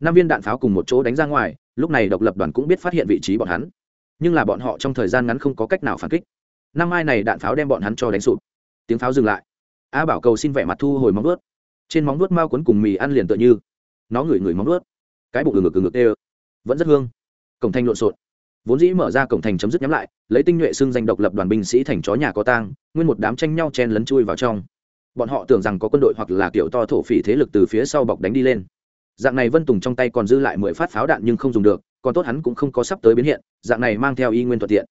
năm viên đạn pháo cùng một chỗ đánh ra ngoài, lúc này độc lập đoàn cũng biết phát hiện vị trí bọn hắn. Nhưng là bọn họ trong thời gian ngắn không có cách nào phản kích. Năm mai này đạn pháo đem bọn hắn cho đánh sụp. Tiếng pháo dừng lại. A bảo cầu xin vẻ mặt thu hồi móng vuốt. Trên móng vuốt mau cuốn cùng mì ăn liền tựa như. Nó ngửi ngửi móng vuốt. Cái bụng ngực ngực ê ơ. Vẫn rất hương. Cổng thanh lộn xộn. Vốn dĩ mở ra cổng thành chấm dứt nhắm lại, lấy tinh nhuệ xưng danh độc lập đoàn binh sĩ thành chó nhà có tang, nguyên một đám tranh nhau chen lấn chui vào trong. Bọn họ tưởng rằng có quân đội hoặc là kiểu to thổ phỉ thế lực từ phía sau bọc đánh đi lên dạng này vân tùng trong tay còn dư lại mười phát pháo đạn nhưng không dùng được, còn tốt hắn cũng không có sắp tới biến hiện, dạng này mang theo y nguyên thuận tiện.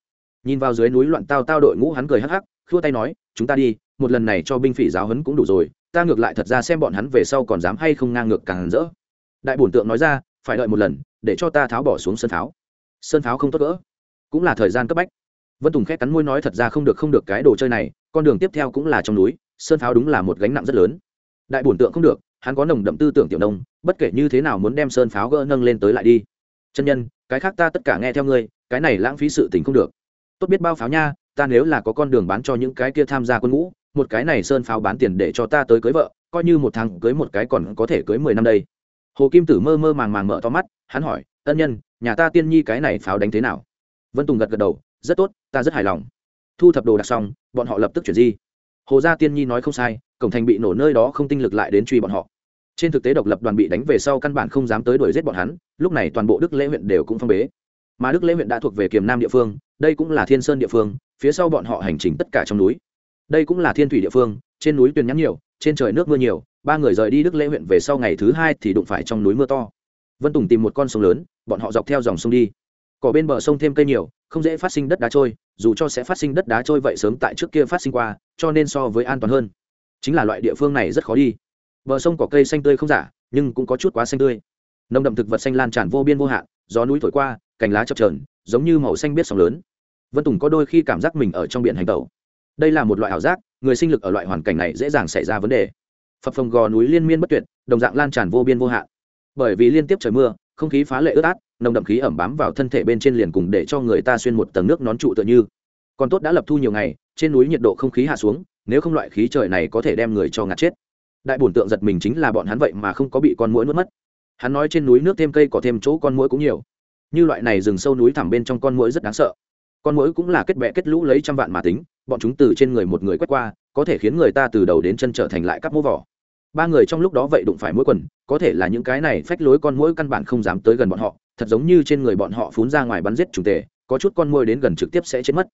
Nhìn vào dưới núi loạn tao tao đội ngũ hắn cười hắc hắc, khua tay nói, chúng ta đi, một lần này cho binh phỉ giáo hấn cũng đủ rồi, ta ngược lại thật ra xem bọn hắn về sau còn dám hay không ngang ngược càng rỡ. Đại bổn tượng nói ra, phải đợi một lần, để cho ta tháo bỏ xuống sân pháo. Sơn pháo không tốt gỡ. Cũng là thời gian cấp bách. Vân tùng khét cắn môi nói, thật ra không được không được, cái đồ chơi này, con đường tiếp theo cũng là trong núi sơn pháo đúng là một gánh nặng rất lớn. Đại bổn tượng không được hắn có nồng đậm tư tưởng tiểu nông, bất kể như thế nào muốn đem sơn pháo gỡ nâng lên tới lại đi. Chân nhân, cái khác ta tất cả nghe theo ngươi, cái này lãng phí sự tình không được. Tốt biết bao pháo nha, ta nếu là có con đường bán cho những cái kia tham gia quân ngũ, một cái này sơn pháo bán tiền để cho ta tới cưới vợ, coi như một tháng cưới một cái còn có thể cưới mười năm đây. Hồ kim tử mơ mơ màng màng mở to mắt, hắn hỏi, ân nhân, nhà ta tiên nhi cái này pháo đánh thế nào? Vân tùng gật gật đầu, rất tốt, ta rất hài lòng. Thu thập đồ đạc xong, bọn họ lập tức chuyển di hồ gia tiên nhi nói không sai, cổng thành bị nổ nơi đó không tinh lực lại đến truy bọn họ. Trên thực tế độc lập đoàn bị đánh về sau căn bản không dám tới đuổi giết bọn hắn, lúc này toàn bộ đức lễ huyện đều cũng phong bế. Mà đức lễ huyện đã thuộc về kiềm nam địa phương, đây cũng là thiên sơn địa phương, phía sau bọn họ hành trình tất cả trong núi. Đây cũng là thiên thủy địa phương, trên núi tuyền nhắn nhiều, trên trời nước mưa nhiều, ba người rời đi đức lễ huyện về sau ngày thứ hai thì đụng phải trong núi mưa to. Vân tùng tìm một con sông lớn, bọn họ dọc theo dòng sông đi cỏ bên bờ sông thêm cây nhiều, không dễ phát sinh đất đá trôi, dù cho sẽ phát sinh đất đá trôi vậy sớm tại trước kia phát sinh qua, cho nên so với an toàn hơn. Chính là loại địa phương này rất khó đi. Bờ sông có cây xanh tươi không giả, nhưng cũng có chút quá xanh tươi. Nồng đậm thực vật xanh lan tràn vô biên vô hạn, gió núi thổi qua, cành lá chập trờn giống như màu xanh biết sóng lớn. Vân tùng có đôi khi cảm giác mình ở trong biển hành tẩu. Đây là một loại ảo giác, người sinh lực ở loại hoàn cảnh này dễ dàng xảy ra vấn đề. Phập phồng gò núi liên miên bất tuyệt, đồng dạng lan tràn vô biên vô hạn. Bởi vì liên tiếp trời mưa không khí phá lệ ướt át, nồng đậm khí ẩm bám vào thân thể bên trên liền cùng để cho người ta xuyên một tầng nước nón trụ tựa như. Còn tốt đã lập thu nhiều ngày, trên núi nhiệt độ không khí hạ xuống, nếu không loại khí trời này có thể đem người cho ngạt chết. Đại bổn tượng giật mình chính là bọn hắn vậy mà không có bị con mũi nuốt mất. Hắn nói trên núi nước thêm cây có thêm chỗ con mũi cũng nhiều. Như loại này rừng sâu núi thẳm bên trong con mũi rất đáng sợ. Con mũi cũng là kết bẹ kết lũ lấy trăm vạn mà tính, bọn chúng từ trên người một người quét qua, có thể khiến người ta từ đầu đến chân trở thành lại các mũ vỏ ba người trong lúc đó vậy đụng phải mũi quần, có thể là những cái này phách lối con mũi căn bản không dám tới gần bọn họ, thật giống như trên người bọn họ phun ra ngoài bắn giết trùng tề, có chút con mũi đến gần trực tiếp sẽ chết mất.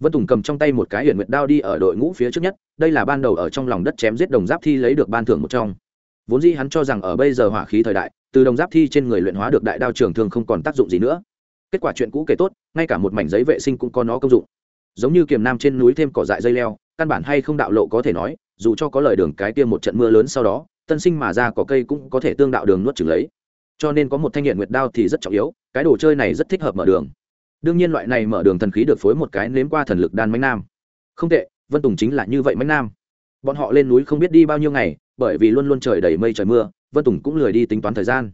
Vân tùng cầm trong tay một cái hiển nguyệt đao đi ở đội ngũ phía trước nhất, đây là ban đầu ở trong lòng đất chém giết đồng giáp thi lấy được ban thưởng một trong. Vốn dĩ hắn cho rằng ở bây giờ hỏa khí thời đại, từ đồng giáp thi trên người luyện hóa được đại đao trường thường không còn tác dụng gì nữa. Kết quả chuyện cũ kể tốt, ngay cả một mảnh giấy vệ sinh cũng có nó công dụng. Giống như kiềm nam trên núi thêm cỏ dại dây leo, căn bản hay không đạo lộ có thể nói dù cho có lời đường cái kia một trận mưa lớn sau đó, tân sinh mà ra có cây cũng có thể tương đạo đường nuốt chừng lấy. Cho nên có một thanh nghiện nguyệt đao thì rất trọng yếu, cái đồ chơi này rất thích hợp mở đường. Đương nhiên loại này mở đường thần khí được phối một cái nếm qua thần lực đan mánh nam. Không tệ, vân tùng chính là như vậy mánh nam. Bọn họ lên núi không biết đi bao nhiêu ngày, bởi vì luôn luôn trời đầy mây trời mưa, vân tùng cũng lười đi tính toán thời gian.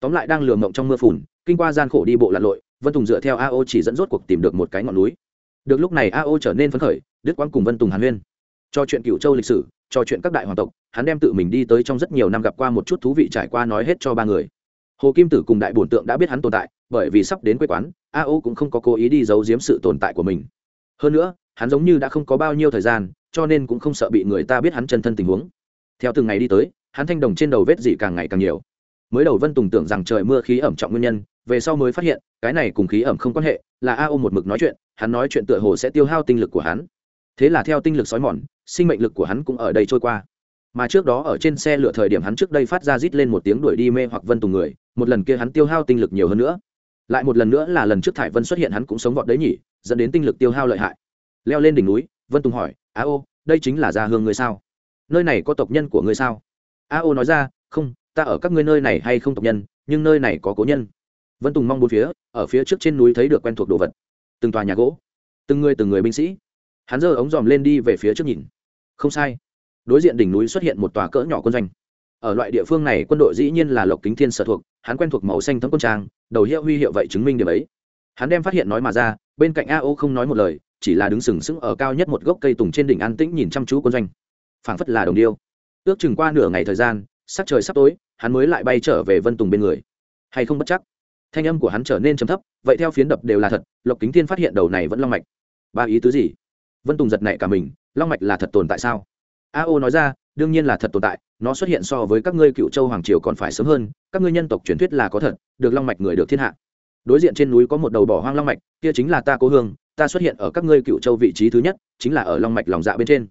Tóm lại đang lừa mộng trong mưa phùn, kinh qua gian khổ đi bộ lặn lội, vân tùng dựa theo ao chỉ dẫn rốt cuộc tìm được một cái ngọn núi. Được lúc này ao trở nên phấn khởi đức quang cùng vân tùng hàn huyên cho chuyện cựu châu lịch sử, cho chuyện các đại hoàng tộc, hắn đem tự mình đi tới trong rất nhiều năm gặp qua một chút thú vị trải qua nói hết cho ba người. Hồ kim tử cùng đại bổn tượng đã biết hắn tồn tại, bởi vì sắp đến quê quán, a ô cũng không có cố ý đi giấu giếm sự tồn tại của mình. Hơn nữa, hắn giống như đã không có bao nhiêu thời gian, cho nên cũng không sợ bị người ta biết hắn chân thân tình huống. Theo từng ngày đi tới, hắn thanh đồng trên đầu vết gì càng ngày càng nhiều. Mới đầu vân tùng tưởng rằng trời mưa khí ẩm trọng nguyên nhân, về sau mới phát hiện, cái này cùng khí ẩm không quan hệ, là a ô một mực nói chuyện, hắn nói chuyện tựa hồ sẽ tiêu hao tinh lực của hắn. Thế là theo tinh lực xói mòn sinh mệnh lực của hắn cũng ở đây trôi qua. Mà trước đó ở trên xe lửa thời điểm hắn trước đây phát ra rít lên một tiếng đuổi đi mê hoặc vân tùng người, một lần kia hắn tiêu hao tinh lực nhiều hơn nữa. Lại một lần nữa là lần trước thải vân xuất hiện hắn cũng sống vọt đấy nhỉ, dẫn đến tinh lực tiêu hao lợi hại. Leo lên đỉnh núi, vân tùng hỏi, a ô, đây chính là gia hương người sao? Nơi này có tộc nhân của người sao? A ô nói ra, không, ta ở các ngươi nơi này hay không tộc nhân, nhưng nơi này có cố nhân. Vân tùng mong bốn phía, ở phía trước trên núi thấy được quen thuộc đồ vật. Từng tòa nhà gỗ, từng người từng người binh sĩ. Hắn giơ ống dòm lên đi về phía trước nhìn không sai. Đối diện đỉnh núi xuất hiện một tòa cỡ nhỏ quân doanh. Ở loại địa phương này, quân đội dĩ nhiên là lộc kính thiên sở thuộc, hắn quen thuộc màu xanh thấm quân trang, đầu hiệu huy hiệu vậy chứng minh điểm ấy. Hắn đem phát hiện nói mà ra, bên cạnh a ô không nói một lời, chỉ là đứng sừng sững ở cao nhất một gốc cây tùng trên đỉnh an tĩnh nhìn chăm chú quân doanh. Phảng phất là đồng điêu. Ước chừng qua nửa ngày thời gian, sắc trời sắp tối, hắn mới lại bay trở về vân tùng bên người. Hay không bất chắc? Thanh âm của hắn trở nên trầm thấp, vậy theo phiến đập đều là thật, lộc kính thiên phát hiện đầu này vẫn long mạch. Ba ý tứ gì? Vân tùng giật nảy cả mình long mạch là thật tồn tại sao? A ô nói ra, đương nhiên là thật tồn tại, nó xuất hiện so với các ngươi cựu châu hoàng triều còn phải sớm hơn, các ngươi nhân tộc truyền thuyết là có thật, được long mạch người được thiên hạ. Đối diện trên núi có một đầu bỏ hoang long mạch, kia chính là ta cố hương, ta xuất hiện ở các ngươi cựu châu vị trí thứ nhất, chính là ở long mạch lòng dạ bên trên.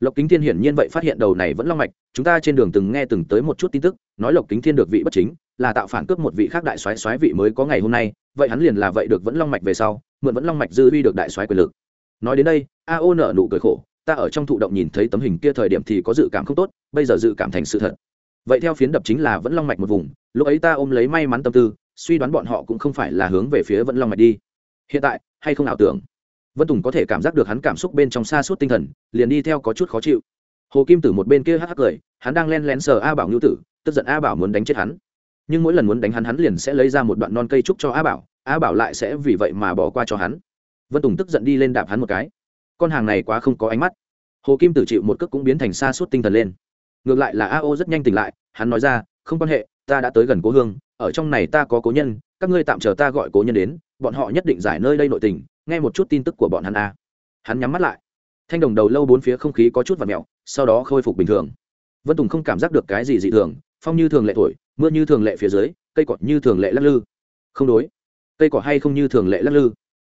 Lộc kính thiên hiển nhiên vậy phát hiện đầu này vẫn long mạch, chúng ta trên đường từng nghe từng tới một chút tin tức, nói lộc kính thiên được vị bất chính, là tạo phản cướp một vị khác đại soái soái vị mới có ngày hôm nay, vậy hắn liền là vậy được vẫn long mạch về sau, mượn vẫn long mạch dư huy được đại soái quyền lực. Nói đến đây, a ô nở nụ cười khổ ta ở trong thụ động nhìn thấy tấm hình kia thời điểm thì có dự cảm không tốt, bây giờ dự cảm thành sự thật. Vậy theo phiến đập chính là vẫn long mạch một vùng, lúc ấy ta ôm lấy may mắn tâm tư, suy đoán bọn họ cũng không phải là hướng về phía vẫn long mạch đi. Hiện tại, hay không ảo tưởng? Vân tùng có thể cảm giác được hắn cảm xúc bên trong xa suốt tinh thần, liền đi theo có chút khó chịu. Hồ kim tử một bên kia hắc hắc cười, hắn đang len lén sờ a bảo ngưu tử, tức giận a bảo muốn đánh chết hắn. Nhưng mỗi lần muốn đánh hắn hắn liền sẽ lấy ra một đoạn non cây trúc cho a bảo a bảo lại sẽ vì vậy mà bỏ qua cho hắn. Vân tùng tức giận đi lên đạp hắn một cái con hàng này quá không có ánh mắt. Hồ kim tử chịu một cước cũng biến thành xa suốt tinh thần lên. Ngược lại là a ô rất nhanh tỉnh lại, hắn nói ra, không quan hệ, ta đã tới gần cố hương, ở trong này ta có cố nhân, các ngươi tạm chờ ta gọi cố nhân đến, bọn họ nhất định giải nơi đây nội tình, nghe một chút tin tức của bọn hắn a. Hắn nhắm mắt lại. Thanh đồng đầu lâu bốn phía không khí có chút và mẹo sau đó khôi phục bình thường. Vân tùng không cảm giác được cái gì dị thường, phong như thường lệ thổi, mưa như thường lệ phía dưới, cây cọt như thường lệ lắc lư. Không đối. Cây cỏ hay không như thường lệ lắc lư.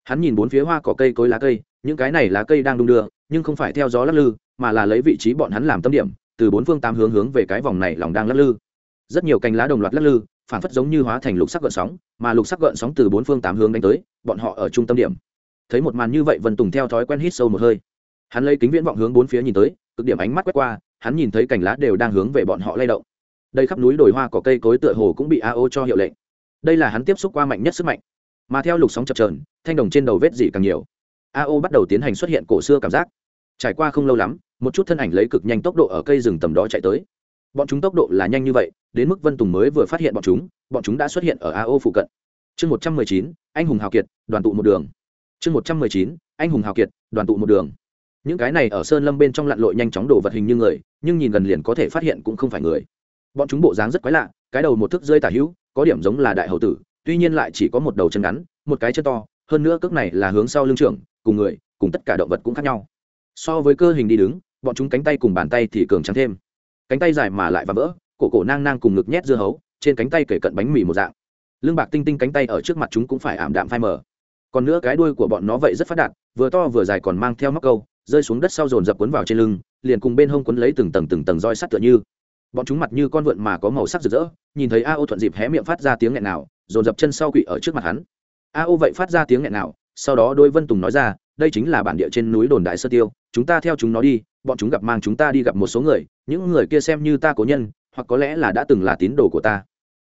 Hắn nhìn bốn phía hoa cỏ cây cối lá cây những cái này lá cây đang đung đưa, nhưng không phải theo gió lắc lư, mà là lấy vị trí bọn hắn làm tâm điểm, từ bốn phương tám hướng hướng về cái vòng này lòng đang lắc lư. Rất nhiều cành lá đồng loạt lắc lư, phản phất giống như hóa thành lục sắc gợn sóng, mà lục sắc gợn sóng từ bốn phương tám hướng đánh tới, bọn họ ở trung tâm điểm. Thấy một màn như vậy, vân tùng theo thói quen hít sâu một hơi. Hắn lấy kính viễn vọng hướng bốn phía nhìn tới, cực điểm ánh mắt quét qua, hắn nhìn thấy cành lá đều đang hướng về bọn họ lay động. Đây khắp núi đồi hoa cỏ cây cối tựa hồ cũng bị a ô cho hiệu lệnh. Đây là hắn tiếp xúc qua mạnh nhất sức mạnh. Mà theo lục sóng chập trờn thanh đồng trên đầu vết dỉ càng nhiều. AO bắt đầu tiến hành xuất hiện cổ xưa cảm giác. Trải qua không lâu lắm, một chút thân ảnh lấy cực nhanh tốc độ ở cây rừng tầm đó chạy tới. Bọn chúng tốc độ là nhanh như vậy, đến mức vân tùng mới vừa phát hiện bọn chúng bọn chúng đã xuất hiện ở AO phụ cận. Chương một trăm mười chín, anh hùng hào kiệt, đoàn tụ một đường. Chương một trăm mười chín, anh hùng hào kiệt, đoàn tụ một đường. Những cái này ở sơn lâm bên trong lặn lội nhanh chóng đổ vật hình như người, nhưng nhìn gần liền có thể phát hiện cũng không phải người. Bọn chúng bộ dáng rất quái lạ, cái đầu một thước rơi tả hữu, có điểm giống là đại hậu tử, tuy nhiên lại chỉ có một đầu chân ngắn, một cái chân to, hơn nữa cước này là hướng sau lưng trưởng cùng người, cùng tất cả động vật cũng khác nhau. So với cơ hình đi đứng, bọn chúng cánh tay cùng bàn tay thì cường trắng thêm. Cánh tay dài mà lại và vỡ, cổ cổ nang nang cùng ngực nhét dưa hấu, trên cánh tay kể cận bánh mì một dạng. Lưng bạc tinh tinh cánh tay ở trước mặt chúng cũng phải ảm đạm phai mờ. Còn nữa cái đuôi của bọn nó vậy rất phát đạt, vừa to vừa dài còn mang theo móc câu, rơi xuống đất sau dồn dập cuốn vào trên lưng, liền cùng bên hông quấn lấy từng tầng từng tầng roi sắt tựa như. Bọn chúng mặt như con vượn mà có màu sắc rực rỡ, nhìn thấy a ô thuận dịp hé miệng phát ra tiếng nghẹn nào, dồn dập chân sau quỵ ở trước mặt hắn. A ô vậy phát ra tiếng nghẹn nào sau đó đôi vân tùng nói ra, đây chính là bản địa trên núi đồn đại sơ tiêu, chúng ta theo chúng nó đi, bọn chúng gặp mang chúng ta đi gặp một số người, những người kia xem như ta cố nhân, hoặc có lẽ là đã từng là tín đồ của ta.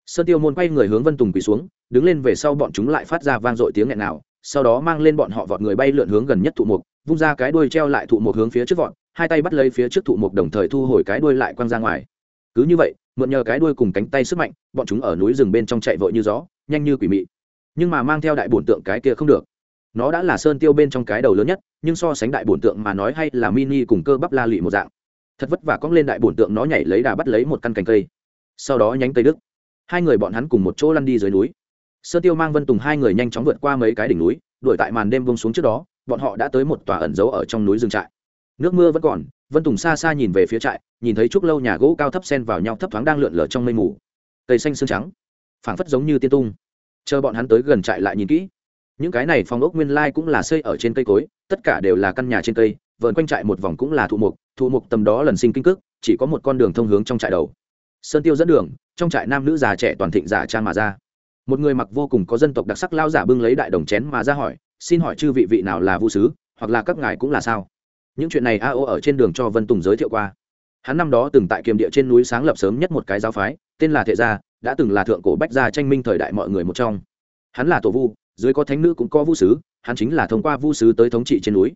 Sơn tiêu môn quay người hướng vân tùng quỳ xuống, đứng lên về sau bọn chúng lại phát ra vang dội tiếng nghẹn nào, sau đó mang lên bọn họ vọt người bay lượn hướng gần nhất thụ mục, vung ra cái đuôi treo lại thụ mục hướng phía trước vọt, hai tay bắt lấy phía trước thụ mục đồng thời thu hồi cái đuôi lại quăng ra ngoài. Cứ như vậy, mượn nhờ cái đuôi cùng cánh tay sức mạnh, bọn chúng ở núi rừng bên trong chạy vội như gió, nhanh như quỷ mị. Nhưng mà mang theo đại bổn tượng cái kia không được nó đã là sơn tiêu bên trong cái đầu lớn nhất, nhưng so sánh đại bổn tượng mà nói hay là mini cùng cơ bắp la lụy một dạng. Thật vất vả cong lên đại bổn tượng nó nhảy lấy đà bắt lấy một căn cành cây. Sau đó nhánh tây đức hai người bọn hắn cùng một chỗ lăn đi dưới núi. Sơn tiêu mang vân tùng hai người nhanh chóng vượt qua mấy cái đỉnh núi, đuổi tại màn đêm vông xuống trước đó, bọn họ đã tới một tòa ẩn giấu ở trong núi rừng trại. Nước mưa vẫn còn, vân tùng xa xa nhìn về phía trại, nhìn thấy trúc lâu nhà gỗ cao thấp sen vào nhau thấp thoáng đang lượn lờ trong mây mù. Cây xanh xương trắng, phảng phất giống như tiên tung. Chờ bọn hắn tới gần trại lại nhìn kỹ những cái này phòng ốc nguyên lai cũng là xây ở trên cây cối, tất cả đều là căn nhà trên cây vợn quanh trại một vòng cũng là thụ mục thụ mục tầm đó lần sinh kinh cước, chỉ có một con đường thông hướng trong trại đầu. Sơn tiêu dẫn đường, trong trại nam nữ già trẻ toàn thịnh giả trang mà ra. Một người mặc vô cùng có dân tộc đặc sắc lao giả bưng lấy đại đồng chén mà ra hỏi, xin hỏi chư vị vị nào là vũ sứ, hoặc là các ngài cũng là sao? Những chuyện này a ô ở trên đường cho vân tùng giới thiệu qua. Hắn năm đó từng tại kiềm địa trên núi sáng lập sớm nhất một cái giáo phái, tên là thệ gia, đã từng là thượng cổ bách gia tranh minh thời đại mọi người một trong. Hắn là tổ vu dưới có thánh nữ cũng có vu sứ, hắn chính là thông qua vu sứ tới thống trị trên núi.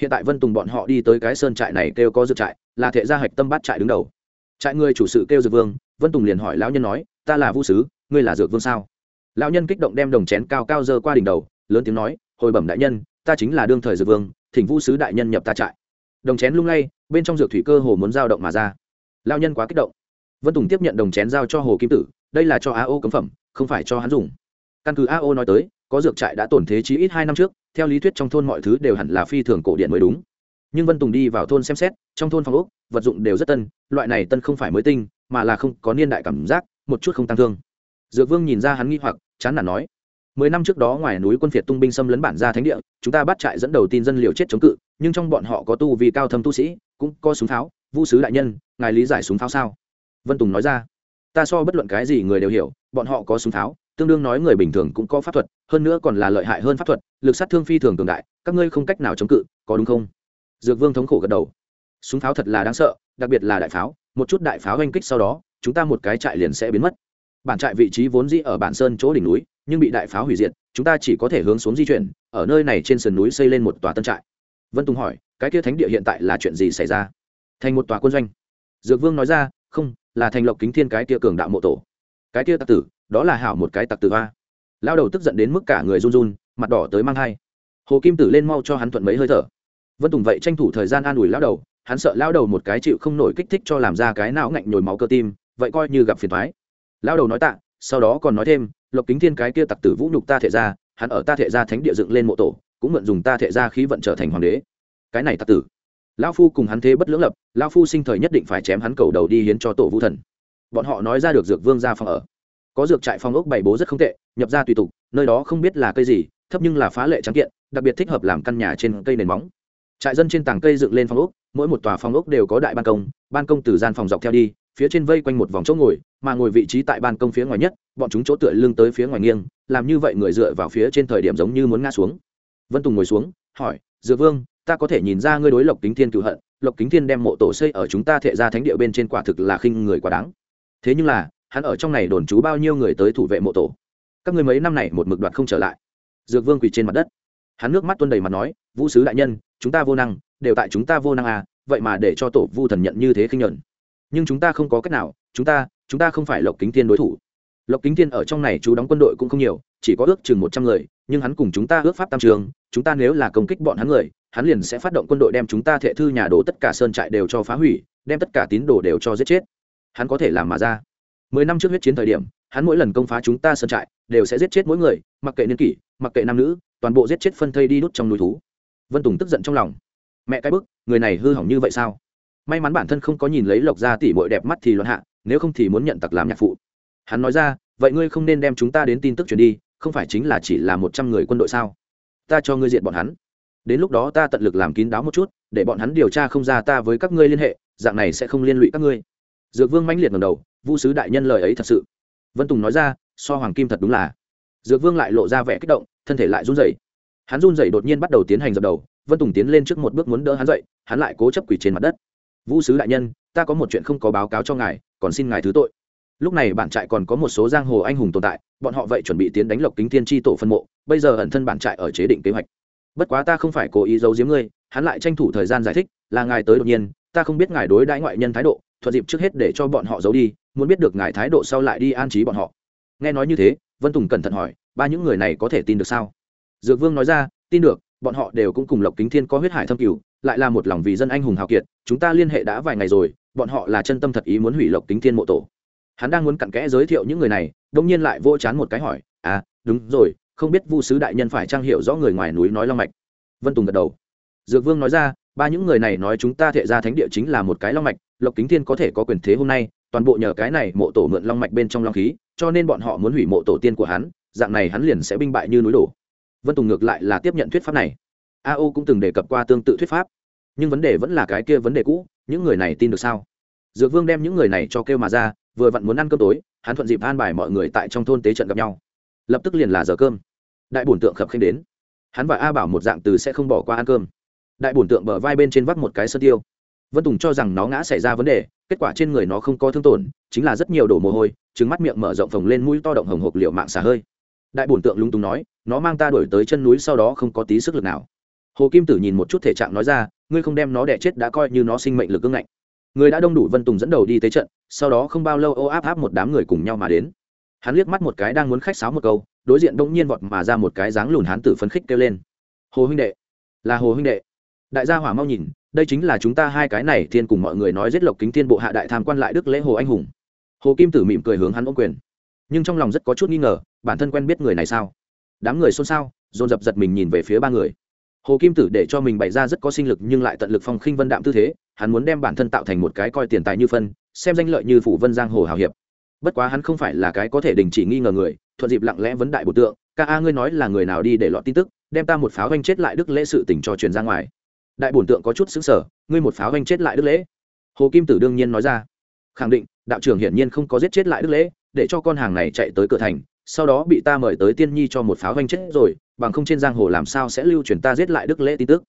Hiện tại vân tùng bọn họ đi tới cái sơn trại này kêu có dược trại, là thệ gia hạch tâm bát trại đứng đầu. Trại người chủ sự kêu dược vương, vân tùng liền hỏi lão nhân nói, ta là vu sứ, ngươi là dược vương sao? Lão nhân kích động đem đồng chén cao cao dơ qua đỉnh đầu, lớn tiếng nói, hồi bẩm đại nhân, ta chính là đương thời dược vương, thỉnh vu sứ đại nhân nhập ta trại. Đồng chén lung lay, bên trong dược thủy cơ hồ muốn dao động mà ra. Lão nhân quá kích động. Vân tùng tiếp nhận đồng chén giao cho hồ kim tử, đây là cho a ô cấm phẩm, không phải cho hắn dùng. Căn cứ a ô nói tới có dược trại đã tổn thế chí ít hai năm trước, theo lý thuyết trong thôn mọi thứ đều hẳn là phi thường cổ điện mới đúng. Nhưng vân tùng đi vào thôn xem xét, trong thôn phòng ốc, vật dụng đều rất tân, loại này tân không phải mới tinh, mà là không có niên đại cảm giác, một chút không tăng thương. Dược vương nhìn ra hắn nghi hoặc, chán nản nói, mười năm trước đó ngoài núi quân phiệt tung binh xâm lấn bản ra thánh địa, chúng ta bắt trại dẫn đầu tin dân liều chết chống cự, nhưng trong bọn họ có tu vì cao thâm tu sĩ, cũng có súng pháo vũ sứ đại nhân, ngài lý giải súng pháo sao? Vân tùng nói ra, ta so bất luận cái gì người đều hiểu, bọn họ có súng pháo tương đương nói người bình thường cũng có pháp thuật, hơn nữa còn là lợi hại hơn pháp thuật, lực sát thương phi thường cường đại, các ngươi không cách nào chống cự, có đúng không? Dược vương thống khổ gật đầu. Súng pháo thật là đáng sợ, đặc biệt là đại pháo, một chút đại pháo oanh kích sau đó, chúng ta một cái trại liền sẽ biến mất. Bản trại vị trí vốn dĩ ở bản sơn chỗ đỉnh núi, nhưng bị đại pháo hủy diệt, chúng ta chỉ có thể hướng xuống di chuyển, ở nơi này trên sườn núi xây lên một tòa tân trại. Vân tùng hỏi, cái kia thánh địa hiện tại là chuyện gì xảy ra? Thành một tòa quân doanh. Dược vương nói ra, không, là thành lộc kính thiên cái kia cường đạo mộ tổ. Cái kia tạc tử đó là hảo một cái tặc tử a lao đầu tức giận đến mức cả người run run, mặt đỏ tới mang hai. Hồ kim tử lên mau cho hắn thuận mấy hơi thở. Vân tùng vậy tranh thủ thời gian an ủi lao đầu, hắn sợ lao đầu một cái chịu không nổi kích thích cho làm ra cái não ngạnh nhồi máu cơ tim, vậy coi như gặp phiền thoái lao đầu nói tạ, sau đó còn nói thêm, lộc kính thiên cái kia tặc tử vũ nhục ta thể ra, hắn ở ta thể ra thánh địa dựng lên mộ tổ, cũng mượn dùng ta thể ra khí vận trở thành hoàng đế. Cái này tặc tử. Lao phu cùng hắn thế bất lưỡng lập lao phu sinh thời nhất định phải chém hắn cầu đầu đi hiến cho tổ vũ thần. Bọn họ nói ra được dược vương ra phòng ở có dược trại phong ốc bày bố rất không tệ, nhập ra tùy tục, nơi đó không biết là cây gì, thấp nhưng là phá lệ trắng kiện, đặc biệt thích hợp làm căn nhà trên cây nền móng. Trại dân trên tảng cây dựng lên phong ốc, mỗi một tòa phong ốc đều có đại ban công ban công từ gian phòng dọc theo đi, phía trên vây quanh một vòng chỗ ngồi, mà ngồi vị trí tại ban công phía ngoài nhất, bọn chúng chỗ tựa lưng tới phía ngoài nghiêng, làm như vậy người dựa vào phía trên thời điểm giống như muốn ngã xuống. Vân tùng ngồi xuống, hỏi, dược vương, ta có thể nhìn ra ngươi đối lộc kính thiên cựu hận, lộc kính thiên đem mộ tổ xây ở chúng ta thệ ra thánh địa bên trên quả thực là khinh người quá đáng. Thế nhưng là hắn ở trong này đồn trú bao nhiêu người tới thủ vệ mộ tổ. Các người mấy năm này một mực đoạt không trở lại. Dược vương quỳ trên mặt đất. Hắn nước mắt tuân đầy mặt nói, vũ sứ đại nhân, chúng ta vô năng, đều tại chúng ta vô năng à vậy mà để cho tổ vu thần nhận như thế khinh nhuận. Nhưng chúng ta không có cách nào, chúng ta chúng ta không phải lộc kính thiên đối thủ. Lộc kính thiên ở trong này chú đóng quân đội cũng không nhiều, chỉ có ước chừng một trăm người, nhưng hắn cùng chúng ta ước pháp tam trường, chúng ta nếu là công kích bọn hắn người, hắn liền sẽ phát động quân đội đem chúng ta thệ thư nhà đổ tất cả sơn trại đều cho phá hủy, đem tất cả tín đồ đều cho giết chết. Hắn có thể làm mà ra mười năm trước huyết chiến thời điểm, hắn mỗi lần công phá chúng ta sơn trại, đều sẽ giết chết mỗi người, mặc kệ niên kỷ, mặc kệ nam nữ, toàn bộ giết chết phân thây đi đút trong núi thú. Vân tùng tức giận trong lòng. Mẹ cái bức, người này hư hỏng như vậy sao? May mắn bản thân không có nhìn lấy lộc ra tỉ mội đẹp mắt thì loạn hạ, nếu không thì muốn nhận tặc làm nhạc phụ. Hắn nói ra, vậy ngươi không nên đem chúng ta đến tin tức truyền đi, không phải chính là chỉ là một trăm người quân đội sao? Ta cho ngươi diện bọn hắn. Đến lúc đó ta tận lực làm kín đáo một chút, để bọn hắn điều tra không ra ta với các ngươi liên hệ, dạng này sẽ không liên lụy các ngươi dược vương mãnh liệt ngầm đầu, vu sứ đại nhân lời ấy thật sự. Vân tùng nói ra, so hoàng kim thật đúng là. Dược vương lại lộ ra vẻ kích động, thân thể lại run rẩy. Hắn run rẩy đột nhiên bắt đầu tiến hành dập đầu, vân tùng tiến lên trước một bước muốn đỡ hắn dậy, hắn lại cố chấp quỳ trên mặt đất. Vũ sứ đại nhân, ta có một chuyện không có báo cáo cho ngài, còn xin ngài thứ tội. Lúc này bản trại còn có một số giang hồ anh hùng tồn tại, bọn họ vậy chuẩn bị tiến đánh lộc kính thiên tri tổ phân mộ, bây giờ ẩn thân bản trại ở chế định kế hoạch. Bất quá ta không phải cố ý giấu giếm ngươi, hắn lại tranh thủ thời gian giải thích, là ngài tới đột nhiên, ta không biết ngài đối đãi ngoại nhân thái độ thuận dịp trước hết để cho bọn họ giấu đi, muốn biết được ngài thái độ sau lại đi an trí bọn họ. Nghe nói như thế, vân tùng cẩn thận hỏi, ba những người này có thể tin được sao? Dược vương nói ra, tin được, bọn họ đều cũng cùng lộc kính thiên có huyết hải thâm cửu, lại là một lòng vì dân anh hùng hào kiệt, chúng ta liên hệ đã vài ngày rồi, bọn họ là chân tâm thật ý muốn hủy lộc kính thiên mộ tổ. Hắn đang muốn cặn kẽ giới thiệu những người này, đông nhiên lại vô chán một cái hỏi à đúng rồi, không biết vu sứ đại nhân phải trang hiệu rõ người ngoài núi nói long mạch. Vân tùng gật đầu. Dược vương nói ra ba những người này nói chúng ta thệ ra thánh địa chính là một cái long mạch, lộc kính thiên có thể có quyền thế hôm nay, toàn bộ nhờ cái này mộ tổ mượn long mạch bên trong long khí, cho nên bọn họ muốn hủy mộ tổ tiên của hắn, dạng này hắn liền sẽ binh bại như núi đổ. Vân tùng ngược lại là tiếp nhận thuyết pháp này. A o cũng từng đề cập qua tương tự thuyết pháp, nhưng vấn đề vẫn là cái kia vấn đề cũ, những người này tin được sao? Dược vương đem những người này cho kêu mà ra, vừa vặn muốn ăn cơm tối, hắn thuận dịp an bài mọi người tại trong thôn tế trận gặp nhau. Lập tức liền là giờ cơm. Đại bổn tượng khập khanh đến. Hắn và a bảo một dạng từ sẽ không bỏ qua ăn cơm đại bổn tượng bờ vai bên trên vắt một cái sơ tiêu. Vân tùng cho rằng nó ngã xảy ra vấn đề, kết quả trên người nó không có thương tổn, chính là rất nhiều đổ mồ hôi, trứng mắt miệng mở rộng phồng lên mũi to động hồng hộc liệu mạng xả hơi. Đại bổn tượng lung túng nói, nó mang ta đổi tới chân núi sau đó không có tí sức lực nào. Hồ kim tử nhìn một chút thể trạng nói ra, ngươi không đem nó đẻ chết đã coi như nó sinh mệnh lực ưng ngạnh. Người đã đông đủ vân tùng dẫn đầu đi tới trận, sau đó không bao lâu ô áp áp một đám người cùng nhau mà đến. Hắn liếc mắt một cái đang muốn khách sáo một câu, đối diện đông nhiên vọt mà ra một cái dáng lùn hán tử phấn khích kêu lên. Hồ huynh đệ, là hồ huynh đệ đại gia hỏa mau nhìn, đây chính là chúng ta hai cái này thiên cùng mọi người nói giết lộc kính thiên bộ hạ đại tham quan lại đức lễ hồ anh hùng. Hồ kim tử mỉm cười hướng hắn ôm quyền. Nhưng trong lòng rất có chút nghi ngờ, bản thân quen biết người này sao? Đám người xôn xao, dồn dập giật mình nhìn về phía ba người. Hồ kim tử để cho mình bày ra rất có sinh lực nhưng lại tận lực phong khinh vân đạm tư thế, hắn muốn đem bản thân tạo thành một cái coi tiền tài như phân, xem danh lợi như phủ vân giang hồ hào hiệp. Bất quá hắn không phải là cái có thể đình chỉ nghi ngờ người, thuận dịp lặng lẽ vấn đại bộ tượng, ca a, ngươi nói là người nào đi để lọt tin tức, đem ta một pháo ganh chết lại đức lễ sự tình cho truyền ra ngoài đại bổn tượng có chút xứng sở, ngươi một pháo anh chết lại đức lễ. Hồ kim tử đương nhiên nói ra. Khẳng định, đạo trưởng hiển nhiên không có giết chết lại đức lễ, để cho con hàng này chạy tới cửa thành, sau đó bị ta mời tới tiên nhi cho một pháo anh chết rồi, bằng không trên giang hồ làm sao sẽ lưu truyền ta giết lại đức lễ tin tức.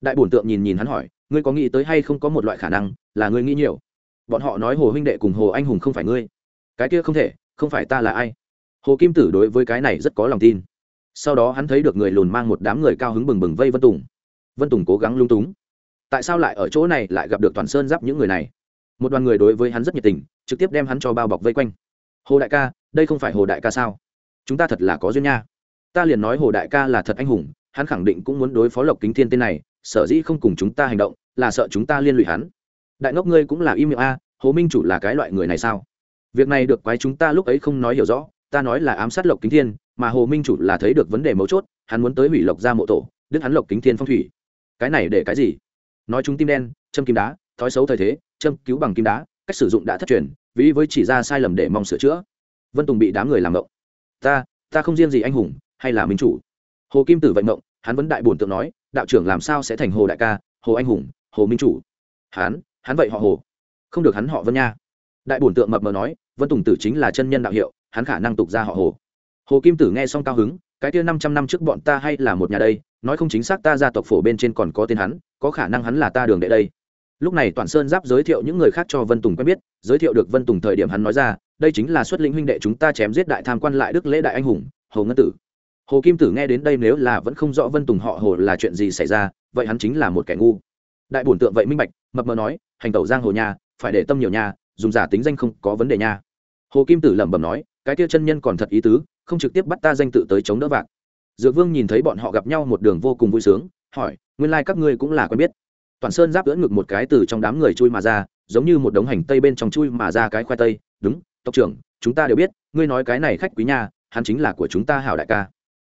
Đại bổn tượng nhìn nhìn hắn hỏi, ngươi có nghĩ tới hay không có một loại khả năng, là ngươi nghĩ nhiều? Bọn họ nói hồ huynh đệ cùng hồ anh hùng không phải ngươi. Cái kia không thể, không phải ta là ai? Hồ kim tử đối với cái này rất có lòng tin. Sau đó hắn thấy được người lùn mang một đám người cao hứng bừng bừng vây vân tùng vân tùng cố gắng lung túng. Tại sao lại ở chỗ này lại gặp được toàn sơn giáp những người này? Một đoàn người đối với hắn rất nhiệt tình, trực tiếp đem hắn cho bao bọc vây quanh. Hồ đại ca, đây không phải hồ đại ca sao? Chúng ta thật là có duyên nha. Ta liền nói hồ đại ca là thật anh hùng, hắn khẳng định cũng muốn đối phó lộc kính thiên tên này, sở dĩ không cùng chúng ta hành động, là sợ chúng ta liên lụy hắn. Đại ngốc ngươi cũng là im miệng a, hồ minh chủ là cái loại người này sao? Việc này được quái chúng ta lúc ấy không nói hiểu rõ, ta nói là ám sát lộc kính thiên, mà hồ minh chủ là thấy được vấn đề mấu chốt, hắn muốn tới hủy lộc ra mộ tổ đức hắn lộc kính thiên phong thủy cái này để cái gì? Nói chúng tim đen, châm kim đá, thói xấu thời thế, châm cứu bằng kim đá, cách sử dụng đã thất truyền, ví với chỉ ra sai lầm để mong sửa chữa. Vân tùng bị đám người làm ngộng. Ta ta không riêng gì anh hùng, hay là minh chủ. Hồ kim tử vận ngộng, hắn vẫn đại bổn tượng nói, đạo trưởng làm sao sẽ thành hồ đại ca, hồ anh hùng, hồ minh chủ. Hắn hắn vậy họ hồ. Không được hắn họ vân nha. Đại bổn tượng mập mờ nói, vân tùng tử chính là chân nhân đạo hiệu, hắn khả năng tục ra họ hồ. Hồ kim tử nghe xong cao hứng, cái kia năm trăm năm trước bọn ta hay là một nhà đây nói không chính xác ta gia tộc phổ bên trên còn có tên hắn, có khả năng hắn là ta đường đệ đây. Lúc này toàn sơn giáp giới thiệu những người khác cho vân tùng quen biết, giới thiệu được vân tùng thời điểm hắn nói ra, đây chính là xuất lĩnh huynh đệ chúng ta chém giết đại tham quan lại đức lễ đại anh hùng, hồ ngân tử. Hồ kim tử nghe đến đây nếu là vẫn không rõ vân tùng họ hồ là chuyện gì xảy ra, vậy hắn chính là một kẻ ngu. Đại bổn tượng vậy minh bạch, mập mờ nói, hành tẩu giang hồ nhà phải để tâm nhiều nhà dùng giả tính danh không có vấn đề nha. Hồ kim tử lẩm bẩm nói, cái kia chân nhân còn thật ý tứ, không trực tiếp bắt ta danh tự tới chống đỡ vạc dược vương nhìn thấy bọn họ gặp nhau một đường vô cùng vui sướng, hỏi, nguyên lai、like、các ngươi cũng là quen biết. Toàn sơn giáp đỡ ngực một cái từ trong đám người chui mà ra, giống như một đống hành tây bên trong chui mà ra cái khoai tây. Đúng, tộc trưởng, chúng ta đều biết, ngươi nói cái này khách quý nha, hắn chính là của chúng ta hảo đại ca.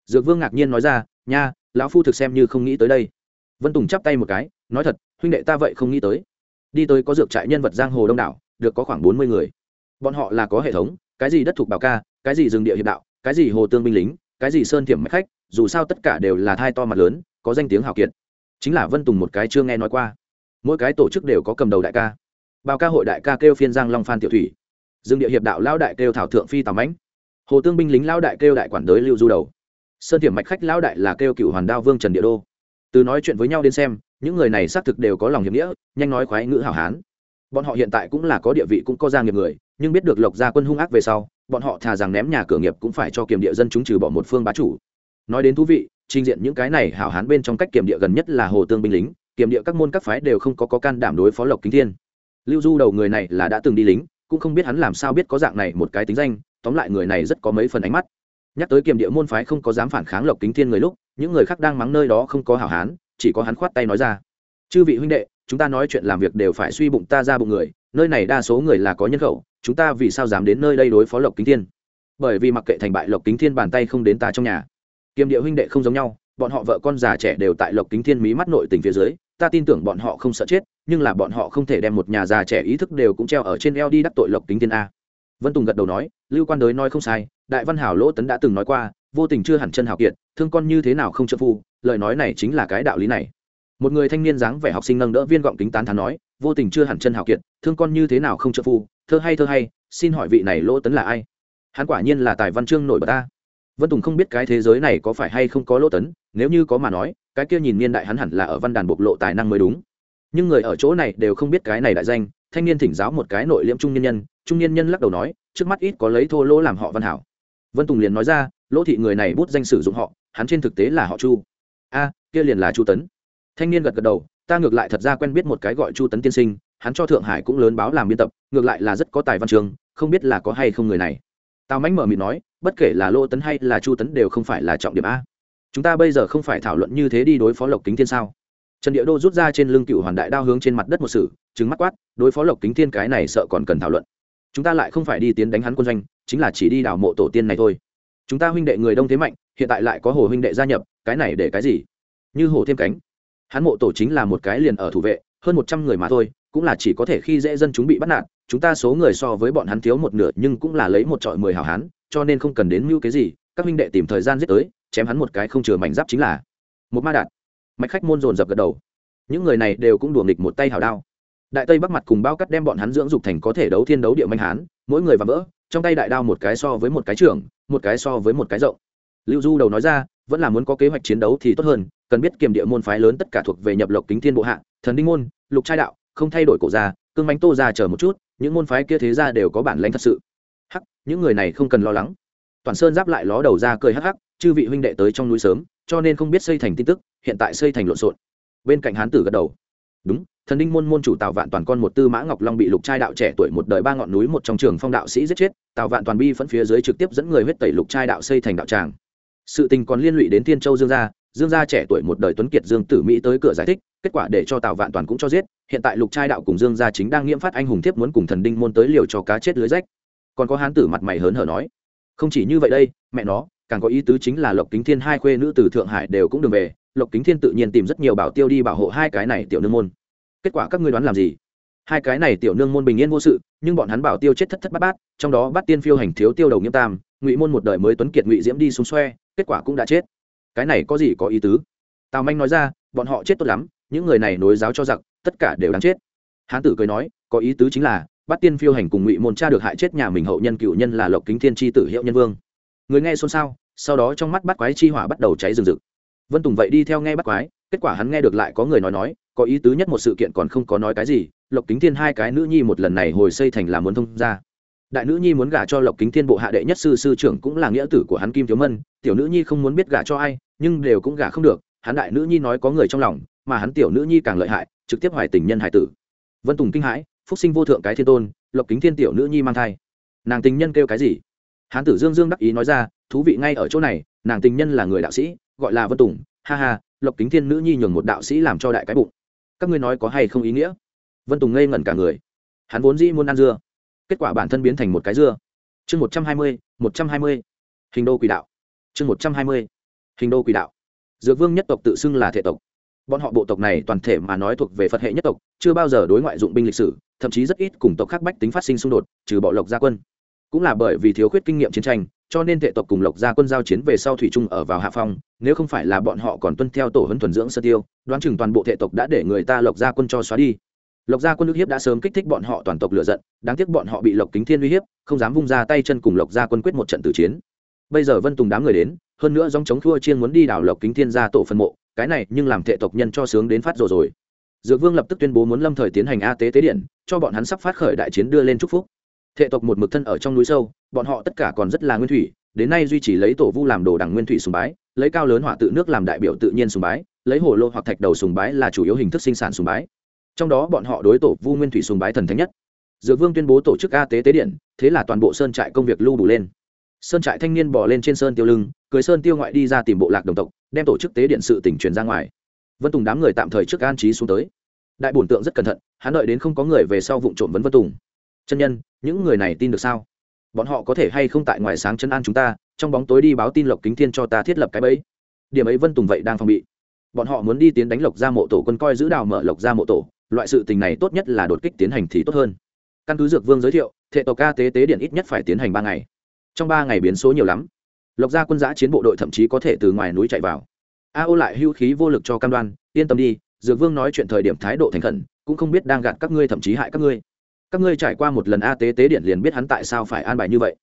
Dược vương ngạc nhiên nói ra, nha, lão phu thực xem như không nghĩ tới đây. Vân tùng chắp tay một cái, nói thật, huynh đệ ta vậy không nghĩ tới. Đi tới có dược trại nhân vật giang hồ đông đảo, được có khoảng bốn mươi người. Bọn họ là có hệ thống, cái gì đất thuộc bảo ca, cái gì rừng địa hiệp đạo, cái gì hồ tương binh lính cái gì sơn thiểm mạch khách, dù sao tất cả đều là thai to mặt lớn, có danh tiếng hào kiệt. Chính là vân tùng một cái chưa nghe nói qua. Mỗi cái tổ chức đều có cầm đầu đại ca. Bao ca hội đại ca kêu phiên giang long phan tiểu thủy. Dương địa hiệp đạo lao đại kêu thảo thượng phi tào mãnh. Hồ tương binh lính lao đại kêu đại quản đới lưu du đầu. Sơn thiểm mạch khách lao đại là kêu cựu hoàn đao vương trần địa đô. Từ nói chuyện với nhau đến xem, những người này xác thực đều có lòng hiệp nghĩa, nhanh nói khoái ngữ hảo hán bọn họ hiện tại cũng là có địa vị cũng có gia nghiệp người nhưng biết được lộc gia quân hung ác về sau bọn họ thà rằng ném nhà cửa nghiệp cũng phải cho kiềm địa dân chúng trừ bỏ một phương bá chủ. Nói đến thú vị trình diện những cái này hảo hán bên trong cách kiềm địa gần nhất là hồ tương binh lính kiềm địa các môn các phái đều không có, có can đảm đối phó lộc kính thiên. Lưu du đầu người này là đã từng đi lính cũng không biết hắn làm sao biết có dạng này một cái tính danh tóm lại người này rất có mấy phần ánh mắt. Nhắc tới kiềm địa môn phái không có dám phản kháng lộc kính thiên người lúc những người khác đang mắng nơi đó không có hảo hán chỉ có hắn khoát tay nói ra. Chư vị huynh đệ chúng ta nói chuyện làm việc đều phải suy bụng ta ra bụng người, nơi này đa số người là có nhân khẩu, chúng ta vì sao dám đến nơi đây đối phó lộc kính thiên? Bởi vì mặc kệ thành bại lộc kính thiên bàn tay không đến ta trong nhà. Kiềm địa huynh đệ không giống nhau, bọn họ vợ con già trẻ đều tại lộc kính thiên mí mắt nội tình phía dưới, ta tin tưởng bọn họ không sợ chết, nhưng là bọn họ không thể đem một nhà già trẻ ý thức đều cũng treo ở trên eo đi đắc tội lộc kính thiên a. Vân tùng gật đầu nói, lưu quan đới nói không sai, đại văn hảo lỗ tấn đã từng nói qua, vô tình chưa hẳn chân hào kiệt, thương con như thế nào không trợ phu, lời nói này chính là cái đạo lý này một người thanh niên dáng vẻ học sinh nâng đỡ viên gọng kính tán thán nói, vô tình chưa hẳn chân hào kiệt, thương con như thế nào không trợ phu, thơ hay thơ hay, xin hỏi vị này lỗ tấn là ai? Hắn quả nhiên là tài văn chương nổi bật ta. Vân tùng không biết cái thế giới này có phải hay không có lỗ tấn, nếu như có mà nói, cái kia nhìn niên đại hắn hẳn là ở văn đàn bộc lộ tài năng mới đúng. Nhưng người ở chỗ này đều không biết cái này đại danh, thanh niên thỉnh giáo một cái nội liễm trung nhân nhân, trung nhân nhân lắc đầu nói, trước mắt ít có lấy thô lỗ làm họ văn hảo. Vân tùng liền nói ra, lỗ thị người này bút danh sử dụng họ, hắn trên thực tế là họ chu. A, kia liền là chu tấn thanh niên gật gật đầu, ta ngược lại thật ra quen biết một cái gọi chu tấn tiên sinh, hắn cho thượng hải cũng lớn báo làm biên tập, ngược lại là rất có tài văn trường, không biết là có hay không người này. Tào mánh mở mịt nói, bất kể là lô tấn hay là chu tấn đều không phải là trọng điểm a. Chúng ta bây giờ không phải thảo luận như thế đi đối phó lộc kính thiên sao? Trần địa đô rút ra trên lưng cựu hoàn đại đao hướng trên mặt đất một sử chứng mắt quát, đối phó lộc kính thiên cái này sợ còn cần thảo luận. Chúng ta lại không phải đi tiến đánh hắn quân doanh, chính là chỉ đi đảo mộ tổ tiên này thôi. Chúng ta huynh đệ người đông thế mạnh, hiện tại lại có hồ huynh đệ gia nhập, cái này để cái gì? Như hồ thêm cánh hắn mộ tổ chính là một cái liền ở thủ vệ, hơn một trăm người mà thôi, cũng là chỉ có thể khi dễ dân chúng bị bắt nạt, chúng ta số người so với bọn hắn thiếu một nửa nhưng cũng là lấy một trọi mười hào hán, cho nên không cần đến mưu cái gì, các huynh đệ tìm thời gian giết tới, chém hắn một cái không chừa mảnh giáp chính là một ma đạt mạch khách môn dồn dập gật đầu. Những người này đều cũng đùa nghịch một tay hào đao. Đại tây bắc mặt cùng bao cắt đem bọn hắn dưỡng dục thành có thể đấu thiên đấu địa manh hán, mỗi người và vỡ, trong tay đại đao một cái so với một cái trưởng, một cái so với một cái rộng. Lưu du đầu nói ra, vẫn là muốn có kế hoạch chiến đấu thì tốt hơn cần biết kiềm địa môn phái lớn tất cả thuộc về nhập lộc kính thiên bộ hạ, thần đinh môn, lục trai đạo, không thay đổi cổ ra cương bánh tô ra chờ một chút, những môn phái kia thế ra đều có bản lãnh thật sự. Hắc, những người này không cần lo lắng. Toàn sơn giáp lại ló đầu ra cười hắc hắc, chư vị huynh đệ tới trong núi sớm, cho nên không biết xây thành tin tức, hiện tại xây thành lộn xộn. Bên cạnh hán tử gật đầu. Đúng, thần đinh môn môn chủ tào vạn toàn con một tư mã ngọc long bị lục trai đạo trẻ tuổi một đời ba ngọn núi một trong trường phong đạo sĩ giết chết, tào vạn toàn bi phẫn phía dưới trực tiếp dẫn người huyết tẩy lục trai đạo xây thành đạo tràng. Sự tình còn liên lụy đến thiên châu dương gia dương gia trẻ tuổi một đời tuấn kiệt dương tử mỹ tới cửa giải thích, kết quả để cho tào vạn toàn cũng cho giết, hiện tại lục trai đạo cùng dương gia chính đang nghiễm phát anh hùng thiếp muốn cùng thần đinh môn tới liều cho cá chết lưới rách. Còn có hán tử mặt mày hớn hở nói, không chỉ như vậy đây, mẹ nó, càng có ý tứ chính là lộc kính thiên hai khuê nữ từ thượng hải đều cũng đường về, lộc kính thiên tự nhiên tìm rất nhiều bảo tiêu đi bảo hộ hai cái này tiểu nương môn. Kết quả các ngươi đoán làm gì? Hai cái này tiểu nương môn bình yên vô sự, nhưng bọn hắn bảo tiêu chết thất thất bát bát, trong đó bắt tiên phiêu hành thiếu tiêu đầu nghiêm tam, ngụy môn một đời mới tuấn kiệt ngụy diễm đi xuống xoe, kết quả cũng đã chết cái này có gì có ý tứ? Tào manh nói ra, bọn họ chết tốt lắm, những người này nối giáo cho giặc, tất cả đều đáng chết. Hán tử cười nói, có ý tứ chính là, bắt tiên phiêu hành cùng ngụy môn cha được hại chết nhà mình hậu nhân cựu nhân là lộc kính thiên tri tử hiệu nhân vương. Người nghe xôn xao, sau đó trong mắt bắt quái chi hỏa bắt đầu cháy rừng rực. Vân tùng vậy đi theo nghe bắt quái, kết quả hắn nghe được lại có người nói nói, có ý tứ nhất một sự kiện còn không có nói cái gì, lộc kính thiên hai cái nữ nhi một lần này hồi xây thành là muốn thông ra đại nữ nhi muốn gả cho lộc kính thiên bộ hạ đệ nhất sư sư trưởng cũng là nghĩa tử của hắn kim thiếu mân, tiểu nữ nhi không muốn biết gả cho ai, nhưng đều cũng gả không được, hắn đại nữ nhi nói có người trong lòng, mà hắn tiểu nữ nhi càng lợi hại, trực tiếp hoài tình nhân hải tử. Vân tùng kinh hãi, phúc sinh vô thượng cái thiên tôn, lộc kính thiên tiểu nữ nhi mang thai. Nàng tình nhân kêu cái gì? Hán tử dương dương đắc ý nói ra, thú vị ngay ở chỗ này, nàng tình nhân là người đạo sĩ, gọi là vân tùng, ha ha, lộc kính thiên nữ nhi nhường một đạo sĩ làm cho đại cái bụng. Các ngươi nói có hay không ý nghĩa? Vân tùng ngây ngẩn cả người. Hắn vốn dĩ muốn ăn dưa kết quả bản thân biến thành một cái dưa. Chương một trăm hai mươi, một trăm hai mươi. Hình đô quỷ đạo. Chương một trăm hai mươi. Hình đô quỷ đạo. Dược vương nhất tộc tự xưng là thể tộc. Bọn họ bộ tộc này toàn thể mà nói thuộc về phật hệ nhất tộc, chưa bao giờ đối ngoại dụng binh lịch sử, thậm chí rất ít cùng tộc khác bách tính phát sinh xung đột, trừ bỏ lộc gia quân. Cũng là bởi vì thiếu khuyết kinh nghiệm chiến tranh, cho nên tệ tộc cùng lộc gia quân giao chiến về sau thủy trung ở vào hạ phong, nếu không phải là bọn họ còn tuân theo tổ huấn thuần dưỡng sơ tiêu, đoán chừng toàn bộ tệ tộc đã để người ta lộc gia quân cho xóa đi lộc gia quân ức hiếp đã sớm kích thích bọn họ toàn tộc lựa giận, đáng tiếc bọn họ bị lộc kính thiên uy hiếp, không dám vung ra tay chân cùng lộc gia quân quyết một trận tử chiến. Bây giờ vân tùng đám người đến, hơn nữa dòng chống thua chiên muốn đi đảo lộc kính thiên ra tổ phân mộ, cái này nhưng làm thệ tộc nhân cho sướng đến phát rồi rồi. Dược vương lập tức tuyên bố muốn lâm thời tiến hành a tế tế điện, cho bọn hắn sắp phát khởi đại chiến đưa lên chúc phúc. Thệ tộc một mực thân ở trong núi sâu, bọn họ tất cả còn rất là nguyên thủy, đến nay duy trì lấy tổ vu làm đồ đằng nguyên thủy sùng bái, lấy cao lớn họa tự nước làm đại biểu tự nhiên sùng bái, lấy hồ lô hoặc thạch đầu sùng bái là chủ yếu hình thức sinh sản sùng bái trong đó bọn họ đối tổ vu nguyên thủy sùng bái thần thánh nhất. Dược vương tuyên bố tổ chức a tế tế điện, thế là toàn bộ sơn trại công việc lưu đủ lên. Sơn trại thanh niên bỏ lên trên sơn tiêu lưng, cưới sơn tiêu ngoại đi ra tìm bộ lạc đồng tộc, đem tổ chức tế điện sự tỉnh truyền ra ngoài. Vân tùng đám người tạm thời trước an trí xuống tới. Đại bổn tượng rất cẩn thận, hắn đợi đến không có người về sau vụ trộm vấn vân tùng. Chân nhân, những người này tin được sao? Bọn họ có thể hay không tại ngoài sáng chân an chúng ta, trong bóng tối đi báo tin lộc kính thiên cho ta thiết lập cái bẫy. Điểm ấy vân tùng vậy đang phòng bị. Bọn họ muốn đi tiến đánh lộc ra mộ tổ, quân coi giữ đào mở lộc ra mộ tổ loại sự tình này tốt nhất là đột kích tiến hành thì tốt hơn. Căn cứ dược vương giới thiệu thệ tộc ca tế tế điện ít nhất phải tiến hành ba ngày. Trong ba ngày biến số nhiều lắm. Lộc gia quân giã chiến bộ đội thậm chí có thể từ ngoài núi chạy vào. A ô lại hưu khí vô lực cho cam đoan, yên tâm đi, dược vương nói chuyện thời điểm thái độ thành khẩn, cũng không biết đang gạt các ngươi thậm chí hại các ngươi. Các ngươi trải qua một lần a tế tế điện liền biết hắn tại sao phải an bài như vậy.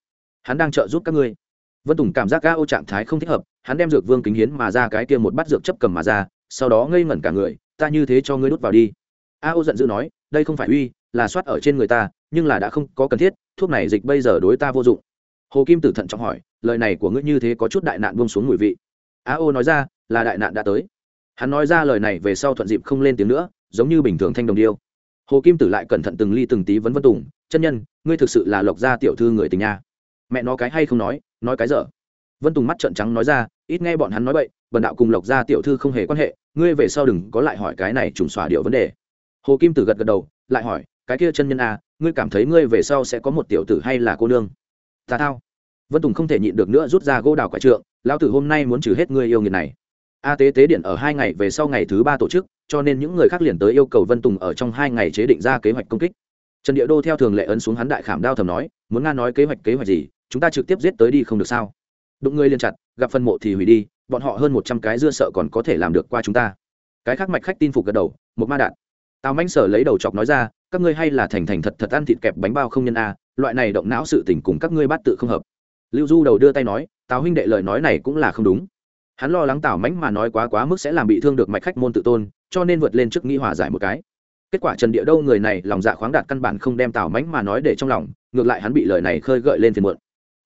Hắn đang trợ giúp các ngươi. Vân tùng cảm giác a ô trạng thái không thích hợp, hắn đem dược vương kính hiến mà ra cái kia một bát dược chấp cầm mà ra, sau đó ngây ngẩn cả người, ta như thế cho ngươi đút vào đi a ô giận dữ nói, đây không phải uy, là soát ở trên người ta, nhưng là đã không có cần thiết, thuốc này dịch bây giờ đối ta vô dụng. Hồ kim tử thận trọng hỏi, lời này của ngươi như thế có chút đại nạn buông xuống mùi vị. A ô nói ra, là đại nạn đã tới. Hắn nói ra lời này về sau thuận dịp không lên tiếng nữa, giống như bình thường thanh đồng điêu. Hồ kim tử lại cẩn thận từng ly từng tí vấn vân tùng, chân nhân, ngươi thực sự là lộc gia tiểu thư người tình nha. Mẹ nó cái hay không nói nói cái dở. Vân tùng mắt trợn trắng nói ra, ít nghe bọn hắn nói bậy, bần đạo cùng lộc gia tiểu thư không hề quan hệ, ngươi về sau đừng có lại hỏi cái này trùng xòa điệu vấn đề hồ kim tử gật gật đầu lại hỏi cái kia chân nhân à, ngươi cảm thấy ngươi về sau sẽ có một tiểu tử hay là cô nương? Ta thao. Vân tùng không thể nhịn được nữa rút ra gỗ đào quả trượng lão tử hôm nay muốn trừ hết ngươi yêu nghiệt này. A tế tế điện ở hai ngày về sau ngày thứ ba tổ chức cho nên những người khác liền tới yêu cầu vân tùng ở trong hai ngày chế định ra kế hoạch công kích. Trần địa đô theo thường lệ ấn xuống hắn đại khảm đao thầm nói muốn nga nói kế hoạch kế hoạch gì chúng ta trực tiếp giết tới đi không được sao? Đụng ngươi liền chặt gặp phân mộ thì hủy đi bọn họ hơn một trăm cái dưa sợ còn có thể làm được qua chúng ta. Cái khác mạch khách tin phục gật đầu một ma đạn tào manh sở lấy đầu chọc nói ra, các ngươi hay là thành thành thật thật ăn thịt kẹp bánh bao không nhân a, loại này động não sự tình cùng các ngươi bắt tự không hợp. Lưu du đầu đưa tay nói, tào huynh đệ lời nói này cũng là không đúng. Hắn lo lắng tào mánh mà nói quá quá mức sẽ làm bị thương được mạch khách môn tự tôn, cho nên vượt lên trước nghĩ hòa giải một cái. Kết quả trần địa đâu người này lòng dạ khoáng đạt căn bản không đem tào mánh mà nói để trong lòng, ngược lại hắn bị lời này khơi gợi lên phiền muộn.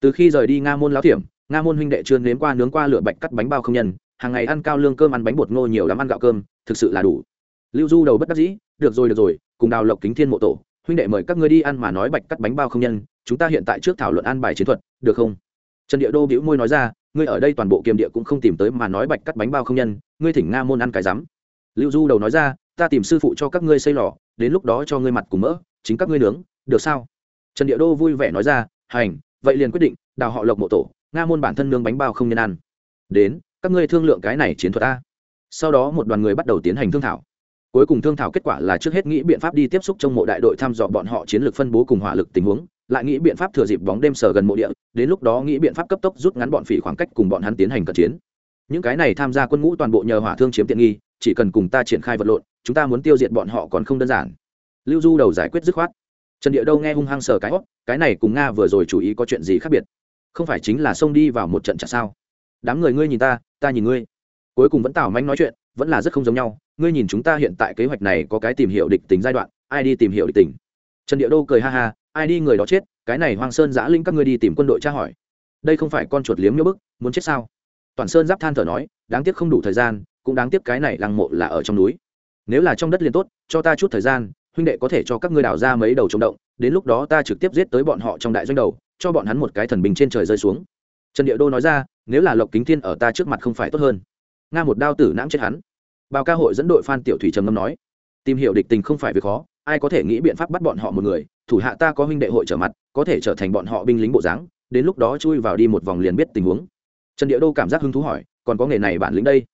Từ khi rời đi nga môn lão thiểm nga môn huynh đệ chưa nếm qua nướng qua lửa bạch cắt bánh bao không nhân, hàng ngày ăn cao lương cơm ăn bánh bột ngô nhiều lắm ăn gạo cơm, thực sự là đủ lưu du đầu bất đắc dĩ, được rồi được rồi, cùng đào lộc kính thiên mộ tổ, huynh đệ mời các ngươi đi ăn mà nói bạch cắt bánh bao không nhân, chúng ta hiện tại trước thảo luận ăn bài chiến thuật, được không? Trần địa đô bĩu môi nói ra, ngươi ở đây toàn bộ kiềm địa cũng không tìm tới mà nói bạch cắt bánh bao không nhân, ngươi thỉnh nga môn ăn cái rắm. Lưu du đầu nói ra, ta tìm sư phụ cho các ngươi xây lò, đến lúc đó cho ngươi mặt cùng mỡ, chính các ngươi nướng, được sao? Trần địa đô vui vẻ nói ra, hành, vậy liền quyết định, đào họ lộc mộ tổ, nga môn bản thân nướng bánh bao không nhân ăn. Đến, các ngươi thương lượng cái này chiến thuật a. Sau đó một đoàn người bắt đầu tiến hành thương thảo cuối cùng thương thảo kết quả là trước hết nghĩ biện pháp đi tiếp xúc trong mộ đại đội thăm dò bọn họ chiến lược phân bố cùng hỏa lực tình huống, lại nghĩ biện pháp thừa dịp bóng đêm sờ gần mộ địa, đến lúc đó nghĩ biện pháp cấp tốc rút ngắn bọn phỉ khoảng cách cùng bọn hắn tiến hành cận chiến. Những cái này tham gia quân ngũ toàn bộ nhờ hỏa thương chiếm tiện nghi, chỉ cần cùng ta triển khai vật lộn, chúng ta muốn tiêu diệt bọn họ còn không đơn giản. Lưu du đầu giải quyết dứt khoát. Trần địa đâu nghe hung hăng sờ cái hót, cái này cùng nga vừa rồi chủ ý có chuyện gì khác biệt? Không phải chính là xông đi vào một trận chặt sao? Đám người ngươi nhìn ta ta nhìn ngươi cuối cùng vẫn tào manh nói chuyện, vẫn là rất không giống nhau. Ngươi nhìn chúng ta hiện tại kế hoạch này có cái tìm hiểu địch tính giai đoạn, ai đi tìm hiểu địch tình trần địa đô cười ha ha, ai đi người đó chết, cái này hoang sơn giã linh các ngươi đi tìm quân đội tra hỏi. Đây không phải con chuột liếm nhớ bức, muốn chết sao? Toàn sơn giáp than thở nói, đáng tiếc không đủ thời gian, cũng đáng tiếc cái này lăng mộ là ở trong núi. Nếu là trong đất liền tốt, cho ta chút thời gian, huynh đệ có thể cho các ngươi đào ra mấy đầu trống động, đến lúc đó ta trực tiếp giết tới bọn họ trong đại doanh đầu, cho bọn hắn một cái thần bình trên trời rơi xuống. Trần địa đô nói ra, nếu là lộc kính thiên ở ta trước mặt không phải tốt hơn nga một đao tử nãm chết hắn. Bao ca hội dẫn đội phan tiểu thủy trầm ngâm nói, tìm hiểu địch tình không phải việc khó, ai có thể nghĩ biện pháp bắt bọn họ một người? Thủ hạ ta có huynh đệ hội trở mặt, có thể trở thành bọn họ binh lính bộ dáng, đến lúc đó chui vào đi một vòng liền biết tình huống. Trần địa đô cảm giác hứng thú hỏi, còn có nghề này bản lĩnh đây?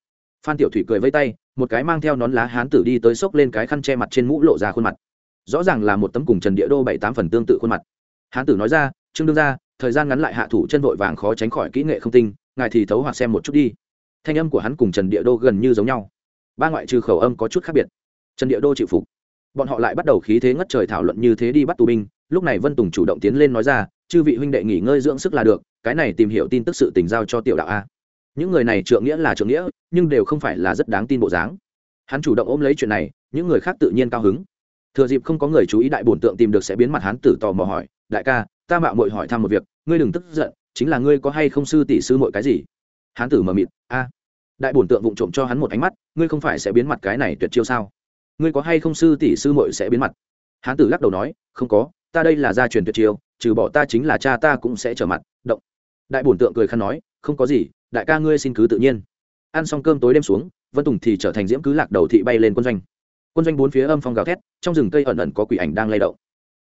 Phan tiểu thủy cười vây tay, một cái mang theo nón lá hán tử đi tới xốc lên cái khăn che mặt trên mũ lộ ra khuôn mặt. Rõ ràng là một tấm cùng trần địa đô bảy tám phần tương tự khuôn mặt. Hán tử nói ra, trương đương ra thời gian ngắn lại hạ thủ chân vội vàng khó tránh khỏi kỹ nghệ không tinh, ngài thì thấu hoặc xem một chút đi thanh âm của hắn cùng trần địa đô gần như giống nhau. Ba ngoại trừ khẩu âm có chút khác biệt. Trần địa đô chịu phục. Bọn họ lại bắt đầu khí thế ngất trời thảo luận như thế đi bắt tù binh, lúc này vân tùng chủ động tiến lên nói ra, chư vị huynh đệ nghỉ ngơi dưỡng sức là được, cái này tìm hiểu tin tức sự tình giao cho tiểu đạo a. Những người này trượng nghĩa là trượng nghĩa, nhưng đều không phải là rất đáng tin bộ dáng. Hắn chủ động ôm lấy chuyện này, những người khác tự nhiên cao hứng. Thừa dịp không có người chú ý đại bổn tượng tìm được sẽ biến mặt hắn tử tò mò hỏi, đại ca, ta mạo mội hỏi thăm một việc, ngươi đừng tức giận, chính là ngươi có hay không sư tỷ sư mội cái gì? Hán tử mờ mịt a đại bổn tượng vụng trộm cho hắn một ánh mắt, ngươi không phải sẽ biến mặt cái này tuyệt chiêu sao? Ngươi có hay không sư tỷ sư mội sẽ biến mặt? Hán tử lắc đầu nói, không có, ta đây là gia truyền tuyệt chiêu, trừ bỏ ta chính là cha ta cũng sẽ trở mặt, động. Đại bổn tượng cười khăn nói, không có gì, đại ca ngươi xin cứ tự nhiên. Ăn xong cơm tối đêm xuống, vân tùng thì trở thành diễm cứ lạc đầu thị bay lên quân doanh. Quân doanh bốn phía âm phong gào thét, trong rừng cây ẩn ẩn có quỷ ảnh đang lay động.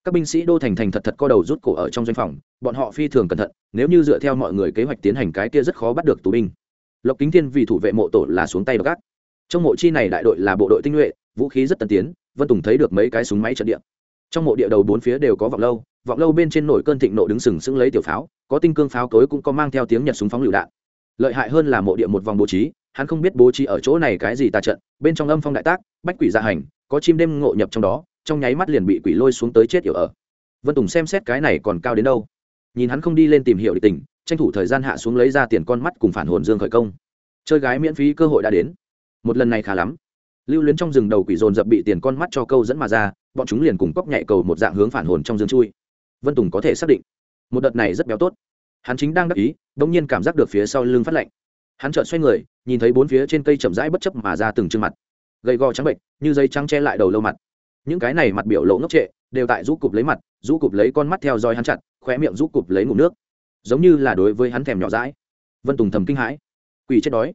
Các binh sĩ đô thành thành thật thật co đầu rút cổ ở trong doanh phòng, bọn họ phi thường cẩn thận, nếu như dựa theo mọi người kế hoạch tiến hành cái kia rất khó bắt được tù binh lộc kính thiên vì thủ vệ mộ tổ là xuống tay gác. Trong mộ chi này đại đội là bộ đội tinh nhuệ, vũ khí rất tân tiến, vân tùng thấy được mấy cái súng máy trận địa. Trong mộ địa đầu bốn phía đều có vọng lâu vọng lâu bên trên nổi cơn thịnh nộ đứng sừng sững lấy tiểu pháo, có tinh cương pháo cối cũng có mang theo tiếng nhật súng phóng lựu đạn. Lợi hại hơn là mộ địa một vòng bố trí, hắn không biết bố trí ở chỗ này cái gì tà trận, bên trong âm phong đại tác, bách quỷ gia hành, có chim đêm ngộ nhập trong đó, trong nháy mắt liền bị quỷ lôi xuống tới chết yểu ở. Vân tùng xem xét cái này còn cao đến đâu. Nhìn hắn không đi lên tìm hiểu địch tình tranh thủ thời gian hạ xuống lấy ra tiền con mắt cùng phản hồn dương khởi công. Chơi gái miễn phí cơ hội đã đến. Một lần này khá lắm. Lưu luyến trong rừng đầu quỷ dồn dập bị tiền con mắt cho câu dẫn mà ra, bọn chúng liền cùng cóc nhạy cầu một dạng hướng phản hồn trong dương chui. Vân tùng có thể xác định, một đợt này rất béo tốt. Hắn chính đang đắc ý đ ỗ n g nhiên cảm giác được phía sau lưng phát lạnh. Hắn chợt xoay người, nhìn thấy bốn phía trên cây chậm rãi bất chấp mà ra từng chương mặt. Gầy gò trắng bệnh, như dây trắng che lại đầu lâu mặt. Những cái này mặt biểu lộ ngốc trệ, đều tại rũ cụp lấy mặt, rũ cụp lấy con mắt theo dõi hắn chặt, khóe miệng rũ cụp lấy ngủ nước giống như là đối với hắn thèm nhỏ dãi, vân tùng thầm kinh hãi. Quỷ chết đói.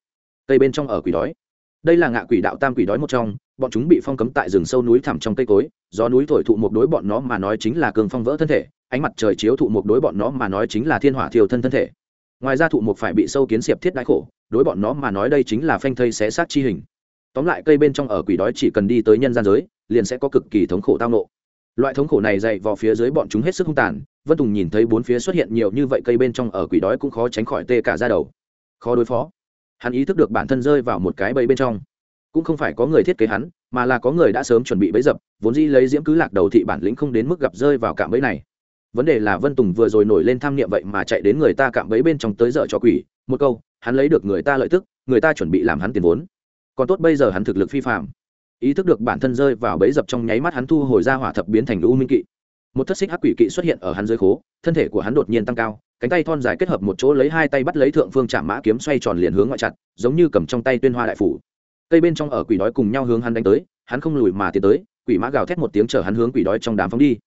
Cây bên trong ở quỷ đói. Đây là ngạ quỷ đạo tam quỷ đói một trong bọn chúng bị phong cấm tại rừng sâu núi thẳm trong cây cối do núi thổi thụ một đối bọn nó mà nói chính là cường phong vỡ thân thể ánh mặt trời chiếu thụ một đối bọn nó mà nói chính là thiên hỏa thiêu thân thân thể. Ngoài ra thụ một phải bị sâu kiến xiệp thiết đái khổ đối bọn nó mà nói đây chính là phanh thây xé xác chi hình. Tóm lại cây bên trong ở quỷ đói chỉ cần đi tới nhân gian giới liền sẽ có cực kỳ thống khổ tao nộ loại thống khổ này dày vào phía dưới bọn chúng hết sức hung tàn vân tùng nhìn thấy bốn phía xuất hiện nhiều như vậy cây bên trong ở quỷ đói cũng khó tránh khỏi tê cả ra đầu. Khó đối phó. Hắn ý thức được bản thân rơi vào một cái bẫy bên trong. Cũng không phải có người thiết kế hắn, mà là có người đã sớm chuẩn bị bẫy dập, vốn dĩ lấy diễm cứ lạc đầu thị bản lĩnh không đến mức gặp rơi vào cạm bẫy này. Vấn đề là vân tùng vừa rồi nổi lên tham niệm vậy mà chạy đến người ta cạm bẫy bên trong tới dợ cho quỷ, một câu, hắn lấy được người ta lợi tức, người ta chuẩn bị làm hắn tiền vốn. Còn tốt bây giờ hắn thực lực phi phạm ý thức được bản thân rơi vào bẫy dập trong nháy mắt hắn thu hồi ra hỏa thập biến thành u minh kỵ một thất xích hắc quỷ kỵ xuất hiện ở hắn dưới khố, thân thể của hắn đột nhiên tăng cao, cánh tay thon dài kết hợp một chỗ lấy hai tay bắt lấy thượng phương chạm mã kiếm xoay tròn liền hướng ngoại chặt, giống như cầm trong tay tuyên hoa đại phủ. Cây bên trong ở quỷ đói cùng nhau hướng hắn đánh tới, hắn không lùi mà tiến tới, quỷ mã gào thét một tiếng chở hắn hướng quỷ đói trong đám phóng đi.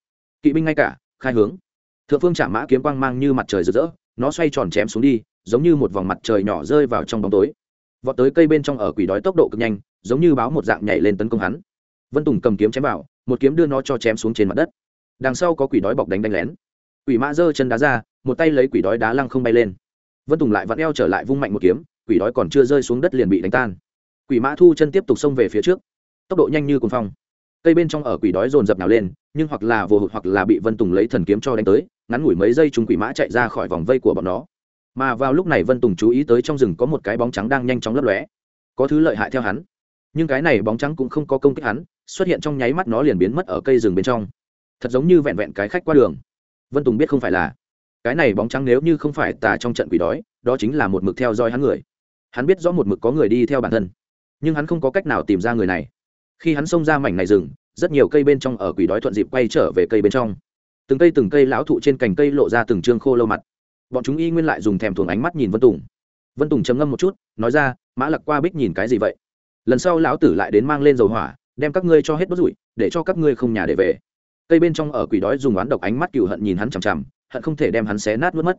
Kỵ binh ngay cả, khai hướng. Thượng phương chạm mã kiếm quang mang như mặt trời rực rỡ, nó xoay tròn chém xuống đi, giống như một vòng mặt trời nhỏ rơi vào trong bóng tối. Vọt tới cây bên trong ở quỷ đói tốc độ cực nhanh, giống như báo một dạng nhảy lên tấn công hắn. Vân tùng cầm kiếm chém vào, một kiếm đưa nó cho chém xuống trên mặt đất đằng sau có quỷ đói bọc đánh đánh lén. Quỷ mã giơ chân đá ra, một tay lấy quỷ đói đá lăng không bay lên. Vân tùng lại vặn eo trở lại vung mạnh một kiếm, quỷ đói còn chưa rơi xuống đất liền bị đánh tan. Quỷ mã thu chân tiếp tục xông về phía trước, tốc độ nhanh như cuồng phong. Cây bên trong ở quỷ đói dồn dập nào lên, nhưng hoặc là vồ hụt hoặc là bị vân tùng lấy thần kiếm cho đánh tới, ngắn ngủi mấy giây chúng quỷ mã chạy ra khỏi vòng vây của bọn nó. Mà vào lúc này vân tùng chú ý tới trong rừng có một cái bóng trắng đang nhanh chóng lấp lóe. Có thứ lợi hại theo hắn. Nhưng cái này bóng trắng cũng không có công kích hắn, xuất hiện trong nháy mắt nó liền biến mất ở cây rừng bên trong thật giống như vẹn vẹn cái khách qua đường. Vân tùng biết không phải là, cái này bóng trắng nếu như không phải tà trong trận quỷ đói, đó chính là một mực theo dõi hắn người. Hắn biết rõ một mực có người đi theo bản thân, nhưng hắn không có cách nào tìm ra người này. Khi hắn xông ra mảnh này rừng, rất nhiều cây bên trong ở quỷ đói thuận dịp quay trở về cây bên trong. Từng cây từng cây lão thụ trên cành cây lộ ra từng trương khô lâu mặt. Bọn chúng y nguyên lại dùng thèm thuồng ánh mắt nhìn vân tùng. Vân tùng chấm ngâm một chút, nói ra, mã lặc qua bích nhìn cái gì vậy? Lần sau lão tử lại đến mang lên dầu hỏa, đem các ngươi cho hết đốt rủi, để cho các ngươi không nhà để về cây bên trong ở quỷ đói dùng oán độc ánh mắt cựu hận nhìn hắn chằm chằm, hận không thể đem hắn xé nát mất mất.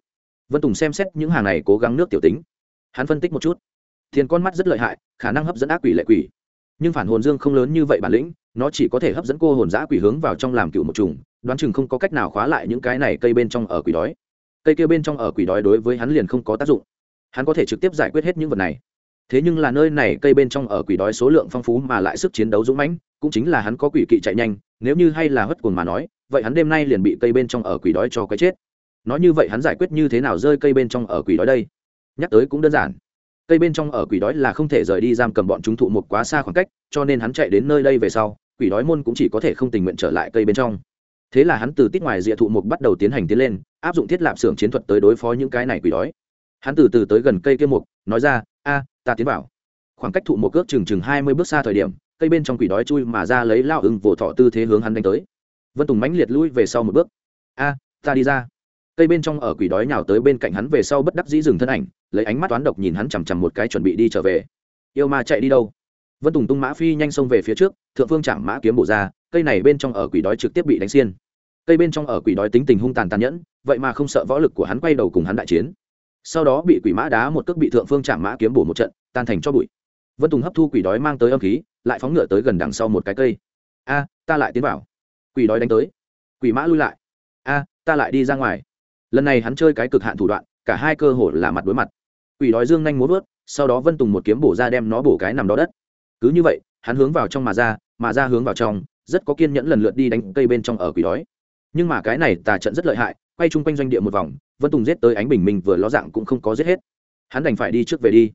Vân tùng xem xét những hàng này cố gắng nước tiểu tính. Hắn phân tích một chút. Thiền con mắt rất lợi hại, khả năng hấp dẫn ác quỷ lệ quỷ. Nhưng phản hồn dương không lớn như vậy bản lĩnh, nó chỉ có thể hấp dẫn cô hồn giã quỷ hướng vào trong làm cựu một trùng đoán chừng không có cách nào khóa lại những cái này cây bên trong ở quỷ đói. Cây kia bên trong ở quỷ đói đối với hắn liền không có tác dụng. Hắn có thể trực tiếp giải quyết hết những vật này thế nhưng là nơi này cây bên trong ở quỷ đói số lượng phong phú mà lại sức chiến đấu dũng mãnh, cũng chính là hắn có quỷ kỵ chạy nhanh, nếu như hay là hất cuồng mà nói, vậy hắn đêm nay liền bị cây bên trong ở quỷ đói cho cái chết. Nói như vậy hắn giải quyết như thế nào rơi cây bên trong ở quỷ đói đây? Nhắc tới cũng đơn giản. Cây bên trong ở quỷ đói là không thể rời đi giam cầm bọn chúng thụ một quá xa khoảng cách, cho nên hắn chạy đến nơi đây về sau, quỷ đói môn cũng chỉ có thể không tình nguyện trở lại cây bên trong. Thế là hắn từ tít ngoài rìa thụ mục bắt đầu tiến hành tiến lên, áp dụng thiết lạp xưởng chiến thuật tới đối phó những cái này quỷ đói. Hắn từ từ tới gần cây kia mục, nói ra, a ta tiến vào. Khoảng cách thụ một cước chừng chừng hai mươi bước xa thời điểm, cây bên trong quỷ đói chui mà ra lấy lao ưng vỗ thọ tư thế hướng hắn đánh tới. Vân tùng mãnh liệt lui về sau một bước. A, ta đi ra. Cây bên trong ở quỷ đói nhào tới bên cạnh hắn về sau bất đắc dĩ dừng thân ảnh, lấy ánh mắt toán độc nhìn hắn chằm chằm một cái chuẩn bị đi trở về. Yêu ma chạy đi đâu? Vân tùng tung mã phi nhanh xông về phía trước, thượng phương chạm mã kiếm bổ ra, cây này bên trong ở quỷ đói trực tiếp bị đánh xiên. Cây bên trong ở quỷ đói tính tình hung tàn tàn nhẫn, vậy mà không sợ võ lực của hắn quay đầu cùng hắn đại chiến sau đó bị quỷ mã đá một cước bị thượng phương chạm mã kiếm bổ một trận, tan thành cho bụi. Vân tùng hấp thu quỷ đói mang tới âm khí, lại phóng ngựa tới gần đằng sau một cái cây. A, ta lại tiến vào. Quỷ đói đánh tới. Quỷ mã lui lại. A, ta lại đi ra ngoài. Lần này hắn chơi cái cực hạn thủ đoạn, cả hai cơ hội là mặt đối mặt. Quỷ đói dương nhanh muốn vớt, sau đó vân tùng một kiếm bổ ra đem nó bổ cái nằm đó đất. Cứ như vậy, hắn hướng vào trong mà ra mà ra hướng vào trong, rất có kiên nhẫn lần lượt đi đánh cây bên trong ở quỷ đói nhưng mà cái này tà trận rất lợi hại, quay chung quanh doanh địa một vòng, vân tùng giết tới ánh bình minh vừa ló dạng cũng không có giết hết. Hắn đành phải đi trước về đi.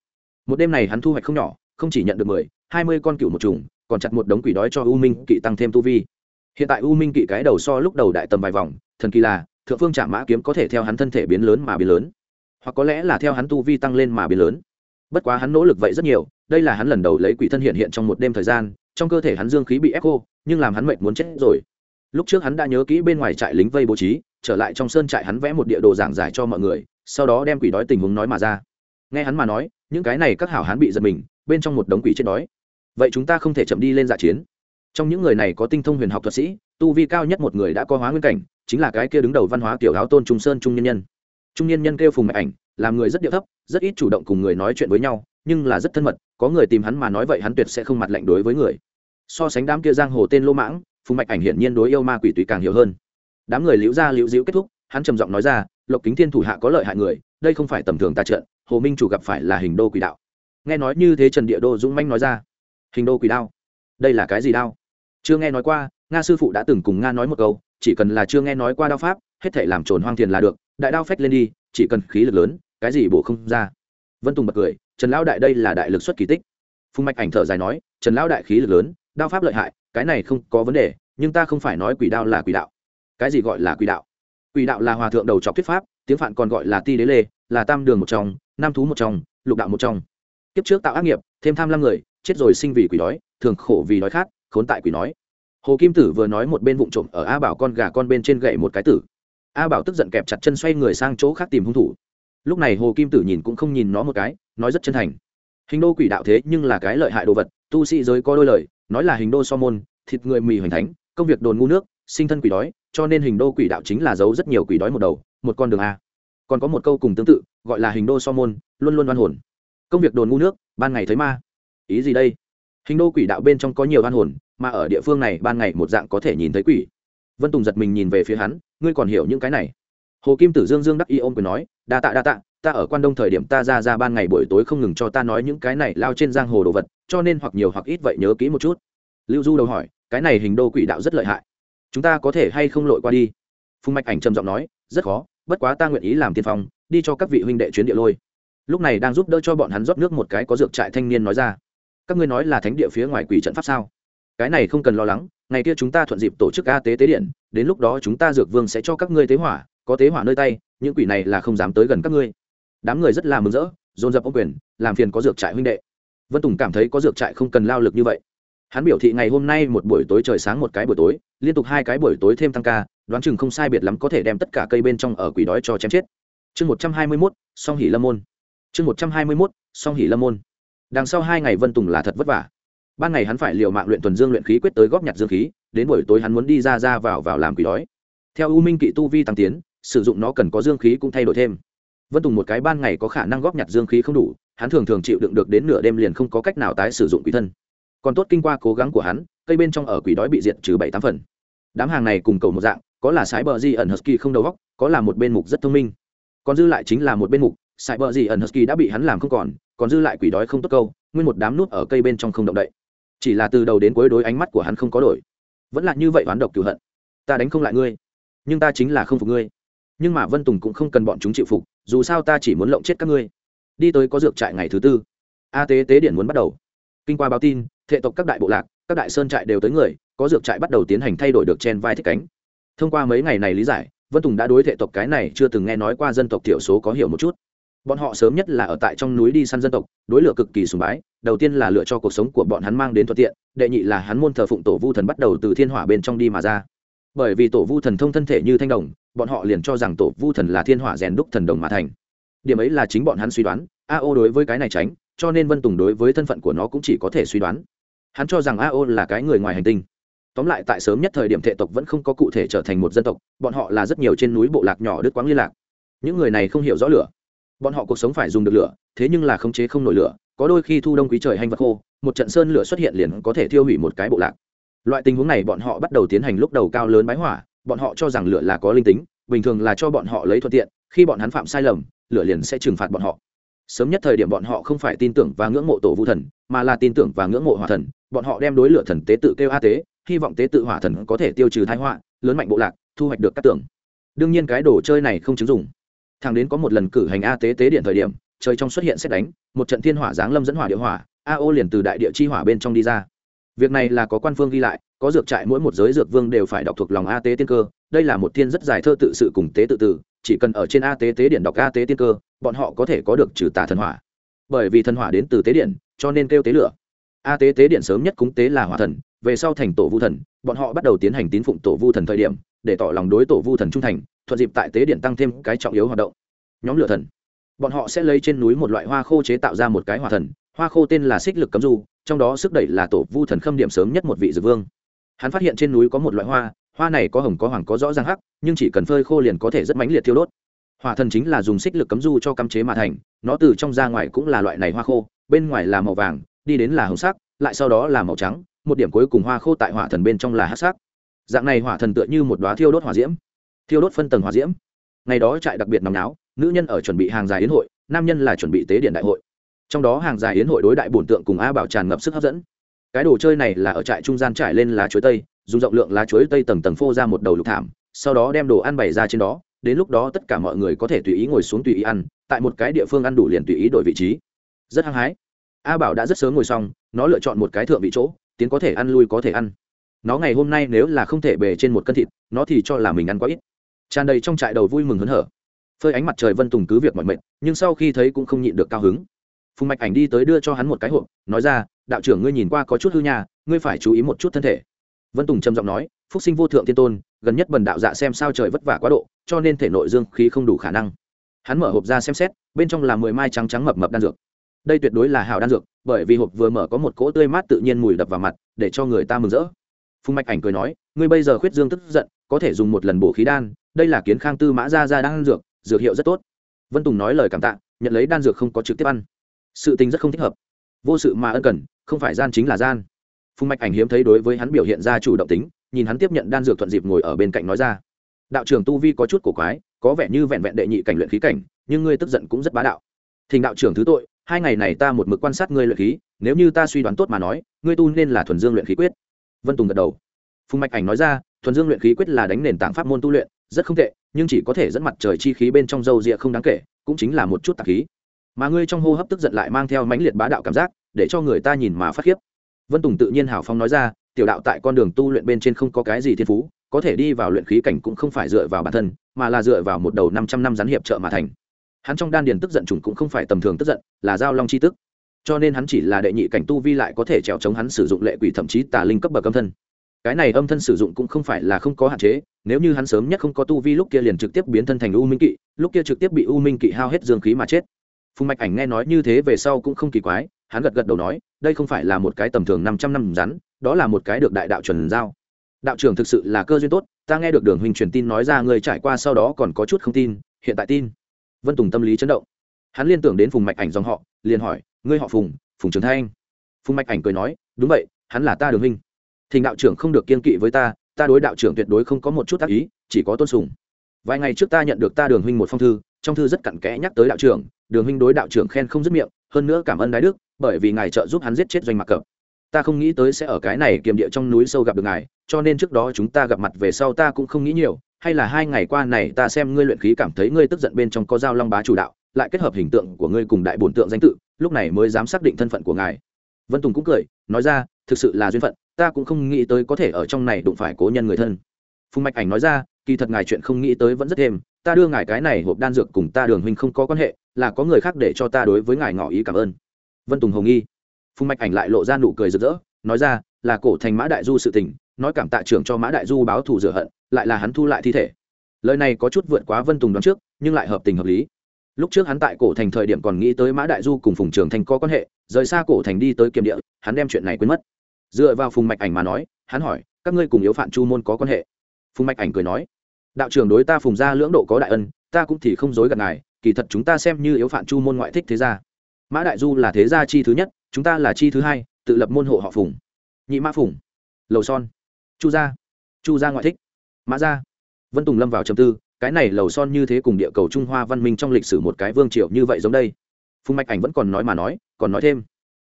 Một đêm này hắn thu hoạch không nhỏ, không chỉ nhận được mười, hai mươi con cựu một trùng còn chặt một đống quỷ đói cho u minh kỵ tăng thêm tu vi. Hiện tại u minh kỵ cái đầu so lúc đầu đại tầm vài vòng, thần kỳ là, thượng phương trả mã kiếm có thể theo hắn thân thể biến lớn mà biến lớn. Hoặc có lẽ là theo hắn tu vi tăng lên mà biến lớn. Bất quá hắn nỗ lực vậy rất nhiều, đây là hắn lần đầu lấy quỷ thân hiện hiện trong một đêm thời gian, trong cơ thể hắn dương khí bị ép khô, nhưng làm hắn mệnh muốn chết rồi lúc trước hắn đã nhớ kỹ bên ngoài trại lính vây bố trí, trở lại trong sơn trại hắn vẽ một địa đồ giảng giải cho mọi người, sau đó đem quỷ đói tình huống nói mà ra. Nghe hắn mà nói, những cái này các hảo hán bị giật mình, bên trong một đống quỷ chết đói. Vậy chúng ta không thể chậm đi lên dạ chiến. Trong những người này có tinh thông huyền học thuật sĩ, tu vi cao nhất một người đã có hóa nguyên cảnh, chính là cái kia đứng đầu văn hóa tiểu áo tôn trung sơn trung nhân nhân. Trung nhân nhân kêu phùng mạch ảnh, làm người rất điệu thấp, rất ít chủ động cùng người nói chuyện với nhau, nhưng là rất thân mật, có người tìm hắn mà nói vậy hắn tuyệt sẽ không mặt lạnh đối với người. So sánh đám kia giang hồ tên lô mãng phùng mạch ảnh hiển nhiên đối yêu ma quỷ tùy càng hiểu hơn. Đám người liễu ra liễu diễu kết thúc, hắn trầm giọng nói ra, lộc kính thiên thủ hạ có lợi hại người, đây không phải tầm thường tà trợn. hồ minh chủ gặp phải là hình đô quỷ đạo. Nghe nói như thế trần địa đô dũng manh nói ra, hình đô quỷ đao đây là cái gì đao chưa nghe nói qua, nga sư phụ đã từng cùng nga nói một câu, chỉ cần là chưa nghe nói qua đao pháp, hết thể làm trồn hoang thiền là được, đại đao phách lên đi, chỉ cần khí lực lớn, cái gì bổ không ra. Vân tùng bật cười, trần lão đại đây là đại lực xuất kỳ tích. Phùng mạch ảnh thở dài nói, trần lão đại khí lực lớn, đao pháp lợi hại, cái này không có vấn đề nhưng ta không phải nói quỷ đao là quỷ đạo. Cái gì gọi là quỷ đạo? Quỷ đạo là hòa thượng đầu trọc thuyết pháp, tiếng phạn còn gọi là ti đế lê, là tam đường một trong, nam thú một trong, lục đạo một trong. Kiếp trước tạo ác nghiệp, thêm tham lam người, chết rồi sinh vì quỷ đói, thường khổ vì đói khát, khốn tại quỷ nói. Hồ kim tử vừa nói một bên vụn trộm ở a bảo con gà con bên trên gậy một cái tử. A bảo tức giận kẹp chặt chân xoay người sang chỗ khác tìm hung thủ. Lúc này hồ kim tử nhìn cũng không nhìn nó một cái, nói rất chân thành. Hình đô quỷ đạo thế nhưng là cái lợi hại đồ vật, tu sĩ giới có đôi lời, nói là hình đô so môn, thịt người mì hoành thánh công việc đồn ngu nước, sinh thân quỷ đói, cho nên hình đô quỷ đạo chính là giấu rất nhiều quỷ đói một đầu, một con đường a. Còn có một câu cùng tương tự, gọi là hình đô so môn, luôn luôn đoan hồn. Công việc đồn ngu nước, ban ngày thấy ma. Ý gì đây? Hình đô quỷ đạo bên trong có nhiều đoan hồn, mà ở địa phương này ban ngày một dạng có thể nhìn thấy quỷ. Vân tùng giật mình nhìn về phía hắn, ngươi còn hiểu những cái này. Hồ kim tử dương dương đắc y ôm quyền nói, đa tạ đa tạ, ta ở quan đông thời điểm ta ra ra ban ngày buổi tối không ngừng cho ta nói những cái này lao trên giang hồ đồ vật, cho nên hoặc nhiều hoặc ít vậy nhớ kỹ một chút. Lưu du đầu hỏi cái này hình đô quỷ đạo rất lợi hại. Chúng ta có thể hay không lội qua đi? Phùng mạch ảnh trầm giọng nói, rất khó, bất quá ta nguyện ý làm tiên phong, đi cho các vị huynh đệ chuyến địa lôi. Lúc này đang giúp đỡ cho bọn hắn rót nước một cái có dược trại thanh niên nói ra, các ngươi nói là thánh địa phía ngoài quỷ trận pháp sao? Cái này không cần lo lắng, ngày kia chúng ta thuận dịp tổ chức a tế tế điện, đến lúc đó chúng ta dược vương sẽ cho các ngươi tế hỏa, có tế hỏa nơi tay, những quỷ này là không dám tới gần các ngươi. Đám người rất là mừng rỡ, dồn dập ô quyền, làm phiền có dược trại huynh đệ. Vân tùng cảm thấy có dược trại không cần lao lực như vậy hắn biểu thị ngày hôm nay một buổi tối trời sáng một cái buổi tối, liên tục hai cái buổi tối thêm tăng ca, đoán chừng không sai biệt lắm có thể đem tất cả cây bên trong ở quỷ đói cho chém chết. Chương một trăm hai mươi mốt, song hỉ lâm môn. Chương một trăm hai mươi mốt, song hỉ lâm môn. Đằng sau hai ngày vân tùng là thật vất vả. Ban ngày hắn phải liều mạng luyện tuần dương luyện khí quyết tới góp nhặt dương khí, đến buổi tối hắn muốn đi ra ra vào vào làm quỷ đói. Theo u minh kỵ tu vi tăng tiến, sử dụng nó cần có dương khí cũng thay đổi thêm. Vân tùng một cái ban ngày có khả năng góp nhặt dương khí không đủ, hắn thường thường chịu đựng được đến nửa đêm liền không có cách nào tái sử dụng quỷ thân còn tốt kinh qua cố gắng của hắn, cây bên trong ở quỷ đói bị diệt trừ bảy tám phần. Đám hàng này cùng cầu một dạng, có là sái bờ di ẩn husky không đầu góc có là một bên mục rất thông minh. Còn dư lại chính là một bên mục sái bờ di ẩn husky đã bị hắn làm không còn còn dư lại quỷ đói không tốt câu, nguyên một đám nút ở cây bên trong không động đậy. Chỉ là từ đầu đến cuối đối ánh mắt của hắn không có đổi. Vẫn là như vậy oán độc cửu hận. Ta đánh không lại ngươi, nhưng ta chính là không phục ngươi. Nhưng mà vân tùng cũng không cần bọn chúng chịu phục, dù sao ta chỉ muốn lộng chết các ngươi. Đi tới có dược trại ngày thứ tư. A tế tế điện muốn bắt đầu. Kinh qua báo tin thệ tộc các đại bộ lạc, các đại sơn trại đều tới người, có dược trại bắt đầu tiến hành thay đổi được trên vai thích cánh. Thông qua mấy ngày này lý giải, vân tùng đã đối thệ tộc cái này chưa từng nghe nói qua dân tộc thiểu số có hiểu một chút. Bọn họ sớm nhất là ở tại trong núi đi săn dân tộc, đối lửa cực kỳ sùng bái, đầu tiên là lựa cho cuộc sống của bọn hắn mang đến thuận tiện, đệ nhị là hắn môn thờ phụng tổ vu thần bắt đầu từ thiên hỏa bên trong đi mà ra. Bởi vì tổ vu thần thông thân thể như thanh đồng, bọn họ liền cho rằng tổ vu thần là thiên hỏa rèn đúc thần đồng mà thành. Điểm ấy là chính bọn hắn suy đoán, a ô đối với cái này tránh, cho nên vân tùng đối với thân phận của nó cũng chỉ có thể suy đoán hắn cho rằng a o là cái người ngoài hành tinh. Tóm lại tại sớm nhất thời điểm thệ tộc vẫn không có cụ thể trở thành một dân tộc, bọn họ là rất nhiều trên núi bộ lạc nhỏ đứt quãng liên lạc. Những người này không hiểu rõ lửa. Bọn họ cuộc sống phải dùng được lửa, thế nhưng là khống chế không nổi lửa, có đôi khi thu đông quý trời hành vật khô, một trận sơn lửa xuất hiện liền có thể thiêu hủy một cái bộ lạc. Loại tình huống này bọn họ bắt đầu tiến hành lúc đầu cao lớn bái hỏa, bọn họ cho rằng lửa là có linh tính, bình thường là cho bọn họ lấy thuận tiện, khi bọn hắn phạm sai lầm, lửa liền sẽ trừng phạt bọn họ sớm nhất thời điểm bọn họ không phải tin tưởng và ngưỡng mộ tổ vu thần, mà là tin tưởng và ngưỡng mộ hỏa thần. Bọn họ đem đối lửa thần tế tự kêu a tế, hy vọng tế tự hỏa thần có thể tiêu trừ thái họa, lớn mạnh bộ lạc, thu hoạch được các tưởng đương nhiên cái đồ chơi này không chứng dụng. Thằng đến có một lần cử hành a tế tế điện thời điểm, trời trong xuất hiện xét đánh, một trận thiên hỏa giáng lâm dẫn hỏa địa hỏa, a ô liền từ đại địa chi hỏa bên trong đi ra. Việc này là có quan phương ghi lại, có dược trại mỗi một giới dược vương đều phải đọc thuộc lòng a tế tiên cơ, đây là một thiên rất dài thơ tự sự cùng tế tự tử chỉ cần ở trên a tế tế điện đọc a tế tiên cơ bọn họ có thể có được trừ tà thần hỏa. Bởi vì thần hỏa đến từ tế điện, cho nên kêu tế lửa. A tế tế điện sớm nhất cúng tế là hỏa thần, về sau thành tổ vu thần, bọn họ bắt đầu tiến hành tín phụng tổ vu thần thời điểm, để tỏ lòng đối tổ vu thần trung thành, thuận dịp tại tế điện tăng thêm cái trọng yếu hoạt động. Nhóm lửa thần. Bọn họ sẽ lấy trên núi một loại hoa khô chế tạo ra một cái hỏa thần, hoa khô tên là xích lực cấm du, trong đó sức đẩy là tổ vu thần khâm điểm sớm nhất một vị dược vương. Hắn phát hiện trên núi có một loại hoa hoa này có hồng, có hoàng, có rõ ràng hắc, nhưng chỉ cần phơi khô liền có thể rất mãnh liệt thiêu đốt hỏa thần chính là dùng xích lực cấm du cho cấm chế mà thành, nó từ trong ra ngoài cũng là loại này hoa khô, bên ngoài là màu vàng, đi đến là hồng sắc, lại sau đó là màu trắng, một điểm cuối cùng hoa khô tại hỏa thần bên trong là hát sắc. Dạng này hỏa thần tựa như một đoá thiêu đốt hỏa diễm. Thiêu đốt phân tầng hỏa diễm. Ngày đó trại đặc biệt nóng náo, nữ nhân ở chuẩn bị hàng dài yến hội, nam nhân là chuẩn bị tế điện đại hội. Trong đó hàng dài yến hội đối đại bổn tượng cùng a bảo tràn ngập sức hấp dẫn. Cái đồ chơi này là ở trại trung gian trải lên lá chuối tây, dùng rộng lượng lá chuối tây tầng tầng phô ra một đầu lục thảm, sau đó đem đồ ăn bày ra trên đó đến lúc đó tất cả mọi người có thể tùy ý ngồi xuống tùy ý ăn, tại một cái địa phương ăn đủ liền tùy ý đổi vị trí. Rất hăng hái. A bảo đã rất sớm ngồi xong, nó lựa chọn một cái thượng vị chỗ, tiến có thể ăn lui có thể ăn. Nó ngày hôm nay nếu là không thể bề trên một cân thịt, nó thì cho là mình ăn quá ít. Tràn đầy trong trại đầu vui mừng hớn hở. Phơi ánh mặt trời vân tùng cứ việc mọi mệt, nhưng sau khi thấy cũng không nhịn được cao hứng. Phùng mạch ảnh đi tới đưa cho hắn một cái hộp, nói ra, đạo trưởng ngươi nhìn qua có chút hư nhà ngươi phải chú ý một chút thân thể. Vân tùng trầm giọng nói, phúc sinh vô thượng thiên tôn gần nhất bần đạo dạ xem sao trời vất vả quá độ, cho nên thể nội dương khí không đủ khả năng. Hắn mở hộp ra xem xét, bên trong là mười mai trắng trắng mập mập đan dược. Đây tuyệt đối là hào đan dược, bởi vì hộp vừa mở có một cỗ tươi mát tự nhiên mùi đập vào mặt, để cho người ta mừng rỡ. Phùng mạch ảnh cười nói, ngươi bây giờ khuyết dương tức giận, có thể dùng một lần bổ khí đan, đây là kiến khang tư mã ra ra đan dược dược hiệu rất tốt. Vân tùng nói lời cảm tạ, nhận lấy đan dược không có trực tiếp ăn. Sự tình rất không thích hợp. Vô sự mà ân cần, không phải gian chính là gian. Phùng mạch ảnh hiếm thấy đối với hắn biểu hiện ra chủ động tính nhìn hắn tiếp nhận đan dược thuận dịp ngồi ở bên cạnh nói ra. Đạo trưởng tu vi có chút cổ quái, có vẻ như vẹn vẹn đệ nhị cảnh luyện khí cảnh, nhưng ngươi tức giận cũng rất bá đạo. Thình đạo trưởng thứ tội, hai ngày này ta một mực quan sát ngươi luyện khí, nếu như ta suy đoán tốt mà nói, ngươi tu nên là thuần dương luyện khí quyết. Vân tùng gật đầu. Phùng mạch ảnh nói ra, thuần dương luyện khí quyết là đánh nền tảng pháp môn tu luyện, rất không tệ, nhưng chỉ có thể dẫn mặt trời chi khí bên trong dâu rịa không đáng kể, cũng chính là một chút tạp khí. Mà ngươi trong hô hấp tức giận lại mang theo mãnh liệt bá đạo cảm giác, để cho người ta nhìn mà phát khiếp. Vân tùng tự nhiên hào phong nói ra tiểu đạo tại con đường tu luyện bên trên không có cái gì thiên phú, có thể đi vào luyện khí cảnh cũng không phải dựa vào bản thân, mà là dựa vào một đầu năm trăm năm rắn hiệp trợ mà thành. Hắn trong đan điền tức giận trùng cũng không phải tầm thường tức giận, là giao long c h i tức. Cho nên hắn chỉ là đệ nhị cảnh tu vi lại có thể trèo chống hắn sử dụng lệ quỷ thậm chí tà linh cấp bậc âm thân. Cái này âm thân sử dụng cũng không phải là không có hạn chế, nếu như hắn sớm nhất không có tu vi lúc kia liền trực tiếp biến thân thành u minh kỵ, lúc kia trực tiếp bị u minh kỵ hao hết dương khí mà chết. Phùng mạch ảnh nghe nói như thế về sau cũng không kỳ quái, hắn gật gật đầu nói, đây không phải là một cái tầm thường năm trăm năm rắn đó là một cái được đại đạo chuẩn giao. Đạo trưởng thực sự là cơ duyên tốt, ta nghe được đường huynh truyền tin nói ra người trải qua sau đó còn có chút không tin, hiện tại tin. Vân tùng tâm lý chấn động. Hắn liên tưởng đến phùng mạch ảnh dòng họ, liền hỏi, ngươi họ phùng phùng trường thanh? Phùng mạch ảnh cười nói, đúng vậy, hắn là ta đường huynh. Thỉnh đạo trưởng không được kiên kỵ với ta ta đối đạo trưởng tuyệt đối không có một chút tác ý, chỉ có tôn sùng. Vài ngày trước ta nhận được ta đường huynh một phong thư, trong thư rất cặn kẽ nhắc tới đạo trưởng, đường huynh đối đạo trưởng khen không dứt miệng, hơn nữa cảm ơn đái đức, bởi vì ngài trợ giúp hắn giết chết doanh mặc cập ta không nghĩ tới sẽ ở cái này kiềm địa trong núi sâu gặp được ngài, cho nên trước đó chúng ta gặp mặt về sau ta cũng không nghĩ nhiều, hay là hai ngày qua này ta xem ngươi luyện khí cảm thấy ngươi tức giận bên trong có dao long bá chủ đạo, lại kết hợp hình tượng của ngươi cùng đại bổn tượng danh tự, lúc này mới dám xác định thân phận của ngài. Vân tùng cũng cười, nói ra, thực sự là duyên phận, ta cũng không nghĩ tới có thể ở trong này đụng phải cố nhân người thân. Phùng mạch ảnh nói ra, kỳ thật ngài chuyện không nghĩ tới vẫn rất thêm, ta đưa ngài cái này hộp đan dược cùng ta đường huynh không có quan hệ, là có người khác để cho ta đối với ngài ngỏ ý cảm ơn. Vân tùng hồng nghi phùng mạch ảnh lại lộ ra nụ cười rực rỡ, nói ra, là cổ thành mã đại du sự tình, nói cảm tạ trưởng cho mã đại du báo thù rửa hận, lại là hắn thu lại thi thể. Lời này có chút vượt quá vân tùng đoán trước, nhưng lại hợp tình hợp lý. Lúc trước hắn tại cổ thành thời điểm còn nghĩ tới mã đại du cùng phùng trường thành có quan hệ, rời xa cổ thành đi tới kiềm địa, hắn đem chuyện này quên mất. Dựa vào phùng mạch ảnh mà nói, hắn hỏi, các ngươi cùng yếu phạm chu môn có quan hệ? Phùng mạch ảnh cười nói, đạo trưởng đối ta phùng ra lưỡng độ có đại ân, ta cũng thì không dối gạt ngài, kỳ thật chúng ta xem như yếu phạm chu môn ngoại thích thế gia. Mã đại du là thế gia chi thứ nhất chúng ta là chi thứ hai, tự lập môn hộ họ phùng. Nhị mã phùng. Lầu son. Chu gia. Chu gia ngoại thích. Mã gia. Vân tùng lâm vào trầm tư, cái này lầu son như thế cùng địa cầu trung hoa văn minh trong lịch sử một cái vương triều như vậy giống đây. Phùng mạch ảnh vẫn còn nói mà nói, còn nói thêm.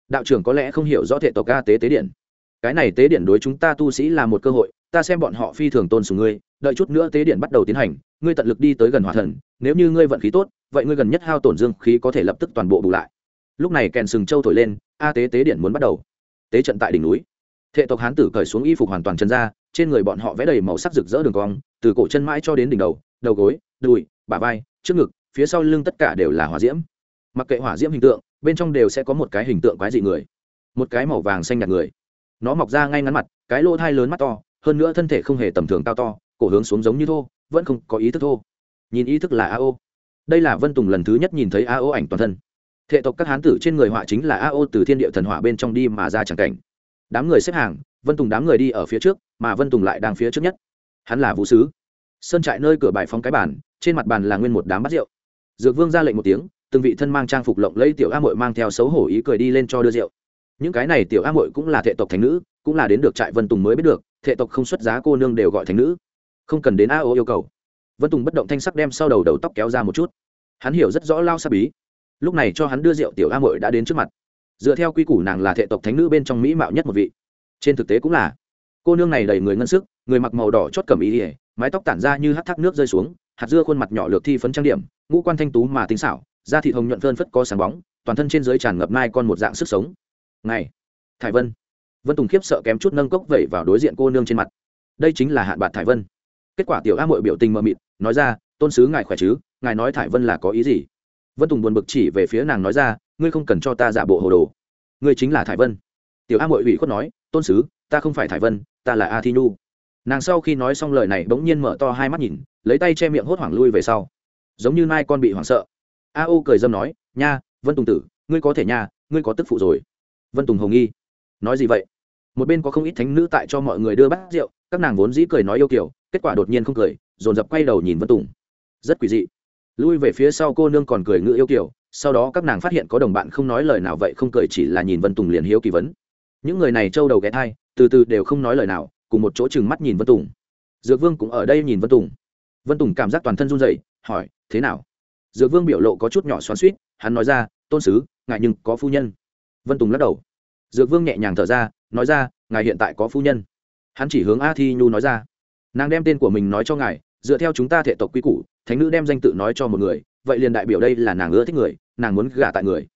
Đạo trưởng có lẽ không hiểu rõ thể tộc ca tế tế điện. Cái này tế điện đối chúng ta tu sĩ là một cơ hội, ta xem bọn họ phi thường tôn sùng ngươi, đợi chút nữa tế điện bắt đầu tiến hành, ngươi tận lực đi tới gần hòa thần, nếu như ngươi vận khí tốt, vậy ngươi gần nhất hao tổn dương khí có thể lập tức toàn bộ bù lại lúc này kèn sừng châu thổi lên, a tế tế điện muốn bắt đầu. Tế trận tại đỉnh núi. Thệ tộc hán tử cởi xuống y phục hoàn toàn chân ra, trên người bọn họ vẽ đầy màu sắc rực rỡ đường cong, từ cổ chân mãi cho đến đỉnh đầu đầu gối, đùi, bả vai, trước ngực, phía sau lưng tất cả đều là hỏa diễm. Mặc kệ hỏa diễm hình tượng, bên trong đều sẽ có một cái hình tượng quái dị người. Một cái màu vàng xanh nhạt người. Nó mọc ra ngay ngắn mặt, cái lỗ thai lớn mắt to, hơn nữa thân thể không hề tầm thường cao to, cổ hướng xuống giống như thô, vẫn không có ý thức thô. Nhìn ý thức là a o. Đây là vân tùng lần thứ nhất nhìn thấy a o ảnh toàn thân thệ tộc các hán tử trên người họa chính là a ô từ thiên địa thần hỏa bên trong đi mà ra chẳng cảnh. Đám người xếp hàng, vân tùng đám người đi ở phía trước, mà vân tùng lại đang phía trước nhất. Hắn là vũ sứ. Sơn trại nơi cửa bài phóng cái bàn, trên mặt bàn là nguyên một đám bát rượu. Dược vương ra lệnh một tiếng, từng vị thân mang trang phục lộng lấy tiểu a mội mang theo xấu hổ ý cười đi lên cho đưa rượu. Những cái này tiểu a mội cũng là thệ tộc thành nữ, cũng là đến được trại vân tùng mới biết được, thệ tộc không xuất giá cô nương đều gọi thành nữ. Không cần đến a ô yêu cầu. Vân tùng bất động thanh sắc đem sau đầu đầu tóc kéo ra một chút. Hắn hiểu rất rõ lao sa bí lúc này cho hắn đưa rượu tiểu a mội đã đến trước mặt. Dựa theo quy củ nàng là thệ tộc thánh nữ bên trong mỹ mạo nhất một vị. Trên thực tế cũng là. Cô nương này đầy người ngân sức, người mặc màu đỏ chót cầm ý ỉa mái tóc tản ra như hát thác nước rơi xuống, hạt dưa khuôn mặt nhỏ lược thi phấn trang điểm, ngũ quan thanh tú mà tính xảo, da thịt hồng nhuận phơn phất có sáng bóng, toàn thân trên dưới tràn ngập mai con một dạng sức sống. Này, thải vân. Vân tùng khiếp sợ kém chút nâng cốc vẩy vào đối diện cô nương trên mặt. Đây chính là hạn bạc thải vân. Kết quả tiểu a mội biểu tình mờ mịt, nói ra, tôn sứ ngài khỏe chứ? Ngài nói thải vân là có ý gì? Vân tùng buồn bực chỉ về phía nàng nói ra, ngươi không cần cho ta giả bộ hồ đồ. Ngươi chính là thải vân. Tiểu a mội ủy khuất nói, tôn sứ, ta không phải thải vân, ta là a thi nhu. Nàng sau khi nói xong lời này bỗng nhiên mở to hai mắt nhìn, lấy tay che miệng hốt hoảng lui về sau. Giống như mai con bị hoảng sợ. A ô cười dâm nói, nha, vân tùng tử, ngươi có thể nha, ngươi có tức phụ rồi. Vân tùng hồng nghi. Nói gì vậy? Một bên có không ít thánh nữ tại cho mọi người đưa bát rượu, các nàng vốn dĩ cười nói yêu kiểu kết quả đột nhiên không cười, dồn dập quay đầu nhìn vân tùng. Rất quỷ dị lui về phía sau cô nương còn cười ngự yêu kiểu, sau đó các nàng phát hiện có đồng bạn không nói lời nào vậy không cười chỉ là nhìn vân tùng liền hiếu kỳ vấn. Những người này trâu đầu ghé thai, từ từ đều không nói lời nào, cùng một chỗ chừng mắt nhìn vân tùng. Dược vương cũng ở đây nhìn vân tùng. Vân tùng cảm giác toàn thân run dậy hỏi, thế nào? Dược vương biểu lộ có chút nhỏ xoắn suýt hắn nói ra, tôn sứ ngại nhưng có phu nhân. Vân tùng lắc đầu. Dược vương nhẹ nhàng thở ra, nói ra, ngài hiện tại có phu nhân. Hắn chỉ hướng a thi nhu nói ra, nàng đem tên của mình nói cho ngài, dựa theo chúng ta thể tộc quy củ thánh nữ đem danh tự nói cho một người, vậy liền đại biểu đây là nàng ưa thích người, nàng muốn gả tại người.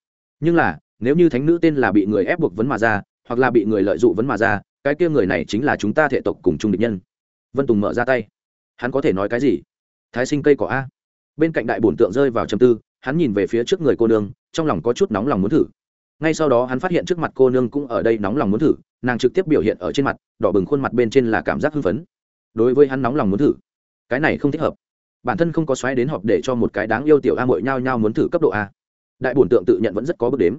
Nhưng là, nếu như thánh nữ tên là bị người ép buộc vấn mà ra, hoặc là bị người lợi dụng vấn mà ra, cái kia người này chính là chúng ta thể tộc cùng chung địch nhân. Vân tùng mở ra tay. Hắn có thể nói cái gì? Thái sinh cây cỏ a. Bên cạnh đại bổn tượng rơi vào châm tư, hắn nhìn về phía trước người cô nương, trong lòng có chút nóng lòng muốn thử. Ngay sau đó hắn phát hiện trước mặt cô nương cũng ở đây nóng lòng muốn thử, nàng trực tiếp biểu hiện ở trên mặt, đỏ bừng khuôn mặt bên trên là cảm giác hưng phấn. Đối với hắn nóng lòng muốn thử, cái này không thích hợp bản thân không có xoáy đến họp để cho một cái đáng yêu tiểu a mội nhao nhao muốn thử cấp độ a. Đại bổn tượng tự nhận vẫn rất có bước đếm.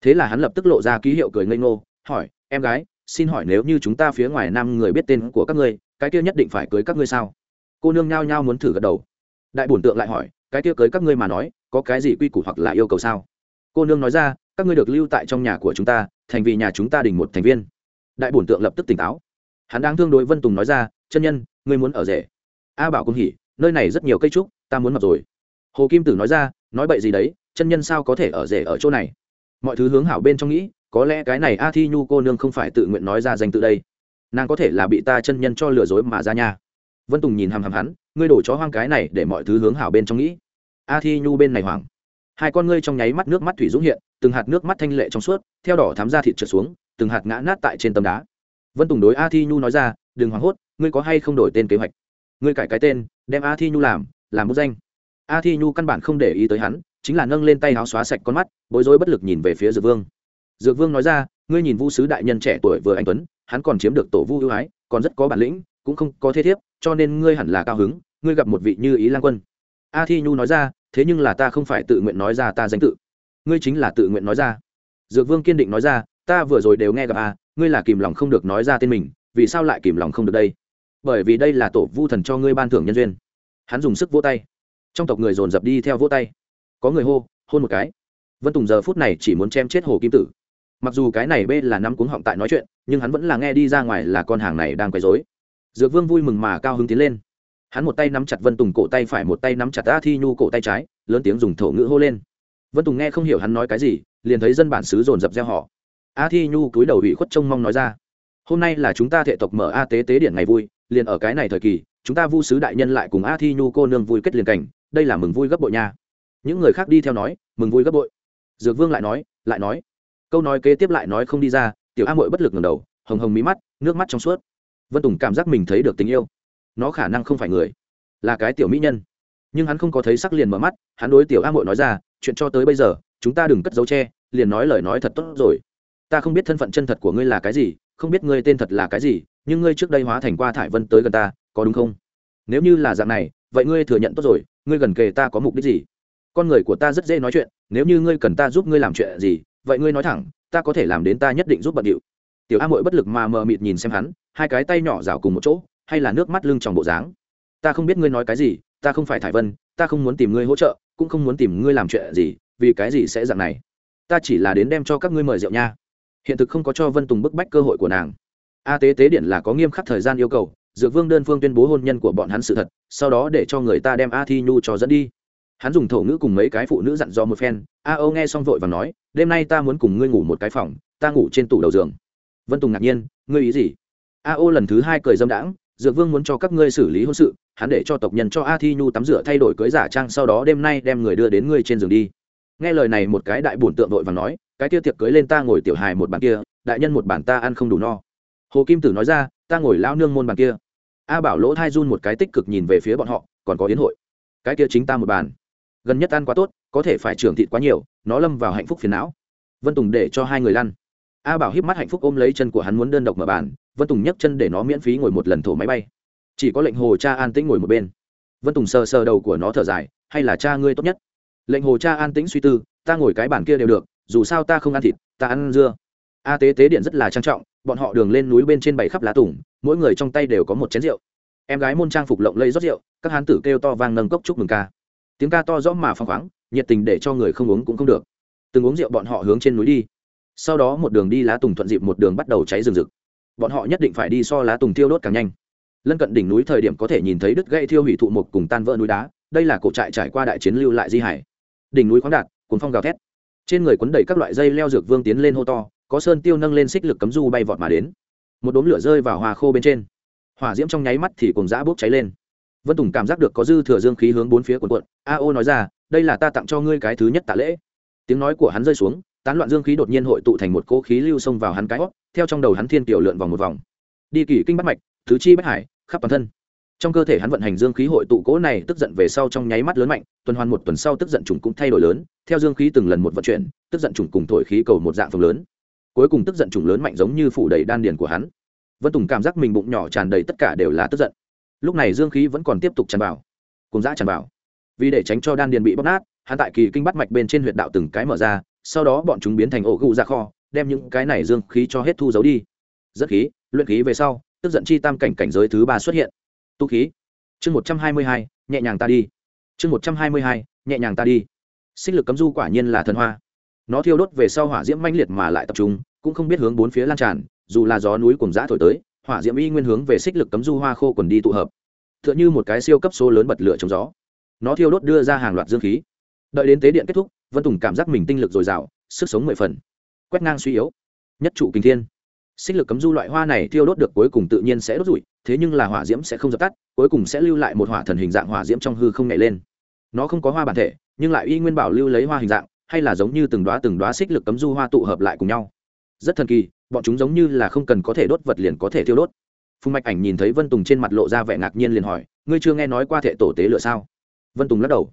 Thế là hắn lập tức lộ ra ký hiệu cười ngây ngô, hỏi, em gái, xin hỏi nếu như chúng ta phía ngoài năm người biết tên của các ngươi, cái kia nhất định phải cưới các ngươi sao? Cô nương nhao nhao muốn thử gật đầu. Đại bổn tượng lại hỏi, cái kia cưới các ngươi mà nói, có cái gì quy củ hoặc là yêu cầu sao? Cô nương nói ra, các ngươi được lưu tại trong nhà của chúng ta, thành vì nhà chúng ta đình một thành viên. Đại bổn tượng lập tức tỉnh táo. Hắn đang thương đối vân tùng nói ra, chân nhân, ngươi muốn ở rể? A bảo cung hỉ nơi này rất nhiều cây trúc, ta muốn mập rồi. Hồ kim tử nói ra, nói bậy gì đấy, chân nhân sao có thể ở rể ở chỗ này? Mọi thứ hướng hảo bên trong nghĩ, có lẽ cái này a thi nhu cô nương không phải tự nguyện nói ra danh tự đây. Nàng có thể là bị ta chân nhân cho lừa dối mà ra nha. Vân tùng nhìn hằm hằm hắn, ngươi đổ chó hoang cái này để mọi thứ hướng hảo bên trong nghĩ. A thi nhu bên này hoảng. Hai con ngươi trong nháy mắt nước mắt thủy dũng hiện, từng hạt nước mắt thanh lệ trong suốt, theo đỏ thám ra thịt trượt xuống, từng hạt ngã nát tại trên tấm đá. Vân tùng đối a thi nhu nói ra, đừng hoảng hốt, ngươi có hay không đổi tên kế hoạch? Ngươi cải cái tên, đem a thi nhu làm làm bút danh. A thi nhu căn bản không để ý tới hắn, chính là nâng lên tay áo xóa sạch con mắt, bối rối bất lực nhìn về phía dược vương. Dược vương nói ra, ngươi nhìn vu sứ đại nhân trẻ tuổi vừa anh tuấn, hắn còn chiếm được tổ vu ưu ái, còn rất có bản lĩnh, cũng không có thế thiếp, cho nên ngươi hẳn là cao hứng, ngươi gặp một vị như ý lang quân. A thi nhu nói ra, thế nhưng là ta không phải tự nguyện nói ra ta danh tự. Ngươi chính là tự nguyện nói ra. Dược vương kiên định nói ra, ta vừa rồi đều nghe gặp a, ngươi là kìm lòng không được nói ra tên mình, vì sao lại kìm lòng không được đây? Bởi vì đây là tổ vu thần cho ngươi ban thưởng nhân duyên. Hắn dùng sức vỗ tay. Trong tộc người dồn dập đi theo vỗ tay. Có người hô, hôn một cái. Vân tùng giờ phút này chỉ muốn chém chết hồ kim tử. Mặc dù cái này b là năm cuống họng tại nói chuyện, nhưng hắn vẫn là nghe đi ra ngoài là con hàng này đang quấy dối dược vương vui mừng mà cao hứng tiến lên. Hắn một tay nắm chặt vân tùng cổ tay phải, một tay nắm chặt a thi nhu cổ tay trái, lớn tiếng dùng thổ ngữ hô lên. Vân tùng nghe không hiểu hắn nói cái gì, liền thấy dân bản xứ dồn dập gieo họ. A thi nhu cúi đầu ủy khuất trông mong nói ra, hôm nay là chúng ta thệ tộc mở a tế tế điện ngày vui liền ở cái này thời kỳ, chúng ta vu sứ đại nhân lại cùng a thi nhu cô nương vui kết liền cảnh, đây là mừng vui gấp bội nha. Những người khác đi theo nói, mừng vui gấp bội. Dược vương lại nói lại nói. Câu nói kế tiếp lại nói không đi ra, tiểu a mội bất lực ngầm đầu, hồng hồng mí mắt, nước mắt trong suốt. Vân tùng cảm giác mình thấy được tình yêu. Nó khả năng không phải người, là cái tiểu mỹ nhân. Nhưng hắn không có thấy sắc liền mở mắt, hắn đối tiểu a mội nói ra, chuyện cho tới bây giờ, chúng ta đừng cất dấu tre liền nói lời nói thật tốt rồi. Ta không biết thân phận chân thật của ngươi là cái gì, không biết ngươi tên thật là cái gì nhưng ngươi trước đây hóa thành qua thải vân tới gần ta, có đúng không? Nếu như là dạng này, vậy ngươi thừa nhận tốt rồi, ngươi gần kề ta có mục đích gì? Con người của ta rất dễ nói chuyện, nếu như ngươi cần ta giúp ngươi làm chuyện gì, vậy ngươi nói thẳng, ta có thể làm đến ta nhất định giúp bận điệu. Tiểu a mội bất lực mà mờ mịt nhìn xem hắn, hai cái tay nhỏ rào cùng một chỗ, hay là nước mắt lưng tròng bộ dáng. Ta không biết ngươi nói cái gì, ta không phải thải vân, ta không muốn tìm ngươi hỗ trợ, cũng không muốn tìm ngươi làm chuyện gì, vì cái gì sẽ dạng này? Ta chỉ là đến đem cho các ngươi mời rượu nha. Hiện thực không có cho vân tùng bức bách cơ hội của nàng a tế tế điện là có nghiêm khắc thời gian yêu cầu, dược vương đơn phương tuyên bố hôn nhân của bọn hắn sự thật, sau đó để cho người ta đem a thi nhu cho dẫn đi. Hắn dùng thổ ngữ cùng mấy cái phụ nữ dặn dò một phen, a âu nghe xong vội và nói, đêm nay ta muốn cùng ngươi ngủ một cái phòng, ta ngủ trên tủ đầu giường. Vân tùng ngạc nhiên, ngươi ý gì? A ô lần thứ hai cười dâm đãng, dược vương muốn cho các ngươi xử lý hôn sự, hắn để cho tộc nhân cho a thi nhu tắm rửa thay đổi cưới giả trang sau đó đêm nay đem người đưa đến ngươi trên giường đi. Nghe lời này một cái đại bổn tượng vội và nói, cái kia tiệc cưới lên ta ngồi tiểu hài một bàn kia, đại nhân một bàn ta ăn không đủ no hồ kim tử nói ra, ta ngồi lao nương môn bàn kia. A bảo lỗ thai run một cái tích cực nhìn về phía bọn họ, còn có yến hội. Cái kia chính ta một bàn. Gần nhất ăn quá tốt, có thể phải trưởng thịt quá nhiều, nó lâm vào hạnh phúc phiền não. Vân tùng để cho hai người lăn. A bảo híp mắt hạnh phúc ôm lấy chân của hắn muốn đơn độc mở bàn, vân tùng nhấc chân để nó miễn phí ngồi một lần thổ máy bay. Chỉ có lệnh hồ cha an tĩnh ngồi một bên. Vân tùng sờ sờ đầu của nó thở dài, hay là cha ngươi tốt nhất? Lệnh hồ cha an tĩnh suy tư, ta ngồi cái bàn kia đều được, dù sao ta không ăn thịt, ta ăn dưa. A tế tế điện rất là trang trọng bọn họ đường lên núi bên trên bảy khắp lá tùng, mỗi người trong tay đều có một chén rượu. Em gái môn trang phục lộng lây rót rượu, các hán tử kêu to vang nâng cốc chúc mừng ca. Tiếng ca to rõ mà phăng khoáng, nhiệt tình để cho người không uống cũng không được. Từng uống rượu bọn họ hướng trên núi đi. Sau đó một đường đi lá tùng thuận dịp một đường bắt đầu cháy rừng rực. Bọn họ nhất định phải đi so lá tùng tiêu đốt càng nhanh. Lân cận đỉnh núi thời điểm có thể nhìn thấy đứt gãy thiêu hủy thụ một cùng tan vỡ núi đá, đây là cổ trại trải qua đại chiến lưu lại di hải. Đỉnh núi khoáng đạt, cuốn phong gào thét. Trên người quấn đầy các loại dây leo dược vương tiến lên hô to có sơn tiêu nâng lên xích lực cấm du bay vọt mà đến. Một đốm lửa rơi vào hoa khô bên trên. Hỏa diễm trong nháy mắt thì cùng dã bốc cháy lên. Vân tùng cảm giác được có dư thừa dương khí hướng bốn phía quần quận a ô nói ra, đây là ta tặng cho ngươi cái thứ nhất tạ lễ. Tiếng nói của hắn rơi xuống, tán loạn dương khí đột nhiên hội tụ thành một cỗ khí lưu xông vào hắn cái hót, theo trong đầu hắn thiên tiểu lượn vòng một vòng. Đi kỷ kinh bắt mạch thứ chi bất hải, khắp toàn thân. Trong cơ thể hắn vận hành dương khí hội tụ cỗ này tức giận về sau trong nháy mắt lớn mạnh, tuần hoàn một tuần sau tức giận trùng cũng thay đổi lớn, theo dương khí từng lần một vận chuyển, tức giận trùng cùng thổi khí cầu một dạng phồng lớn cuối cùng tức giận trùng lớn mạnh giống như phủ đầy đan điền của hắn. Vân tùng cảm giác mình bụng nhỏ tràn đầy tất cả đều là tức giận. Lúc này dương khí vẫn còn tiếp tục tràn vào cùng dã tràn vào. Vì để tránh cho đan điền bị bóc nát, hắn tại kỳ kinh bắt mạch bên trên huyệt đạo từng cái mở ra, sau đó bọn chúng biến thành ổ gụ ra kho, đem những cái này dương khí cho hết thu giấu đi. Rất khí, luyện khí về sau, tức giận chi tam cảnh cảnh giới thứ ba xuất hiện. Tu khí. Chương một trăm hai mươi hai, nhẹ nhàng ta đi. Chương một trăm hai mươi hai, nhẹ nhàng ta đi. Xích lực cấm du quả nhiên là thần hoa. Nó thiêu đốt về sau hỏa diễm manh liệt mà lại tập trung cũng không biết hướng bốn phía lan tràn, dù là gió núi cùng giã thổi tới, hỏa diễm y nguyên hướng về xích lực cấm du hoa khô quần đi tụ hợp. T h ư ợ n h ư một cái siêu cấp số lớn bật lửa trong gió. Nó thiêu đốt đưa ra hàng loạt dương khí. Đợi đến tế điện kết thúc, vân tùng cảm giác mình tinh lực dồi dào, sức sống mười phần. Quét ngang suy yếu. Nhất trụ kinh thiên. Xích lực cấm du loại hoa này thiêu đốt được cuối cùng tự nhiên sẽ đốt rụi, thế nhưng là hỏa diễm sẽ không dập tắt, cuối cùng sẽ lưu lại một hỏa thần hình dạng hỏa diễm trong hư không nhảy lên. Nó không có hoa bản thể, nhưng lại y nguyên bảo lưu lấy hoa hình dạng, hay là giống như từng đoá từng đoá xích lực cấm du hoa tụ hợp lại cùng nhau rất thần kỳ, bọn chúng giống như là không cần có thể đốt vật liền có thể thiêu đốt. Phùng mạch ảnh nhìn thấy vân tùng trên mặt lộ ra vẻ ngạc nhiên liền hỏi, ngươi chưa nghe nói qua thệ tổ tế lửa sao? Vân tùng lắc đầu.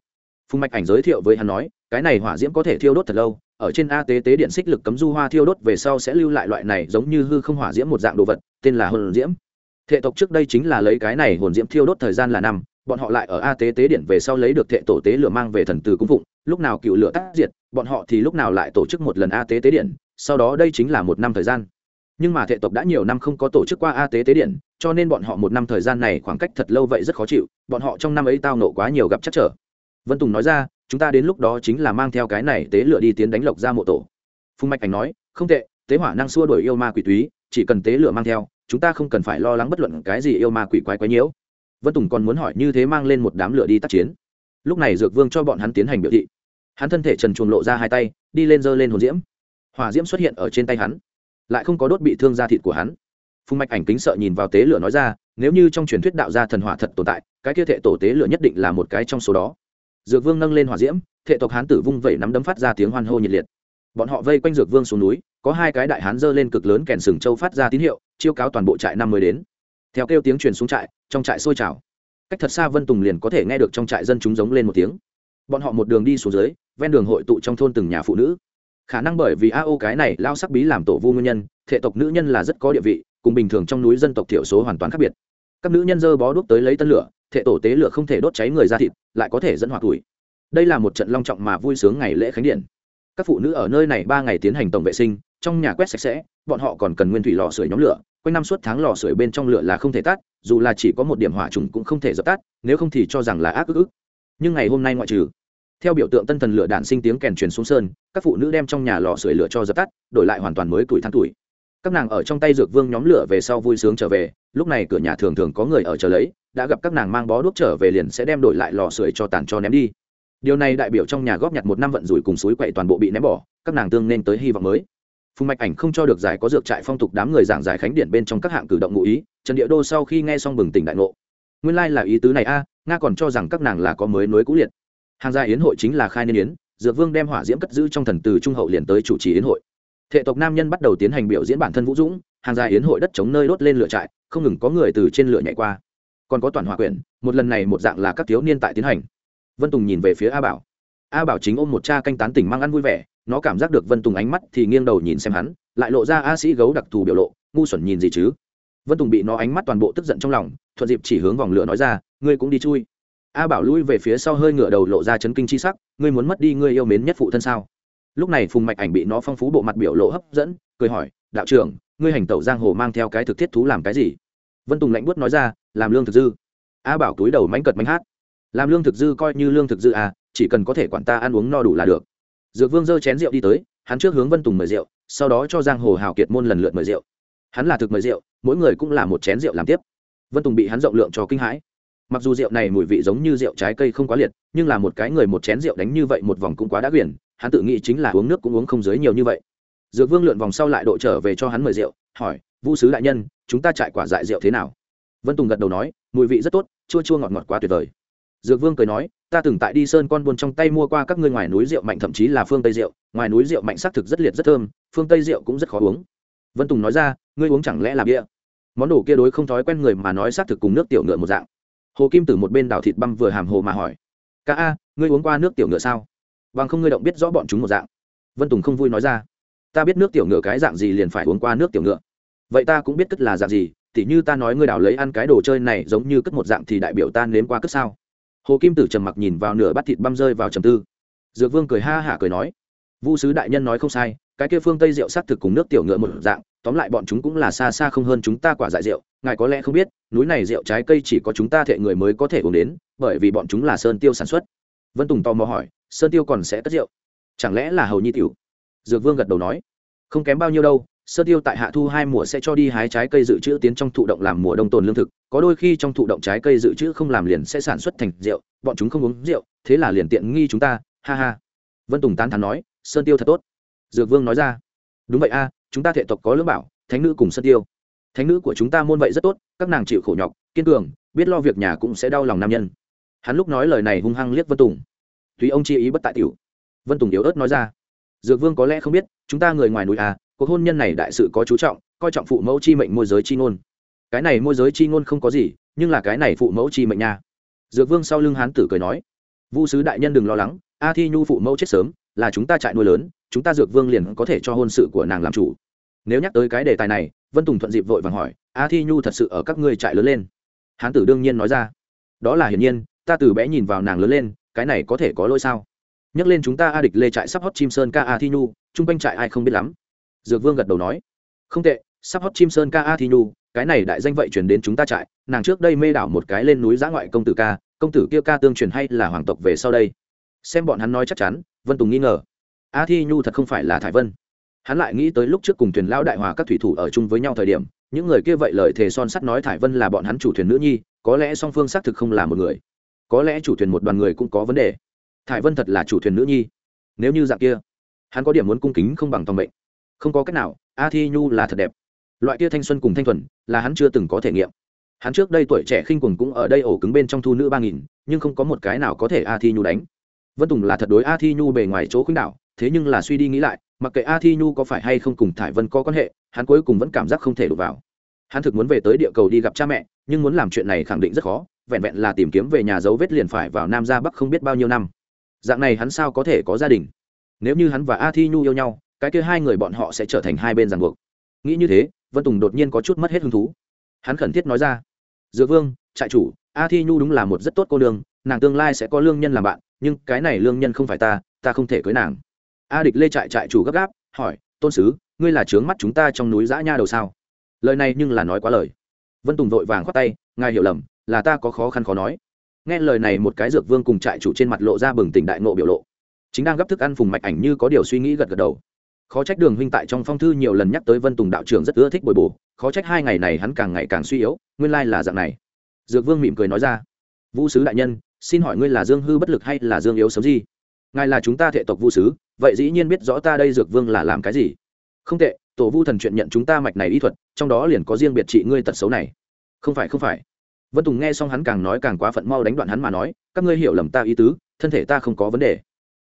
Phùng mạch ảnh giới thiệu với hắn nói, cái này hỏa diễm có thể thiêu đốt thật lâu, ở trên a tế tế điện xích lực cấm du hoa thiêu đốt về sau sẽ lưu lại loại này giống như hư không hỏa diễm một dạng đồ vật, tên là hồn diễm. Thệ tộc trước đây chính là lấy cái này hồn diễm thiêu đốt thời gian là năm, bọn họ lại ở a tế tế điện về sau lấy được thệ tổ tế lửa mang về thần từ cung phụng, lúc nào cựu lửa tắt diệt, bọn họ thì lúc nào lại tổ chức một lần a tế tế điện sau đó đây chính là một năm thời gian. Nhưng mà thệ tộc đã nhiều năm không có tổ chức qua a tế tế điện, cho nên bọn họ một năm thời gian này khoảng cách thật lâu vậy rất khó chịu, bọn họ trong năm ấy tao nộ quá nhiều gặp chắc trở. Vân tùng nói ra, chúng ta đến lúc đó chính là mang theo cái này tế lửa đi tiến đánh lộc ra mộ tổ. Phùng mạch ảnh nói, không tệ, tế hỏa năng xua đổi yêu ma quỷ túy, chỉ cần tế lửa mang theo, chúng ta không cần phải lo lắng bất luận cái gì yêu ma quỷ quái quái nhiễu. Vân tùng còn muốn hỏi như thế mang lên một đám lửa đi tác chiến. Lúc này dược vương cho bọn hắn tiến hành biểu thị. Hắn thân thể trần chuồng lộ ra hai tay, đi lên giơ lên hồn diễm hỏa diễm xuất hiện ở trên tay hắn, lại không có đốt bị thương da thịt của hắn. Phùng mạch ảnh kính sợ nhìn vào tế lửa nói ra, nếu như trong truyền thuyết đạo gia thần hỏa thật tồn tại, cái kia thệ tổ tế lửa nhất định là một cái trong số đó. Dược vương nâng lên hỏa diễm, thệ tộc hán tử vung vẩy nắm đấm phát ra tiếng hoan hô nhiệt liệt. Bọn họ vây quanh dược vương xuống núi, có hai cái đại hán dơ lên cực lớn kèn sừng châu phát ra tín hiệu, chiêu cáo toàn bộ trại năm mới đến. Theo kêu tiếng truyền xuống trại, trong trại sôi trào. Cách thật xa vân tùng liền có thể nghe được trong trại dân chúng giống lên một tiếng. Bọn họ một đường đi xuống dưới, ven đường hội tụ trong thôn từng nhà phụ nữ khả năng bởi vì a ô cái này lao sắc bí làm tổ vu nguyên nhân, thể tộc nữ nhân là rất có địa vị, cùng bình thường trong núi dân tộc thiểu số hoàn toàn khác biệt. Các nữ nhân dơ bó đuốc tới lấy tân lửa, thể tổ tế lửa không thể đốt cháy người ra thịt, lại có thể dẫn hỏa tuổi. Đây là một trận long trọng mà vui sướng ngày lễ khánh điện. Các phụ nữ ở nơi này ba ngày tiến hành tổng vệ sinh, trong nhà quét sạch sẽ, bọn họ còn cần nguyên thủy lò sưởi nhóm lửa, quanh năm suốt tháng lò sưởi bên trong lửa là không thể tắt, dù là chỉ có một điểm hỏa trùng cũng không thể dập tắt, nếu không thì cho rằng là ác ức ức. Nhưng ngày hôm nay ngoại trừ theo biểu tượng tân thần lửa đạn sinh tiếng kèn truyền xuống sơn, các phụ nữ đem trong nhà lò sưởi lửa cho dập tắt, đổi lại hoàn toàn mới tuổi than tuổi. Các nàng ở trong tay dược vương nhóm lửa về sau vui sướng trở về, lúc này cửa nhà thường thường có người ở chờ lấy, đã gặp các nàng mang bó đuốc trở về liền sẽ đem đổi lại lò sưởi cho tàn cho ném đi. Điều này đại biểu trong nhà góp nhặt một năm vận rủi cùng suối quậy toàn bộ bị ném bỏ, các nàng tương nên tới hy vọng mới. Phùng mạch ảnh không cho được giải có dược trại phong tục đám người giảng giải khánh điện bên trong các hạng cử động ngụ ý, trần địa đô sau khi nghe xong bừng tỉnh đại ngộ. Nguyên lai là ý tứ này a, nga còn cho rằng các nàng là có mới nối cũ liệt hàng gia yến hội chính là khai niên yến, dược vương đem hỏa diễm cất giữ trong thần từ trung hậu liền tới chủ trì yến hội. Thệ tộc nam nhân bắt đầu tiến hành biểu diễn bản thân vũ dũng, hàng gia yến hội đất chống nơi đốt lên lửa trại, không ngừng có người từ trên lửa nhảy qua. Còn có toàn hòa quyển, một lần này một dạng là các thiếu niên tại tiến hành. Vân tùng nhìn về phía a bảo. A bảo chính ôm một cha canh tán tỉnh mang ăn vui vẻ, nó cảm giác được vân tùng ánh mắt thì nghiêng đầu nhìn xem hắn, lại lộ ra a sĩ gấu đặc thù biểu lộ, ngu xuẩn nhìn gì chứ? Vân tùng bị nó ánh mắt toàn bộ tức giận trong lòng, thuận dịp chỉ hướng vòng lửa nói ra, ngươi cũng đi chui a bảo lui về phía sau hơi ngửa đầu lộ ra chấn kinh chi sắc, ngươi muốn mất đi ngươi yêu mến nhất phụ thân sao? Lúc này phùng mạch ảnh bị nó phong phú bộ mặt biểu lộ hấp dẫn, cười hỏi, đạo trưởng, ngươi hành tẩu giang hồ mang theo cái thực thiết thú làm cái gì? Vân tùng lạnh buốt nói ra, làm lương thực dư. A bảo túi đầu mánh cật mánh hát, làm lương thực dư coi như lương thực dư à chỉ cần có thể quản ta ăn uống no đủ là được. Dược vương dơ chén rượu đi tới, hắn trước hướng vân tùng mời rượu, sau đó cho giang hồ hào kiệt môn lần lượt mời rượu. Hắn là thực mời rượu, mỗi người cũng là một chén rượu làm tiếp. Vân tùng bị hắn rộng lượng cho kinh hãi mặc dù rượu này mùi vị giống như rượu trái cây không quá liệt, nhưng là một cái người một chén rượu đánh như vậy một vòng cũng quá đã quyển hắn tự nghĩ chính là uống nước cũng uống không dưới nhiều như vậy. Dược vương lượn vòng sau lại độ trở về cho hắn mời rượu, hỏi vũ sứ đại nhân, chúng ta trải quả dại rượu thế nào? Vân tùng gật đầu nói, mùi vị rất tốt, chua chua ngọt ngọt quá tuyệt vời. Dược vương cười nói, ta từng tại đi sơn con buôn trong tay mua qua các ngươi ngoài núi rượu mạnh, thậm chí là phương tây rượu, ngoài núi rượu mạnh xác thực rất liệt rất thơm, phương tây rượu cũng rất khó uống. Vân tùng nói ra, ngươi uống chẳng lẽ là bia? Món đồ kia đối không thói quen người mà nói xác thực cùng nước tiểu ngựa một dạng hồ kim tử một bên đảo thịt băm vừa hàm hồ mà hỏi, ca a, ngươi uống qua nước tiểu ngựa sao? Bằng không ngươi động biết rõ bọn chúng một dạng. Vân tùng không vui nói ra, ta biết nước tiểu ngựa cái dạng gì liền phải uống qua nước tiểu ngựa. Vậy ta cũng biết cất là dạng gì, tỉ như ta nói ngươi đào lấy ăn cái đồ chơi này giống như cất một dạng thì đại biểu ta nếm qua cất sao? Hồ kim tử trầm mặc nhìn vào nửa bát thịt băm rơi vào trầm tư. Dược vương cười ha hả cười nói, vu sứ đại nhân nói không sai, cái kia phương tây rượu s thực cùng nước tiểu ngựa một dạng tóm lại bọn chúng cũng là xa xa không hơn chúng ta quả dại rượu, ngài có lẽ không biết, núi này rượu trái cây chỉ có chúng ta thệ người mới có thể uống đến, bởi vì bọn chúng là sơn tiêu sản xuất. Vân tùng tò mò hỏi, sơn tiêu còn sẽ cất rượu? Chẳng lẽ là hầu nhi tiểu? Dược vương gật đầu nói, không kém bao nhiêu đâu, sơn tiêu tại hạ thu hai mùa sẽ cho đi hái trái cây dự trữ tiến trong thụ động làm mùa đông tồn lương thực, có đôi khi trong thụ động trái cây dự trữ không làm liền sẽ sản xuất thành rượu, bọn chúng không uống rượu, thế là liền tiện nghi chúng ta, ha ha. Vân tùng tán thán nói, sơn tiêu thật tốt. Dược vương nói ra, đúng vậy a chúng ta thể tộc có lương bảo, thánh nữ cùng sơn tiêu. Thánh nữ của chúng ta môn vậy rất tốt, các nàng chịu khổ nhọc, kiên cường, biết lo việc nhà cũng sẽ đau lòng nam nhân. Hắn lúc nói lời này hung hăng liếc vân tùng. Tùy ông chi ý bất tại tiểu. Vân tùng yếu ớt nói ra. Dược vương có lẽ không biết, chúng ta người ngoài núi à cuộc hôn nhân này đại sự có chú trọng, coi trọng phụ mẫu chi mệnh môi giới chi ngôn. Cái này môi giới chi ngôn không có gì, nhưng là cái này phụ mẫu chi mệnh nha. Dược vương sau lưng hán tử cười nói. Vu sứ đại nhân đừng lo lắng, a thi nhu phụ mẫu chết sớm, là chúng ta trại nuôi lớn, chúng ta dược vương liền có thể cho hôn sự của nàng làm chủ nếu nhắc tới cái đề tài này, vân tùng thuận dịp vội vàng hỏi, a thi nhu thật sự ở các ngươi trại lớn lên? Hán tử đương nhiên nói ra, đó là hiển nhiên, ta từ bé nhìn vào nàng lớn lên, cái này có thể có lỗi sao? Nhắc lên chúng ta a địch lê trại sắp hót chim sơn ca a thi nhu, chung quanh trại ai không biết lắm. Dược vương gật đầu nói, không tệ, sắp hót chim sơn ca a thi nhu, cái này đại danh vậy chuyển đến chúng ta trại, nàng trước đây mê đảo một cái lên núi giã ngoại công tử ca, công tử kia ca tương truyền hay là hoàng tộc về sau đây? Xem bọn hắn nói chắc chắn, vân tùng nghi ngờ, a thi nhu thật không phải là thải vân hắn lại nghĩ tới lúc trước cùng thuyền lão đại hòa các thủy thủ ở chung với nhau thời điểm, những người kia vậy lời thề son sắt nói thải vân là bọn hắn chủ thuyền nữ nhi, có lẽ song phương xác thực không là một người. Có lẽ chủ thuyền một đoàn người cũng có vấn đề. Thải vân thật là chủ thuyền nữ nhi. Nếu như dạng kia, hắn có điểm muốn cung kính không bằng tòng mệnh. Không có cách nào, a thi nhu là thật đẹp. Loại kia thanh xuân cùng thanh thuần, là hắn chưa từng có thể nghiệm. Hắn trước đây tuổi trẻ khinh quần cũng ở đây ổ cứng bên trong thu nữ ba nghìn, nhưng không có một cái nào có thể a thi nhu đánh. Vân tùng là thật đối a thi nhu bề ngoài chỗ khuynh đảo thế nhưng là suy đi nghĩ lại, mặc kệ a thi nhu có phải hay không cùng thải vân có quan hệ, hắn cuối cùng vẫn cảm giác không thể đụng vào. Hắn thực muốn về tới địa cầu đi gặp cha mẹ, nhưng muốn làm chuyện này khẳng định rất khó, vẹn vẹn là tìm kiếm về nhà dấu vết liền phải vào nam ra bắc không biết bao nhiêu năm. Dạng này hắn sao có thể có gia đình? Nếu như hắn và a thi nhu yêu nhau, cái kia hai người bọn họ sẽ trở thành hai bên ràng buộc. Nghĩ như thế, vân tùng đột nhiên có chút mất hết hứng thú. Hắn khẩn thiết nói ra, dược vương, trại chủ, a thi nhu đúng là một rất tốt cô lương nàng tương lai sẽ có lương nhân làm bạn, nhưng cái này lương nhân không phải ta ta không thể cưới nàng a địch lê trại trại chủ gấp gáp, hỏi, tôn sứ, ngươi là trướng mắt chúng ta trong núi giã nha đầu sao? Lời này nhưng là nói quá lời. Vân tùng vội vàng khoát tay, ngài hiểu lầm, là ta có khó khăn khó nói. Nghe lời này một cái dược vương cùng trại chủ trên mặt lộ ra bừng tỉnh đại nộ biểu lộ. Chính đang gấp thức ăn phùng mạch ảnh như có điều suy nghĩ gật gật đầu. Khó trách đường huynh tại trong phong thư nhiều lần nhắc tới vân tùng đạo trưởng rất ưa thích bồi bổ, khó trách hai ngày này hắn càng ngày càng suy yếu, nguyên lai là dạng này. Dược vương mỉm cười nói ra vũ sứ đại nhân, xin hỏi ngươi là dương hư bất lực hay là dương yếu sớm gì? Ngài là chúng ta thệ tộc vũ sứ vậy dĩ nhiên biết rõ ta đây dược vương là làm cái gì. Không tệ, tổ vu thần chuyện nhận chúng ta mạch này y thuật, trong đó liền có riêng biệt trị ngươi tật xấu này. Không phải không phải. Vân tùng nghe xong hắn càng nói càng quá phận mau đánh đoạn hắn mà nói, các ngươi hiểu lầm ta ý tứ, thân thể ta không có vấn đề.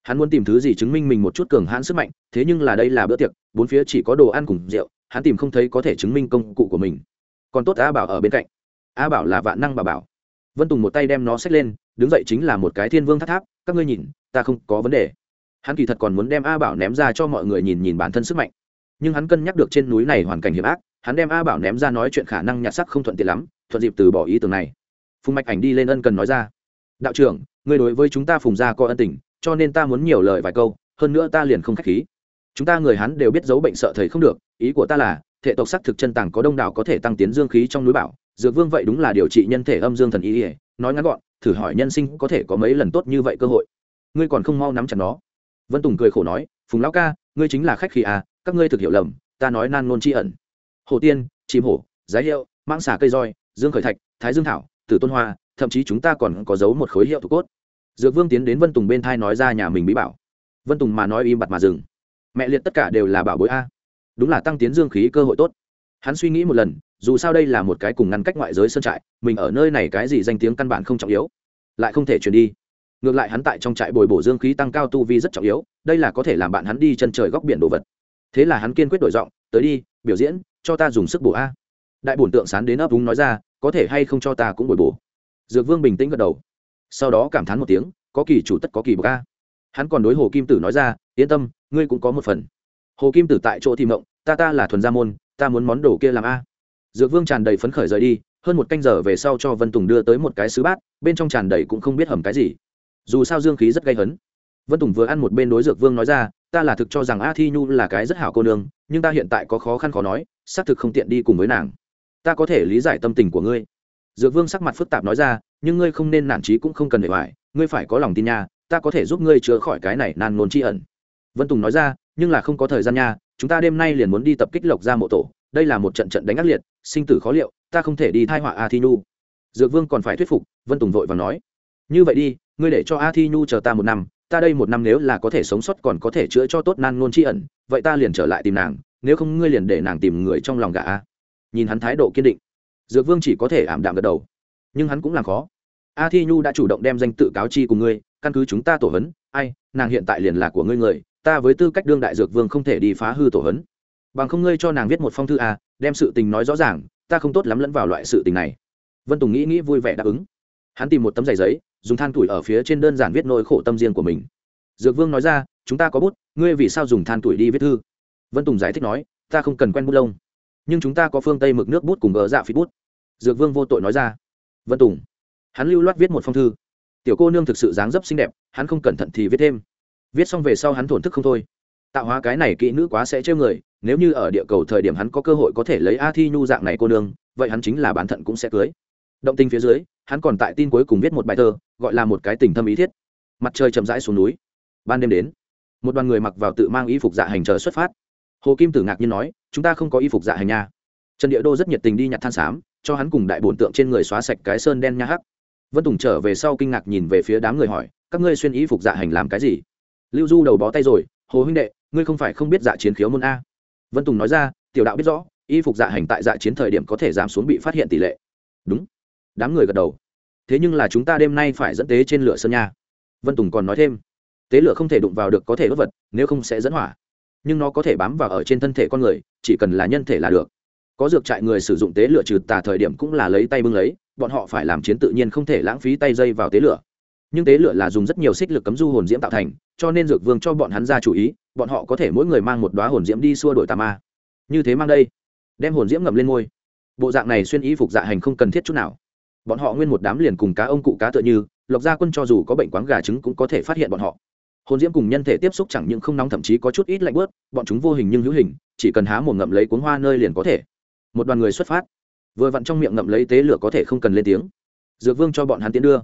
Hắn muốn tìm thứ gì chứng minh mình một chút cường hãn sức mạnh, thế nhưng là đây là bữa tiệc, bốn phía chỉ có đồ ăn cùng rượu, hắn tìm không thấy có thể chứng minh công cụ của mình. Còn tốt a bảo ở bên cạnh. A bảo là vạn năng bà bảo. Vân tùng một tay đem nó xách lên, đứng dậy chính là một cái thiên vương tháp tháp, các ngươi nhìn, ta không có vấn đề hắn kỳ thật còn muốn đem a bảo ném ra cho mọi người nhìn nhìn bản thân sức mạnh. Nhưng hắn cân nhắc được trên núi này hoàn cảnh hiểm ác, hắn đem a bảo ném ra nói chuyện khả năng nhặt sắc không thuận tiện lắm, thuận dịp từ bỏ ý tưởng này. Phùng mạch ảnh đi lên ân cần nói ra, đạo trưởng người đối với chúng ta phùng gia có ân tình, cho nên ta muốn nhiều lời vài câu, hơn nữa ta liền không k h á c h khí. Chúng ta người hắn đều biết giấu bệnh sợ thầy không được, ý của ta là, thể tộc sắc thực chân tàng có đông đảo có thể tăng tiến dương khí trong núi bảo, dược vương vậy đúng là điều trị nhân thể âm dương thần ý ỉa nói ngắn gọn, thử hỏi nhân sinh có thể có mấy lần tốt như vậy cơ hội. Ngươi còn không mau nắm chặt nó vân tùng cười khổ nói, phùng lão ca, ngươi chính là khách khí à các ngươi thực hiểu lầm, ta nói nan ngôn tri ẩn. Hồ tiên chim hổ giá hiệu, mãng xà cây roi, dương khởi thạch, thái dương thảo, tử tôn hoa, thậm chí chúng ta còn có giấu một khối hiệu thủ cốt. Dược vương tiến đến vân tùng bên thai nói ra nhà mình bí bảo. Vân tùng mà nói im bặt mà dừng. Mẹ liệt tất cả đều là bảo bối a. Đúng là tăng tiến dương khí cơ hội tốt. Hắn suy nghĩ một lần, dù sao đây là một cái cùng ngăn cách ngoại giới sơn trại, mình ở nơi này cái gì danh tiếng căn bản không trọng yếu. Lại không thể chuyển đi ngược lại hắn tại trong trại bồi bổ dương khí tăng cao tu vi rất trọng yếu, đây là có thể làm bạn hắn đi chân trời góc biển đồ vật. Thế là hắn kiên quyết đổi giọng, tới đi, biểu diễn, cho ta dùng sức bổ a. Đại bổn tượng sán đến ấp úng nói ra, có thể hay không cho ta cũng bồi bổ? Dược vương bình tĩnh gật đầu. Sau đó cảm thán một tiếng, có kỳ chủ tất có kỳ bậc a. Hắn còn đối hồ kim tử nói ra, yên tâm, ngươi cũng có một phần. Hồ kim tử tại chỗ thì mộng, ta ta là thuần gia môn, ta muốn món đồ kia làm a. Dược vương tràn đầy phấn khởi rời đi, hơn một canh giờ về sau cho vân tùng đưa tới một cái sứ bát, bên trong tràn đầy cũng không biết hầm cái gì dù sao dương khí rất gây hấn. Vân tùng vừa ăn một bên đối dược vương nói ra, ta là thực cho rằng a thi nhu là cái rất hảo cô nương, nhưng ta hiện tại có khó khăn khó nói, xác thực không tiện đi cùng với nàng. Ta có thể lý giải tâm tình của ngươi. Dược vương sắc mặt phức tạp nói ra, nhưng ngươi không nên nản trí cũng không cần để hoài, ngươi phải có lòng tin nha, ta có thể giúp ngươi chữa khỏi cái này nan nôn tri ẩn. Vân tùng nói ra, nhưng là không có thời gian nha, chúng ta đêm nay liền muốn đi tập kích lộc ra mộ tổ, đây là một trận trận đánh ác liệt, sinh tử khó liệu, ta không thể đi thai họa a thi nhu. Dược vương còn phải thuyết phục, vân tùng vội và nói, như vậy đi ngươi để cho a thi nhu chờ ta một năm, ta đây một năm nếu là có thể sống sót còn có thể chữa cho tốt nan ngôn tri ẩn, vậy ta liền trở lại tìm nàng, nếu không ngươi liền để nàng tìm người trong lòng gà a. Nhìn hắn thái độ kiên định, dược vương chỉ có thể ảm đạm gật đầu. Nhưng hắn cũng làm khó. A thi nhu đã chủ động đem danh tự cáo chi cùng ngươi, căn cứ chúng ta tổ hấn, ai, nàng hiện tại liền là của ngươi người, ta với tư cách đương đại dược vương không thể đi phá hư tổ hấn. Bằng không ngươi cho nàng viết một phong thư a, đem sự tình nói rõ ràng, ta không tốt lắm lẫn vào loại sự tình này. Vân tùng nghĩ nghĩ vui vẻ đáp ứng. Hắn tìm một tấm giày giấy dùng than tuổi ở phía trên đơn giản viết nỗi khổ tâm riêng của mình. Dược vương nói ra, chúng ta có bút, ngươi vì sao dùng than tuổi đi viết thư? Vân tùng giải thích nói, ta không cần quen bút lông, nhưng chúng ta có phương tây mực nước bút cùng gỡ dạ phí bút. Dược vương vô tội nói ra. Vân tùng, hắn lưu loát viết một phong thư. Tiểu cô nương thực sự dáng dấp xinh đẹp, hắn không cẩn thận thì viết thêm. Viết xong về sau hắn thổn thức không thôi. Tạo hóa cái này kỹ nữ quá sẽ trêu người, nếu như ở địa cầu thời điểm hắn có cơ hội có thể lấy a thi nhu dạng này cô nương, vậy hắn chính là bản thận cũng sẽ cưới động tình phía dưới, hắn còn tại tin cuối cùng viết một bài thơ, gọi là một cái tình thâm ý thiết. Mặt trời chậm rãi xuống núi. Ban đêm đến. Một đoàn người mặc vào tự mang y phục dạ hành chờ xuất phát. Hồ kim tử ngạc nhiên nói, chúng ta không có y phục dạ hành nha. Trần địa đô rất nhiệt tình đi nhặt than xám, cho hắn cùng đại bổn tượng trên người xóa sạch cái sơn đen nha hắc. Vân tùng trở về sau kinh ngạc nhìn về phía đám người hỏi, các ngươi xuyên y phục dạ hành làm cái gì? Lưu du đầu bó tay rồi, hồ huynh đệ, ngươi không phải không biết dạ chiến khiếu môn a. Vân tùng nói ra, tiểu đạo biết rõ, y phục dạ hành tại dạ chiến thời điểm có thể giảm xuống bị phát hiện tỷ lệ. Đúng đám người gật đầu. Thế nhưng là chúng ta đêm nay phải dẫn tế trên lửa sơn nha. Vân tùng còn nói thêm, tế lửa không thể đụng vào được có thể đốt vật, nếu không sẽ dẫn hỏa. Nhưng nó có thể bám vào ở trên thân thể con người, chỉ cần là nhân thể là được. Có dược trại người sử dụng tế lửa trừ tà thời điểm cũng là lấy tay bưng lấy, bọn họ phải làm chiến tự nhiên không thể lãng phí tay dây vào tế lửa. Nhưng tế lửa là dùng rất nhiều xích lực cấm du hồn diễm tạo thành, cho nên dược vương cho bọn hắn ra chủ ý, bọn họ có thể mỗi người mang một đoá hồn diễm đi xua đổi tà ma. Như thế mang đây, đem hồn diễm ngậm lên ngôi. Bộ dạng này xuyên y phục dạ hành không cần thiết chút nào bọn họ nguyên một đám liền cùng cá ông cụ cá tựa như, lộc gia quân cho dù có bệnh quáng gà trứng cũng có thể phát hiện bọn họ. Hồn diễm cùng nhân thể tiếp xúc chẳng những không nóng thậm chí có chút ít lạnh bớt bọn chúng vô hình nhưng hữu hình, chỉ cần há một ngậm lấy cuốn hoa nơi liền có thể. Một đoàn người xuất phát. Vừa vặn trong miệng ngậm lấy tế lửa có thể không cần lên tiếng. Dược vương cho bọn hắn tiến đưa.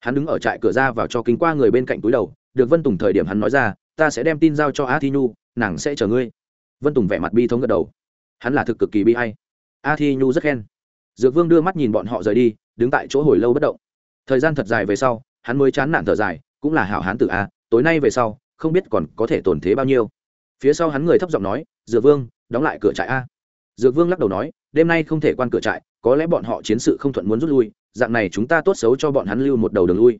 Hắn đứng ở trại cửa ra vào cho kính qua người bên cạnh túi đầu, được vân tùng thời điểm hắn nói ra, ta sẽ đem tin giao cho a thi nhu, nàng sẽ chờ ngươi. Vân tùng vẻ mặt bi thống gật đầu. Hắn là thực cực kỳ bi hay. A thi nhu rất khen. Dược vương đưa mắt nhìn bọn họ rời đi đứng tại chỗ hồi lâu bất động. Thời gian thật dài về sau, hắn mới chán nản thở dài, cũng là hảo hán tử a, tối nay về sau, không biết còn có thể tổn thế bao nhiêu. Phía sau hắn người thấp giọng nói, dược vương, đóng lại cửa trại a. Dược vương lắc đầu nói, đêm nay không thể quan cửa trại, có lẽ bọn họ chiến sự không thuận muốn rút lui, dạng này chúng ta tốt xấu cho bọn hắn lưu một đầu đường lui.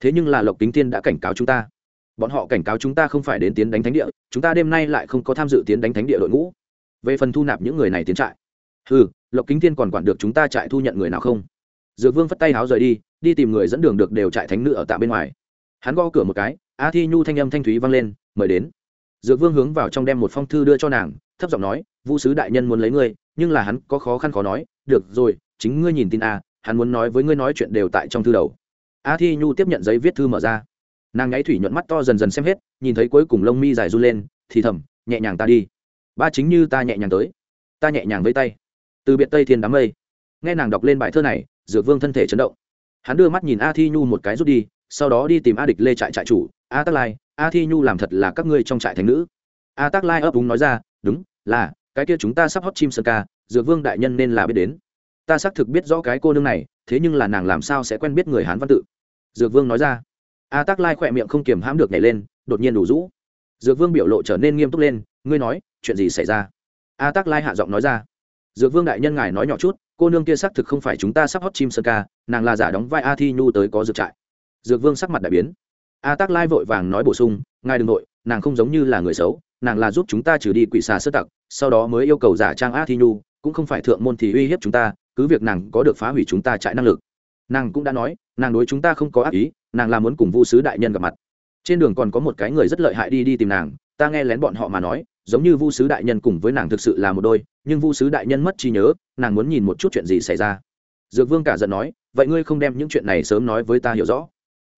Thế nhưng là lộc kính tiên đã cảnh cáo chúng ta. Bọn họ cảnh cáo chúng ta không phải đến tiến đánh thánh địa, chúng ta đêm nay lại không có tham dự tiến đánh thánh địa đội ngũ. Về phần thu nạp những người này tiến trại. Ừ lộc kính tiên còn quản được chúng ta trại thu nhận người nào không? Dược vương phất tay háo rời đi đi tìm người dẫn đường được đều trại thánh nữ ở tạ bên ngoài. Hắn gõ cửa một cái, a thi nhu thanh âm thanh thúy vang lên, mời đến. Dược vương hướng vào trong đem một phong thư đưa cho nàng, thấp giọng nói vũ sứ đại nhân muốn lấy ngươi, nhưng là hắn có khó khăn khó nói, được rồi, chính ngươi nhìn tin a, hắn muốn nói với ngươi nói chuyện đều tại trong thư đầu. A thi nhu tiếp nhận giấy viết thư mở ra. Nàng ngáy thủy nhuận mắt to dần dần xem hết, nhìn thấy cuối cùng lông mi dài run lên, thì thầm, nhẹ nhàng ta đi. Ba chính như ta nhẹ nhàng tới. Ta nhẹ nhàng với tay. Từ biệt tây thiên đám mây. Nghe nàng đọc lên bài thơ này dược vương thân thể chấn động. Hắn đưa mắt nhìn a thi nhu một cái rút đi, sau đó đi tìm a địch lê trại trại chủ, a tắc lai, a thi nhu làm thật là các ngươi trong trại thành nữ. A tắc lai ấp úng nói ra, đúng, là, cái kia chúng ta sắp hót chim sơn ca, dược vương đại nhân nên là biết đến. Ta xác thực biết rõ cái cô nương này, thế nhưng là nàng làm sao sẽ quen biết người hán văn tự? Dược vương nói ra. A tắc lai khỏe miệng không kiềm hãm được nhảy lên, đột nhiên đủ rũ. Dược vương biểu lộ trở nên nghiêm túc lên, ngươi nói, chuyện gì xảy ra? A tắc lai hạ giọng nói ra. Dược vương đại nhân ngài nói nhỏ chút cô nương kia xác thực không phải chúng ta sắp hót chim sơn ca, nàng là giả đóng vai a thi nhu tới có dược trại. Dược vương sắc mặt đại biến. A tắc lai vội vàng nói bổ sung, ngài đ ừ n g nội nàng không giống như là người xấu, nàng là giúp chúng ta trừ đi quỷ xà sơ tặc, sau đó mới yêu cầu giả trang a thi nhu, cũng không phải thượng môn thì uy hiếp chúng ta, cứ việc nàng có được phá hủy chúng ta trại năng lực. Nàng cũng đã nói, nàng đối chúng ta không có ác ý, nàng là muốn cùng vu sứ đại nhân gặp mặt. Trên đường còn có một cái người rất lợi hại đi đi tìm nàng, ta nghe lén bọn họ mà nói, giống như vu sứ đại nhân cùng với nàng thực sự là một đôi nhưng vu sứ đại nhân mất trí nhớ, nàng muốn nhìn một chút chuyện gì xảy ra. Dược vương cả giận nói, vậy ngươi không đem những chuyện này sớm nói với ta hiểu rõ.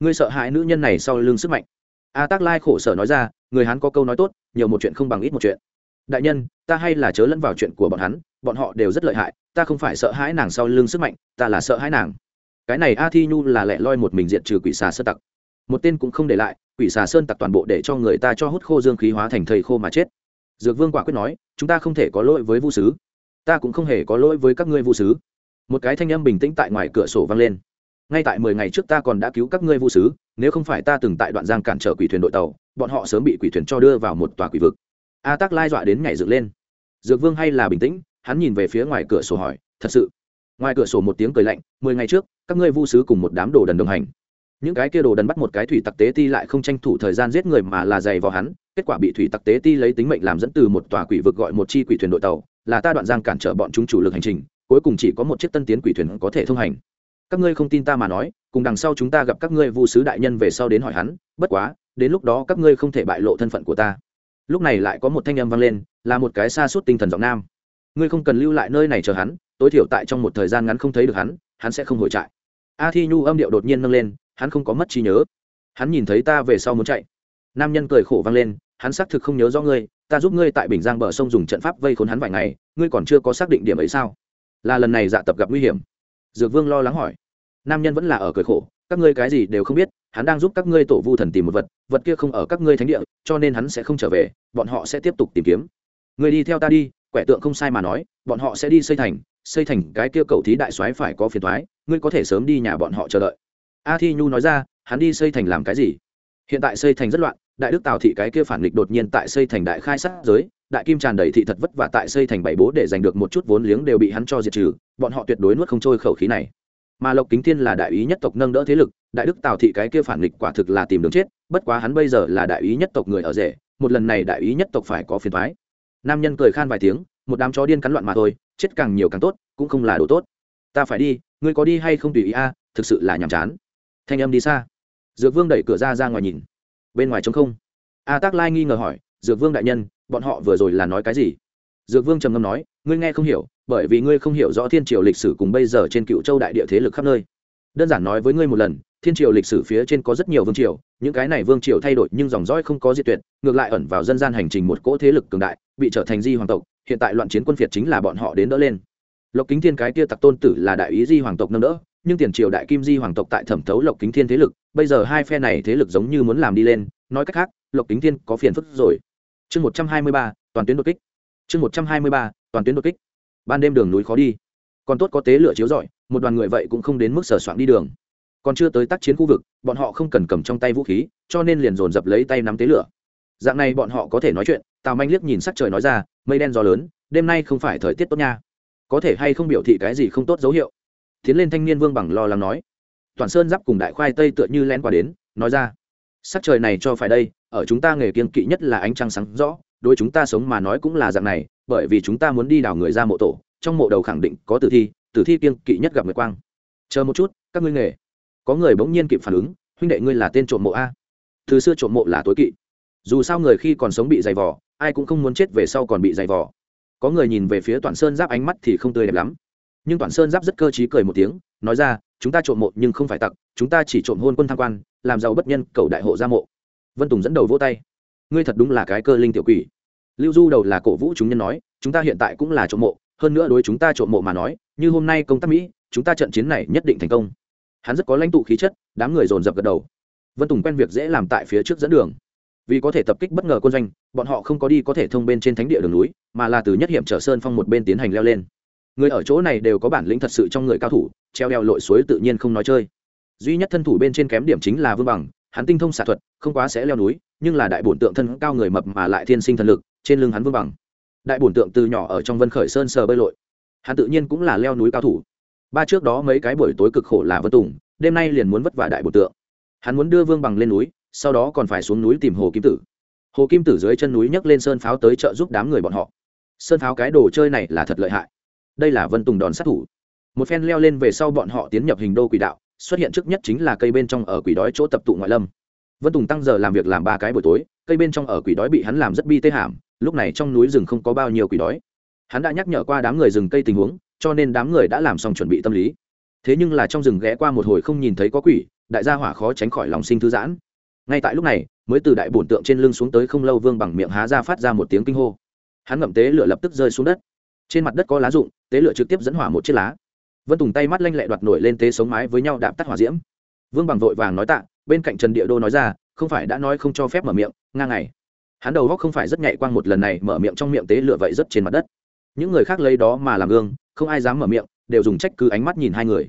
Ngươi sợ hãi nữ nhân này sau lưng sức mạnh. A tác lai khổ sở nói ra, người hắn có câu nói tốt, nhiều một chuyện không bằng ít một chuyện. Đại nhân, ta hay là chớ lẫn vào chuyện của bọn hắn, bọn họ đều rất lợi hại, ta không phải sợ hãi nàng sau lưng sức mạnh, ta là sợ hãi nàng. Cái này a thi nhu là lẹ loi một mình diện trừ quỷ xà sơn tặc. Một tên cũng không để lại, quỷ xà sơn tặc toàn bộ để cho người ta cho hút khô dương khí hóa thành thầy khô mà chết dược vương quả quyết nói, chúng ta không thể có lỗi với vu sứ. Ta cũng không hề có lỗi với các ngươi vu sứ. Một cái thanh âm bình tĩnh tại ngoài cửa sổ vang lên. Ngay tại mười ngày trước ta còn đã cứu các ngươi vu sứ, nếu không phải ta từng tại đoạn giang cản trở quỷ thuyền đội tàu, bọn họ sớm bị quỷ thuyền cho đưa vào một tòa quỷ vực. A tắc lai dọa đến nhảy dựng lên. Dược vương hay là bình tĩnh, hắn nhìn về phía ngoài cửa sổ hỏi, thật sự? Ngoài cửa sổ một tiếng cười lạnh, mười ngày trước, các ngươi vu sứ cùng một đám đồ đần đồng hành những cái kia đồ đần bắt một cái thủy tặc tế ti lại không tranh thủ thời gian giết người mà là dày vào hắn, kết quả bị thủy tặc tế ti lấy tính mệnh làm dẫn từ một tòa quỷ vực gọi một chi quỷ thuyền đội tàu, là ta đoạn giang cản trở bọn chúng chủ lực hành trình, cuối cùng chỉ có một chiếc tân tiến quỷ thuyền có thể thông hành. Các ngươi không tin ta mà nói, cùng đằng sau chúng ta gặp các ngươi vu sứ đại nhân về sau đến hỏi hắn, bất quá, đến lúc đó các ngươi không thể bại lộ thân phận của ta. Lúc này lại có một thanh âm vang lên, là một cái xa suốt tinh thần giọng nam. Ngươi không cần lưu lại nơi này chờ hắn, tối thiểu tại trong một thời gian ngắn không thấy được hắn hắn sẽ không hồi trại. A thi nhu âm điệu đột nhiên nâng lên hắn không có mất trí nhớ. Hắn nhìn thấy ta về sau muốn chạy. Nam nhân cười khổ vang lên, hắn xác thực không nhớ do ngươi, ta giúp ngươi tại bình giang bờ sông dùng trận pháp vây khốn hắn vài ngày, ngươi còn chưa có xác định điểm ấy sao? Là lần này dạ tập gặp nguy hiểm. Dược vương lo lắng hỏi. Nam nhân vẫn là ở cười khổ, các ngươi cái gì đều không biết, hắn đang giúp các ngươi tổ vu thần tìm một vật vật kia không ở các ngươi thánh địa, cho nên hắn sẽ không trở về, bọn họ sẽ tiếp tục tìm kiếm. Người đi theo ta đi, quẻ tượng không sai mà nói, bọn họ sẽ đi xây thành xây thành cái kia cầu thí đại soái phải có phiền thoái ngươi có thể sớm đi nhà bọn họ chờ đợi a thi nhu nói ra, hắn đi xây thành làm cái gì? Hiện tại xây thành rất loạn, đại đức tào thị cái kia phản nghịch đột nhiên tại xây thành đại khai sát giới, đại kim tràn đầy thị thật vất vả tại xây thành bảy bố để giành được một chút vốn liếng đều bị hắn cho diệt trừ, bọn họ tuyệt đối nuốt không trôi khẩu khí này. Mà lộc kính thiên là đại ý nhất tộc nâng đỡ thế lực, đại đức tào thị cái kia phản nghịch quả thực là tìm đường chết, bất quá hắn bây giờ là đại ý nhất tộc người ở rể, một lần này đại ý nhất tộc phải có phiền thoái nam nhân cười khan vài tiếng, một đám chó điên cắn loạn mà thôi, chết càng nhiều càng tốt, cũng không là đồ tốt. Ta phải đi, ngươi có đi hay không tùy ý a, thực sự là nhàm chán thanh âm đi xa. Dược vương đẩy cửa ra ra ngoài nhìn. Bên ngoài trống không. A tác lai nghi ngờ hỏi, dược vương đại nhân, bọn họ vừa rồi là nói cái gì? Dược vương trầm ngâm nói, ngươi nghe không hiểu, bởi vì ngươi không hiểu rõ thiên triều lịch sử cùng bây giờ trên cựu châu đại địa thế lực khắp nơi. Đơn giản nói với ngươi một lần, thiên triều lịch sử phía trên có rất nhiều vương triều, những cái này vương triều thay đổi nhưng dòng dõi không có diệt tuyệt, ngược lại ẩn vào dân gian hành trình một cỗ thế lực cường đại, bị trở thành di hoàng tộc, hiện tại loạn chiến quân phiệt chính là bọn họ đến đỡ lên. Lộc kính thiên cái kia tặc tôn tử là đại ý di hoàng tộc nâng đỡ nhưng tiền triều đại kim di hoàng tộc tại thẩm thấu lộc kính thiên thế lực, bây giờ hai phe này thế lực giống như muốn làm đi lên, nói cách khác, lộc kính thiên có phiền phức rồi. Chương một trăm hai mươi ba, toàn tuyến đột kích. Chương một trăm hai mươi ba, toàn tuyến đột kích. Ban đêm đường núi khó đi. Còn tốt có tế lửa chiếu rọi, một đoàn người vậy cũng không đến mức sở soạn đi đường. Còn chưa tới tác chiến khu vực, bọn họ không cần cầm trong tay vũ khí, cho nên liền dồn dập lấy tay nắm tế lửa. Dạng này bọn họ có thể nói chuyện, tào manh liếc nhìn sắc trời nói ra, mây đen gió lớn, đêm nay không phải thời tiết tốt nha. Có thể hay không biểu thị cái gì không tốt dấu hiệu? Tiến lên thanh niên vương bằng lo lắng nói. Toàn sơn giáp cùng đại khoai tây tựa như len qua đến, nói ra. Sắc trời này cho phải đây, ở chúng ta nghề kiên kỵ nhất là ánh trăng sáng rõ, đối chúng ta sống mà nói cũng là dạng này, bởi vì chúng ta muốn đi đào người ra mộ tổ, trong mộ đầu khẳng định có tử thi tử thi kiên kỵ nhất gặp người quang. Chờ một chút, các ngươi nghề. Có người bỗng nhiên kịp phản ứng, huynh đệ ngươi là tên trộm mộ a. Từ xưa trộm mộ là tối kỵ. Dù sao người khi còn sống bị dày vò, ai cũng không muốn chết về sau còn bị dày vò. Có người nhìn về phía toàn sơn giáp ánh mắt thì không tươi đẹp lắm nhưng toàn sơn giáp rất cơ t r í cười một tiếng, nói ra, chúng ta trộm mộ nhưng không phải tặc, chúng ta chỉ trộm hôn quân tham quan, làm giàu bất nhân, cầu đại hộ gia mộ. Vân tùng dẫn đầu vỗ tay. Ngươi thật đúng là cái cơ linh tiểu quỷ. Lưu du đầu là cổ vũ chúng nhân nói, chúng ta hiện tại cũng là trộm mộ, hơn nữa đối chúng ta trộm mộ mà nói, như hôm nay công tác mỹ, chúng ta trận chiến này nhất định thành công. Hắn rất có lãnh tụ khí chất, đám người dồn dập gật đầu. Vân tùng quen việc dễ làm tại phía trước dẫn đường. Vì có thể tập kích bất ngờ quân doanh, bọn họ không có đi có thể thông bên trên thánh địa đường núi, mà là từ nhất hiểm trở sơn phong một bên tiến hành leo lên người ở chỗ này đều có bản lĩnh thật sự trong người cao thủ, treo đeo lội suối tự nhiên không nói chơi. Duy nhất thân thủ bên trên kém điểm chính là vương bằng, hắn tinh thông xạ thuật, không quá sẽ leo núi, nhưng là đại bổn tượng thân cao người mập mà lại thiên sinh thần lực, trên lưng hắn vương bằng. Đại bổn tượng từ nhỏ ở trong vân khởi sơn sờ bơi lội. Hắn tự nhiên cũng là leo núi cao thủ. Ba trước đó mấy cái buổi tối cực khổ là vân tùng, đêm nay liền muốn vất vả đại bổn tượng. Hắn muốn đưa vương bằng lên núi, sau đó còn phải xuống núi tìm hồ kim tử. Hồ kim tử dưới chân núi nhấc lên sơn pháo tới trợ giúp đám người bọn họ. Sơn pháo cái đồ chơi này là thật lợi hại đây là vân tùng đòn sát thủ. Một phen leo lên về sau bọn họ tiến nhập hình đô quỷ đạo, xuất hiện trước nhất chính là cây bên trong ở quỷ đói chỗ tập tụ ngoại lâm. Vân tùng tăng giờ làm việc làm ba cái buổi tối, cây bên trong ở quỷ đói bị hắn làm rất bi tê hàm lúc này trong núi rừng không có bao nhiêu quỷ đói. Hắn đã nhắc nhở qua đám người rừng cây tình huống, cho nên đám người đã làm xong chuẩn bị tâm lý. Thế nhưng là trong rừng ghé qua một hồi không nhìn thấy có quỷ, đại gia hỏa khó tránh khỏi lòng sinh thư giãn. Ngay tại lúc này, mới từ đại bổn tượng trên lưng xuống tới không lâu vương bằng miệng há ra phát ra một tiếng kinh hô. Hắn ngậm tế lửa lập tức rơi xuống đất trên mặt đất có lá rụng tế lửa trực tiếp dẫn hỏa một chiếc lá. Vân tùng tay mắt lanh lẹ đoạt nổi lên tế sống mái với nhau đạp tắt hỏa diễm. Vương bằng vội vàng nói tạ bên cạnh trần địa đô nói ra không phải đã nói không cho phép mở miệng ngang này, hắn đầu góc không phải rất nhạy quang một lần này mở miệng trong miệng tế lửa vậy rất trên mặt đất. Những người khác lấy đó mà làm gương không ai dám mở miệng đều dùng trách cứ ánh mắt nhìn hai người.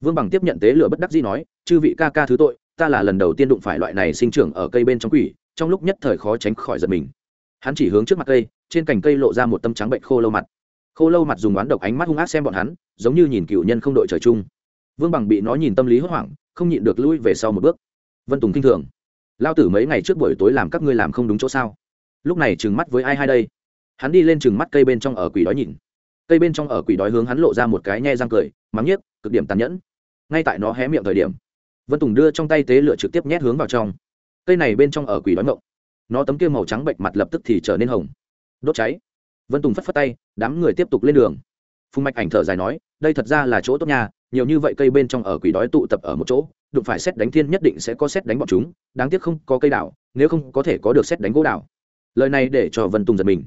Vương bằng tiếp nhận tế lửa bất đắc dĩ nói chư vị ca ca thứ tội ta là lần đầu tiên đụng phải loại này sinh trưởng ở cây bên trong quỷ trong lúc nhất thời khó tránh khỏi giật mình. Hắn chỉ hướng trước mặt cây trên cành cây lộ ra một tâm trắng bệnh khô lâu mặt khô lâu mặt dùng oán độc ánh mắt hung ác xem bọn hắn, giống như nhìn cựu nhân không đội trời chung. Vương bằng bị nó nhìn tâm lý hốt hoảng, không nhịn được lui về sau một bước. Vân tùng kinh thường. Lao tử mấy ngày trước buổi tối làm các ngươi làm không đúng chỗ sao? Lúc này trừng mắt với ai hai đây? Hắn đi lên trừng mắt cây bên trong ở quỷ đói nhìn. Cây bên trong ở quỷ đói hướng hắn lộ ra một cái nhe răng cười, mắng nhiếc, cực điểm tàn nhẫn. Ngay tại nó hé miệng thời điểm, vân tùng đưa trong tay tế lửa trực tiếp nhét hướng vào trong. Cây này bên trong ở quỷ đói mộng nó tấm kia màu trắng bệnh mặt lập tức thì trở nên hồng. Đốt cháy vân tùng phất phất tay, đám người tiếp tục lên đường. Phùng mạch ảnh thở dài nói, đây thật ra là chỗ tốt nhà nhiều như vậy cây bên trong ở quỷ đói tụ tập ở một chỗ, đụng phải xét đánh thiên nhất định sẽ có xét đánh bọn chúng, đáng tiếc không có cây đảo, nếu không có thể có được xét đánh gỗ đảo. Lời này để cho vân tùng giật mình.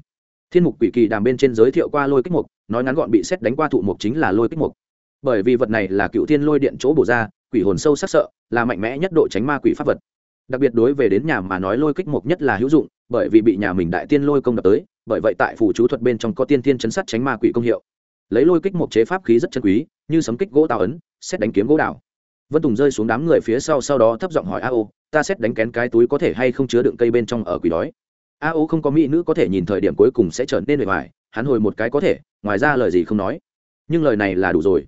Thiên mục quỷ kỳ đàm bên trên giới thiệu qua lôi kích mục, nói ngắn gọn bị xét đánh qua thụ mục chính là lôi kích mục. Bởi vì vật này là cựu thiên lôi điện chỗ bổ ra, quỷ hồn sâu sắc sợ, là mạnh mẽ nhất độ tránh ma quỷ pháp vật. Đặc biệt đối về đến nhà mà nói lôi kích mục nhất là hữu dụng bởi vì bị nhà mình đại tiên lôi công đập tới, bởi vậy tại phủ chú thuật bên trong có tiên tiên chấn sát tránh ma quỷ công hiệu. Lấy lôi kích một chế pháp khí rất chân quý, như sấm kích gỗ tạo ấn, xét đánh kiếm gỗ đào vân tùng rơi xuống đám người phía sau sau đó thấp giọng hỏi a ô ta xét đánh kén cái túi có thể hay không chứa đựng cây bên trong ở quỷ đói? A ô không có mỹ nữ có thể nhìn thời điểm cuối cùng sẽ trở nên bề ngoài, hắn hồi một cái có thể, ngoài ra lời gì không nói. Nhưng lời này là đủ rồi.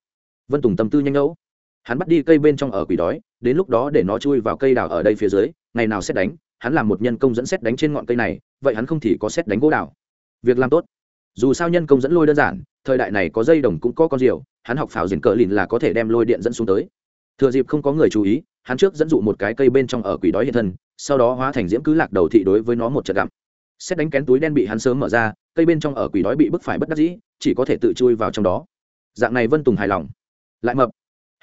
Vân tùng tâm tư nhanh ngẫu hắn bắt đi cây bên trong ở quỷ đói, đến lúc đó để nó chui vào cây đào ở đây phía dưới, ngày nào xét đánh hắn làm một nhân công dẫn xét đánh trên ngọn cây này, vậy hắn không thì có xét đánh gỗ đào. Việc làm tốt. Dù sao nhân công dẫn lôi đơn giản, thời đại này có dây đồng cũng có con diều hắn học pháo diền cờ lìn là có thể đem lôi điện dẫn xuống tới. Thừa dịp không có người chú ý, hắn trước dẫn dụ một cái cây bên trong ở quỷ đói hiện thân, sau đó hóa thành diễm cứ lạc đầu thị đối với nó một trận gặm. Xét đánh kén túi đen bị hắn sớm mở ra, cây bên trong ở quỷ đói bị bức phải bất đắc dĩ, chỉ có thể tự chui vào trong đó. Dạng này vân tùng hài lòng. Lại mập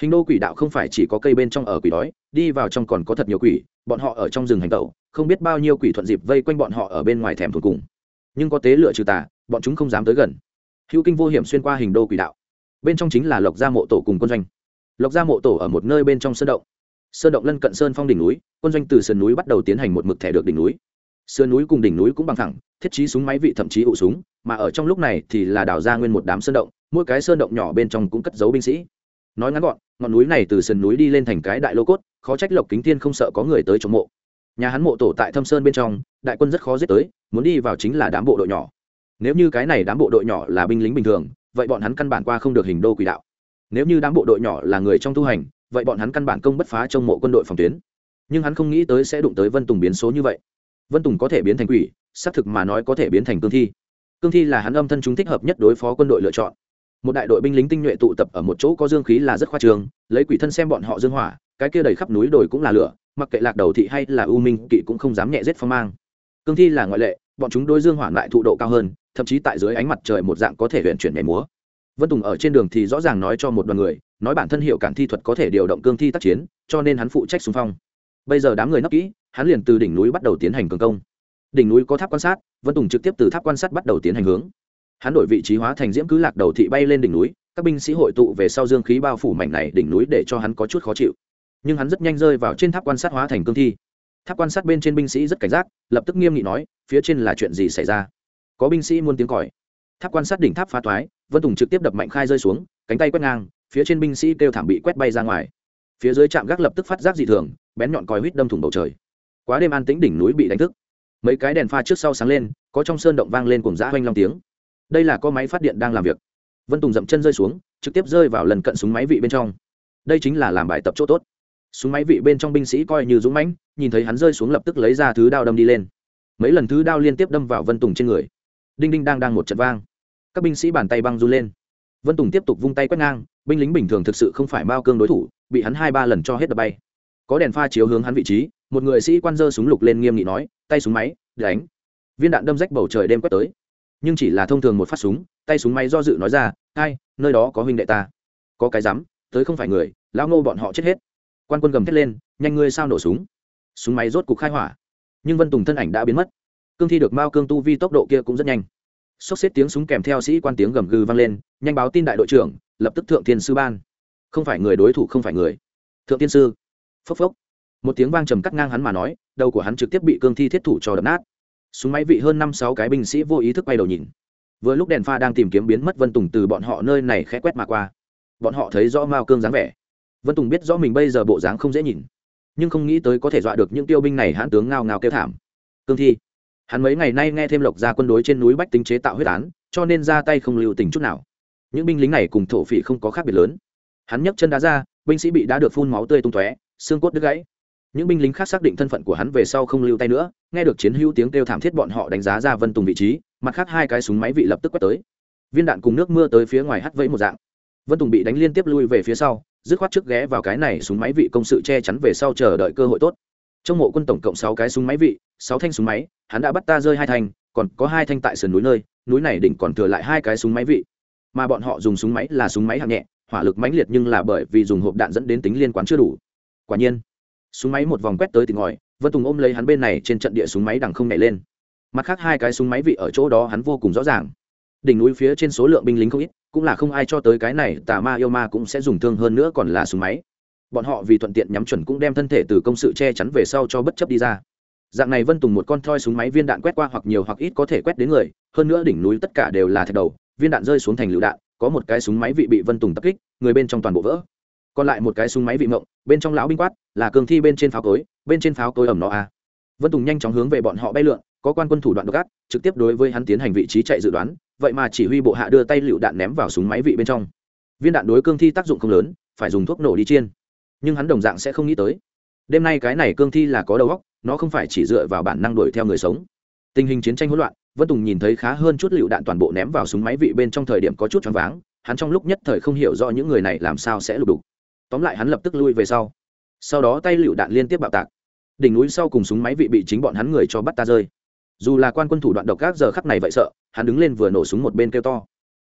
hình đô quỷ đạo không phải chỉ có cây bên trong ở quỷ đói, đi vào trong còn có thật nhiều quỷ, bọn họ ở trong rừng hành tẩu, không biết bao nhiêu quỷ thuận dịp vây quanh bọn họ ở bên ngoài thèm thuần cùng. Nhưng có tế lựa trừ tà, bọn chúng không dám tới gần. Hữu kinh vô hiểm xuyên qua hình đô quỷ đạo. Bên trong chính là lộc gia mộ tổ cùng quân doanh. Lộc gia mộ tổ ở một nơi bên trong sơn động. Sơn động lân cận sơn phong đỉnh núi, quân doanh từ sườn núi bắt đầu tiến hành một mực thẻ được đỉnh núi. Sườn núi cùng đỉnh núi cũng bằng thẳng thiết trí súng máy vị thậm chí ụ súng, mà ở trong lúc này thì là đào ra nguyên một đám sơn động, mỗi cái sơn động nhỏ bên trong cũng cất giấu binh sĩ nói ngắn gọn, ngọn núi này từ sườn núi đi lên thành cái đại lô cốt, khó trách lộc kính thiên không sợ có người tới chống mộ. Nhà hắn mộ tổ tại thâm sơn bên trong, đại quân rất khó giết tới, muốn đi vào chính là đám bộ đội nhỏ. Nếu như cái này đám bộ đội nhỏ là binh lính bình thường, vậy bọn hắn căn bản qua không được hình đô quỷ đạo. Nếu như đám bộ đội nhỏ là người trong tu hành, vậy bọn hắn căn bản công bất phá trong mộ quân đội phòng tuyến. Nhưng hắn không nghĩ tới sẽ đụng tới vân tùng biến số như vậy. Vân tùng có thể biến thành quỷ, xác thực mà nói có thể biến thành cương thi. Cương thi là hắn âm thân chúng thích hợp nhất đối phó quân đội lựa chọn một đại đội binh lính tinh nhuệ tụ tập ở một chỗ có dương khí là rất khoa trường lấy quỷ thân xem bọn họ dương hỏa, cái kia đầy khắp núi đồi cũng là lửa, mặc kệ lạc đầu thị hay là u minh kỵ cũng không dám nhẹ giết phong mang. Cương thi là ngoại lệ, bọn chúng đôi dương hỏa lại thụ độ cao hơn, thậm chí tại dưới ánh mặt trời một dạng có thể huyện chuyển nhảy múa. Vân tùng ở trên đường thì rõ ràng nói cho một đoàn người, nói bản thân hiệu cản thi thuật có thể điều động cương thi tác chiến, cho nên hắn phụ trách xung phong. Bây giờ đám người nấp kỹ, hắn liền từ đỉnh núi bắt đầu tiến hành cường công. Đỉnh núi có tháp quan sát, vân tùng trực tiếp từ tháp quan sát bắt đầu tiến hành hướng hắn đổi vị trí hóa thành diễm cứ lạc đầu thị bay lên đỉnh núi, các binh sĩ hội tụ về sau dương khí bao phủ mảnh này đỉnh núi để cho hắn có chút khó chịu. Nhưng hắn rất nhanh rơi vào trên tháp quan sát hóa thành cương thi. Tháp quan sát bên trên binh sĩ rất cảnh giác, lập tức nghiêm nghị nói, phía trên là chuyện gì xảy ra? Có binh sĩ muốn tiếng còi. Tháp quan sát đỉnh tháp phá toái, vân tùng trực tiếp đập mạnh khai rơi xuống, cánh tay quét ngang, phía trên binh sĩ kêu thảm bị quét bay ra ngoài. Phía dưới trạm gác lập tức phát giác dị thường, bén nhọn còi huýt đâm thủng bầu trời. Quá đêm an tĩnh đỉnh núi bị đánh thức. Mấy cái đèn pha trước sau sáng lên, có trong sơn động vang lên cùng dã hoanh long tiếng đây là có máy phát điện đang làm việc. Vân tùng dậm chân rơi xuống, trực tiếp rơi vào lần cận súng máy vị bên trong. Đây chính là làm bài tập chỗ tốt. Súng máy vị bên trong binh sĩ coi như dũng mãnh, nhìn thấy hắn rơi xuống lập tức lấy ra thứ đao đâm đi lên. Mấy lần thứ đao liên tiếp đâm vào vân tùng trên người. Đinh đinh đang đang một trận vang. Các binh sĩ bàn tay băng run lên. Vân tùng tiếp tục vung tay quét ngang, binh lính bình thường thực sự không phải bao cương đối thủ, bị hắn hai ba lần cho hết đập bay. Có đèn pha chiếu hướng hắn vị trí, một người sĩ quan dơ súng lục lên nghiêm nghị nói, tay súng máy, đánh. Viên đạn đâm rách bầu trời đêm quét tới nhưng chỉ là thông thường một phát súng tay súng máy do dự nói ra ai nơi đó có huynh đệ ta. Có cái dám, tới không phải người lão ngô bọn họ chết hết. Quan quân gầm thét lên nhanh ngươi sao nổ súng? Súng máy rốt cục khai hỏa. Nhưng vân tùng thân ảnh đã biến mất. Cương thi được mao cương tu vi tốc độ kia cũng rất nhanh. Sốc xếp tiếng súng kèm theo sĩ quan tiếng gầm gừ vang lên nhanh báo tin đại đội trưởng lập tức thượng thiên sư ban. Không phải người đối thủ không phải người. Thượng tiên sư. Phốc phốc. Một tiếng vang trầm cắt ngang hắn mà nói đầu của hắn trực tiếp bị cương thi thiết thủ cho đập nát súng máy vị hơn năm sáu cái binh sĩ vô ý thức bay đầu nhìn. Vừa lúc đèn pha đang tìm kiếm biến mất vân tùng từ bọn họ nơi này khẽ quét mà qua. Bọn họ thấy rõ mao cương dáng vẻ. Vân tùng biết rõ mình bây giờ bộ dáng không dễ nhìn, nhưng không nghĩ tới có thể dọa được những tiêu binh này hãn tướng ngao ngao kêu thảm. Cương thi, hắn mấy ngày nay nghe thêm lộc ra quân đối trên núi bách tính chế tạo huyết án, cho nên ra tay không lưu tình chút nào. Những binh lính này cùng thổ phỉ không có khác biệt lớn. Hắn nhấc chân đá ra, binh sĩ bị đá được phun máu tươi tung tóe, xương cốt đứt gãy những binh lính khác xác định thân phận của hắn về sau không lưu tay nữa, nghe được chiến hữu tiếng kêu thảm thiết bọn họ đánh giá ra vân tùng vị trí, mặt khác hai cái súng máy vị lập tức quét tới. Viên đạn cùng nước mưa tới phía ngoài hắt vẫy một dạng. Vân tùng bị đánh liên tiếp lui về phía sau, dứt khoát trước ghé vào cái này súng máy vị công sự che chắn về sau chờ đợi cơ hội tốt. Trong mộ quân tổng cộng sáu cái súng máy vị, sáu thanh súng máy, hắn đã bắt ta rơi hai thanh, còn có hai thanh tại sườn núi nơi, núi này đỉnh còn thừa lại hai cái súng máy vị. Mà bọn họ dùng súng máy là súng máy hạng nhẹ, hỏa lực mãnh liệt nhưng là bởi vì dùng hộp đạn dẫn đến tính liên quan chưa đủ. Quả nhiên súng máy một vòng quét tới tỉnh ngòi vân tùng ôm lấy hắn bên này trên trận địa súng máy đằng không nhảy lên. Mặt khác hai cái súng máy vị ở chỗ đó hắn vô cùng rõ ràng. Đỉnh núi phía trên số lượng binh lính không ít, cũng là không ai cho tới cái này, tà ma yêu ma cũng sẽ dùng thương hơn nữa còn là súng máy. Bọn họ vì thuận tiện nhắm chuẩn cũng đem thân thể từ công sự che chắn về sau cho bất chấp đi ra. Dạng này vân tùng một con thoi súng máy viên đạn quét qua hoặc nhiều hoặc ít có thể quét đến người, hơn nữa đỉnh núi tất cả đều là thạch đầu, viên đạn rơi xuống thành lựu đạn, có một cái súng máy vị bị vân tùng tập kích, người bên trong toàn bộ vỡ còn lại một cái súng máy vị mộng, bên trong lão binh quát, là cường thi bên trên pháo cối, bên trên pháo cối ẩm nó a vân tùng nhanh chóng hướng về bọn họ bay lượn, có quan quân thủ đoạn độc ác, trực tiếp đối với hắn tiến hành vị trí chạy dự đoán, vậy mà chỉ huy bộ hạ đưa tay lựu đạn ném vào súng máy vị bên trong. Viên đạn đối cương thi tác dụng không lớn, phải dùng thuốc nổ đi chiên. Nhưng hắn đồng dạng sẽ không nghĩ tới. Đêm nay cái này cương thi là có đầu óc, nó không phải chỉ dựa vào bản năng đuổi theo người sống. Tình hình chiến tranh hỗn loạn, vân tùng nhìn thấy khá hơn chút lựu đạn toàn bộ ném vào súng máy vị bên trong thời điểm có chút choáng váng, hắn trong lúc nhất thời không hiểu rõ những người này làm sao sẽ lục đục tóm lại hắn lập tức lui về sau. Sau đó tay lựu đạn liên tiếp bạo tạc. Đỉnh núi sau cùng súng máy vị bị chính bọn hắn người cho bắt ta rơi. Dù là quan quân thủ đoạn độc các giờ khắc này vậy sợ, hắn đứng lên vừa nổ súng một bên kêu to.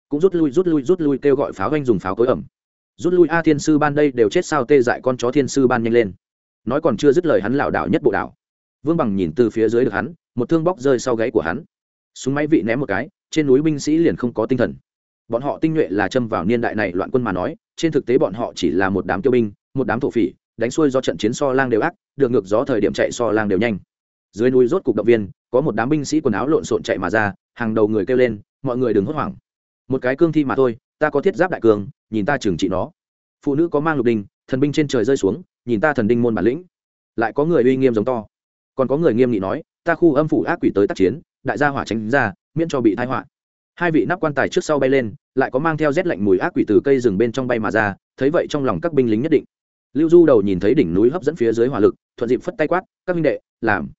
Cũng rút lui rút lui rút lui kêu gọi pháo ganh dùng pháo tối ẩm. Rút lui a thiên sư ban đây đều chết sao tê dại con chó thiên sư ban nhanh lên. Nói còn chưa dứt lời hắn lảo đảo nhất bộ đảo. Vương bằng nhìn từ phía dưới được hắn, một thương bóc rơi sau gáy của hắn. Súng máy vị ném một cái, trên núi binh sĩ liền không có tinh thần bọn họ tinh nhuệ là châm vào niên đại này loạn quân mà nói, trên thực tế bọn họ chỉ là một đám tiêu binh, một đám thổ phỉ, đánh xuôi do trận chiến so lang đều ác, được ngược gió thời điểm chạy so lang đều nhanh. Dưới núi rốt cục động viên, có một đám binh sĩ quần áo lộn xộn chạy mà ra, hàng đầu người kêu lên, mọi người đừng hốt hoảng. Một cái cương thi mà thôi, ta có thiết giáp đại cường, nhìn ta trừng trị nó. Phụ nữ có mang lục đinh, thần binh trên trời rơi xuống, nhìn ta thần đinh môn bản lĩnh. Lại có người uy nghiêm giống to. Còn có người nghiêm nghị nói, ta khu âm phủ ác quỷ tới tác chiến, đại gia hỏa tránh ra, miễn cho bị thái họa hai vị nắp quan tài trước sau bay lên, lại có mang theo rét lạnh mùi ác quỷ từ cây rừng bên trong bay mà ra, thấy vậy trong lòng các binh lính nhất định. Lưu du đầu nhìn thấy đỉnh núi hấp dẫn phía dưới hỏa lực, thuận dịp phất tay quát, các minh đệ, làm.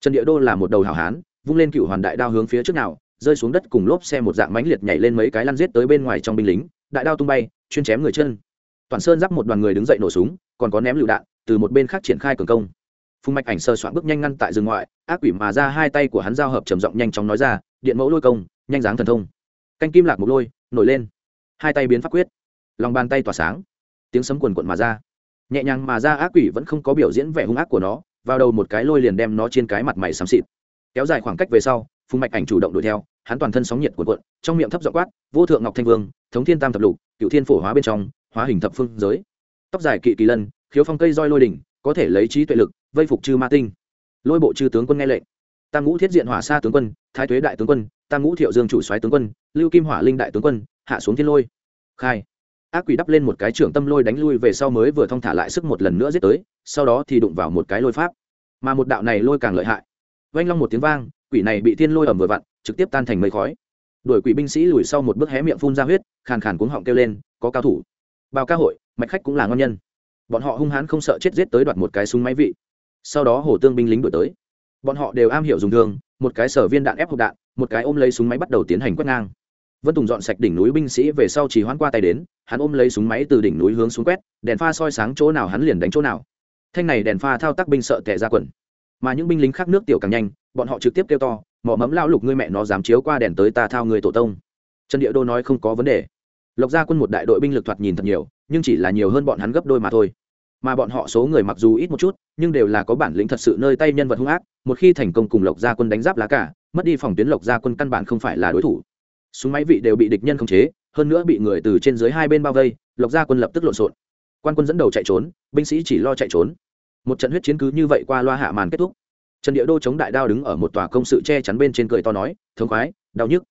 Trần địa đô là một đầu hảo hán, vung lên cựu hoàn đại đao hướng phía trước nào, rơi xuống đất cùng lốp xe một dạng mánh liệt nhảy lên mấy cái lăn giết tới bên ngoài trong binh lính, đại đao tung bay, chuyên chém người chân. Toàn sơn giáp một đoàn người đứng dậy nổ súng, còn có ném lựu đạn, từ một bên khác triển khai cường công. Phùng mạch ảnh sơ soạn bước nhanh ngăn tại rừng ngoại, ác quỷ mà ra hai tay của hắn giao hợp trầm giọng nhanh chóng nói ra, điện mẫu lôi công nhanh dáng thần thông. Canh kim lạc một lôi, nổi lên. Hai tay biến pháp quyết. Lòng bàn tay tỏa sáng. Tiếng sấm quần quận mà ra. Nhẹ nhàng mà ra, ác quỷ vẫn không có biểu diễn vẻ hung ác của nó. Vào đầu một cái lôi liền đem nó trên cái mặt mày xám xịt. Kéo dài khoảng cách về sau, phùng mạch ảnh chủ động đuổi theo. Hắn toàn thân sóng nhiệt cuộn cuộn, trong miệng thấp dọ quát, vô thượng ngọc thanh vương, thống thiên tam thập lục, cựu thiên phổ hóa bên trong, hóa hình thập phương giới. Tóc dài kỵ kỳ lân, khiếu phong cây roi lôi đỉnh, có thể lấy trí tuệ lực, vây phục chư ma tinh. Lôi bộ chư tướng quân nghe lệnh. Tam ngũ thiết diện hỏa sa tướng quân, thái tuế đại tướng quân tam ngũ thiệu dương chủ soái tướng quân, lưu kim hỏa linh đại tướng quân, hạ xuống thiên lôi. Khai. Ác quỷ đắp lên một cái trưởng tâm lôi đánh lui về sau mới vừa thong thả lại sức một lần nữa giết tới, sau đó thì đụng vào một cái lôi pháp. Mà một đạo này lôi càng lợi hại. Vanh long một tiếng vang, quỷ này bị thiên lôi ẩm vừa vặn, trực tiếp tan thành mây khói. Đuổi quỷ binh sĩ lùi sau một bước hé miệng phun ra huyết, khàn khàn cuống họng kêu lên, có cao thủ. Bao ca hội, mạch khách cũng là ngon nhân. Bọn họ hung hãn không sợ chết giết tới đoạt một cái súng máy vị. Sau đó hổ tương binh lính đuổi tới. Bọn họ đều am hiểu dùng thương một cái sở viên đạn ép hộp đạn một cái ôm lấy súng máy bắt đầu tiến hành quét ngang. Vân tùng dọn sạch đỉnh núi binh sĩ về sau chỉ hoãn qua tay đến, hắn ôm lấy súng máy từ đỉnh núi hướng xuống quét, đèn pha soi sáng chỗ nào hắn liền đánh chỗ nào. Thanh này đèn pha thao tác binh sợ tệ ra quần. Mà những binh lính khác nước tiểu càng nhanh, bọn họ trực tiếp kêu to mỏ mẫm lao lục ngươi mẹ nó dám chiếu qua đèn tới ta thao người tổ tông. Trần địa đô nói không có vấn đề. Lộc gia quân một đại đội binh lực thoạt nhìn thật nhiều, nhưng chỉ là nhiều hơn bọn hắn gấp đôi mà thôi. Mà bọn họ số người mặc dù ít một chút, nhưng đều là có bản lĩnh thật sự nơi tay nhân vật hung ác, một khi thành công cùng lộc gia quân đánh giáp lá cả mất đi phòng tuyến lộc gia quân căn bản không phải là đối thủ. Súng máy vị đều bị địch nhân khống chế, hơn nữa bị người từ trên dưới hai bên bao vây, lộc gia quân lập tức lộn xộn. Quan quân dẫn đầu chạy trốn, binh sĩ chỉ lo chạy trốn. Một trận huyết chiến cứ như vậy qua loa hạ màn kết thúc. Trần địa đô chống đại đao đứng ở một tòa công sự che chắn bên trên cười to nói, thống khoái, đau nhức.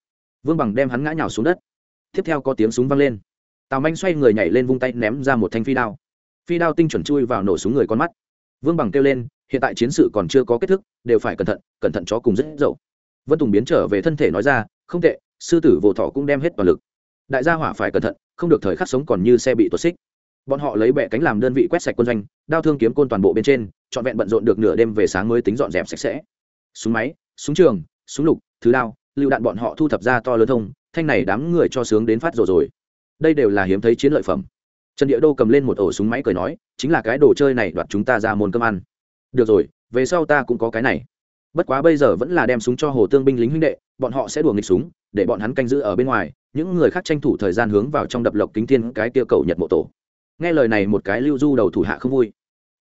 Vương bằng đem hắn ngã nhào xuống đất. Tiếp theo có tiếng súng vang lên. Tào manh xoay người nhảy lên vung tay ném ra một thanh phi đao. Phi đao tinh chuẩn chui vào nổ súng người con mắt. Vương bằng kêu lên, hiện tại chiến sự còn chưa có kết thúc, đều phải cẩn thận cẩn thận chó cùng rất dậu vân tùng biến trở về thân thể nói ra, không tệ, sư tử vô thọ cũng đem hết toàn lực. Đại gia hỏa phải cẩn thận, không được thời khắc sống còn như xe bị tuột xích. Bọn họ lấy bẹ cánh làm đơn vị quét sạch quân doanh, đao thương kiếm côn toàn bộ bên trên, trọn vẹn bận rộn được nửa đêm về sáng mới tính dọn dẹp sạch sẽ. Súng máy, súng trường, súng lục, thứ đao, lựu đạn bọn họ thu thập ra to lớn thông, thanh này đám người cho sướng đến phát rồi rồi. Đây đều là hiếm thấy chiến lợi phẩm. Trần địa đô cầm lên một ổ súng máy cười nói, chính là cái đồ chơi này, đoạt chúng ta ra môn cơm ăn. Được rồi, về sau ta cũng có cái này bất quá bây giờ vẫn là đem súng cho hồ tương binh lính huynh đệ, bọn họ sẽ đùa nghịch súng, để bọn hắn canh giữ ở bên ngoài, những người khác tranh thủ thời gian hướng vào trong đập lộc kính thiên cái tiêu cầu nhật mộ tổ. Nghe lời này một cái lưu du đầu thủ hạ không vui.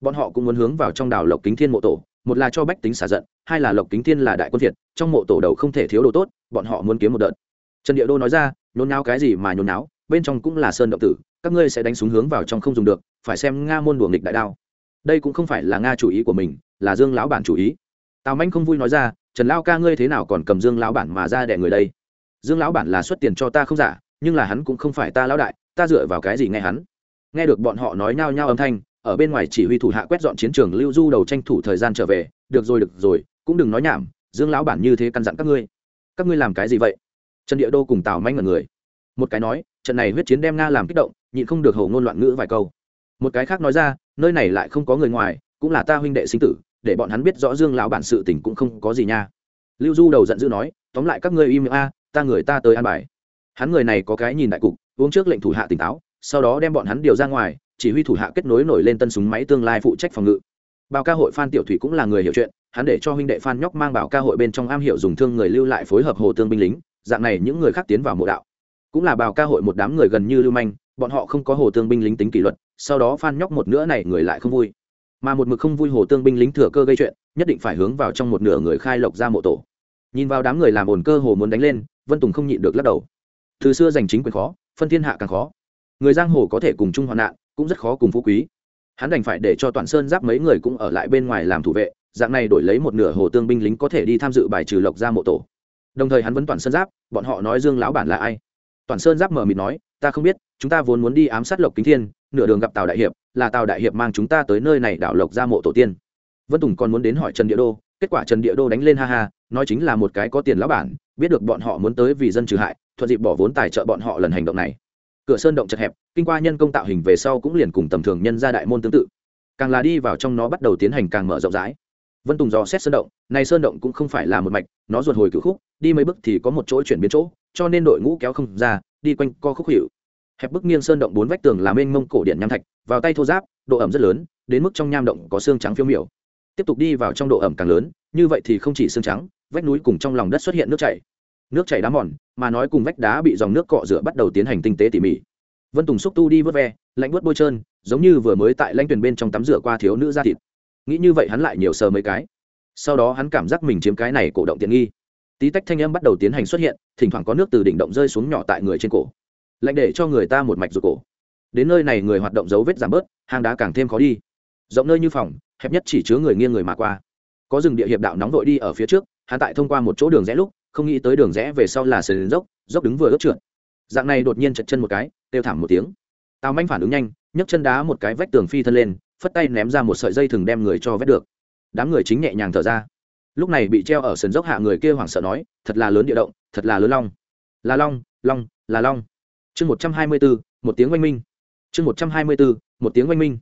Bọn họ cũng muốn hướng vào trong đảo lộc kính thiên mộ tổ, một là cho bách tính xả giận, hai là lộc kính thiên là đại quân việt trong mộ tổ đầu không thể thiếu đồ tốt, bọn họ muốn kiếm một đợt. Trần địa đô nói ra, nhốn náo cái gì mà nhốn náo bên trong cũng là sơn động tử, các ngươi sẽ đánh súng hướng vào trong không dùng được, phải xem nga môn đùa nghịch đại đao. Đây cũng không phải là nga chủ ý của mình, là dương lão bản chủ ý tào manh không vui nói ra, trần lao ca ngươi thế nào còn cầm dương lão bản mà ra đẻ người đây? Dương lão bản là xuất tiền cho ta không giả, nhưng là hắn cũng không phải ta lão đại, ta dựa vào cái gì nghe hắn? Nghe được bọn họ nói nhao nhao âm thanh, ở bên ngoài chỉ huy thủ hạ quét dọn chiến trường lưu du đầu tranh thủ thời gian trở về, được rồi được rồi, cũng đừng nói nhảm, dương lão bản như thế căn dặn các ngươi. Các ngươi làm cái gì vậy? Trần địa đô cùng tào manh ngần người. Một cái nói, trận này huyết chiến đem nga làm kích động, nhịn không được hầu ngôn loạn ngữ vài câu. Một cái khác nói ra, nơi này lại không có người ngoài, cũng là ta huynh đệ sinh tử để bọn hắn biết rõ dương lão bản sự tình cũng không có gì nha. Lưu du đầu giận dữ nói, tóm lại các ngươi im miệng a, ta người ta tới an bài. Hắn người này có cái nhìn đại cục, uống trước lệnh thủ hạ tỉnh táo, sau đó đem bọn hắn điều ra ngoài, chỉ huy thủ hạ kết nối nổi lên tân súng máy tương lai phụ trách phòng ngự. Bào ca hội phan tiểu thủy cũng là người hiểu chuyện, hắn để cho huynh đệ phan nhóc mang bảo ca hội bên trong am hiểu dùng thương người lưu lại phối hợp hồ tương binh lính, dạng này những người khác tiến vào mộ đạo. Cũng là bào ca hội một đám người gần như lưu manh, bọn họ không có hồ tương binh lính tính kỷ luật, sau đó phan nhóc một nữa này người lại không vui mà một mực không vui hồ tương binh lính thừa cơ gây chuyện, nhất định phải hướng vào trong một nửa người khai lộc ra mộ tổ. Nhìn vào đám người làm ổn cơ hồ muốn đánh lên, vân tùng không nhịn được lắc đầu. Từ xưa giành chính quyền khó, phân thiên hạ càng khó. Người giang hồ có thể cùng chung hoạn nạn, cũng rất khó cùng phú quý. Hắn đành phải để cho toàn sơn giáp mấy người cũng ở lại bên ngoài làm thủ vệ, dạng này đổi lấy một nửa hồ tương binh lính có thể đi tham dự bài trừ lộc ra mộ tổ. Đồng thời hắn vẫn toàn sơn giáp, bọn họ nói dương lão bản là ai? Toàn sơn giáp mờ mịt nói, ta không biết chúng ta vốn muốn đi ám sát lộc kính thiên, nửa đường gặp tào đại hiệp, là tào đại hiệp mang chúng ta tới nơi này đảo lộc ra mộ tổ tiên. Vân tùng còn muốn đến hỏi trần địa đô, kết quả trần địa đô đánh lên ha ha, nói chính là một cái có tiền lão bản, biết được bọn họ muốn tới vì dân trừ hại, thuận dịp bỏ vốn tài trợ bọn họ lần hành động này. Cửa sơn động chật hẹp, kinh qua nhân công tạo hình về sau cũng liền cùng tầm thường nhân ra đại môn tương tự. Càng là đi vào trong nó bắt đầu tiến hành càng mở rộng rãi. Vân tùng dò xét sơn động, này sơn động cũng không phải là một mạch, nó ruột hồi cửu khúc, đi mấy bước thì có một chỗ chuyển biến chỗ, cho nên đội ngũ kéo không ra, đi quanh co khúc hiệu hẹp bức nghiêng sơn động bốn vách tường làm mênh mông cổ điện nham thạch, vào tay thô giáp, độ ẩm rất lớn, đến mức trong nham động có xương trắng phiêu miểu. Tiếp tục đi vào trong độ ẩm càng lớn, như vậy thì không chỉ xương trắng, vách núi cùng trong lòng đất xuất hiện nước chảy. Nước chảy đá mòn, mà nói cùng vách đá bị dòng nước cọ rửa bắt đầu tiến hành tinh tế tỉ mỉ. Vân tùng xúc tu đi vớt ve, lạnh vớt bôi trơn, giống như vừa mới tại lãnh tuyển bên trong tắm rửa qua thiếu nữ da thịt. Nghĩ như vậy hắn lại nhiều sờ mấy cái. Sau đó hắn cảm giác mình chiếm cái này cổ động tiện nghi. Tí tách thanh âm bắt đầu tiến hành xuất hiện, thỉnh thoảng có nước từ đỉnh động rơi xuống nhỏ tại người trên cổ lạnh để cho người ta một mạch ruột cổ. Đến nơi này người hoạt động dấu vết giảm bớt, hang đá càng thêm khó đi. Rộng nơi như phòng, hẹp nhất chỉ chứa người nghiêng người mà qua. Có rừng địa hiệp đạo nóng vội đi ở phía trước, hắn tại thông qua một chỗ đường rẽ lúc, không nghĩ tới đường rẽ về sau là sườn dốc dốc đứng vừa ướt trượt. Dạng này đột nhiên chật chân một cái, kêu thảm một tiếng. Tào manh phản ứng nhanh, nhấc chân đá một cái vách tường phi thân lên, phất tay ném ra một sợi dây thừng đem người cho vét được. Đám người chính nhẹ nhàng thở ra. Lúc này bị treo ở sườn dốc hạ người kia hoảng sợ nói, thật là lớn địa động, thật là lớn long. Là long long, là long chương một trăm hai mươi bốn một tiếng oanh minh. Chương một trăm hai mươi bốn một tiếng oanh minh.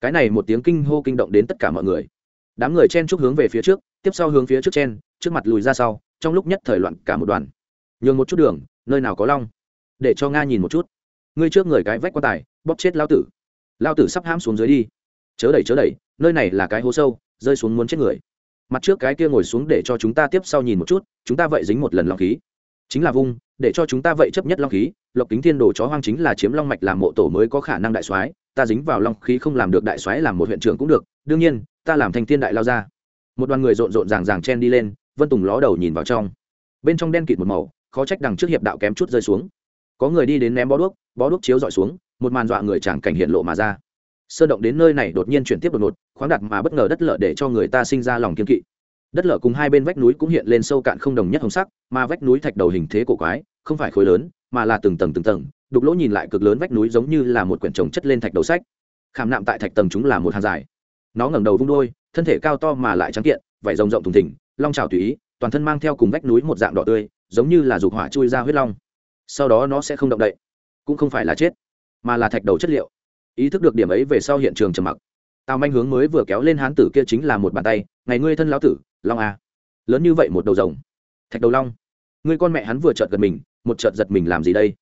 Cái này một tiếng kinh hô kinh động đến tất cả mọi người. Đám người chen chúc hướng về phía trước, tiếp sau hướng phía trước chen, trước mặt lùi ra sau, trong lúc nhất thời loạn cả một đoàn. Nhường một chút đường, nơi nào có long. Để cho nga nhìn một chút. Ngươi trước người cái vách quan tài, bóp chết lao tử. Lao tử sắp hãm xuống dưới đi. Chớ đẩy chớ đẩy, nơi này là cái hố sâu, rơi xuống muốn chết người. Mặt trước cái kia ngồi xuống để cho chúng ta tiếp sau nhìn một chút, chúng ta vậy dính một lần long khí chính là vung, để cho chúng ta vậy chấp nhất long khí, lộc kính thiên đồ chó hoang chính là chiếm long mạch làm mộ tổ mới có khả năng đại soái, ta dính vào long khí không làm được đại soái làm một huyện trưởng cũng được, đương nhiên, ta làm thành thiên đại lao ra. Một đoàn người rộn rộn ràng ràng chen đi lên, vân tùng ló đầu nhìn vào trong. Bên trong đen kịt một màu, khó trách đằng trước hiệp đạo kém chút rơi xuống. Có người đi đến ném bó đuốc bó đuốc chiếu dọi xuống, một màn dọa người chẳng cảnh hiện lộ mà ra. Sơn động đến nơi này đột nhiên chuyển tiếp đột ngột, khoáng đặt mà bất ngờ đất lở để cho người ta sinh ra lòng kiên kỵ đất lở cùng hai bên vách núi cũng hiện lên sâu cạn không đồng nhất hồng sắc, mà vách núi thạch đầu hình thế cổ quái, không phải khối lớn, mà là từng tầng từng tầng, đục lỗ nhìn lại cực lớn vách núi giống như là một quyển trồng chất lên thạch đầu sách. Khảm nạm tại thạch tầng chúng là một hàng dài. Nó ngẩng đầu vung đôi, thân thể cao to mà lại trắng kiện, vảy rồng rộng thùng thỉnh long trào tùy ý, toàn thân mang theo cùng vách núi một dạng đỏ tươi, giống như là dục hỏa chui ra huyết long. Sau đó nó sẽ không động đậy, cũng không phải là chết, mà là thạch đầu chất liệu. Ý thức được điểm ấy về sau hiện trường trầm mặc tào manh hướng mới vừa kéo lên hán tử kia chính là một bàn tay, ngày ngươi thân lão tử, long a lớn như vậy một đầu rồng. Thạch đầu long. Ngươi con mẹ hắn vừa chợt gần mình, một chợt giật mình làm gì đây?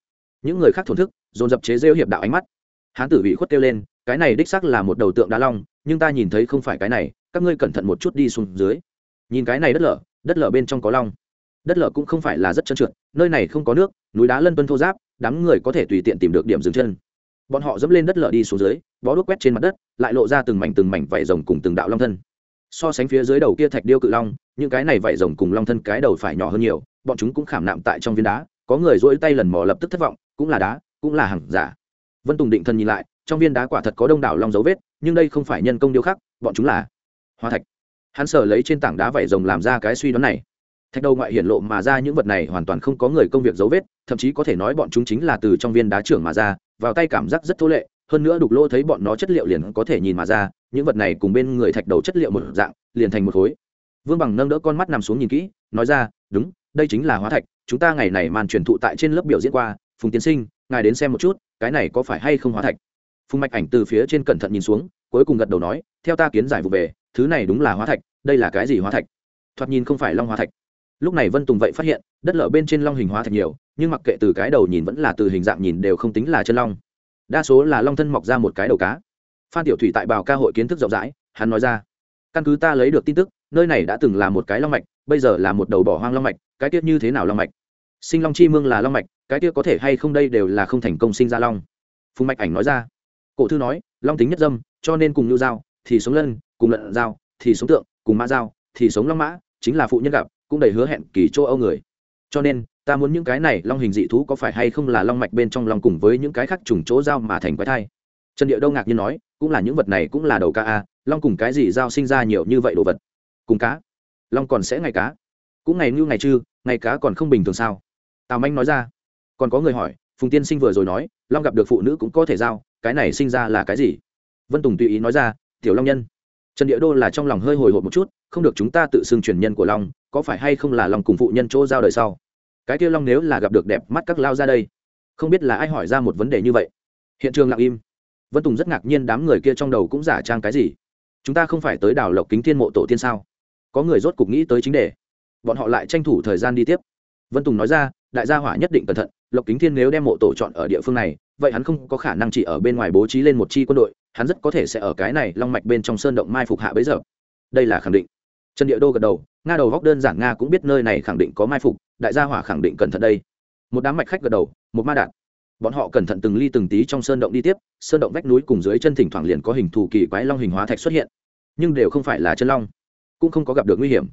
Những người khác thổn thức, dồn dập chế rêu hiệp đạo ánh mắt. Hán tử bị khuất kêu lên, cái này đích xác là một đầu tượng đá long, nhưng ta nhìn thấy không phải cái này, các ngươi cẩn thận một chút đi xuống dưới. Nhìn cái này đất lở đất lở bên trong có long. Đất lở cũng không phải là rất trơn trượt, nơi này không có nước, núi đá lân tuân thô giáp, đám người có thể tùy tiện tìm được điểm dừng chân bọn họ dẫm lên đất lở đi xuống dưới, bó đuốc quét trên mặt đất, lại lộ ra từng mảnh từng mảnh vảy rồng cùng từng đạo long thân. So sánh phía dưới đầu kia thạch điêu cự long, những cái này vảy rồng cùng long thân cái đầu phải nhỏ hơn nhiều, bọn chúng cũng khảm nạm tại trong viên đá, có người dỗi tay lần mò lập tức thất vọng, cũng là đá, cũng là hàng giả. Vân tùng định thân nhìn lại, trong viên đá quả thật có đông đảo long dấu vết, nhưng đây không phải nhân công điêu khắc, bọn chúng là hoa thạch. Hắn sở lấy trên tảng đá vảy rồng làm ra cái suy đoán này. Thạch đầu ngoại hiển lộ mà ra những vật này hoàn toàn không có người công việc dấu vết, thậm chí có thể nói bọn chúng chính là từ trong viên đá trưởng mà ra vào tay cảm giác rất thô lệ, hơn nữa đục lỗ thấy bọn nó chất liệu liền có thể nhìn mà ra, những vật này cùng bên người thạch đầu chất liệu một dạng, liền thành một khối. Vương bằng nâng đỡ con mắt nằm xuống nhìn kỹ, nói ra, đúng, đây chính là hóa thạch, chúng ta ngày này màn truyền thụ tại trên lớp biểu diễn qua, phùng tiến sinh, ngài đến xem một chút, cái này có phải hay không hóa thạch? Phùng mạch ảnh từ phía trên cẩn thận nhìn xuống, cuối cùng gật đầu nói, theo ta kiến giải vụ về, thứ này đúng là hóa thạch, đây là cái gì hóa thạch? Thoạt nhìn không phải long hóa thạch. Lúc này vân tùng vậy phát hiện, đất lở bên trên long hình hóa thạch nhiều nhưng mặc kệ từ cái đầu nhìn vẫn là từ hình dạng nhìn đều không tính là chân long. Đa số là long thân mọc ra một cái đầu cá. Phan tiểu thủy tại bào ca hội kiến thức rộng rãi, hắn nói ra, căn cứ ta lấy được tin tức, nơi này đã từng là một cái long mạch, bây giờ là một đầu bỏ hoang long mạch, cái tiết như thế nào long mạch? Sinh long chi mương là long mạch, cái tiết có thể hay không đây đều là không thành công sinh ra long. Phùng mạch ảnh nói ra. Cổ thư nói, long tính nhất dâm, cho nên cùng nhu dao thì sống lân, cùng lợn dao thì sống tượng, cùng mã dao thì sống long mã, chính là phụ nhân gặp, cũng đầy hứa hẹn kỳ châu âu người. Cho nên ta muốn những cái này long hình dị thú có phải hay không là long mạch bên trong long cùng với những cái khác trùng chỗ giao mà thành quái thai? Trần điệu đông ngạc nhiên nói, cũng là những vật này cũng là đầu ca a, long cùng cái gì giao sinh ra nhiều như vậy đồ vật? Cùng cá. Long còn sẽ ngày cá. Cũng ngày như ngày trư, ngày cá còn không bình thường sao? Tào manh nói ra. Còn có người hỏi, phùng tiên sinh vừa rồi nói, long gặp được phụ nữ cũng có thể giao, cái này sinh ra là cái gì? Vân tùng tùy ý nói ra, tiểu long nhân. Trần địa đô là trong lòng hơi hồi hộp một chút, không được chúng ta tự xưng truyền nhân của long, có phải hay không là long cùng phụ nhân chỗ giao đời sau? Cái kia long nếu là gặp được đẹp mắt các lao ra đây, không biết là ai hỏi ra một vấn đề như vậy. Hiện trường lặng im. Vân tùng rất ngạc nhiên đám người kia trong đầu cũng giả trang cái gì. Chúng ta không phải tới đảo lộc kính thiên mộ tổ tiên sao? Có người rốt cục nghĩ tới chính đề. Bọn họ lại tranh thủ thời gian đi tiếp. Vân tùng nói ra, đại gia hỏa nhất định cẩn thận, lộc kính thiên nếu đem mộ tổ chọn ở địa phương này, vậy hắn không có khả năng chỉ ở bên ngoài bố trí lên một chi quân đội, hắn rất có thể sẽ ở cái này long mạch bên trong sơn động mai phục hạ bấy giờ. Đây là khẳng định. Trần địa đô gật đầu, nga đầu góc đơn giản nga cũng biết nơi này khẳng định có mai phục đại gia hỏa khẳng định cẩn thận đây. Một đám mạch khách gật đầu, một ma đạn. Bọn họ cẩn thận từng ly từng tí trong sơn động đi tiếp, sơn động vách núi cùng dưới chân thỉnh thoảng liền có hình thù kỳ quái long hình hóa thạch xuất hiện. Nhưng đều không phải là chân long, cũng không có gặp được nguy hiểm.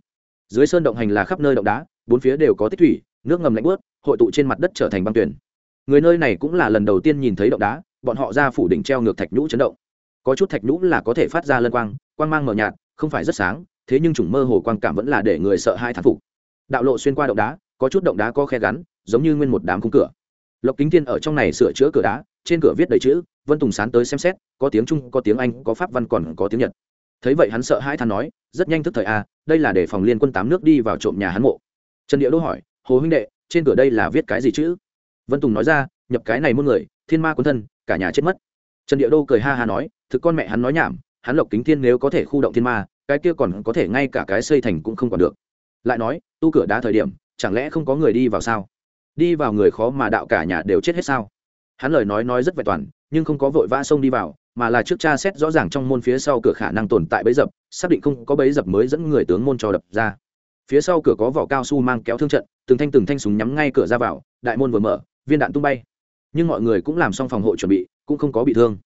Dưới sơn động hành là khắp nơi động đá, bốn phía đều có tích thủy, nước ngầm lạnh bớt hội tụ trên mặt đất trở thành băng tuyển. Người nơi này cũng là lần đầu tiên nhìn thấy động đá, bọn họ ra phủ đỉnh treo ngược thạch nhũ chấn động. Có chút thạch nhũ là có thể phát ra lân quang quang mang mờ nhạt, không phải rất sáng, thế nhưng chủng mơ hồ quang cảm vẫn là để người sợ hai thán phục. Đạo lộ xuyên qua động đá có chút động đá có khe gắn, giống như nguyên một đám khung cửa. Lộc kính thiên ở trong này sửa chữa cửa đá, trên cửa viết đầy chữ, vân tùng sán tới xem xét, có tiếng trung, có tiếng anh, có pháp văn còn có tiếng nhật. Thấy vậy hắn sợ hai than nói, rất nhanh thức thời a đây là để phòng liên quân tám nước đi vào trộm nhà hắn mộ. Trần địa đỗ hỏi, hồ huynh đệ, trên cửa đây là viết cái gì chữ? Vân tùng nói ra, nhập cái này muôn người, thiên ma quân thân, cả nhà chết mất. Trần địa đô cười ha ha nói, thực con mẹ hắn nói nhảm, hắn lộc kính thiên nếu có thể khu động thiên ma, cái kia còn có thể ngay cả cái xây thành cũng không còn được. Lại nói, tu cửa đá thời điểm chẳng lẽ không có người đi vào sao? Đi vào người khó mà đạo cả nhà đều chết hết sao? Hắn lời nói nói rất vẹn toàn, nhưng không có vội vã xông đi vào, mà là trước cha xét rõ ràng trong môn phía sau cửa khả năng tồn tại bấy dập, xác định không có bấy dập mới dẫn người tướng môn cho đập ra. Phía sau cửa có vỏ cao su mang kéo thương trận, từng thanh từng thanh súng nhắm ngay cửa ra vào, đại môn vừa mở, viên đạn tung bay. Nhưng mọi người cũng làm xong phòng hộ chuẩn bị, cũng không có bị thương.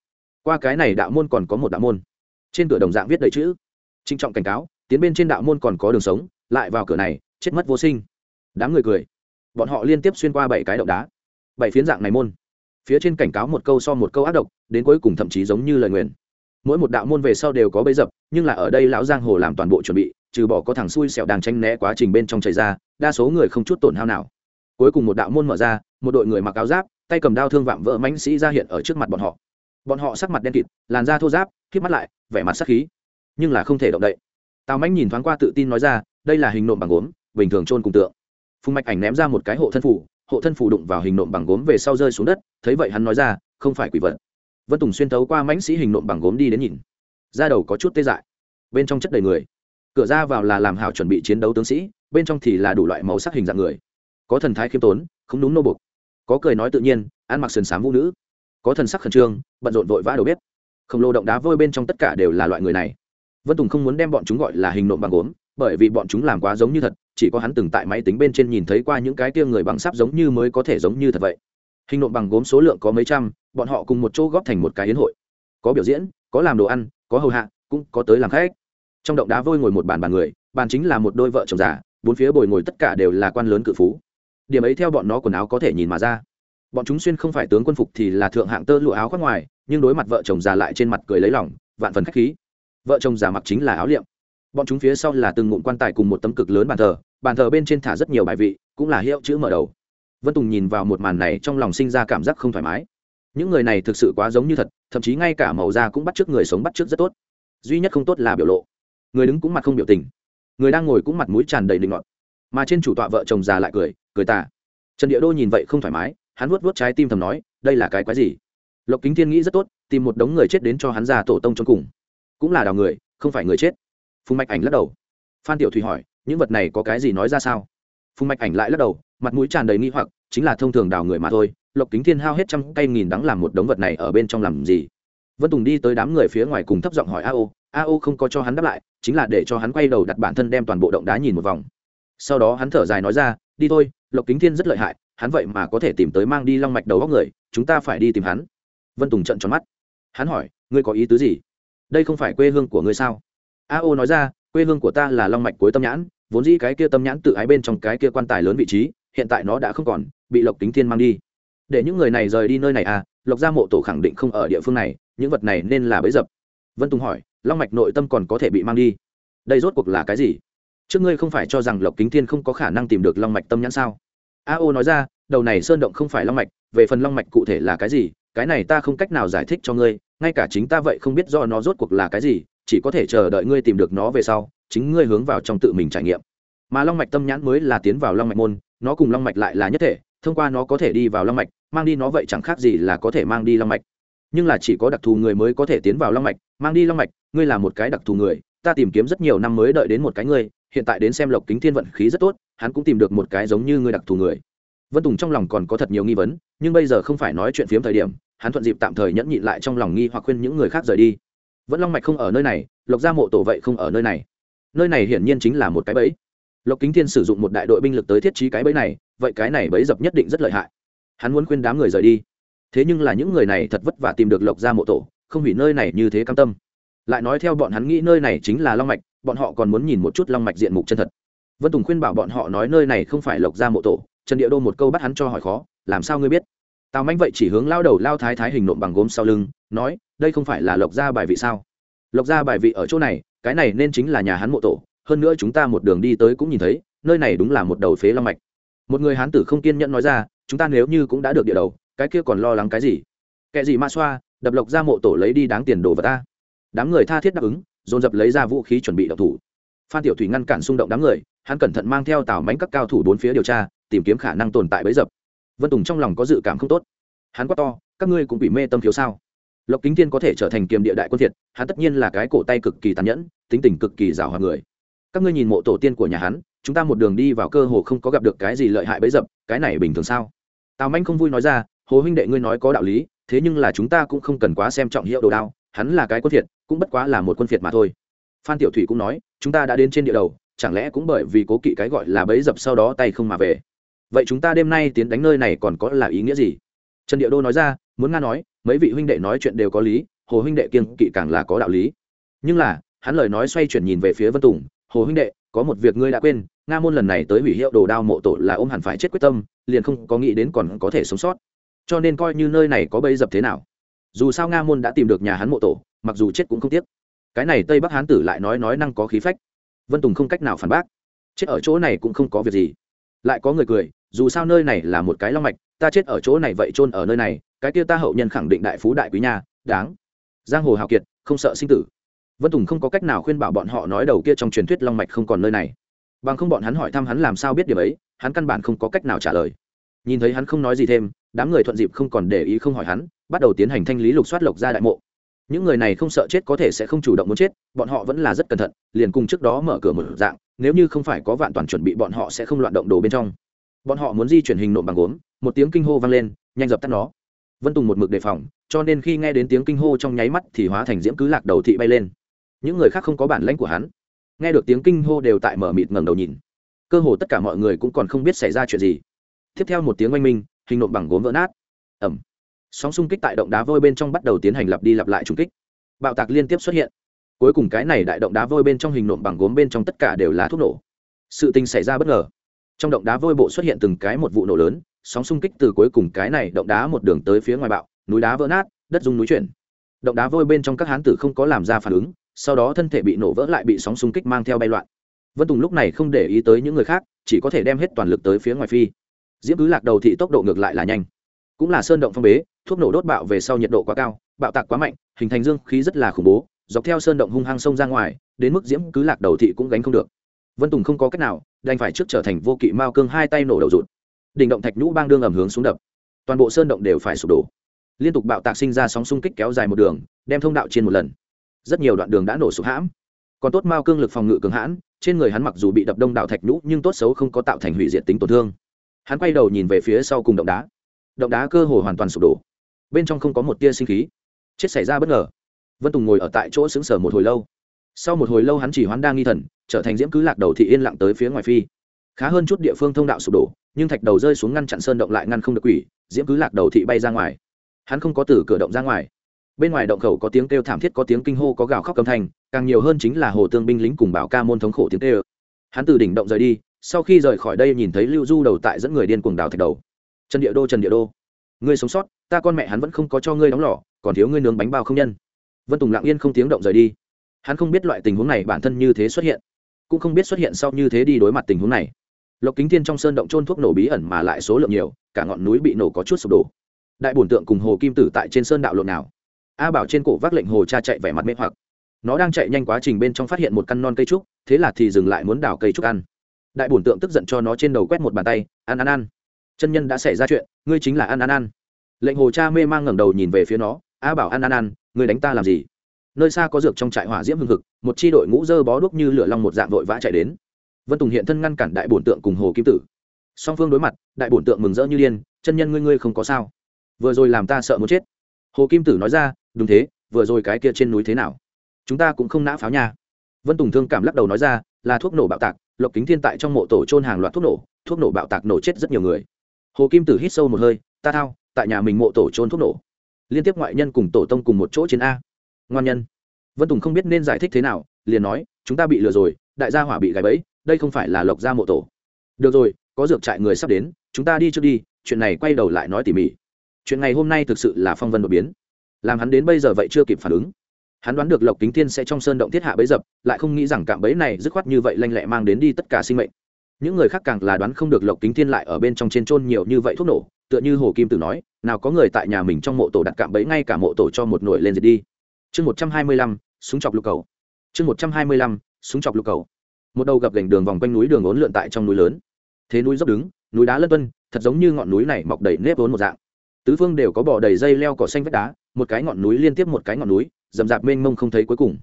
Qua cái này đạo môn còn có một đạo môn. Trên cửa đồng dạng viết đầy chữ. Trinh trọng cảnh cáo, tiến bên trên đạo môn còn có đường sống, lại vào cửa này, chết mất vô sinh đám người cười. Bọn họ liên tiếp xuyên qua bảy cái động đá, bảy phiến dạng này môn. Phía trên cảnh cáo một câu so một câu ác độc, đến cuối cùng thậm chí giống như lời nguyền mỗi một đạo môn về sau đều có bấy dập, nhưng là ở đây lão giang hồ làm toàn bộ chuẩn bị, trừ bỏ có thằng xui xẻo đang tranh né quá trình bên trong chảy ra, đa số người không chút tổn hao nào. Cuối cùng một đạo môn mở ra, một đội người mặc áo giáp, tay cầm đao thương vạm vỡ mãnh sĩ ra hiện ở trước mặt bọn họ. Bọn họ sắc mặt đen kịt, làn da thô giáp k mắt lại, vẻ mặt sắc khí, nhưng là không thể động đậy. Tào mãnh nhìn thoáng qua tự tin nói ra, đây là hình nộm bằng gốm, bình thường trôn cùng tượng phùng mạch ảnh ném ra một cái hộ thân phủ, hộ thân phủ đụng vào hình nộm bằng gốm về sau rơi xuống đất, thấy vậy hắn nói ra, không phải quỷ vật. Vân tùng xuyên tấu qua mãnh sĩ hình nộm bằng gốm đi đến nhìn. Ra đầu có chút tê dại. Bên trong chất đầy người. Cửa ra vào là làm hảo chuẩn bị chiến đấu tướng sĩ, bên trong thì là đủ loại màu sắc hình dạng người. Có thần thái khiêm tốn, không đúng nô bục có cười nói tự nhiên, ăn mặc sườn s á m vũ nữ. Có thần sắc khẩn trương, bận rộn vội vã đầu bếp. Khổng lồ động đá vôi bên trong tất cả đều là loại người này. Vân tùng không muốn đem bọn chúng gọi là hình nộm bằng gốm, bởi vì bọn chúng làm quá giống như thật chỉ có hắn từng tại máy tính bên trên nhìn thấy qua những cái kia người bằng sáp giống như mới có thể giống như thật vậy. Hình nộm bằng gốm số lượng có mấy trăm, bọn họ cùng một chỗ góp thành một cái yến hội. Có biểu diễn, có làm đồ ăn, có hầu hạ, cũng có tới làm khách. Trong động đá vôi ngồi một bàn bàn người, bàn chính là một đôi vợ chồng già, bốn phía bồi ngồi tất cả đều là quan lớn cự phú. Điểm ấy theo bọn nó quần áo có thể nhìn mà ra. Bọn chúng xuyên không phải tướng quân phục thì là thượng hạng tơ lụa áo khoác ngoài, nhưng đối mặt vợ chồng già lại trên mặt cười lấy lòng, vạn phần khách khí. Vợ chồng già mặc chính là áo liệm. Bọn chúng phía sau là từng ngụm quan tài cùng một tấm cực lớn bàn thờ bàn thờ bên trên thả rất nhiều bài vị, cũng là hiệu chữ mở đầu. Vân tùng nhìn vào một màn này trong lòng sinh ra cảm giác không thoải mái. Những người này thực sự quá giống như thật, thậm chí ngay cả màu da cũng bắt t người sống bắt t rất tốt. Duy nhất không tốt là biểu lộ. Người đứng cũng mặt không biểu tình. Người đang ngồi cũng mặt mũi tràn đầy linh ngọt mà trên chủ tọa vợ chồng già lại cười cười tả trần địa đô nhìn vậy không thoải mái, hắn vuốt vuốt trái tim thầm nói, đây là cái quái gì? Lộc kính thiên nghĩ rất tốt, tìm một đống người chết đến cho hắn già tổ tông trong cùng. Cũng là đào người, không phải người chết. Phùng mạch ảnh lắc đầu. Phan tiểu thủy hỏi những vật này có cái gì nói ra sao? Phùng mạch ảnh lại lắc đầu, mặt mũi tràn đầy nghi hoặc, chính là thông thường đào người mà thôi, lộc kính thiên hao hết trăm cây nghìn đắng làm một đống vật này ở bên trong làm gì? Vân tùng đi tới đám người phía ngoài cùng thấp giọng hỏi a O. a O không có cho hắn đáp lại, chính là để cho hắn quay đầu đặt bản thân đem toàn bộ động đá nhìn một vòng. Sau đó hắn thở dài nói ra, đi thôi, lộc kính thiên rất lợi hại, hắn vậy mà có thể tìm tới mang đi long mạch đầu góc người, chúng ta phải đi tìm hắn. Vân tùng trận tròn mắt. Hắn hỏi, ngươi có ý tứ gì? Đây không phải quê hương của ngươi sao? A O nói ra, quê hương của ta là long mạch cuối tâm nhãn vốn dĩ cái kia tâm nhãn tự ái bên trong cái kia quan tài lớn vị trí, hiện tại nó đã không còn, bị lộc kính thiên mang đi. Để những người này rời đi nơi này à lộc gia mộ tổ khẳng định không ở địa phương này, những vật này nên là bấy dập. Vân tùng hỏi, long mạch nội tâm còn có thể bị mang đi? Đây rốt cuộc là cái gì? Trước ngươi không phải cho rằng lộc kính thiên không có khả năng tìm được long mạch tâm nhãn sao? A ô nói ra, đầu này sơn động không phải long mạch, về phần long mạch cụ thể là cái gì, cái này ta không cách nào giải thích cho ngươi, ngay cả chính ta vậy không biết do nó rốt cuộc là cái gì, chỉ có thể chờ đợi ngươi tìm được nó về sau chính ngươi hướng vào trong tự mình trải nghiệm. Mà long mạch tâm nhãn mới là tiến vào long mạch môn, nó cùng long mạch lại là nhất thể, thông qua nó có thể đi vào long mạch, mang đi nó vậy chẳng khác gì là có thể mang đi long mạch. Nhưng là chỉ có đặc thù người mới có thể tiến vào long mạch, mang đi long mạch, ngươi là một cái đặc thù người, ta tìm kiếm rất nhiều năm mới đợi đến một cái ngươi, hiện tại đến xem lộc kính thiên vận khí rất tốt, hắn cũng tìm được một cái giống như ngươi đặc thù người. Vân tùng trong lòng còn có thật nhiều nghi vấn, nhưng bây giờ không phải nói chuyện phiếm thời điểm, hắn thuận dịp tạm thời nhẫn nhịn lại trong lòng nghi hoặc khuyên những người khác rời đi. Vẫn long mạch không ở nơi này, lộc gia mộ tổ vậy không ở nơi này nơi này hiển nhiên chính là một cái bẫy. Lộc kính thiên sử dụng một đại đội binh lực tới thiết trí cái bẫy này, vậy cái này bẫy dập nhất định rất lợi hại. Hắn muốn khuyên đám người rời đi. Thế nhưng là những người này thật vất vả tìm được lộc gia mộ tổ, không hủy nơi này như thế cam tâm. Lại nói theo bọn hắn nghĩ nơi này chính là long mạch, bọn họ còn muốn nhìn một chút long mạch diện mục chân thật. Vân tùng khuyên bảo bọn họ nói nơi này không phải lộc gia mộ tổ, trần địa đô một câu bắt hắn cho hỏi khó, làm sao ngươi biết? Tào manh vậy chỉ hướng lao đầu lao thái thái hình nộm bằng gốm sau lưng, nói, đây không phải là lộc gia bài vị sao? Lộc gia bài vị ở chỗ này cái này nên chính là nhà hắn mộ tổ, hơn nữa chúng ta một đường đi tới cũng nhìn thấy, nơi này đúng là một đầu phế long mạch. Một người hán tử không kiên nhẫn nói ra, chúng ta nếu như cũng đã được địa đầu, cái kia còn lo lắng cái gì? Kệ gì ma xoa, đập lộc ra mộ tổ lấy đi đáng tiền đồ vào ta. Đám người tha thiết đáp ứng, dồn dập lấy ra vũ khí chuẩn bị đậu thủ. Phan tiểu thủy ngăn cản xung động đám người, hắn cẩn thận mang theo tào mánh các cao thủ bốn phía điều tra, tìm kiếm khả năng tồn tại bấy dập. Vân tùng trong lòng có dự cảm không tốt. Hắn quát to, các ngươi cũng bị mê tâm thiếu sao? Lộc kính thiên có thể trở thành kiềm địa đại quân thiệt, hắn tất nhiên là cái cổ tay cực kỳ tàn nhẫn, tính tình cực kỳ rào hòa người. Các ngươi nhìn mộ tổ tiên của nhà hắn, chúng ta một đường đi vào cơ hồ không có gặp được cái gì lợi hại bấy dập, cái này bình thường sao? Tào manh không vui nói ra, hồ huynh đệ ngươi nói có đạo lý, thế nhưng là chúng ta cũng không cần quá xem trọng hiệu đồ đao, hắn là cái quân thiệt, cũng bất quá là một quân phiệt mà thôi. Phan tiểu thủy cũng nói, chúng ta đã đến trên địa đầu, chẳng lẽ cũng bởi vì cố kỵ cái gọi là bấy dập sau đó tay không mà về? Vậy chúng ta đêm nay tiến đánh nơi này còn có là ý nghĩa gì? Trần địa đô nói ra, muốn nga nói mấy vị huynh đệ nói chuyện đều có lý, hồ huynh đệ kiên kỵ càng là có đạo lý. Nhưng là, hắn lời nói xoay chuyển nhìn về phía vân tùng, hồ huynh đệ, có một việc ngươi đã quên, nga môn lần này tới hủy hiệu đồ đao mộ tổ là ôm hẳn phải chết quyết tâm, liền không có nghĩ đến còn có thể sống sót. Cho nên coi như nơi này có bẫy dập thế nào. Dù sao nga môn đã tìm được nhà hắn mộ tổ, mặc dù chết cũng không tiếc. Cái này tây bắc hán tử lại nói nói năng có khí phách. Vân tùng không cách nào phản bác. Chết ở chỗ này cũng không có việc gì. Lại có người cười, dù sao nơi này là một cái long mạch, ta chết ở chỗ này vậy chôn ở nơi này cái kia ta hậu nhân khẳng định đại phú đại quý nhà đáng. Giang hồ hào kiệt, không sợ sinh tử. Vân tùng không có cách nào khuyên bảo bọn họ nói đầu kia trong truyền thuyết long mạch không còn nơi này. Bằng không bọn hắn hỏi thăm hắn làm sao biết điều ấy, hắn căn bản không có cách nào trả lời. Nhìn thấy hắn không nói gì thêm, đám người thuận dịp không còn để ý không hỏi hắn, bắt đầu tiến hành thanh lý lục soát lộc ra đại mộ. Những người này không sợ chết có thể sẽ không chủ động muốn chết, bọn họ vẫn là rất cẩn thận, liền cùng trước đó mở cửa một dạng, nếu như không phải có vạn toàn chuẩn bị bọn họ sẽ không loạn động đồ bên trong. Bọn họ muốn di chuyển hình nộm bằng gốm, một tiếng kinh hô vang lên, nhanh dập tắt nó vân tùng một mực đề phòng, cho nên khi nghe đến tiếng kinh hô trong nháy mắt thì hóa thành diễm cứ lạc đầu thị bay lên. Những người khác không có bản lãnh của hắn. Nghe được tiếng kinh hô đều tại mở mịt ngẩng đầu nhìn. Cơ hồ tất cả mọi người cũng còn không biết xảy ra chuyện gì. Tiếp theo một tiếng oanh minh, hình nộm bằng gốm vỡ nát. Ẩm sóng xung kích tại động đá vôi bên trong bắt đầu tiến hành lặp đi lặp lại trùng kích. Bạo tạc liên tiếp xuất hiện. Cuối cùng cái này đại động đá vôi bên trong hình nộm bằng gốm bên trong tất cả đều là thuốc nổ. Sự tình xảy ra bất ngờ. Trong động đá vôi bộ xuất hiện từng cái một vụ nổ lớn sóng xung kích từ cuối cùng cái này động đá một đường tới phía ngoài bạo, núi đá vỡ nát, đất rung núi chuyển. Động đá vôi bên trong các hán tử không có làm ra phản ứng, sau đó thân thể bị nổ vỡ lại bị sóng xung kích mang theo bay loạn. Vân tùng lúc này không để ý tới những người khác, chỉ có thể đem hết toàn lực tới phía ngoài phi. Diễm cứ lạc đầu thị tốc độ ngược lại là nhanh. Cũng là sơn động phong bế, thuốc nổ đốt bạo về sau nhiệt độ quá cao, bạo tạc quá mạnh, hình thành dương khí rất là khủng bố, dọc theo sơn động hung hăng sông ra ngoài, đến mức diễm cứ lạc đầu thị cũng gánh không được. Vân tùng không có cách nào, đành phải trước trở thành vô kỵ mao cương hai tay nổ đầu rụt đỉnh động thạch nhũ bang đương ẩm hướng xuống đập. Toàn bộ sơn động đều phải sụp đổ. Liên tục bạo tạc sinh ra sóng xung kích kéo dài một đường, đem thông đạo trên một lần. Rất nhiều đoạn đường đã nổ sụp hãm. Còn tốt mao cương lực phòng ngự cường hãn, trên người hắn mặc dù bị đập đông đạo thạch nhũ, nhưng tốt xấu không có tạo thành hủy diệt tính tổn thương. Hắn quay đầu nhìn về phía sau cùng động đá. Động đá cơ hồ hoàn toàn sụp đổ. Bên trong không có một tia sinh khí. Chết xảy ra bất ngờ. Vân tùng ngồi ở tại chỗ xứng sở một hồi lâu. Sau một hồi lâu hắn chỉ hoán đang nghi thần, trở thành diễm cứ lạc đầu thị yên lặng tới phía ngoài phi khá hơn chút địa phương thông đạo sụp đổ, nhưng thạch đầu rơi xuống ngăn chặn sơn động lại ngăn không được quỷ, diễm cứ lạc đầu thị bay ra ngoài. Hắn không có từ cửa động ra ngoài. Bên ngoài động khẩu có tiếng kêu thảm thiết, có tiếng kinh hô, có gào khóc cầm thanh, càng nhiều hơn chính là hồ tương binh lính cùng bảo ca môn thống khổ tiếng kêu. Hắn từ đỉnh động rời đi, sau khi rời khỏi đây nhìn thấy lưu du đầu tại dẫn người điên cuồng đào thạch đầu. Trần địa đô, trần địa đô, ngươi sống sót, ta con mẹ hắn vẫn không có cho ngươi đóng lò, còn thiếu ngươi nướng bánh bao không nhân. Vân tùng lặng yên không tiếng động rời đi. Hắn không biết loại tình huống này bản thân như thế xuất hiện, cũng không biết xuất hiện sau như thế đi đối mặt tình huống này lộc kính thiên trong sơn động trôn thuốc nổ bí ẩn mà lại số lượng nhiều, cả ngọn núi bị nổ có chút sụp đổ. Đại bổn tượng cùng hồ kim tử tại trên sơn đạo lộn nào. A bảo trên cổ vác lệnh hồ cha chạy vẻ mặt mê hoặc. Nó đang chạy nhanh quá trình bên trong phát hiện một căn non cây trúc, thế là thì dừng lại muốn đào cây trúc ăn. Đại bổn tượng tức giận cho nó trên đầu quét một bàn tay, ăn ăn ăn. Chân nhân đã xảy ra chuyện, ngươi chính là ăn ăn ăn. Lệnh hồ cha mê mang ngẩng đầu nhìn về phía nó, a bảo, ăn ăn ăn, ngươi đánh ta làm gì? Nơi xa có dược trong trại hỏa diễm hưng hực, một c h i đội ngũ dơ bó đuốc như lửa long một dạng vội vã chạy đến vân tùng hiện thân ngăn cản đại bổn tượng cùng hồ kim tử. Song phương đối mặt, đại bổn tượng mừng rỡ như điên, chân nhân ngươi ngươi không có sao? Vừa rồi làm ta sợ muốn chết. Hồ kim tử nói ra, đúng thế, vừa rồi cái kia trên núi thế nào? Chúng ta cũng không nã pháo nha. Vân tùng thương cảm lắc đầu nói ra, là thuốc nổ bạo tạc, lộc kính thiên tại trong mộ tổ trôn hàng loạt thuốc nổ thuốc nổ bạo tạc nổ chết rất nhiều người. Hồ kim tử hít sâu một hơi, ta thao, tại nhà mình mộ tổ trôn thuốc nổ. Liên tiếp ngoại nhân cùng tổ tông cùng một chỗ chiến a. Ngoan nhân. Vân tùng không biết nên giải thích thế nào, liền nói, chúng ta bị lừa rồi, đại gia hỏa bị gãy bẫy đây không phải là lộc gia mộ tổ. Được rồi, có dược trại người sắp đến, chúng ta đi trước đi, chuyện này quay đầu lại nói tỉ mỉ. Chuyện ngày hôm nay thực sự là phong vân đột biến. Làm hắn đến bây giờ vậy chưa kịp phản ứng. Hắn đoán được lộc kính thiên sẽ trong sơn động thiết hạ bấy dập, lại không nghĩ rằng cạm bẫy này dứt khoát như vậy lanh lẹ mang đến đi tất cả sinh mệnh. Những người khác càng là đoán không được lộc kính thiên lại ở bên trong trên trôn nhiều như vậy thuốc nổ, tựa như hồ kim tử nói, nào có người tại nhà mình trong mộ tổ đặt cạm bẫy ngay cả mộ tổ cho một nổi lên diệt đi. Chương một trăm hai mươi lăm, súng chọc lục cầu. Chương một trăm hai mươi lăm, súng chọc lục cầu một đầu gập gành đường vòng quanh núi đường ốn lượn tại trong núi lớn. Thế núi dốc đứng, núi đá lân vân thật giống như ngọn núi này mọc đầy nếp vốn một dạng. Tứ phương đều có bỏ đầy dây leo cỏ xanh vách đá, một cái ngọn núi liên tiếp một cái ngọn núi, rậm rạp mênh mông không thấy cuối cùng.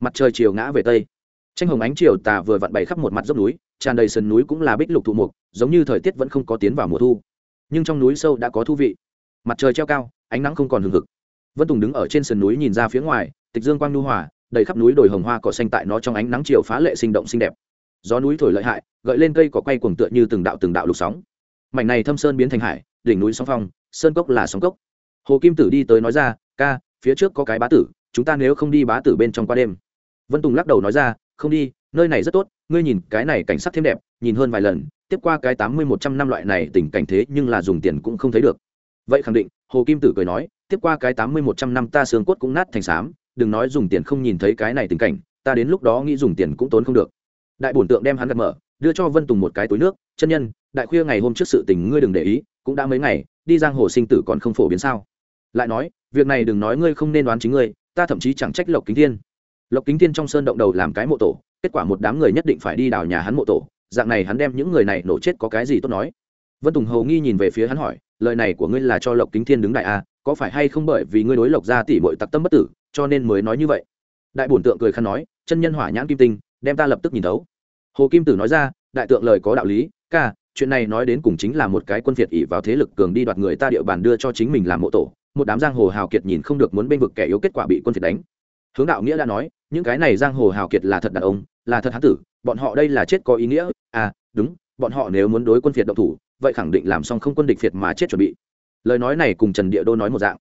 Mặt trời chiều ngã về tây. Tranh hồng ánh chiều tà vừa vặn bày khắp một mặt dốc núi, tràn đầy sườn núi cũng là bích lục thụ mục, giống như thời tiết vẫn không có tiến vào mùa thu. Nhưng trong núi sâu đã có thú vị. Mặt trời treo cao, ánh nắng không còn hừng hực. Vân tùng đứng ở trên sườn núi nhìn ra phía ngoài, tịch dương quang nhu hòa đầy khắp núi đồi hồng hoa cỏ xanh tại nó trong ánh nắng chiều phá lệ sinh động xinh đẹp. Gió núi thổi lợi hại, gợi lên cây cỏ quay cuồng tựa như từng đạo từng đạo lục sóng. Mảnh này thâm sơn biến thành hải, đỉnh núi sóng phong, sơn cốc là sóng cốc. Hồ kim tử đi tới nói ra, ca, phía trước có cái bá tử, chúng ta nếu không đi bá tử bên trong qua đêm. Vân tùng lắc đầu nói ra, không đi, nơi này rất tốt, ngươi nhìn cái này cảnh sắc thêm đẹp, nhìn hơn vài lần, tiếp qua cái tám mươi một trăm năm loại này tình cảnh thế nhưng là dùng tiền cũng không thấy được. Vậy khẳng định, hồ kim tử cười nói, tiếp qua cái tám mươi một trăm năm ta xương cốt cũng nát thành xám đừng nói dùng tiền không nhìn thấy cái này tình cảnh, ta đến lúc đó nghĩ dùng tiền cũng tốn không được. Đại bổn tượng đem hắn gật mở, đưa cho vân tùng một cái túi nước, chân nhân, đại khuya ngày hôm trước sự tình ngươi đừng để ý, cũng đã mấy ngày, đi giang hồ sinh tử còn không phổ biến sao? Lại nói, việc này đừng nói ngươi không nên đoán chính ngươi, ta thậm chí chẳng trách lộc kính thiên. Lộc kính thiên trong sơn động đầu làm cái mộ tổ, kết quả một đám người nhất định phải đi đào nhà hắn mộ tổ, dạng này hắn đem những người này nổ chết có cái gì tốt nói. Vân tùng hầu nghi nhìn về phía hắn hỏi, lời này của ngươi là cho lộc kính thiên đứng đại a có phải hay không bởi vì ngươi đối lộc ra tỉ bội tặc tâm bất tử cho nên mới nói như vậy. Đại bổn tượng cười khăn nói, chân nhân hỏa nhãn kim tinh, đem ta lập tức nhìn thấu. Hồ kim tử nói ra, đại tượng lời có đạo lý, ca, chuyện này nói đến cùng chính là một cái quân phiệt ỉ vào thế lực cường đi đoạt người ta địa bàn đưa cho chính mình làm mộ tổ, một đám giang hồ hào kiệt nhìn không được muốn bênh vực kẻ yếu kết quả bị quân phiệt đánh. Hướng đạo nghĩa đã nói, những cái này giang hồ hào kiệt là thật đàn ông, là thật hán tử, bọn họ đây là chết có ý nghĩa à đúng, bọn họ nếu muốn đối quân phiệt động thủ, vậy khẳng định làm xong không quân địch phiệt mà chết chuẩn bị. Lời nói này cùng trần địa đô nói một dạng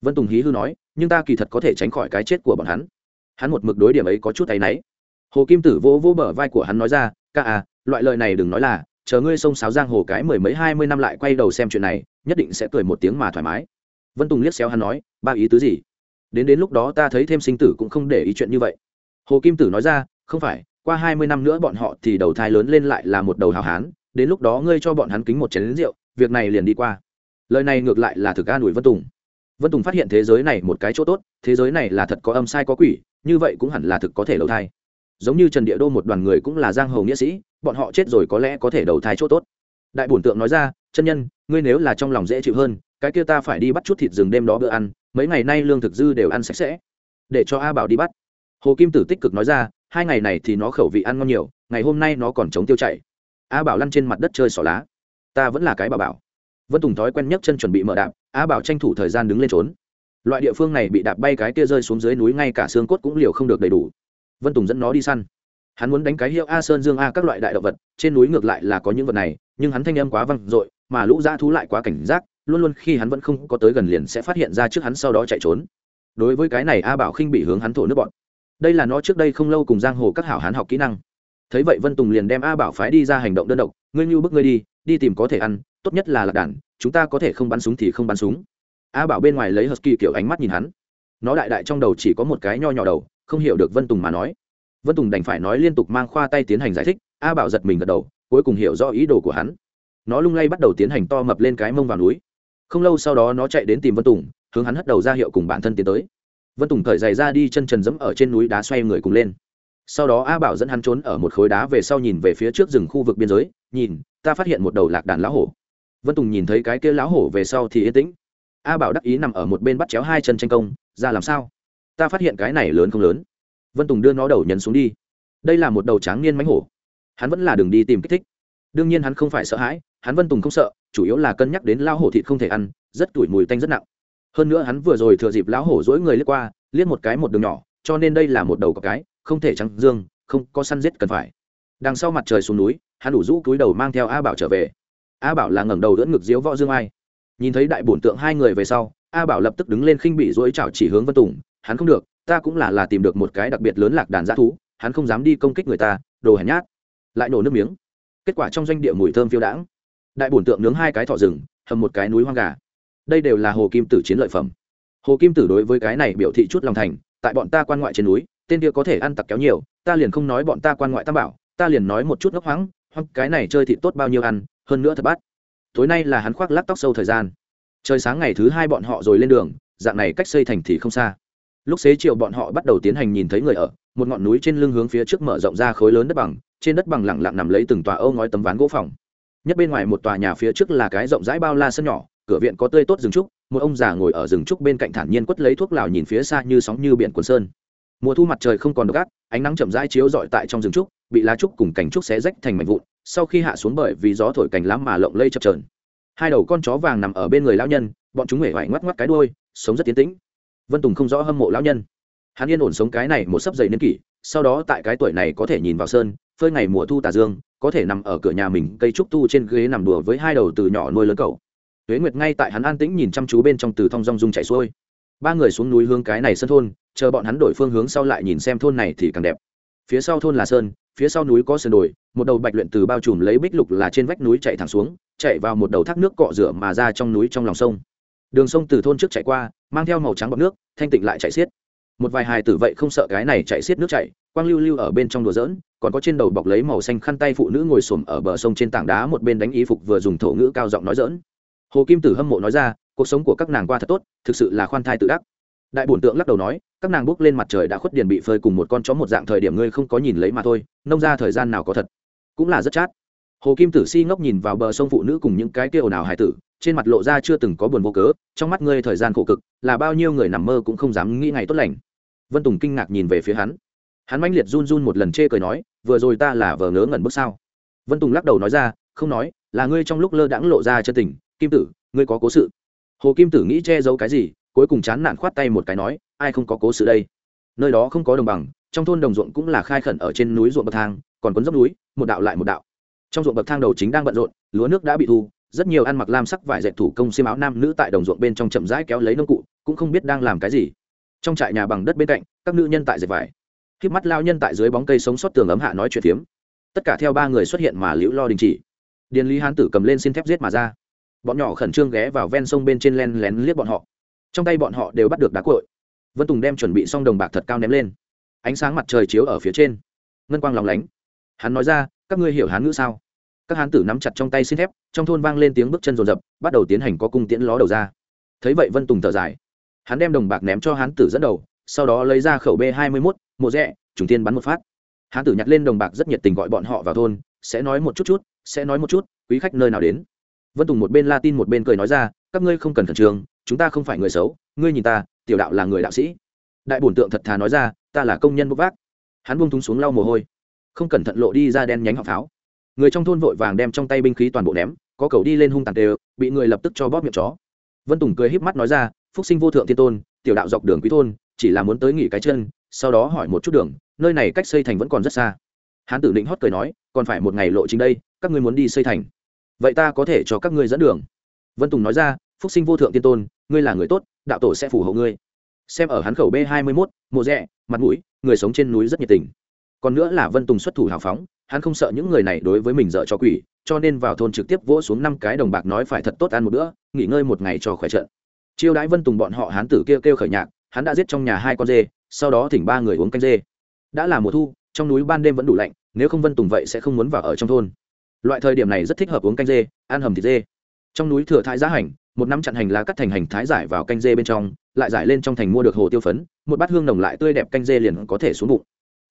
vân tùng hí hư nói, nhưng ta kỳ thật có thể tránh khỏi cái chết của bọn hắn. Hắn một mực đối điểm ấy có chút tay náy. Hồ kim tử vỗ vỗ bờ vai của hắn nói ra, ca à loại lời này đừng nói là, chờ ngươi xông sáo giang hồ cái mười mấy hai mươi năm lại quay đầu xem chuyện này, nhất định sẽ cười một tiếng mà thoải mái. Vân tùng liếc xéo hắn nói, ba ý tứ gì? Đến đến lúc đó ta thấy thêm sinh tử cũng không để ý chuyện như vậy. Hồ kim tử nói ra, không phải, qua hai mươi năm nữa bọn họ thì đầu thai lớn lên lại là một đầu hào hán, đến lúc đó ngươi cho bọn hắn kính một chén lính rượu, việc này liền đi qua. Lời này ngược lại là thực an ủi vân tùng vân tùng phát hiện thế giới này một cái chỗ tốt, thế giới này là thật có âm sai có quỷ, như vậy cũng hẳn là thực có thể đầu thai. Giống như trần địa đô một đoàn người cũng là giang hồ nghĩa sĩ, bọn họ chết rồi có lẽ có thể đầu thai chỗ tốt. Đại bổn tượng nói ra, chân nhân, ngươi nếu là trong lòng dễ chịu hơn, cái kia ta phải đi bắt chút thịt rừng đêm đó bữa ăn, mấy ngày nay lương thực dư đều ăn sạch sẽ, để cho a bảo đi bắt. Hồ kim tử tích cực nói ra, hai ngày này thì nó khẩu vị ăn ngon nhiều, ngày hôm nay nó còn chống tiêu chảy. A bảo lăn trên mặt đất chơi xỏ lá. Ta vẫn là cái bà bảo vân tùng thói quen nhất chân chuẩn bị mở đạp, Á bảo tranh thủ thời gian đứng lên trốn. Loại địa phương này bị đạp bay cái kia rơi xuống dưới núi ngay cả xương cốt cũng liều không được đầy đủ. Vân tùng dẫn nó đi săn. Hắn muốn đánh cái hiệu a sơn dương a các loại đại động vật, trên núi ngược lại là có những vật này, nhưng hắn thanh âm quá văng dội, mà lũ dã thú lại quá cảnh giác, luôn luôn khi hắn vẫn không có tới gần liền sẽ phát hiện ra trước hắn sau đó chạy trốn. Đối với cái này a bảo khinh bị hướng hắn thổ nước bọn. Đây là nó trước đây không lâu cùng giang hồ các hảo hán học kỹ năng. Thấy vậy vân tùng liền đem a bảo phái đi ra hành động đơn độc, ngươi như bước ngươi đi đi tìm có thể ăn tốt nhất là lạc đàn, chúng ta có thể không bắn súng thì không bắn súng. A bảo bên ngoài lấy husky kiểu ánh mắt nhìn hắn. Nó đại đại trong đầu chỉ có một cái nho nhỏ đầu, không hiểu được vân tùng mà nói. Vân tùng đành phải nói liên tục mang khoa tay tiến hành giải thích, a bảo giật mình gật đầu, cuối cùng hiểu rõ ý đồ của hắn. Nó lung lay bắt đầu tiến hành to mập lên cái mông vào núi. Không lâu sau đó nó chạy đến tìm vân tùng, hướng hắn hất đầu ra hiệu cùng bản thân tiến tới. Vân tùng cởi giày ra đi chân trần dẫm ở trên núi đá xoay người cùng lên. Sau đó a bảo dẫn hắn trốn ở một khối đá về sau nhìn về phía trước rừng khu vực biên giới, nhìn, ta phát hiện một đầu lạc đàn lão hổ vân tùng nhìn thấy cái kia lão hổ về sau thì yên tĩnh. A bảo đắc ý nằm ở một bên bắt chéo hai chân tranh công, ra làm sao? Ta phát hiện cái này lớn không lớn. Vân tùng đưa nó đầu nhấn xuống đi. Đây là một đầu tráng niên mánh hổ. Hắn vẫn là đường đi tìm kích thích. Đương nhiên hắn không phải sợ hãi, hắn vân tùng không sợ, chủ yếu là cân nhắc đến lão hổ thịt không thể ăn, rất tuổi mùi tanh rất nặng. Hơn nữa hắn vừa rồi thừa dịp lão hổ dỗi người liếc qua, liếc một cái một đường nhỏ, cho nên đây là một đầu có cái, không thể trắng dương, không có săn giết cần phải. Đằng sau mặt trời xuống núi, hắn đủ rũ túi đầu mang theo a bảo trở về a bảo là ngẩng đầu đỡ ngực diếu võ dương ai. Nhìn thấy đại bổn tượng hai người về sau, a bảo lập tức đứng lên khinh bị dỗi chảo chỉ hướng vân tùng, hắn không được, ta cũng là là tìm được một cái đặc biệt lớn lạc đàn g thú, hắn không dám đi công kích người ta, đồ hèn nhát. Lại nổ nước miếng. Kết quả trong doanh địa mùi thơm phiêu đãng. Đại bổn tượng nướng hai cái thọ rừng, hầm một cái núi hoang gà. Đây đều là hồ kim tử chiến lợi phẩm. Hồ kim tử đối với cái này biểu thị chút lòng thành, tại bọn ta quan ngoại trên núi, tên kia có thể ăn tặc kéo nhiều, ta liền không nói bọn ta quan ngoại tam bảo, ta liền nói một chút ngốc hoáng hoặc cái này chơi thịt tốt bao nhiêu ăn hơn nữa thật bắt. Tối nay là hắn khoác lát tóc sâu thời gian. Trời sáng ngày thứ hai bọn họ rồi lên đường, dạng này cách xây thành thì không xa. Lúc xế chiều bọn họ bắt đầu tiến hành nhìn thấy người ở, một ngọn núi trên lưng hướng phía trước mở rộng ra khối lớn đất bằng, trên đất bằng lẳng lặng nằm lấy từng tòa âu ngói tấm ván gỗ phòng. Nhất bên ngoài một tòa nhà phía trước là cái rộng rãi bao la sân nhỏ, cửa viện có tươi tốt rừng trúc, một ông già ngồi ở rừng trúc bên cạnh thản nhiên quất lấy thuốc lào nhìn phía xa như sóng như biển quần sơn. Mùa thu mặt trời không còn độc ác, ánh nắng chậm rãi chiếu rọi tại trong rừng trúc bị lá trúc cùng cành trúc xé rách thành mảnh vụn, sau khi hạ xuống bởi vì gió thổi cành lá mà lộng lây chập trờn hai đầu con chó vàng nằm ở bên người lão nhân, bọn chúng hể vải ngoắc ngoắc cái đuôi, sống rất tiến tĩnh. Vân tùng không rõ hâm mộ lão nhân. Hắn yên ổn sống cái này một sấp dày niên kỷ, sau đó tại cái tuổi này có thể nhìn vào sơn, phơi ngày mùa thu tà dương, có thể nằm ở cửa nhà mình cây trúc tu trên ghế nằm đùa với hai đầu từ nhỏ nuôi lớn cậu. Huế nguyệt ngay tại hắn an tĩnh nhìn chăm chú bên trong từ thong rong rung chạy xuôi. Ba người xuống núi hướng cái này sân thôn, chờ bọn hắn đổi phương hướng sau lại nhìn xem thôn này thì càng đẹp. Phía sau thôn là sơn phía sau núi có sườn đồi, một đầu bạch luyện từ bao trùm lấy bích lục là trên vách núi chạy thẳng xuống, chạy vào một đầu thác nước cọ rửa mà ra trong núi trong lòng sông. Đường sông từ thôn trước chạy qua, mang theo màu trắng bọt nước, thanh tịnh lại chạy xiết. Một vài hài tử vậy không sợ cái này chạy xiết nước chạy, quang lưu lưu ở bên trong đùa giỡn, còn có trên đầu bọc lấy màu xanh khăn tay phụ nữ ngồi xổm ở bờ sông trên tảng đá một bên đánh y phục vừa dùng thổ ngữ cao giọng nói giỡn. Hồ kim tử hâm mộ nói ra, cuộc sống của các nàng qua thật tốt, thực sự là khoan thai tự đắc đại bổn tượng lắc đầu nói, các nàng bước lên mặt trời đã khuất điền bị phơi cùng một con chó một dạng thời điểm ngươi không có nhìn lấy mà thôi, nông ra thời gian nào có thật. Cũng là rất chát. Hồ kim tử si ngốc nhìn vào bờ sông phụ nữ cùng những cái kia ồn ào hải tử, trên mặt lộ ra chưa từng có buồn vô cớ, trong mắt ngươi thời gian khổ cực, là bao nhiêu người nằm mơ cũng không dám nghĩ ngày tốt lành. Vân tùng kinh ngạc nhìn về phía hắn. Hắn mãnh liệt run run một lần chê cười nói, vừa rồi ta là vờ ngớ ngẩn bước sao? Vân tùng lắc đầu nói ra, không nói, là ngươi trong lúc lơ đãng lộ ra chân tình, kim tử, ngươi có cố sự. Hồ kim tử nghĩ che giấu cái gì cuối cùng chán nản khoát tay một cái nói, ai không có cố sự đây? Nơi đó không có đồng bằng, trong thôn đồng ruộng cũng là khai khẩn ở trên núi ruộng bậc thang, còn quấn dốc núi, một đạo lại một đạo. Trong ruộng bậc thang đầu chính đang bận rộn, lúa nước đã bị thu, rất nhiều ăn mặc lam sắc vải dệt thủ công xiêm áo nam nữ tại đồng ruộng bên trong chậm rãi kéo lấy nông cụ, cũng không biết đang làm cái gì. Trong trại nhà bằng đất bên cạnh, các nữ nhân tại dệt vải. Khiếp mắt lao nhân tại dưới bóng cây sống sót tường ấm hạ nói chuyện phiếm. Tất cả theo ba người xuất hiện mà liễu lo đình chỉ. Điền lý hán tử cầm lên xin thép giết mà ra. Bọn nhỏ khẩn trương ghé vào ven sông bên trên len lén liếc bọn họ trong tay bọn họ đều bắt được đá cội vân tùng đem chuẩn bị xong đồng bạc thật cao ném lên. Ánh sáng mặt trời chiếu ở phía trên. Ngân quang lòng lánh. Hắn nói ra, các ngươi hiểu hán ngữ sao? Các hán tử nắm chặt trong tay xin thép, trong thôn vang lên tiếng bước chân rồn rập, bắt đầu tiến hành có cung tiễn ló đầu ra. Thấy vậy vân tùng thở dài. Hắn đem đồng bạc ném cho hán tử dẫn đầu, sau đó lấy ra khẩu b hai mươi mốt, mộ rẽ trùng tiên bắn một phát. Hán tử nhặt lên đồng bạc rất nhiệt tình gọi bọn họ vào thôn, sẽ nói một chút chút, sẽ nói một chút, quý khách nơi nào đến? Vân tùng một bên la tin một bên cười nói ra, các ngươi không cần khẩn trương chúng ta không phải người xấu, ngươi nhìn ta, tiểu đạo là người đạo sĩ. Đại bổn tượng thật thà nói ra, ta là công nhân bốc vác. Hắn buông thúng xuống lau mồ hôi. Không cẩn thận lộ đi ra đen nhánh họng pháo. Người trong thôn vội vàng đem trong tay binh khí toàn bộ ném, có cầu đi lên hung tàn tê, bị người lập tức cho bóp miệng chó. Vân tùng cười híp mắt nói ra, phúc sinh vô thượng thiên tôn, tiểu đạo dọc đường quý thôn, chỉ là muốn tới nghỉ cái chân, sau đó hỏi một chút đường, nơi này cách xây thành vẫn còn rất xa. Hán tử định hót cười nói, còn phải một ngày lộ trình đây, các ngươi muốn đi xây thành. Vậy ta có thể cho các ngươi dẫn đường. Vân tùng nói ra, phúc sinh vô thượng tiên tôn ngươi là người tốt, đạo tổ sẽ phù hộ ngươi. Xem ở hắn khẩu b hai mươi mốt mùa rẽ mặt mũi, người sống trên núi rất nhiệt tình. Còn nữa là vân tùng xuất thủ hào phóng, hắn không sợ những người này đối với mình dợ cho quỷ, cho nên vào thôn trực tiếp vỗ xuống năm cái đồng bạc nói phải thật tốt ăn một bữa, nghỉ ngơi một ngày cho khỏe trận. Chiêu đãi vân tùng bọn họ hán tử kêu kêu khởi nhạc, hắn đã giết trong nhà hai con dê, sau đó thỉnh ba người uống canh dê. Đã là mùa thu, trong núi ban đêm vẫn đủ lạnh, nếu không vân tùng vậy sẽ không muốn vào ở trong thôn. Loại thời điểm này rất thích hợp uống canh dê, ăn hầm thịt dê. Trong núi thừa thái giá hành một năm chặn hành lá cắt thành hành thái giải vào canh dê bên trong, lại giải lên trong thành mua được hồ tiêu phấn, một bát hương nồng lại tươi đẹp canh dê liền có thể xuống bụng.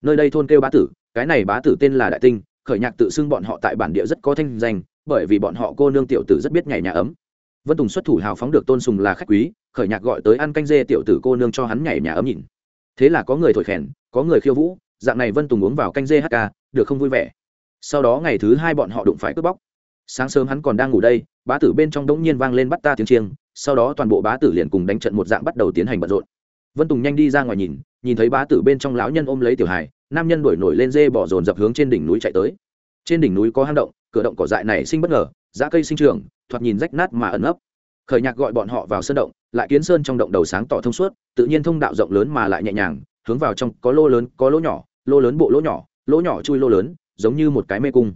Nơi đây thôn kêu bá tử, cái này bá tử tên là đại tinh, khởi nhạc tự xưng bọn họ tại bản địa rất có thanh danh, bởi vì bọn họ cô nương tiểu tử rất biết nhảy nhà ấm. Vân tùng xuất thủ hào phóng được tôn sùng là khách quý, khởi nhạc gọi tới ăn canh dê tiểu tử cô nương cho hắn nhảy nhà ấm nhìn thế là có người thổi khèn có người khiêu vũ, dạng này vân tùng uống vào canh dê hk được không vui vẻ. Sau đó ngày thứ hai bọn họ đụng phải cướp bóc. Sáng sớm hắn còn đang ngủ đây bá tử bên trong đống nhiên vang lên bắt ta tiếng chiêng, sau đó toàn bộ bá tử liền cùng đánh trận một dạng bắt đầu tiến hành bận rộn. Vân tùng nhanh đi ra ngoài nhìn nhìn thấy bá tử bên trong lão nhân ôm lấy tiểu hài, nam nhân đuổi nổi lên dê bỏ dồn dập hướng trên đỉnh núi chạy tới. Trên đỉnh núi có hang động, cửa động cỏ dại này sinh bất ngờ giá cây sinh trường thoạt nhìn rách nát mà ẩn ấp khởi nhạc gọi bọn họ vào sơn động, lại kiến sơn trong động đầu sáng tỏ thông suốt, tự nhiên thông đạo rộng lớn mà lại nhẹ nhàng, hướng vào trong có lô lớn, có lỗ nhỏ, lô lớn bộ lỗ nhỏ lỗ nhỏ chui lô lớn, giống như một cái mê cung.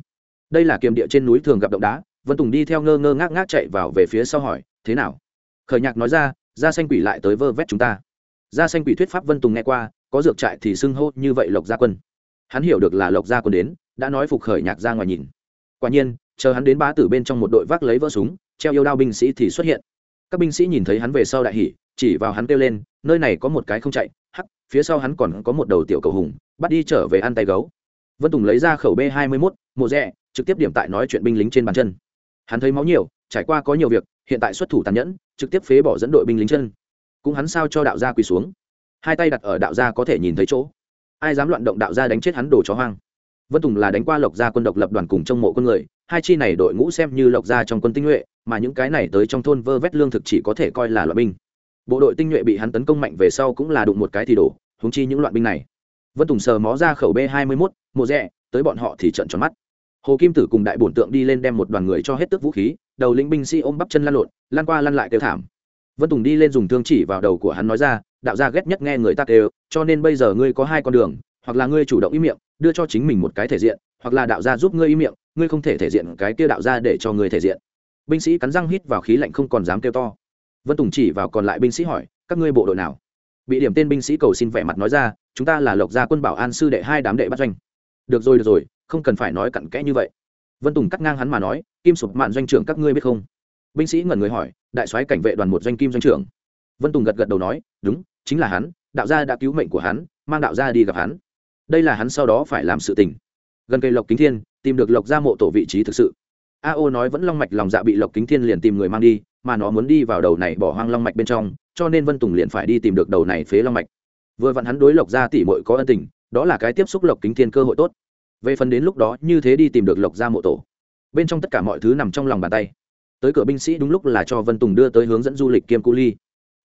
Đây là kiềm địa trên núi thường gặp động đá vân tùng đi theo ngơ ngơ ngác ngác chạy vào về phía sau hỏi, thế nào? Khởi nhạc nói ra da xanh quỷ lại tới vơ vét chúng ta. Da xanh quỷ thuyết pháp vân tùng nghe qua, có dược trại thì xưng hô như vậy lộc gia quân. Hắn hiểu được là lộc gia quân đến, đã nói phục khởi nhạc ra ngoài nhìn. Quả nhiên, chờ hắn đến bá tử bên trong một đội vác lấy vỡ súng, treo yêu đao binh sĩ thì xuất hiện. Các binh sĩ nhìn thấy hắn về sau đại hỉ, chỉ vào hắn kêu lên, nơi này có một cái không chạy, hắc, phía sau hắn còn có một đầu tiểu cầu hùng, bắt đi trở về ăn tay gấu. Vân tùng lấy ra khẩu b hai mươi mốt, mộ rẽ trực tiếp điểm tại nói chuyện binh lính trên bàn chân hắn thấy máu nhiều, trải qua có nhiều việc, hiện tại xuất thủ tàn nhẫn, trực tiếp phế bỏ dẫn đội binh lính chân. Cũng hắn sao cho đạo gia quỳ xuống. Hai tay đặt ở đạo gia có thể nhìn thấy chỗ. Ai dám loạn động đạo gia đánh chết hắn đồ chó hoang. Vân tùng là đánh qua lộc gia quân độc lập đoàn cùng trong mộ quân người, hai chi này đội ngũ xem như lộc gia trong quân tinh nhuệ, mà những cái này tới trong thôn vơ vét lương thực chỉ có thể coi là loại binh. Bộ đội tinh nhuệ bị hắn tấn công mạnh về sau cũng là đụng một cái thì đổ húng chi những loạn binh này. Vân tùng sờ mó ra khẩu b hai mươi mốt, mộ rẽ tới bọn họ thì trận tròn mắt hồ kim tử cùng đại bổn tượng đi lên đem một đoàn người cho hết tức vũ khí, đầu lĩnh binh sĩ ôm bắp chân lăn lộn lan qua lăn lại kêu thảm. Vân tùng đi lên dùng thương chỉ vào đầu của hắn nói ra, đạo gia ghét nhất nghe người ta kêu, cho nên bây giờ ngươi có hai con đường, hoặc là ngươi chủ động ý miệng, đưa cho chính mình một cái thể diện, hoặc là đạo gia giúp ngươi ý miệng, ngươi không thể thể diện cái kia đạo gia để cho ngươi thể diện. Binh sĩ cắn răng hít vào khí lạnh không còn dám kêu to. Vân tùng chỉ vào còn lại binh sĩ hỏi, các ngươi bộ đội nào? Bị điểm tên binh sĩ cầu xin vẻ mặt nói ra, chúng ta là lộc gia quân bảo an sư đệ hai đám đệ bắt doanh. Được rồi được rồi không cần phải nói cặn kẽ như vậy. Vân tùng cắt ngang hắn mà nói, kim sụp mạn doanh trưởng các ngươi biết không? Binh sĩ ngẩn người hỏi, đại soái cảnh vệ đoàn một doanh kim doanh trưởng. Vân tùng gật gật đầu nói, đúng, chính là hắn, đạo gia đã cứu mệnh của hắn, mang đạo gia đi gặp hắn. Đây là hắn sau đó phải làm sự tình. Gần cây lộc kính thiên, tìm được lộc gia mộ tổ vị trí thực sự. A ô nói vẫn long mạch lòng dạ bị lộc kính thiên liền tìm người mang đi, mà nó muốn đi vào đầu này bỏ hoang long mạch bên trong, cho nên vân tùng liền phải đi tìm được đầu này phế long mạch. Vừa vặn hắn đối lộc gia tỷ mội có ân tình, đó là cái tiếp xúc lộc kính thiên cơ hội tốt về phần đến lúc đó như thế đi tìm được lộc gia mộ tổ. Bên trong tất cả mọi thứ nằm trong lòng bàn tay. Tới cửa binh sĩ đúng lúc là cho vân tùng đưa tới hướng dẫn du lịch kiêm cu ly.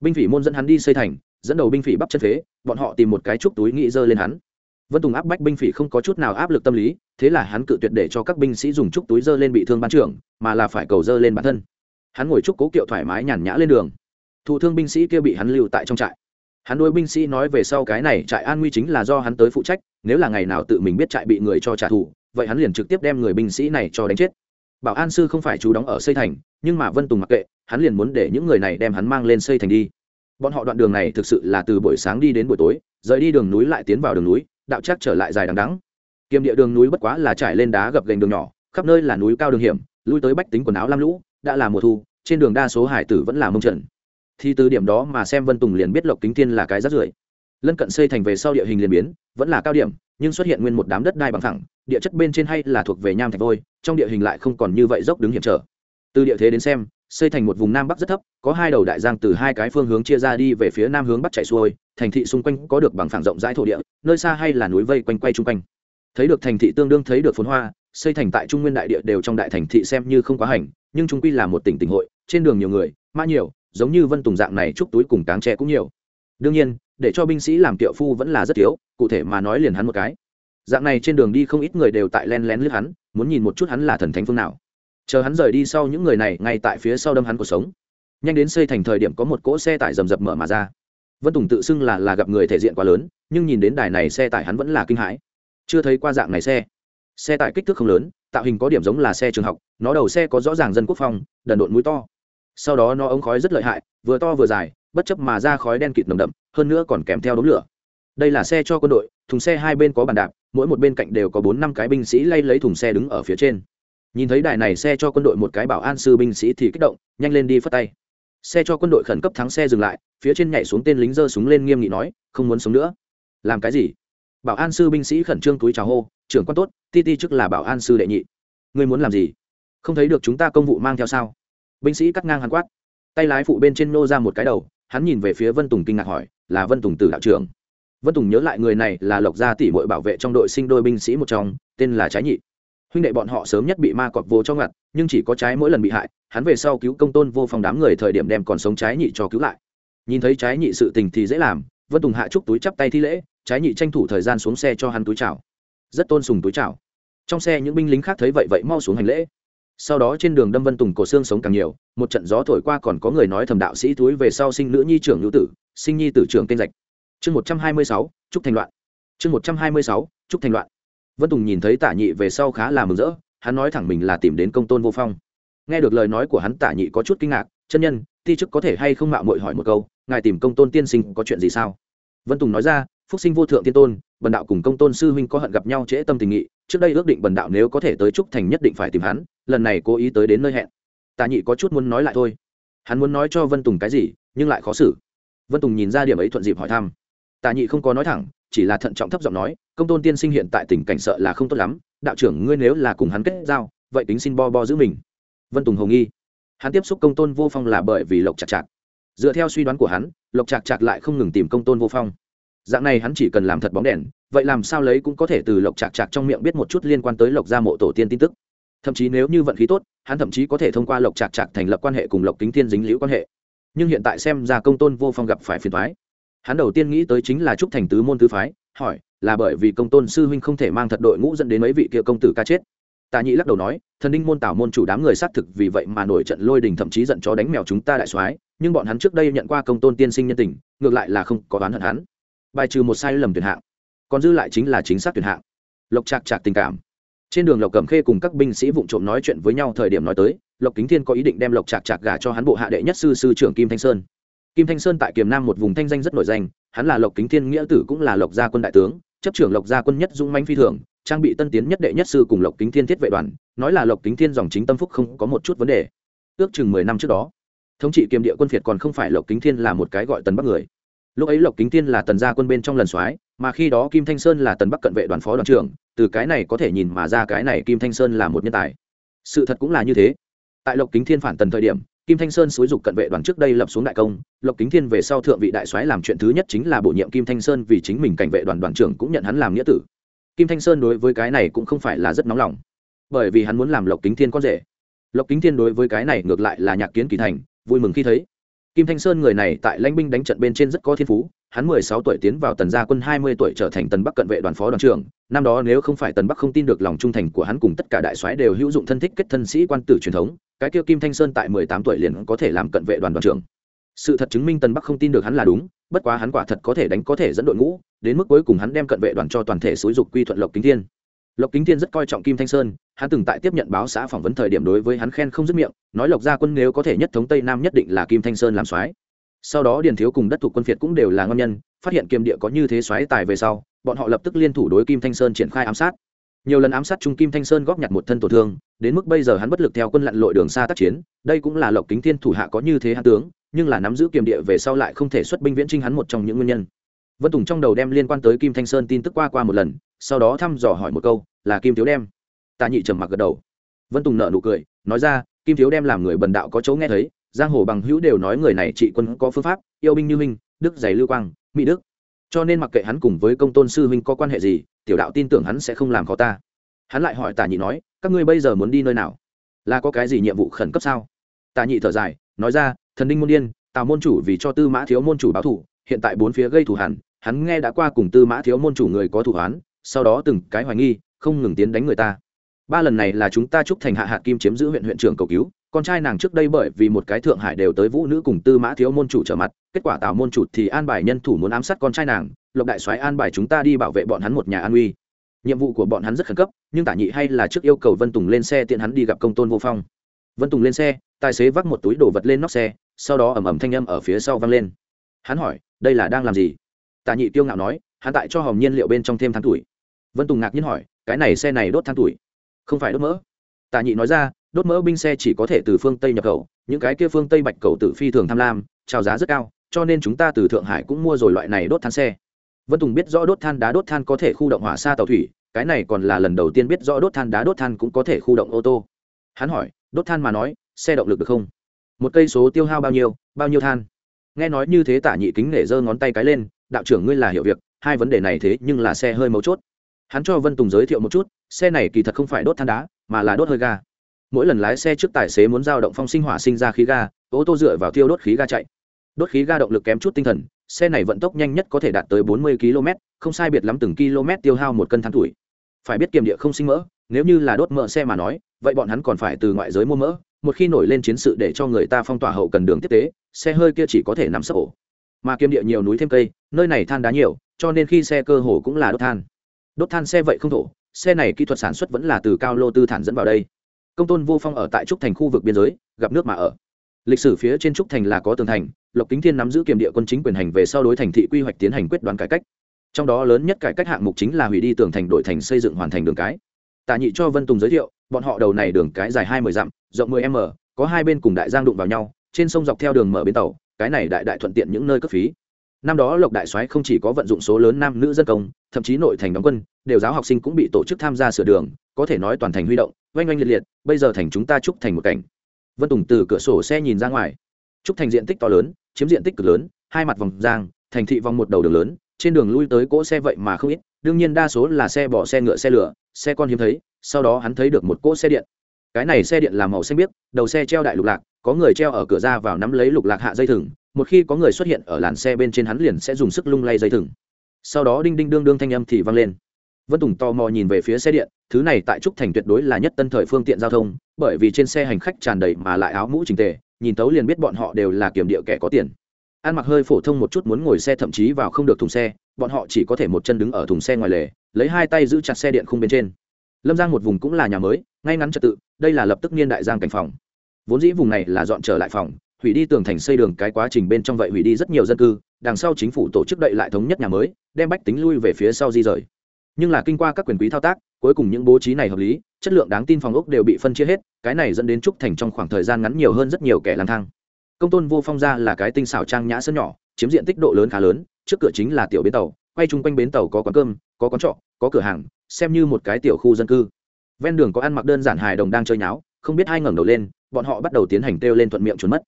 Binh phỉ môn dẫn hắn đi xây thành, dẫn đầu binh phỉ bắp chân phế, bọn họ tìm một cái chúc túi nghĩ dơ lên hắn. Vân tùng áp bách binh phỉ không có chút nào áp lực tâm lý, thế là hắn cự tuyệt để cho các binh sĩ dùng chúc túi dơ lên bị thương ban trưởng, mà là phải cầu dơ lên bản thân. Hắn ngồi chúc cố kiệu thoải mái nhàn nhã lên đường. Thụ thương binh sĩ kia bị hắn lưu tại trong trại hắn đôi binh sĩ nói về sau cái này trại an nguy chính là do hắn tới phụ trách, nếu là ngày nào tự mình biết trại bị người cho trả thù, vậy hắn liền trực tiếp đem người binh sĩ này cho đánh chết. Bảo an sư không phải chú đóng ở xây thành, nhưng mà vân tùng mặc kệ, hắn liền muốn để những người này đem hắn mang lên xây thành đi. Bọn họ đoạn đường này thực sự là từ buổi sáng đi đến buổi tối, rời đi đường núi lại tiến vào đường núi, đạo chắc trở lại dài đằng đắng kiềm địa đường núi bất quá là trải lên đá gập gành đường nhỏ, khắp nơi là núi cao đường hiểm, lui tới bách tính quần áo lam lũ, đã là mùa thu, trên đường đa số hải tử vẫn là mông trần thì từ điểm đó mà xem vân tùng liền biết lộc kính thiên là cái rát rưởi. Lân cận xây thành về sau địa hình liền biến, vẫn là cao điểm, nhưng xuất hiện nguyên một đám đất đai bằng thẳng địa chất bên trên hay là thuộc về nham thạch vôi, trong địa hình lại không còn như vậy dốc đứng hiểm trở. Từ địa thế đến xem, xây thành một vùng nam bắc rất thấp, có hai đầu đại giang từ hai cái phương hướng chia ra đi về phía nam hướng bắc chạy xuôi, thành thị xung quanh có được bằng phẳng rộng rãi thổ địa, nơi xa hay là núi vây quanh quay chung quanh. Thấy được thành thị tương đương thấy được phồn hoa, xây thành tại trung nguyên đại địa đều trong đại thành thị xem như không quá hành, nhưng trung quy là một tỉnh tỉnh hội, trên đường nhiều người, mã nhiều giống như vân tùng dạng này chúc túi cùng cáng tre cũng nhiều. Đương nhiên, để cho binh sĩ làm kiệu phu vẫn là rất thiếu, cụ thể mà nói liền hắn một cái. Dạng này trên đường đi không ít người đều tại len lén lướt hắn, muốn nhìn một chút hắn là thần thánh phương nào. Chờ hắn rời đi sau những người này ngay tại phía sau đâm hắn cuộc sống. Nhanh đến xây thành thời điểm có một cỗ xe tải rầm rập mở mà ra. Vân tùng tự xưng là là gặp người thể diện quá lớn, nhưng nhìn đến đài này xe tải hắn vẫn là kinh hãi. Chưa thấy qua dạng này xe. Xe tải kích thước không lớn, tạo hình có điểm giống là xe trường học, nó đầu xe có rõ ràng dân quốc phòng đần độn mũi to sau đó nó ống khói rất lợi hại, vừa to vừa dài, bất chấp mà ra khói đen kịt nồng đậm, hơn nữa còn kèm theo đống lửa. Đây là xe cho quân đội, thùng xe hai bên có bàn đạp, mỗi một bên cạnh đều có bốn năm cái binh sĩ lay lấy thùng xe đứng ở phía trên. Nhìn thấy đài này xe cho quân đội một cái bảo an sư binh sĩ thì kích động, nhanh lên đi phất tay. Xe cho quân đội khẩn cấp thắng xe dừng lại, phía trên nhảy xuống tên lính giơ súng lên nghiêm nghị nói, không muốn sống nữa. Làm cái gì? Bảo an sư binh sĩ khẩn trương túi chào hô, trưởng quan tốt, ti ti chức là bảo an sư đệ nhị. Ngươi muốn làm gì? Không thấy được chúng ta công vụ mang theo sao? Binh sĩ cắt ngang hắn quát. Tay lái phụ bên trên nô ra một cái đầu, hắn nhìn về phía vân tùng kinh ngạc hỏi, là vân tùng từ đạo trưởng? Vân tùng nhớ lại người này là lộc gia tỷ bội bảo vệ trong đội sinh đôi binh sĩ một trong, tên là trái nhị. Huynh đệ bọn họ sớm nhất bị ma cọp vô cho ngặt, nhưng chỉ có trái mỗi lần bị hại, hắn về sau cứu công tôn vô phòng đám người thời điểm đem còn sống trái nhị cho cứu lại. Nhìn thấy trái nhị sự tình thì dễ làm, vân tùng hạ chúc túi chắp tay thi lễ, trái nhị tranh thủ thời gian xuống xe cho hắn túi chào. Rất tôn sùng túi chào. Trong xe những binh lính khác thấy vậy vậy mau xuống hành lễ sau đó trên đường đâm vân tùng cổ xương sống càng nhiều, một trận gió thổi qua còn có người nói thầm đạo sĩ túi về sau sinh nữ nhi trưởng nữ tử, sinh nhi tử trưởng tên rạch chương một trăm hai mươi sáu, trúc thành loạn. Chương một trăm hai mươi sáu, trúc thành loạn. Vân tùng nhìn thấy tả nhị về sau khá là mừng rỡ, hắn nói thẳng mình là tìm đến công tôn vô phong. Nghe được lời nói của hắn, tả nhị có chút kinh ngạc, chân nhân, ti chức có thể hay không mạo mội hỏi một câu, ngài tìm công tôn tiên sinh có chuyện gì sao? Vân tùng nói ra, phúc sinh vô thượng tiên tôn, bần đạo cùng công tôn sư huynh có hận gặp nhau trễ tâm tình nghị trước đây ước định bần đạo nếu có thể tới trúc thành nhất định phải tìm hắn, lần này cố ý tới đến nơi hẹn. Tà nhị có chút muốn nói lại thôi. Hắn muốn nói cho vân tùng cái gì, nhưng lại khó xử. Vân tùng nhìn ra điểm ấy thuận dịp hỏi thăm. Tà nhị không có nói thẳng, chỉ là thận trọng thấp giọng nói, công tôn tiên sinh hiện tại tình cảnh sợ là không tốt lắm, đạo trưởng ngươi nếu là cùng hắn kết giao, vậy tính xin bo bo giữ mình. Vân tùng hồng nghi. Hắn tiếp xúc công tôn vô phong là bởi vì lộc chặt chặt dựa theo suy đoán của hắn, lộc chạc chạc lại không ngừng tìm công tôn vô phong dạng này hắn chỉ cần làm thật bóng đèn, vậy làm sao lấy cũng có thể từ lộc chạc chạc trong miệng biết một chút liên quan tới lộc gia mộ tổ tiên tin tức. Thậm chí nếu như vận khí tốt, hắn thậm chí có thể thông qua lộc chạc chạc thành lập quan hệ cùng lộc kính thiên dính liễu quan hệ. Nhưng hiện tại xem ra công tôn vô phong gặp phải phiền thoái hắn đầu tiên nghĩ tới chính là trúc thành tứ môn tứ phái, hỏi, là bởi vì công tôn sư huynh không thể mang thật đội ngũ dẫn đến mấy vị kia công tử ca chết. Tạ nhĩ lắc đầu nói, thần đinh môn tảo môn chủ đám người xác thực vì vậy mà nổi trận lôi đình thậm chí giận chó đánh mèo chúng ta đại soái, nhưng bọn hắn trước đây nhận qua công tôn tiên sinh nhân tình, ngược lại là không có đoán hận hắn bài trừ một sai lầm tuyển hạng, còn dư lại chính là chính xác tuyển hạng. Lộc trạc trạc tình cảm. Trên đường lộc cẩm khê cùng các binh sĩ vụn trộm nói chuyện với nhau thời điểm nói tới, lộc kính thiên có ý định đem lộc trạc trạc gả cho hắn bộ hạ đệ nhất sư sư trưởng kim thanh sơn. Kim thanh sơn tại kiềm nam một vùng thanh danh rất nổi danh, hắn là lộc kính thiên nghĩa tử cũng là lộc gia quân đại tướng, chấp trưởng lộc gia quân nhất dũng manh phi thường, trang bị tân tiến nhất đệ nhất sư cùng lộc kính thiên thiết vệ đoàn, nói là lộc kính thiên dòng chính tâm phúc không có một chút vấn đề. Ước chừng mười năm trước đó, thống trị kiềm địa quân phiệt còn không phải lộc kính thiên là một cái gọi tần bắc người lúc ấy lộc kính thiên là tần gia quân bên trong lần soái, mà khi đó kim thanh sơn là tần bắc cận vệ đoàn phó đoàn trưởng, từ cái này có thể nhìn mà ra cái này kim thanh sơn là một nhân tài. Sự thật cũng là như thế. Tại lộc kính thiên phản tần thời điểm, kim thanh sơn xúi dục cận vệ đoàn trước đây lập xuống đại công, lộc kính thiên về sau thượng vị đại soái làm chuyện thứ nhất chính là bổ nhiệm kim thanh sơn vì chính mình cảnh vệ đoàn đoàn trưởng cũng nhận hắn làm nghĩa tử. Kim thanh sơn đối với cái này cũng không phải là rất nóng lòng, bởi vì hắn muốn làm lộc kính thiên con rể. Lộc kính thiên đối với cái này ngược lại là nhạc kiến kỳ thành, vui mừng khi thấy kim thanh sơn người này tại lãnh binh đánh trận bên trên rất có thiên phú, hắn mười sáu tuổi tiến vào tần gia quân, hai mươi tuổi trở thành tần bắc cận vệ đoàn phó đoàn trưởng. Năm đó nếu không phải tần bắc không tin được lòng trung thành của hắn cùng tất cả đại soái đều hữu dụng thân thích kết thân sĩ quan tử truyền thống, cái kia kim thanh sơn tại mười tám tuổi liền có thể làm cận vệ đoàn đoàn trưởng. Sự thật chứng minh tần bắc không tin được hắn là đúng, bất quá hắn quả thật có thể đánh có thể dẫn đội ngũ, đến mức cuối cùng hắn đem cận vệ đoàn cho toàn thể xúi dục quy thuận lộc kính thiên lộc kính thiên rất coi trọng kim thanh sơn, hắn từng tại tiếp nhận báo xã phỏng vấn thời điểm đối với hắn khen không dứt miệng, nói lộc gia quân nếu có thể nhất thống tây nam nhất định là kim thanh sơn làm soái. Sau đó điền thiếu cùng đất thuộc quân phiệt cũng đều là ngon nhân, phát hiện kiềm địa có như thế xoáy tài về sau, bọn họ lập tức liên thủ đối kim thanh sơn triển khai ám sát. Nhiều lần ám sát trung kim thanh sơn góp nhặt một thân tổn thương, đến mức bây giờ hắn bất lực theo quân lặn lội đường xa tác chiến, đây cũng là lộc kính thiên thủ hạ có như thế hạ tướng, nhưng là nắm giữ kiềm địa về sau lại không thể xuất binh viễn trinh hắn một trong những nguyên nhân. Vân tùng trong đầu đem liên quan tới kim thanh sơn tin tức qua qua một lần sau đó thăm dò hỏi một câu, là kim thiếu đem? Tạ nhị trầm mặc gật đầu. Vân tùng nợ nụ cười, nói ra, kim thiếu đem làm người bần đạo có chỗ nghe thấy, giang hồ bằng hữu đều nói người này trị quân có phương pháp, yêu binh như minh đức giày lưu quang, mỹ đức. Cho nên mặc kệ hắn cùng với công tôn sư huynh có quan hệ gì, tiểu đạo tin tưởng hắn sẽ không làm khó ta. Hắn lại hỏi tả nhị nói, các ngươi bây giờ muốn đi nơi nào? Là có cái gì nhiệm vụ khẩn cấp sao? Tả nhị thở dài, nói ra, thần đinh môn điên, tào môn chủ vì cho tư mã thiếu môn chủ báo thủ, hiện tại bốn phía gây thù hẳn hắn nghe đã qua cùng tư mã thiếu môn chủ người có thủ hoán sau đó từng cái hoài nghi, không ngừng tiến đánh người ta. Ba lần này là chúng ta chúc thành hạ hạt kim chiếm giữ huyện huyện trưởng cầu cứu, con trai nàng trước đây bởi vì một cái thượng hải đều tới vũ nữ cùng tư mã thiếu môn chủ trở mặt, kết quả tào môn chủ thì an bài nhân thủ muốn ám sát con trai nàng, lộc đại soái an bài chúng ta đi bảo vệ bọn hắn một nhà an uy. Nhiệm vụ của bọn hắn rất khẩn cấp, nhưng tả nhị hay là trước yêu cầu vân tùng lên xe tiện hắn đi gặp công tôn vô phong. Vân tùng lên xe, tài xế vác một túi đồ vật lên nóc xe, sau đó ầm ầm thanh âm ở phía sau văng lên. Hắn hỏi, đây là đang làm gì? Tả nhị tiêu ngạo nói hắn tại cho hòm nhiên liệu bên trong thêm than tuổi. Vân tùng ngạc nhiên hỏi, cái này xe này đốt than tuổi? Không phải đốt mỡ. Tạ nhị nói ra, đốt mỡ binh xe chỉ có thể từ phương tây nhập khẩu, những cái kia phương tây bạch cầu tự phi thường tham lam trào giá rất cao, cho nên chúng ta từ thượng hải cũng mua rồi loại này đốt than xe. Vân tùng biết rõ đốt than đá đốt than có thể khu động hỏa xa tàu thủy, cái này còn là lần đầu tiên biết rõ đốt than đá đốt than cũng có thể khu động ô tô. Hắn hỏi, đốt than mà nói, xe động lực được không? Một cây số tiêu hao bao nhiêu bao nhiêu than? Nghe nói như thế tả nhị kính nể giơ ngón tay cái lên, đạo trưởng ngươi là hiểu việc hai vấn đề này thế nhưng là xe hơi mấu chốt. Hắn cho vân tùng giới thiệu một chút, xe này kỳ thật không phải đốt than đá, mà là đốt hơi ga. Mỗi lần lái xe trước tài xế muốn giao động phong sinh hỏa sinh ra khí ga, ô tô dựa vào thiêu đốt khí ga chạy. Đốt khí ga động lực kém chút tinh thần, xe này vận tốc nhanh nhất có thể đạt tới 40 km không sai biệt lắm từng km tiêu hao một cân than tuổi. Phải biết kiềm địa không sinh mỡ, nếu như là đốt mỡ xe mà nói, vậy bọn hắn còn phải từ ngoại giới mua mỡ, một khi nổi lên chiến sự để cho người ta phong tỏa hậu cần đường tiếp tế, xe hơi kia chỉ có thể nằm sấp ổ. Mà kiềm địa nhiều núi thêm cây, nơi này than đá nhiều cho nên khi xe cơ hồ cũng là đốt than. Đốt than xe vậy không thổ, xe này kỹ thuật sản xuất vẫn là từ cao lô tư thản dẫn vào đây. Công tôn vô phong ở tại trúc thành khu vực biên giới, gặp nước mà ở. Lịch sử phía trên trúc thành là có tường thành, lộc kính thiên nắm giữ kiềm địa quân chính quyền hành về sau đối thành thị quy hoạch tiến hành quyết đoán cải cách. Trong đó lớn nhất cải cách hạng mục chính là hủy đi tường thành đổi thành xây dựng hoàn thành đường cái. Tả nhị cho vân tùng giới thiệu, bọn họ đầu này đường cái dài hai mươi dặm, rộng mười m, có hai bên cùng đại giang đụng vào nhau, trên sông dọc theo đường mở bến tàu, cái này đại đại thuận tiện những nơi cấp phí năm đó lộc đại soái không chỉ có vận dụng số lớn nam nữ dân công, thậm chí nội thành đóng quân, đều giáo học sinh cũng bị tổ chức tham gia sửa đường, có thể nói toàn thành huy động, oanh oanh liệt liệt, bây giờ thành chúng ta trúc thành một cảnh. Vân tùng từ cửa sổ xe nhìn ra ngoài. Trúc thành diện tích to lớn, chiếm diện tích cực lớn, hai mặt vòng giang, thành thị vòng một đầu đường lớn, trên đường lui tới cỗ xe vậy mà không ít, đương nhiên đa số là xe bỏ, xe ngựa, xe lửa, xe con hiếm thấy, sau đó hắn thấy được một cỗ xe điện. Cái này xe điện làm màu xanh biếc, đầu xe treo đại lục lạc, có người treo ở cửa ra vào nắm lấy lục lạc hạ dây thừng một khi có người xuất hiện ở làn xe bên trên hắn liền sẽ dùng sức lung lay dây thừng. Sau đó đinh đinh đương đương thanh âm thì vang lên. Vân tùng tò mò nhìn về phía xe điện, thứ này tại trúc thành tuyệt đối là nhất tân thời phương tiện giao thông, bởi vì trên xe hành khách tràn đầy mà lại áo mũ trình tề, nhìn tấu liền biết bọn họ đều là kiểm địa kẻ có tiền. Ăn mặc hơi phổ thông một chút muốn ngồi xe thậm chí vào không được thùng xe, bọn họ chỉ có thể một chân đứng ở thùng xe ngoài lề, lấy hai tay giữ chặt xe điện khung bên trên. Lâm giang một vùng cũng là nhà mới, ngay ngắn trật tự, đây là lập tức niên đại giang cảnh phòng. Vốn dĩ vùng này là dọn trở lại phòng hủy đi tường thành xây đường cái quá trình bên trong vậy hủy đi rất nhiều dân cư, đằng sau chính phủ tổ chức đậy lại thống nhất nhà mới, đem bách tính lui về phía sau di rời. Nhưng là kinh qua các quyền quý thao tác, cuối cùng những bố trí này hợp lý, chất lượng đáng tin phòng ốc đều bị phân chia hết, cái này dẫn đến trúc thành trong khoảng thời gian ngắn nhiều hơn rất nhiều kẻ lang thang. Công tôn vô phong ra là cái tinh xảo trang nhã sân nhỏ, chiếm diện tích độ lớn khá lớn, trước cửa chính là tiểu bến tàu, quay chung quanh bến tàu có quán cơm, có quán trọ, có cửa hàng, xem như một cái tiểu khu dân cư. Ven đường có ăn mặc đơn giản hài đồng đang chơi nháo, không biết hai ngẩng đầu lên, bọn họ bắt đầu tiến hành kêu lên thuận miệng trốn mất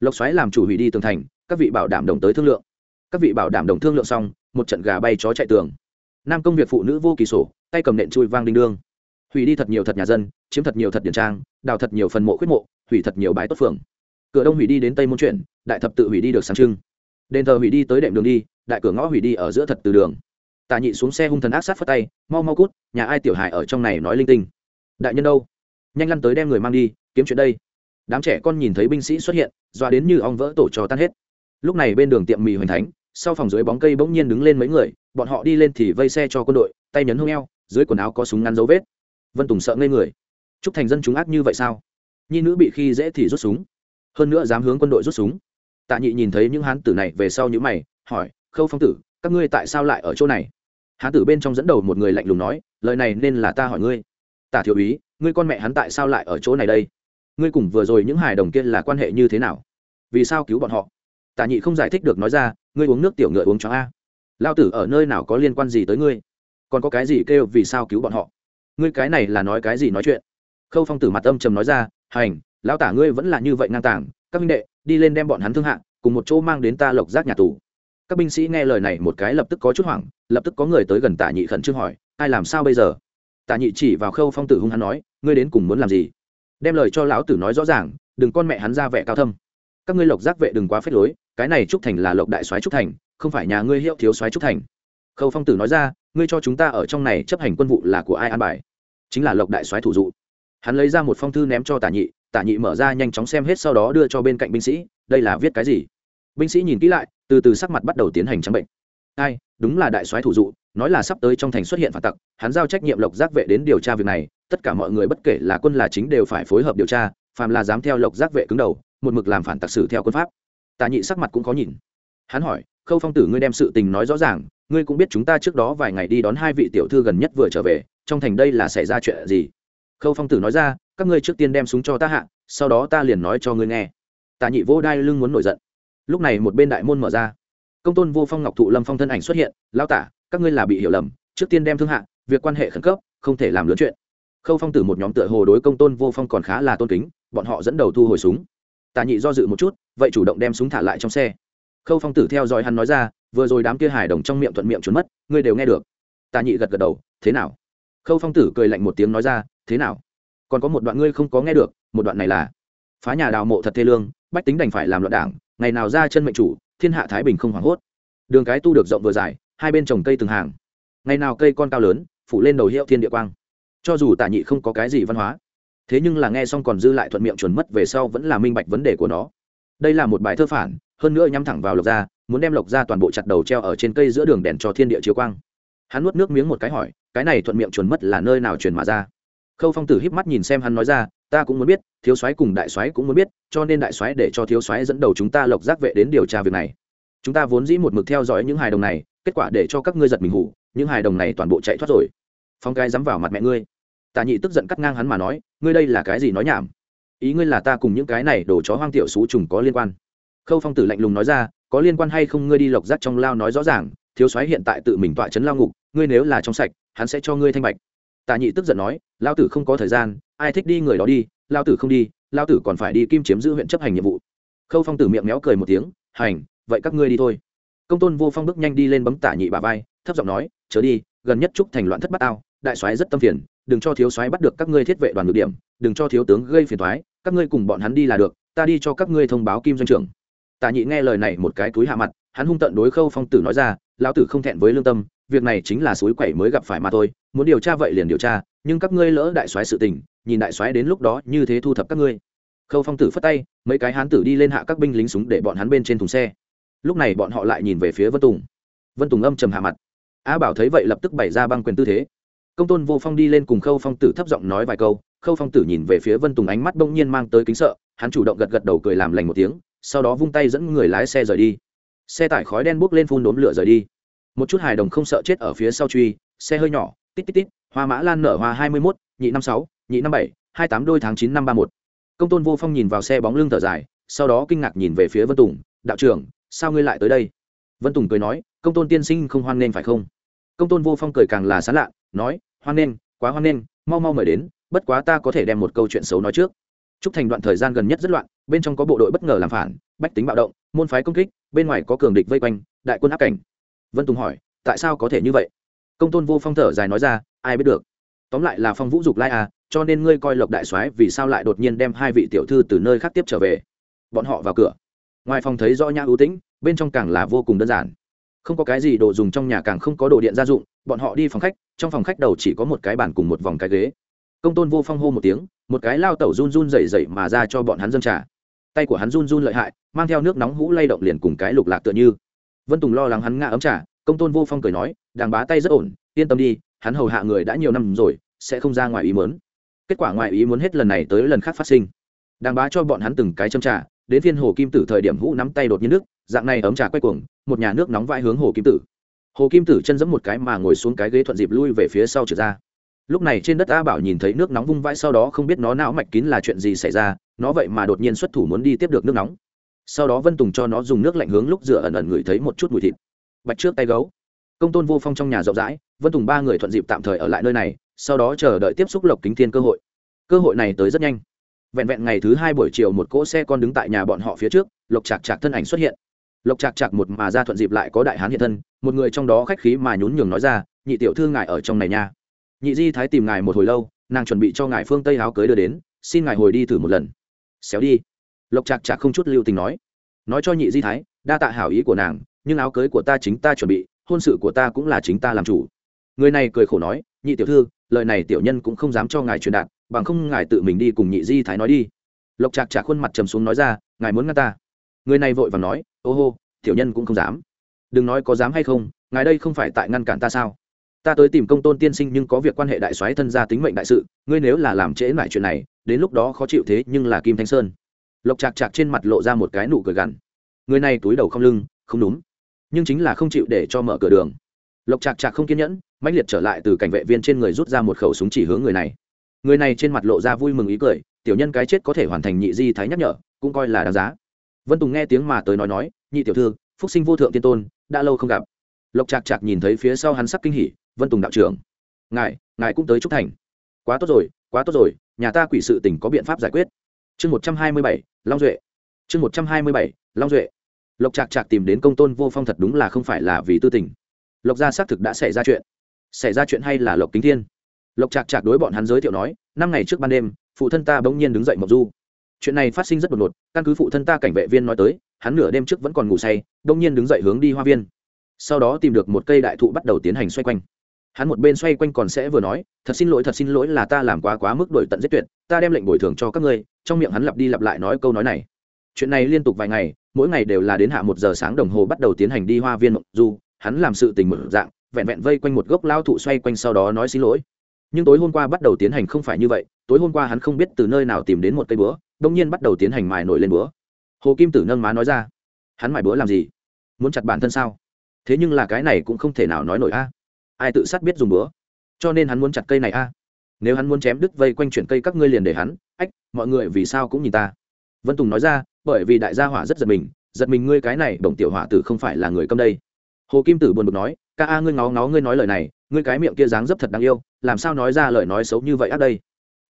lộc xoáy làm chủ hủy đi tường thành, các vị bảo đảm đồng tới thương lượng. Các vị bảo đảm đồng thương lượng xong, một trận gà bay chó chạy tường. Nam công việc phụ nữ vô kỳ sổ, tay cầm nện chui vang đinh đương. Hủy đi thật nhiều thật nhà dân, chiếm thật nhiều thật điển trang, đào thật nhiều phần mộ khuyết mộ, hủy thật nhiều bãi tốt phường. Cửa đông hủy đi đến tây môn chuyển đại thập tự hủy đi được sáng trưng. Đền thờ hủy đi tới đệm đường đi, đại cửa ngõ hủy đi ở giữa thật từ đường. Tà nhị xuống xe hung thần ác sát phất tay, mau mau cút, nhà ai tiểu hài ở trong này nói linh tinh. Đại nhân đâu? Nhanh lăn tới đem người mang đi, kiếm chuyện đây đám trẻ con nhìn thấy binh sĩ xuất hiện, doa đến như ong vỡ tổ trò tan hết. Lúc này bên đường tiệm mì hoành thánh, sau phòng dưới bóng cây bỗng nhiên đứng lên mấy người, bọn họ đi lên thì vây xe cho quân đội, tay nhấn hông eo, dưới quần áo có súng ngắn dấu vết. Vân tùng sợ ngây người. Chúc thành dân chúng ác như vậy sao? Nhi nữ bị khi dễ thì rút súng. Hơn nữa dám hướng quân đội rút súng. Tạ nhị nhìn thấy những hán tử này về sau những mày, hỏi, khâu phong tử, các ngươi tại sao lại ở chỗ này? Hán tử bên trong dẫn đầu một người lạnh lùng nói, lời này nên là ta hỏi ngươi. Tả thiếu úy, ngươi con mẹ hắn tại sao lại ở chỗ này đây? Ngươi cùng vừa rồi những hài đồng kia là quan hệ như thế nào? Vì sao cứu bọn họ? Tả nhị không giải thích được nói ra, ngươi uống nước tiểu ngựa uống cho a. Lao tử ở nơi nào có liên quan gì tới ngươi? Còn có cái gì kêu vì sao cứu bọn họ? Ngươi cái này là nói cái gì nói chuyện? Khâu phong tử mặt âm trầm nói ra, hành, lão tả ngươi vẫn là như vậy ngang tàng, các minh đệ, đi lên đem bọn hắn thương hạng cùng một chỗ mang đến ta lộc giác nhà tù. Các binh sĩ nghe lời này một cái lập tức có chút hoảng, lập tức có người tới gần tả nhị khẩn trương hỏi, ai làm sao bây giờ? Tả nhị chỉ vào khâu phong tử hung hắn nói, ngươi đến cùng muốn làm gì? Đem lời cho lão tử nói rõ ràng, đừng con mẹ hắn ra vẻ cao thâm. Các ngươi lộc giác vệ đừng quá phết lối, cái này trúc thành là lộc đại soái trúc thành, không phải nhà ngươi hiệu thiếu soái trúc thành. Khâu phong tử nói ra, ngươi cho chúng ta ở trong này chấp hành quân vụ là của ai an bài? Chính là lộc đại soái thủ dụ. Hắn lấy ra một phong thư ném cho tả nhị tả nhị mở ra nhanh chóng xem hết sau đó đưa cho bên cạnh binh sĩ, đây là viết cái gì? Binh sĩ nhìn kỹ lại, từ từ sắc mặt bắt đầu tiến hành trắng bệnh. Ai, đúng là đại soái thủ dụ, nói là sắp tới trong thành xuất hiện phản tặc, hắn giao trách nhiệm lộc giác vệ đến điều tra việc này tất cả mọi người bất kể là quân là chính đều phải phối hợp điều tra, phàm là dám theo lộc giác vệ cứng đầu, một mực làm phản tặc sử theo quân pháp. Tà nhị sắc mặt cũng khó nhìn. Hắn hỏi, khâu phong tử, ngươi đem sự tình nói rõ ràng, ngươi cũng biết chúng ta trước đó vài ngày đi đón hai vị tiểu thư gần nhất vừa trở về, trong thành đây là xảy ra chuyện gì? Khâu phong tử nói ra, các ngươi trước tiên đem súng cho ta hạ, sau đó ta liền nói cho ngươi nghe. Tạ nhị vô đai lưng muốn nổi giận. Lúc này một bên đại môn mở ra. Công tôn vô phong ngọc thụ lâm phong thân ảnh xuất hiện lao tả, các ngươi là bị hiểu lầm, trước tiên đem thương hạ, việc quan hệ khẩn cấp, không thể làm lớn chuyện khâu phong tử một nhóm tựa hồ đối công tôn vô phong còn khá là tôn kính, bọn họ dẫn đầu thu hồi súng. Tà nhị do dự một chút, vậy chủ động đem súng thả lại trong xe. Khâu phong tử theo dõi hắn nói ra, vừa rồi đám kia Hải đồng trong miệng thuận miệng trốn mất, ngươi đều nghe được. Tà nhị gật gật đầu, thế nào? Khâu phong tử cười lạnh một tiếng nói ra, thế nào? Còn có một đoạn ngươi không có nghe được, một đoạn này là phá nhà đào mộ thật thê lương, bách tính đành phải làm loạn đảng, ngày nào ra chân mệnh chủ, thiên hạ thái bình không hoảng hốt. Đường cái tu được rộng vừa dài, hai bên trồng cây từng hàng. Ngày nào cây con cao lớn, phủ lên đầu hiệu thiên địa quang cho dù tả nhị không có cái gì văn hóa, thế nhưng là nghe xong còn dư lại thuận miệng chuẩn mất về sau vẫn là minh bạch vấn đề của nó. Đây là một bài thơ phản, hơn nữa nhắm thẳng vào lộc gia, muốn đem lộc gia toàn bộ chặt đầu treo ở trên cây giữa đường đèn cho thiên địa chiếu quang. Hắn nuốt nước miếng một cái hỏi, cái này thuận miệng chuẩn mất là nơi nào truyền mà ra? Khâu phong tử híp mắt nhìn xem hắn nói ra, ta cũng muốn biết, thiếu soái cùng đại soái cũng muốn biết, cho nên đại soái để cho thiếu soái dẫn đầu chúng ta lộc giác vệ đến điều tra việc này. Chúng ta vốn dĩ một mực theo dõi những hài đồng này, kết quả để cho các ngươi giật mình hủ, những hài đồng này toàn bộ chạy thoát rồi. Phong cái dám vào mặt mẹ ngươi tả nhị tức giận cắt ngang hắn mà nói, ngươi đây là cái gì nói nhảm? Ý ngươi là ta cùng những cái này đổ chó hoang tiểu xú trùng có liên quan. Khâu phong tử lạnh lùng nói ra, có liên quan hay không ngươi đi lộc rác trong lao nói rõ ràng, thiếu soái hiện tại tự mình tọa chấn lao ngục, ngươi nếu là trong sạch, hắn sẽ cho ngươi thanh bạch. Tả nhị tức giận nói, lao tử không có thời gian, ai thích đi người đó đi, lao tử không đi, lao tử còn phải đi kim chiếm giữ huyện chấp hành nhiệm vụ. Khâu phong tử miệng méo cười một tiếng, hành, vậy các ngươi đi thôi. Công tôn vô phong bước nhanh đi lên bấm tả nhị bà vai, thấp giọng nói, chớ đi, gần nhất trúc thành loạn thất bát ao đại soái rất tâm phiền đừng cho thiếu soái bắt được các ngươi thiết vệ đoàn ngự điểm, đừng cho thiếu tướng gây phiền thoái các ngươi cùng bọn hắn đi là được, ta đi cho các ngươi thông báo kim doanh trưởng. Tả nhị nghe lời này một cái túi hạ mặt, hắn hung tận đối khâu phong tử nói ra, lão tử không thẹn với lương tâm, việc này chính là suối quẩy mới gặp phải mà thôi, muốn điều tra vậy liền điều tra, nhưng các ngươi lỡ đại soái sự tình, nhìn đại soái đến lúc đó như thế thu thập các ngươi. Khâu phong tử phất tay, mấy cái hán tử đi lên hạ các binh lính súng để bọn hắn bên trên thùng xe. Lúc này bọn họ lại nhìn về phía vân tùng. Vân tùng âm trầm hạ mặt. A bảo thấy vậy lập tức bày ra băng quyền tư thế công tôn vô phong đi lên cùng khâu phong tử thấp giọng nói vài câu. Khâu phong tử nhìn về phía vân tùng ánh mắt bỗng nhiên mang tới kính sợ. Hắn chủ động gật gật đầu cười làm lành một tiếng, sau đó vung tay dẫn người lái xe rời đi. Xe tải khói đen bốc lên phun đốm lửa rời đi. Một chút hài đồng không sợ chết ở phía sau truy, xe hơi nhỏ, tít tít tít, hoa mã lan nở hoa hai mươi mốt, nhị năm sáu, nhị năm bảy, hai tám đôi tháng chín năm ba một. Công tôn vô phong nhìn vào xe bóng lưng thở dài, sau đó kinh ngạc nhìn về phía vân tùng, đạo trưởng, sao ngươi lại tới đây? Vân tùng cười nói, công tôn tiên sinh không hoan nghênh phải không? Công tôn vô phong cười càng là sán lạ, nói hoan nghênh quá hoan nghênh mau mau mời đến bất quá ta có thể đem một câu chuyện xấu nói trước Trúc Thành đoạn thời gian gần nhất rất loạn, bên trong có bộ đội bất ngờ làm phản, bách tính bạo động, môn phái công kích, bên ngoài có cường địch vây quanh, đại quân áp cảnh. Vân Tùng hỏi, tại sao có thể như vậy? Công Tôn Vô Phong thở dài nói ra, ai biết được. Tóm lại là Phong Vũ dục lai à, cho nên ngươi coi Lộc đại soái vì sao lại đột nhiên đem hai vị tiểu thư từ nơi khác tiếp trở về. Bọn họ vào cửa. Ngoài phòng thấy rõ nhã ưu tĩnh, bên trong càng là vô cùng đơn giản. Không có cái gì đồ dùng trong nhà càng không có đồ điện gia dụng, bọn họ đi phòng khách, trong phòng khách đầu chỉ có một cái bàn cùng một vòng cái ghế. Công tôn vô phong hô một tiếng một cái lao tẩu run run rẩy rẩy mà ra cho bọn hắn dâng trà. Tay của hắn run run lợi hại mang theo nước nóng hũ lay động liền cùng cái lục lạc tựa như. Vân tùng lo lắng hắn ngã ấm trà công tôn vô phong cười nói đàng bá tay rất ổn yên tâm đi hắn hầu hạ người đã nhiều năm rồi sẽ không ra ngoài ý muốn. Kết quả ngoài ý muốn hết lần này tới lần khác phát sinh. Đàng bá cho bọn hắn từng cái châm trà đến phiên hồ kim tử thời điểm hũ nắm tay đột nhiên nước dạng này ấm trà quay cuồng, một nhà nước nóng vãi hướng hồ kim tử. Hồ kim tử chân giẫm một cái mà ngồi xuống cái ghế thuận dịp lui về phía sau trượt ra. Lúc này trên đất a bảo nhìn thấy nước nóng vung vãi sau đó không biết nó não mạch kín là chuyện gì xảy ra, nó vậy mà đột nhiên xuất thủ muốn đi tiếp được nước nóng. Sau đó vân tùng cho nó dùng nước lạnh hướng lúc rửa ẩn ẩn ngửi thấy một chút mùi thịt. Bạch trước tay gấu. Công tôn vô phong trong nhà rộng rãi, vân tùng ba người thuận dịp tạm thời ở lại nơi này, sau đó chờ đợi tiếp xúc lộc kính thiên cơ hội. Cơ hội này tới rất nhanh. Vẹn vẹn ngày thứ hai buổi chiều một cỗ xe con đứng tại nhà bọn họ phía trước, lộc chạc chạc thân ảnh xuất hiện lộc chạc chạc một mà ra thuận dịp lại có đại hán hiện thân, một người trong đó khách khí mà nhún nhường nói ra, nhị tiểu thư ngài ở trong này nha. Nhị di thái tìm ngài một hồi lâu, nàng chuẩn bị cho ngài phương tây áo cưới đưa đến, xin ngài hồi đi thử một lần. Xéo đi. Lộc chạc chạc không chút lưu tình nói. Nói cho nhị di thái, đa tạ hảo ý của nàng, nhưng áo cưới của ta chính ta chuẩn bị, hôn sự của ta cũng là chính ta làm chủ. Người này cười khổ nói, nhị tiểu thư, lời này tiểu nhân cũng không dám cho ngài truyền đạt, bằng không ngài tự mình đi cùng nhị di thái nói đi. Lộc chạc chạc khuôn mặt trầm xuống nói ra, ngài muốn ngăn ta? Người này vội và nói, ô hô, tiểu nhân cũng không dám. Đừng nói có dám hay không, ngài đây không phải tại ngăn cản ta sao? Ta tới tìm công tôn tiên sinh nhưng có việc quan hệ đại soái thân gia tính mệnh đại sự, ngươi nếu là làm trễ lại chuyện này, đến lúc đó khó chịu thế nhưng là kim thanh sơn. Lộc chạc chạc trên mặt lộ ra một cái nụ cười gằn. Người này túi đầu không lưng, không đúng nhưng chính là không chịu để cho mở cửa đường. Lộc chạc chạc không kiên nhẫn, mãnh liệt trở lại từ cảnh vệ viên trên người rút ra một khẩu súng chỉ hướng người này. Người này trên mặt lộ ra vui mừng ý cười, tiểu nhân cái chết có thể hoàn thành nhị di thái nhắc nhở, cũng coi là đáng giá vân tùng nghe tiếng mà tới nói nói, nhị tiểu thư, phúc sinh vô thượng tiên tôn, đã lâu không gặp. Lộc chạc chạc nhìn thấy phía sau hắn sắc kinh hỉ, vân tùng đạo trưởng, ngài ngài cũng tới trúc thành. Quá tốt rồi, quá tốt rồi, nhà ta quỷ sự tỉnh có biện pháp giải quyết. Chương một trăm hai mươi bảy, long duệ. Chương một trăm hai mươi bảy, long duệ. Lộc trạc trạc tìm đến công tôn vô phong thật đúng là không phải là vì tư tình. Lộc gia xác thực đã xảy ra chuyện. Xảy ra chuyện hay là lộc kính thiên? Lộc trạc trạc đối bọn hắn giới thiệu nói, năm ngày trước ban đêm, phụ thân ta bỗng nhiên đứng dậy mộc du chuyện này phát sinh rất đột ngột, căn cứ phụ thân ta cảnh vệ viên nói tới, hắn nửa đêm trước vẫn còn ngủ say, đông nhiên đứng dậy hướng đi hoa viên. Sau đó tìm được một cây đại thụ bắt đầu tiến hành xoay quanh. Hắn một bên xoay quanh còn sẽ vừa nói, thật xin lỗi, thật xin lỗi là ta làm quá quá mức đổi tận giết tuyệt, ta đem lệnh bồi thường cho các ngươi. Trong miệng hắn lặp đi lặp lại nói câu nói này. Chuyện này liên tục vài ngày, mỗi ngày đều là đến hạ một giờ sáng đồng hồ bắt đầu tiến hành đi hoa viên mộng du, hắn làm sự tình một dạng, vẹn vẹn vây quanh một gốc lao thụ xoay quanh sau đó nói xin lỗi. Nhưng tối hôm qua bắt đầu tiến hành không phải như vậy, tối hôm qua hắn không biết từ nơi nào tìm đến một cây búa đông nhiên bắt đầu tiến hành mài nổi lên búa. Hồ kim tử nâng má nói ra, hắn mài búa làm gì? Muốn chặt bản thân sao? Thế nhưng là cái này cũng không thể nào nói nổi a. Ai tự sát biết dùng búa? Cho nên hắn muốn chặt cây này a. Nếu hắn muốn chém đứt vây quanh chuyển cây các ngươi liền để hắn. Ách, mọi người vì sao cũng nhìn ta. Vân tùng nói ra, bởi vì đại gia hỏa rất giật mình giật mình ngươi cái này, đồng tiểu hỏa tử không phải là người câm đây. Hồ kim tử buồn bực nói, ca a, ngươi ngó ngó ngươi nói lời này, ngươi cái miệng kia dáng dấp thật đáng yêu, làm sao nói ra lời nói xấu như vậy ác đây?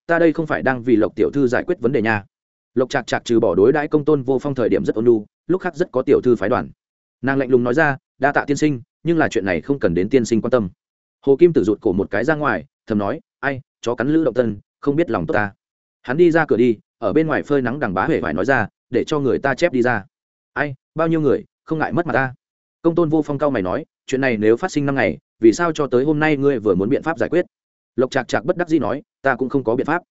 Ta đây không phải đang vì lộc tiểu thư giải quyết vấn đề nha lộc chạc chạc trừ bỏ đối đãi công tôn vô phong thời điểm rất ôn lu lúc khác rất có tiểu thư phái đoàn. Nàng lạnh lùng nói ra, đa tạ tiên sinh, nhưng là chuyện này không cần đến tiên sinh quan tâm. Hồ kim tử rụt cổ một cái ra ngoài, thầm nói, ai, chó cắn lữ động tân không biết lòng tốt ta. Hắn đi ra cửa đi, ở bên ngoài phơi nắng đằng bá huệ phải nói ra, để cho người ta chép đi ra. Ai, bao nhiêu người, không ngại mất mặt ta. Công tôn vô phong cao mày nói, chuyện này nếu phát sinh năm ngày, vì sao cho tới hôm nay ngươi vừa muốn biện pháp giải quyết? Lộc chạc chạc bất đắc dĩ nói, ta cũng không có biện pháp,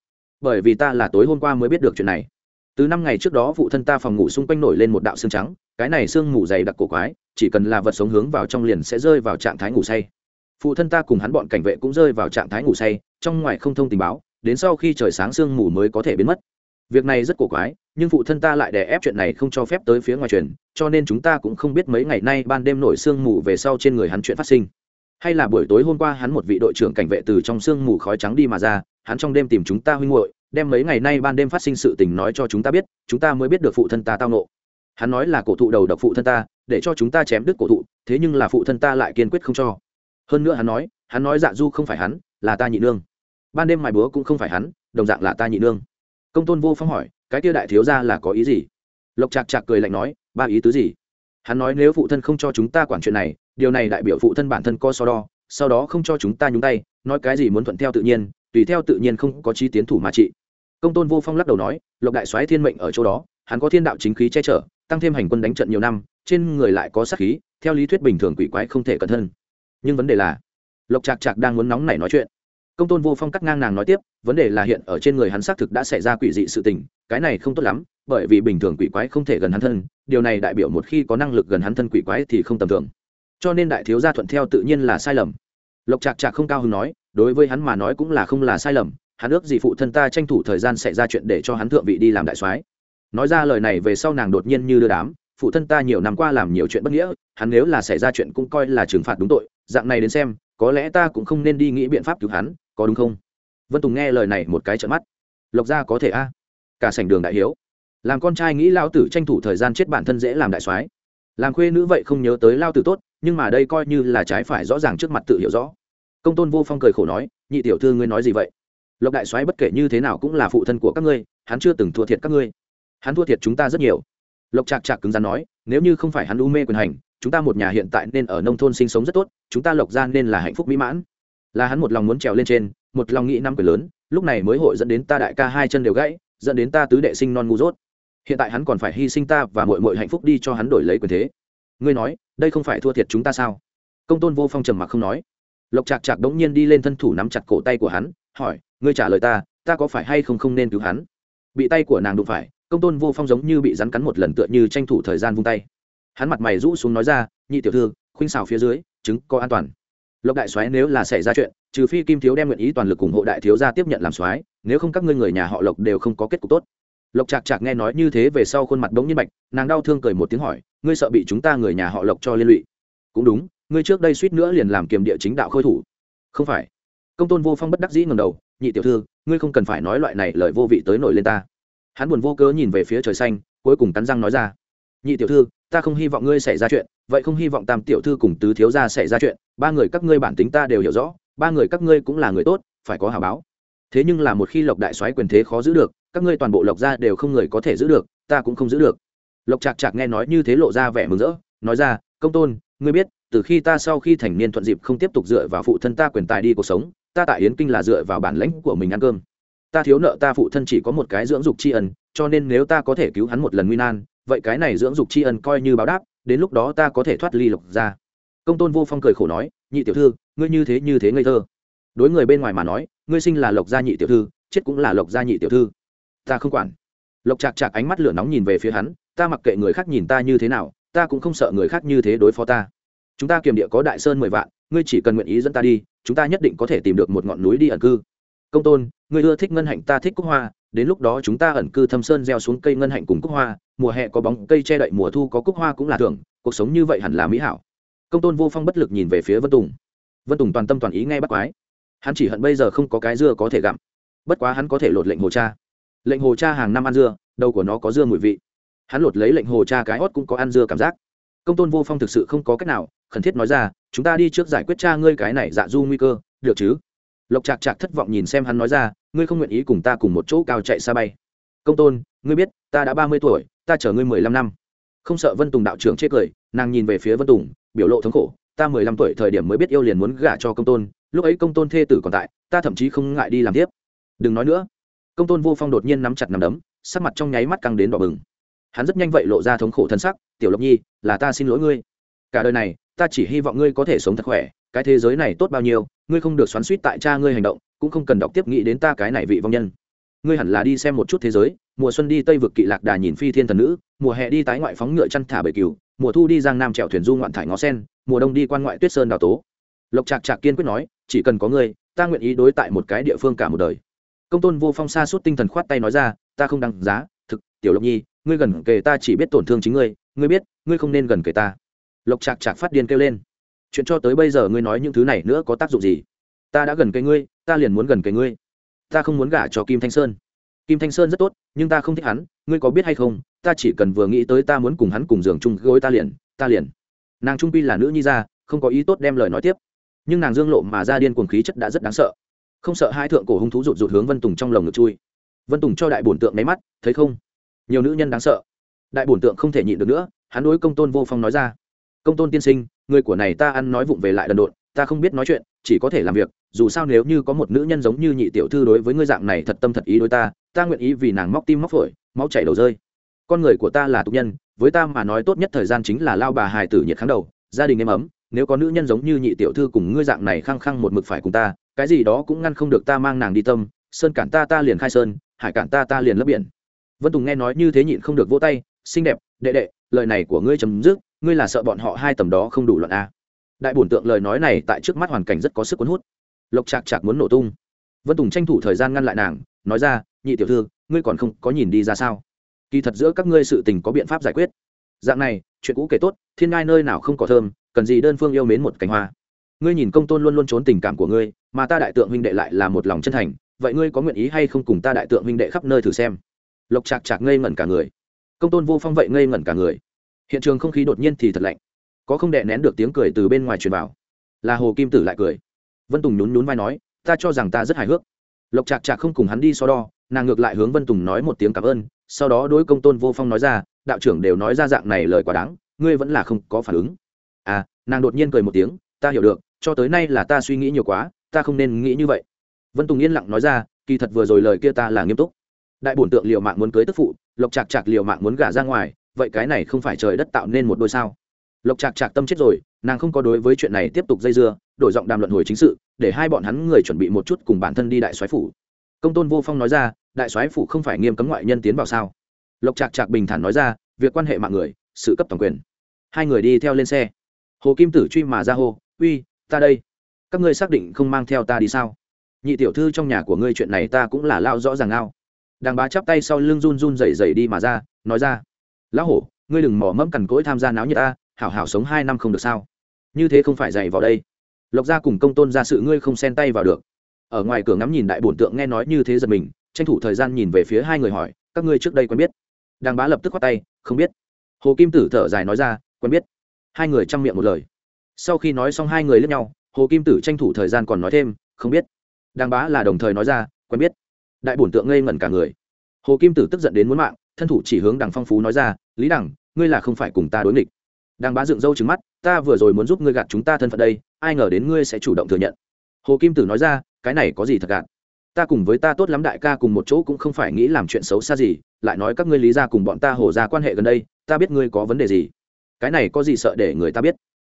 bởi vì ta là tối hôm qua mới biết được chuyện này từ năm ngày trước đó phụ thân ta phòng ngủ xung quanh nổi lên một đạo xương trắng, cái này xương ngủ dày đặc cổ quái, chỉ cần là vật sống hướng vào trong liền sẽ rơi vào trạng thái ngủ say. Phụ thân ta cùng hắn bọn cảnh vệ cũng rơi vào trạng thái ngủ say, trong ngoài không thông tình báo, đến sau khi trời sáng sương mù mới có thể biến mất. Việc này rất cổ quái, nhưng phụ thân ta lại đè ép chuyện này không cho phép tới phía ngoài truyền, cho nên chúng ta cũng không biết mấy ngày nay ban đêm nổi sương mù về sau trên người hắn chuyện phát sinh. Hay là buổi tối hôm qua hắn một vị đội trưởng cảnh vệ từ trong sương mù khói trắng đi mà ra, hắn trong đêm tìm chúng ta huynh hội đem mấy ngày nay ban đêm phát sinh sự tình nói cho chúng ta biết, chúng ta mới biết được phụ thân ta tao nộ. Hắn nói là cổ thụ đầu độc phụ thân ta, để cho chúng ta chém đứt cổ thụ, thế nhưng là phụ thân ta lại kiên quyết không cho. Hơn nữa hắn nói hắn nói dạ du không phải hắn, là ta nhị nương. Ban đêm mài búa cũng không phải hắn, đồng dạng là ta nhị nương. Công tôn vô phong hỏi, cái kia đại thiếu ra là có ý gì? Lộc chạc chạc cười lạnh nói, ba ý tứ gì? Hắn nói nếu phụ thân không cho chúng ta quản chuyện này, điều này đại biểu phụ thân bản thân co so đo, sau đó không cho chúng ta nhúng tay, nói cái gì muốn thuận theo tự nhiên tùy theo tự nhiên không có chi tiến thủ mà trị. Công tôn vô phong lắc đầu nói, lộc đại soái thiên mệnh ở chỗ đó, hắn có thiên đạo chính khí che chở, tăng thêm hành quân đánh trận nhiều năm, trên người lại có sát khí, theo lý thuyết bình thường quỷ quái không thể cẩn thân. Nhưng vấn đề là, lộc trạc trạc đang muốn nóng nảy nói chuyện. Công tôn vô phong cắt ngang nàng nói tiếp, vấn đề là hiện ở trên người hắn xác thực đã xảy ra quỷ dị sự tình, cái này không tốt lắm, bởi vì bình thường quỷ quái không thể gần hắn thân, điều này đại biểu một khi có năng lực gần hắn thân quỷ quái thì không tầm thường. Cho nên đại thiếu gia thuận theo tự nhiên là sai lầm. Lộc trạc trạc không cao hứng nói đối với hắn mà nói cũng là không là sai lầm, hắn ước gì phụ thân ta tranh thủ thời gian xảy ra chuyện để cho hắn thượng vị đi làm đại soái. Nói ra lời này về sau nàng đột nhiên như đưa đám, phụ thân ta nhiều năm qua làm nhiều chuyện bất nghĩa, hắn nếu là xảy ra chuyện cũng coi là trừng phạt đúng tội, dạng này đến xem, có lẽ ta cũng không nên đi nghĩ biện pháp cứu hắn, có đúng không? Vân tùng nghe lời này một cái trợn mắt. Lộc gia có thể a? Cả sảnh đường đại hiếu. Làm con trai nghĩ lao tử tranh thủ thời gian chết bản thân dễ làm đại soái. Làm khuê nữ vậy không nhớ tới lao tử tốt, nhưng mà đây coi như là trái phải rõ ràng trước mặt tự hiểu rõ công tôn vô phong cười khổ nói, nhị tiểu thư ngươi nói gì vậy? Lộc đại soái bất kể như thế nào cũng là phụ thân của các ngươi, hắn chưa từng thua thiệt các ngươi. Hắn thua thiệt chúng ta rất nhiều. Lộc trạc trạc cứng rắn nói, nếu như không phải hắn u mê quyền hành, chúng ta một nhà hiện tại nên ở nông thôn sinh sống rất tốt, chúng ta lộc ra nên là hạnh phúc mỹ mãn. Là hắn một lòng muốn trèo lên trên, một lòng nghĩ năm quyền lớn, lúc này mới hội dẫn đến ta đại ca hai chân đều gãy, dẫn đến ta tứ đệ sinh non ngu dốt. Hiện tại hắn còn phải hy sinh ta và mội mội hạnh phúc đi cho hắn đổi lấy quyền thế. Ngươi nói, đây không phải thua thiệt chúng ta sao? Công tôn vô phong trầm mặc không nói lộc chạc chạc đống nhiên đi lên thân thủ nắm chặt cổ tay của hắn, hỏi, ngươi trả lời ta ta có phải hay không không nên cứu hắn? Bị tay của nàng đụng phải, công tôn vô phong giống như bị rắn cắn một lần tựa như tranh thủ thời gian vung tay. Hắn mặt mày rũ xuống nói ra, nhị tiểu thư, khuynh xào phía dưới chứng có an toàn. Lộc đại soái nếu là xảy ra chuyện, trừ phi kim thiếu đem nguyện ý toàn lực ủng hộ đại thiếu gia tiếp nhận làm soái, nếu không các ngươi người nhà họ lộc đều không có kết cục tốt. Lộc chạc chạc nghe nói như thế về sau khuôn mặt đống nhiên bạch, nàng đau thương cười một tiếng hỏi, ngươi sợ bị chúng ta người nhà họ lộc cho liên lụy? Cũng đúng ngươi trước đây suýt nữa liền làm kiềm địa chính đạo khôi thủ. Không phải. Công tôn vô phong bất đắc dĩ ngầm đầu, nhị tiểu thư, ngươi không cần phải nói loại này lời vô vị tới nổi lên ta. Hắn buồn vô cớ nhìn về phía trời xanh, cuối cùng cắn răng nói ra, nhị tiểu thư, ta không hy vọng ngươi xảy ra chuyện, vậy không hy vọng tam tiểu thư cùng tứ thiếu gia xảy ra chuyện, ba người các ngươi bản tính ta đều hiểu rõ, ba người các ngươi cũng là người tốt, phải có hào báo. Thế nhưng là một khi lộc đại soái quyền thế khó giữ được, các ngươi toàn bộ lộc gia đều không người có thể giữ được, ta cũng không giữ được. Lộc chạc chạc nghe nói như thế lộ ra vẻ mừng rỡ, nói ra, công tôn, ngươi biết từ khi ta sau khi thành niên thuận dịp không tiếp tục dựa vào phụ thân ta quyền tài đi cuộc sống, ta tại yến kinh là dựa vào bản lãnh của mình ăn cơm. Ta thiếu nợ ta phụ thân chỉ có một cái dưỡng dục tri ân, cho nên nếu ta có thể cứu hắn một lần nguy nan, vậy cái này dưỡng dục tri ân coi như báo đáp, đến lúc đó ta có thể thoát ly lộc ra công tôn vô phong cười khổ nói, nhị tiểu thư, ngươi như thế như thế ngây thơ. Đối người bên ngoài mà nói, ngươi sinh là lộc gia nhị tiểu thư, chết cũng là lộc gia nhị tiểu thư. Ta không quản. Lộc chạc chạc ánh mắt lửa nóng nhìn về phía hắn, ta mặc kệ người khác nhìn ta như thế nào, ta cũng không sợ người khác như thế đối phó ta chúng ta kiềm địa có đại sơn mười vạn, ngươi chỉ cần nguyện ý dẫn ta đi, chúng ta nhất định có thể tìm được một ngọn núi đi ẩn cư. Công tôn, ngươi ưa thích ngân hạnh ta thích cúc hoa, đến lúc đó chúng ta ẩn cư thâm sơn gieo xuống cây ngân hạnh cùng cúc hoa, mùa hè có bóng cây che đậy, mùa thu có cúc hoa cũng là thường cuộc sống như vậy hẳn là mỹ hảo. Công tôn vô phong bất lực nhìn về phía vân tùng. Vân tùng toàn tâm toàn ý ngay bắt quái. Hắn chỉ hận bây giờ không có cái dưa có thể gặm. Bất quá hắn có thể lột lệnh hồ cha. Lệnh hồ cha hàng năm ăn dưa, đầu của nó có dưa mùi vị. Hắn lột lấy lệnh hồ cha cái hót cũng có ăn dưa cảm giác công tôn vô phong thực sự không có cách nào, khẩn thiết nói ra, chúng ta đi trước giải quyết cha ngươi cái này dạ du nguy cơ, được chứ? Lộc chạc chạc thất vọng nhìn xem hắn nói ra, ngươi không nguyện ý cùng ta cùng một chỗ cao chạy xa bay. Công tôn, ngươi biết, ta đã ba mươi tuổi, ta chở ngươi mười lăm năm. Không sợ vân tùng đạo trưởng chê cười, nàng nhìn về phía vân tùng, biểu lộ thống khổ, ta mười lăm tuổi thời điểm mới biết yêu liền muốn gả cho công tôn, lúc ấy công tôn thê tử còn tại, ta thậm chí không ngại đi làm tiếp. Đừng nói nữa. Công tôn vô phong đột nhiên nắm chặt nắm đấm, sắc mặt trong nháy mắt căng đến đỏ bừng. Hắn rất nhanh vậy lộ ra thống khổ thân sắc tiểu lộc nhi, là ta xin lỗi ngươi. Cả đời này, ta chỉ hy vọng ngươi có thể sống thật khỏe, cái thế giới này tốt bao nhiêu, ngươi không được xoắn suýt tại cha ngươi hành động, cũng không cần đọc tiếp nghĩ đến ta cái này vị vong nhân. Ngươi hẳn là đi xem một chút thế giới, mùa xuân đi tây vực kỵ lạc đà nhìn phi thiên thần nữ, mùa hè đi tái ngoại phóng ngựa chăn thả bể cừu, mùa thu đi giang nam trèo thuyền du ngoạn thải ngó sen, mùa đông đi quan ngoại tuyết sơn đào tố. Lộc trạc trạc kiên quyết nói, chỉ cần có ngươi, ta nguyện ý đối tại một cái địa phương cả một đời. Công tôn vô phong xa suốt tinh thần khoát tay nói ra, ta không đăng giá, thực, tiểu lộc nhi, ngươi gần kề ta chỉ biết tổn thương chính ngươi ngươi biết, ngươi không nên gần kể ta. Lộc trạc trạc phát điên kêu lên. Chuyện cho tới bây giờ ngươi nói những thứ này nữa có tác dụng gì? Ta đã gần cây ngươi, ta liền muốn gần cây ngươi. Ta không muốn gả cho kim thanh sơn. Kim thanh sơn rất tốt, nhưng ta không thích hắn, ngươi có biết hay không? Ta chỉ cần vừa nghĩ tới ta muốn cùng hắn cùng giường chung gối ta liền ta liền. Nàng trung pi là nữ nhi ra không có ý tốt đem lời nói tiếp. Nhưng nàng dương lộ mà ra điên cuồng khí chất đã rất đáng sợ. Không sợ hai thượng cổ hung thú rụt rụt hướng vân tùng trong lồng ngực chui. Vân tùng cho đại bổn tượng máy mắt, thấy không? Nhiều nữ nhân đáng sợ đại bổn tượng không thể nhịn được nữa, hắn đối công tôn vô phong nói ra. Công tôn tiên sinh, người của này ta ăn nói vụng về lại đần độn, ta không biết nói chuyện, chỉ có thể làm việc, dù sao nếu như có một nữ nhân giống như nhị tiểu thư đối với ngươi dạng này thật tâm thật ý đối ta ta nguyện ý vì nàng móc tim móc phổi, máu chảy đầu rơi. Con người của ta là tục nhân, với ta mà nói tốt nhất thời gian chính là lao bà hài tử nhiệt kháng đầu, gia đình êm ấm, nếu có nữ nhân giống như nhị tiểu thư cùng ngươi dạng này khăng khăng một mực phải cùng ta, cái gì đó cũng ngăn không được ta mang nàng đi tâm, sơn cản ta ta liền khai sơn, hải cản ta ta liền lấp biển. Vân tùng nghe nói như thế nhịn không được vỗ tay xinh đẹp, đệ đệ, lời này của ngươi chấm dứt, ngươi là sợ bọn họ hai tầm đó không đủ luận a. Đại bổn tượng lời nói này tại trước mắt hoàn cảnh rất có sức cuốn hút. Lộc chạc chạc muốn nổ tung. Vân tùng tranh thủ thời gian ngăn lại nàng, nói ra, nhị tiểu thư, ngươi còn không có nhìn đi ra sao? Kỳ thật giữa các ngươi sự tình có biện pháp giải quyết. Dạng này, chuyện cũ kể tốt, thiên ngai nơi nào không có thơm, cần gì đơn phương yêu mến một cánh hoa. Ngươi nhìn công tôn luôn luôn trốn tình cảm của ngươi, mà ta đại tượng huynh đệ lại là một lòng chân thành, vậy ngươi có nguyện ý hay không cùng ta đại tượng huynh đệ khắp nơi thử xem? Lộc chạc chạc ngây ngẩn cả người công tôn vô phong vậy ngây ngẩn cả người. Hiện trường không khí đột nhiên thì thật lạnh. Có không đệ nén được tiếng cười từ bên ngoài truyền vào. Là hồ kim tử lại cười. Vân tùng nhún nhún vai nói, ta cho rằng ta rất hài hước. Lộc chạc chạc không cùng hắn đi so đo, nàng ngược lại hướng vân tùng nói một tiếng cảm ơn, sau đó đối công tôn vô phong nói ra, đạo trưởng đều nói ra dạng này lời quá đáng, ngươi vẫn là không có phản ứng. À nàng đột nhiên cười một tiếng, ta hiểu được, cho tới nay là ta suy nghĩ nhiều quá, ta không nên nghĩ như vậy. Vân tùng yên lặng nói ra, kỳ thật vừa rồi lời kia ta là nghiêm túc đại bổn tượng liệu mạng muốn cưới tức phụ, lộc chạc chạc liệu mạng muốn gả ra ngoài, vậy cái này không phải trời đất tạo nên một đôi sao? Lộc chạc chạc tâm chết rồi, nàng không có đối với chuyện này tiếp tục dây dưa, đổi giọng đàm luận hồi chính sự, để hai bọn hắn người chuẩn bị một chút cùng bản thân đi đại soái phủ. Công tôn vô phong nói ra, đại soái phủ không phải nghiêm cấm ngoại nhân tiến vào sao? Lộc trạc trạc bình thản nói ra, việc quan hệ mạng người, sự cấp toàn quyền. Hai người đi theo lên xe. Hồ kim tử truy mà ra hô, uy, ta đây. Các ngươi xác định không mang theo ta đi sao? Nhị tiểu thư trong nhà của ngươi chuyện này ta cũng là lao rõ ràng ao đàng bá chắp tay sau lưng run run rẩy rẩy đi mà ra, nói ra, lão hổ, ngươi đừng mỏ mẫm cằn cỗi tham gia náo như ta, hảo hảo sống hai năm không được sao? Như thế không phải dạy vào đây. Lộc gia cùng công tôn ra sự ngươi không xen tay vào được. Ở ngoài cửa ngắm nhìn đại bổn tượng nghe nói như thế giật mình, tranh thủ thời gian nhìn về phía hai người hỏi, các ngươi trước đây quen biết? Đàng bá lập tức khoát tay, không biết. Hồ kim tử thở dài nói ra, quen biết. Hai người chăm miệng một lời. Sau khi nói xong hai người lướt nhau, hồ kim tử tranh thủ thời gian còn nói thêm, không biết. Đàng bá là đồng thời nói ra, quen biết đại bổn tượng ngây ngẩn cả người. Hồ kim tử tức giận đến muốn mạng, thân thủ chỉ hướng đằng phong phú nói ra, lý đằng, ngươi là không phải cùng ta đối nghịch. Đằng bá dựng râu trứng mắt, ta vừa rồi muốn giúp ngươi gạt chúng ta thân phận đây, ai ngờ đến ngươi sẽ chủ động thừa nhận. Hồ kim tử nói ra, cái này có gì thật gạt? Ta cùng với ta tốt lắm đại ca cùng một chỗ cũng không phải nghĩ làm chuyện xấu xa gì, lại nói các ngươi lý ra cùng bọn ta hổ ra quan hệ gần đây, ta biết ngươi có vấn đề gì. Cái này có gì sợ để người ta biết?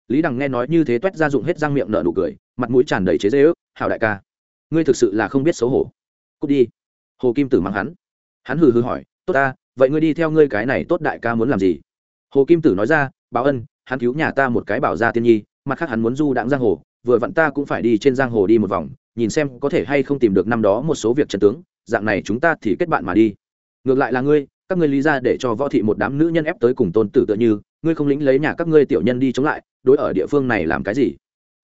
Lý đằng nghe nói như thế t u é t ra dụng hết răng miệng nở nụ cười, mặt mũi tràn đầy chế dê ước hảo đại ca, ngươi thực sự là không biết xấu hổ. Cút đi hồ kim tử mang hắn. Hắn hừ hừ hỏi, tốt ta, vậy ngươi đi theo ngươi cái này tốt đại ca muốn làm gì? Hồ kim tử nói ra, báo ân, hắn cứu nhà ta một cái bảo gia tiên nhi, mặt khác hắn muốn du đãng giang hồ, vừa vặn ta cũng phải đi trên giang hồ đi một vòng, nhìn xem có thể hay không tìm được năm đó một số việc trần tướng, dạng này chúng ta thì kết bạn mà đi. Ngược lại là ngươi, các ngươi lý ra để cho võ thị một đám nữ nhân ép tới cùng tôn tử tựa như, ngươi không lĩnh lấy nhà các ngươi tiểu nhân đi chống lại, đối ở địa phương này làm cái gì?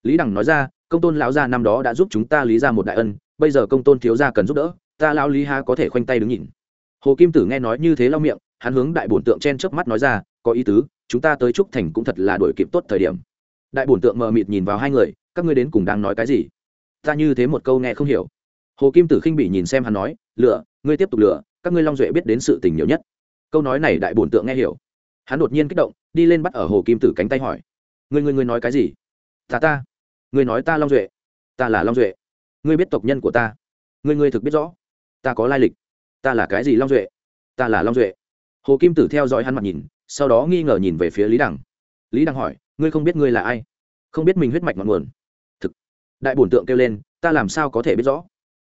Lý đằng nói ra, công tôn lão gia năm đó đã giúp chúng ta lý ra một đại ân, bây giờ công tôn thiếu gia cần giúp đỡ ta lão lý há có thể khoanh tay đứng nhìn. Hồ kim tử nghe nói như thế lau miệng, hắn hướng đại bổn tượng chen trước mắt nói ra, có ý tứ, chúng ta tới trúc thành cũng thật là đổi kịp tốt thời điểm. Đại bổn tượng mờ mịt nhìn vào hai người, các ngươi đến cùng đang nói cái gì? Ta như thế một câu nghe không hiểu. Hồ kim tử khinh bị nhìn xem hắn nói, lựa, ngươi tiếp tục lựa, các ngươi long duệ biết đến sự tình nhiều nhất. Câu nói này đại bổn tượng nghe hiểu. Hắn đột nhiên kích động, đi lên bắt ở hồ kim tử cánh tay hỏi, ngươi ngươi ngươi nói cái gì? Ta ta. Ngươi nói ta long duệ. Ta là long duệ. Ngươi biết tộc nhân của ta. Ngươi ngươi thực biết rõ ta có lai lịch. Ta là cái gì long duệ? Ta là long duệ. Hồ kim tử theo dõi hắn mặt nhìn, sau đó nghi ngờ nhìn về phía lý đằng. Lý đằng hỏi, ngươi không biết ngươi là ai? Không biết mình huyết mạch ngọn nguồn? Thực. Đại bổn tượng kêu lên, ta làm sao có thể biết rõ?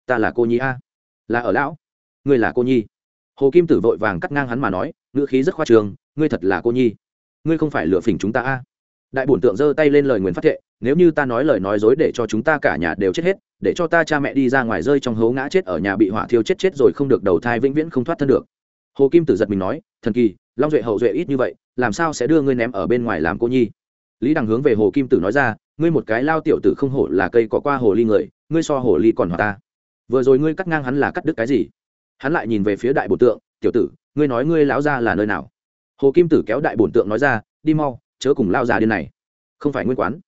Ta là cô nhi a. Là ở lão. Ngươi là cô nhi. Hồ kim tử vội vàng cắt ngang hắn mà nói, ngữ khí rất khoa trường, ngươi thật là cô nhi. Ngươi không phải lựa phỉnh chúng ta a. Đại bổn tượng giơ tay lên lời nguyền phát thệ nếu như ta nói lời nói dối để cho chúng ta cả nhà đều chết hết, để cho ta cha mẹ đi ra ngoài rơi trong hố ngã chết ở nhà bị hỏa thiêu chết chết rồi không được đầu thai vĩnh viễn không thoát thân được. Hồ kim tử giật mình nói, thần kỳ, long duệ hậu duệ ít như vậy, làm sao sẽ đưa ngươi ném ở bên ngoài làm cô nhi? Lý đằng hướng về hồ kim tử nói ra, ngươi một cái lao tiểu tử không hổ là cây có qua hồ ly người, ngươi so hồ ly còn hòa ta. Vừa rồi ngươi cắt ngang hắn là cắt đứt cái gì? Hắn lại nhìn về phía đại bổn tượng, tiểu tử, ngươi nói ngươi lão ra là nơi nào? Hồ kim tử kéo đại bổn tượng nói ra, đi mau, chớ cùng lao già điên này. Không phải nguyên quán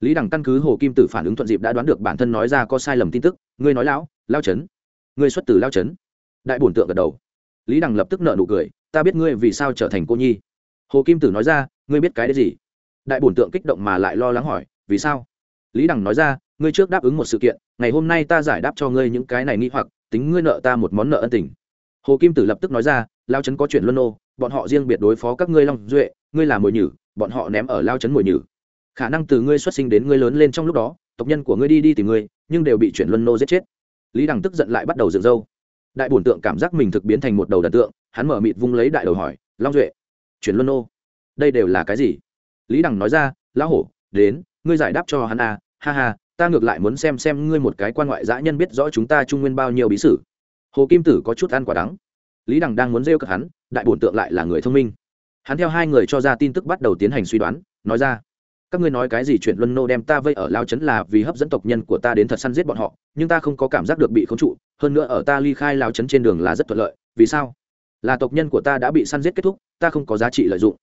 lý đằng căn cứ hồ kim tử phản ứng thuận dịp đã đoán được bản thân nói ra có sai lầm tin tức, ngươi nói lão lao Trấn. ngươi xuất từ lao Trấn. đại bổn tượng gật đầu. Lý đằng lập tức nợ nụ cười, ta biết ngươi vì sao trở thành cô nhi. Hồ kim tử nói ra, ngươi biết cái đấy gì? Đại bổn tượng kích động mà lại lo lắng hỏi, vì sao? Lý đằng nói ra, ngươi trước đáp ứng một sự kiện, ngày hôm nay ta giải đáp cho ngươi những cái này nghi hoặc, tính ngươi nợ ta một món nợ ân tình. Hồ kim tử lập tức nói ra lao trấn có chuyện luân ô bọn họ riêng biệt đối phó các ngươi long duệ, ngươi là mồi nhử, bọn họ ném ở lao trấn mồi nhử khả năng từ ngươi xuất sinh đến ngươi lớn lên trong lúc đó, tộc nhân của ngươi đi đi tìm ngươi, nhưng đều bị chuyển luân nô giết chết. Lý đằng tức giận lại bắt đầu dựng râu đại bổn tượng cảm giác mình thực biến thành một đầu đần tượng, hắn mở mịt vung lấy đại đầu hỏi, long duệ, chuyển luân nô, đây đều là cái gì? Lý đằng nói ra, lão hổ, đến, ngươi giải đáp cho hắn à ha ha, ta ngược lại muốn xem xem ngươi một cái quan ngoại dã nhân biết rõ chúng ta trung nguyên bao nhiêu bí sử. Hồ kim tử có chút ăn quả đắng. Lý đằng đang muốn rêu cực hắn, đại bổn tượng lại là người thông minh. Hắn theo hai người cho ra tin tức bắt đầu tiến hành suy đoán, nói ra các ngươi nói cái gì chuyện luân nô đem ta vây ở lao chấn là vì hấp dẫn tộc nhân của ta đến thật săn giết bọn họ, nhưng ta không có cảm giác được bị khống trụ, hơn nữa ở ta ly khai lao chấn trên đường là rất thuận lợi, vì sao? Là tộc nhân của ta đã bị săn giết kết thúc, ta không có giá trị lợi dụng.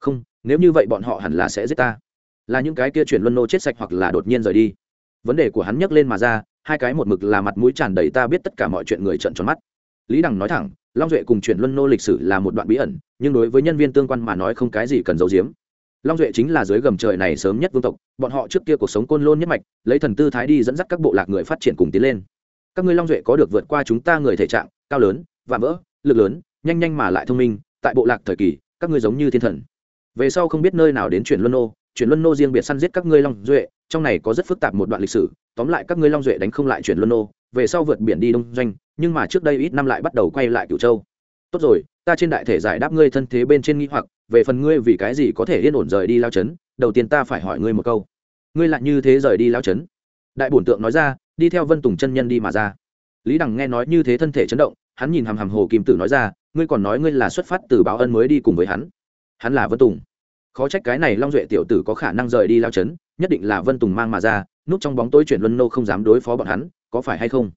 Không, nếu như vậy bọn họ hẳn là sẽ giết ta. Là những cái kia chuyển luân nô chết sạch hoặc là đột nhiên rời đi. Vấn đề của hắn nhấc lên mà ra, hai cái một mực là mặt mũi tràn đầy ta biết tất cả mọi chuyện người trận tròn mắt. Lý đằng nói thẳng, long duệ cùng chuyển luân nô lịch sử là một đoạn bí ẩn, nhưng đối với nhân viên tương quan mà nói không cái gì cần giấu giếm long duệ chính là dưới gầm trời này sớm nhất vương tộc, bọn họ trước kia cuộc sống côn lôn nhất mạch, lấy thần tư thái đi dẫn dắt các bộ lạc người phát triển cùng tiến lên. Các ngươi long duệ có được vượt qua chúng ta người thể trạng, cao lớn và vỡ, lực lớn, nhanh nhanh mà lại thông minh, tại bộ lạc thời kỳ, các ngươi giống như thiên thần. Về sau không biết nơi nào đến chuyển luân nô, chuyển luân nô riêng biệt săn giết các ngươi long duệ, trong này có rất phức tạp một đoạn lịch sử, tóm lại các ngươi long duệ đánh không lại chuyển luân nô, về sau vượt biển đi đông doanh, nhưng mà trước đây ít năm lại bắt đầu quay lại cửu châu. Tốt rồi, ta trên đại thể giải đáp ngươi thân thế bên trên nghi hoặc về phần ngươi vì cái gì có thể yên ổn rời đi lao chấn đầu tiên ta phải hỏi ngươi một câu. Ngươi lại như thế rời đi lao chấn đại bổn tượng nói ra, đi theo vân tùng chân nhân đi mà ra. Lý đằng nghe nói như thế thân thể chấn động, hắn nhìn hàm hàm hồ kim tử nói ra, ngươi còn nói ngươi là xuất phát từ báo ân mới đi cùng với hắn. Hắn là vân tùng. Khó trách cái này long duệ tiểu tử có khả năng rời đi lao chấn nhất định là vân tùng mang mà ra, núp trong bóng tối chuyển luân nô không dám đối phó bọn hắn, có phải hay không?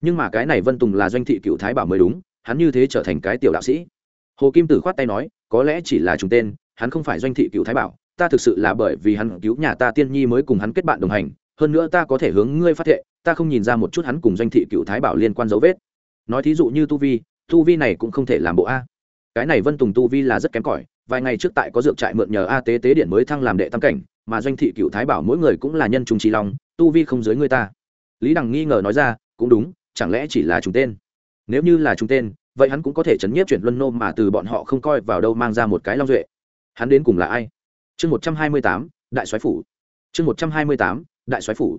Nhưng mà cái này vân tùng là doanh thị cựu thái bảo mới đúng, hắn như thế trở thành cái tiểu đạo sĩ. Hồ kim tử khoát tay nói có lẽ chỉ là chúng tên hắn không phải doanh thị cựu thái bảo ta thực sự là bởi vì hắn cứu nhà ta tiên nhi mới cùng hắn kết bạn đồng hành hơn nữa ta có thể hướng ngươi phát thệ ta không nhìn ra một chút hắn cùng doanh thị cựu thái bảo liên quan dấu vết. Nói thí dụ như tu vi tu vi này cũng không thể làm bộ a. Cái này vân tùng tu vi là rất kém cỏi vài ngày trước tại có dược trại mượn nhờ a tế tế điện mới thăng làm đệ tam cảnh mà doanh thị cựu thái bảo mỗi người cũng là nhân trùng trí lòng, tu vi không dưới người ta. Lý đằng nghi ngờ nói ra cũng đúng chẳng lẽ chỉ là chúng tên? Nếu như là chúng tên vậy hắn cũng có thể chấn nhiếp chuyển luân nô mà từ bọn họ không coi vào đâu mang ra một cái long duệ. Hắn đến cùng là ai? Chương một trăm hai mươi tám, đại soái phủ. Chương một trăm hai mươi tám, đại soái phủ.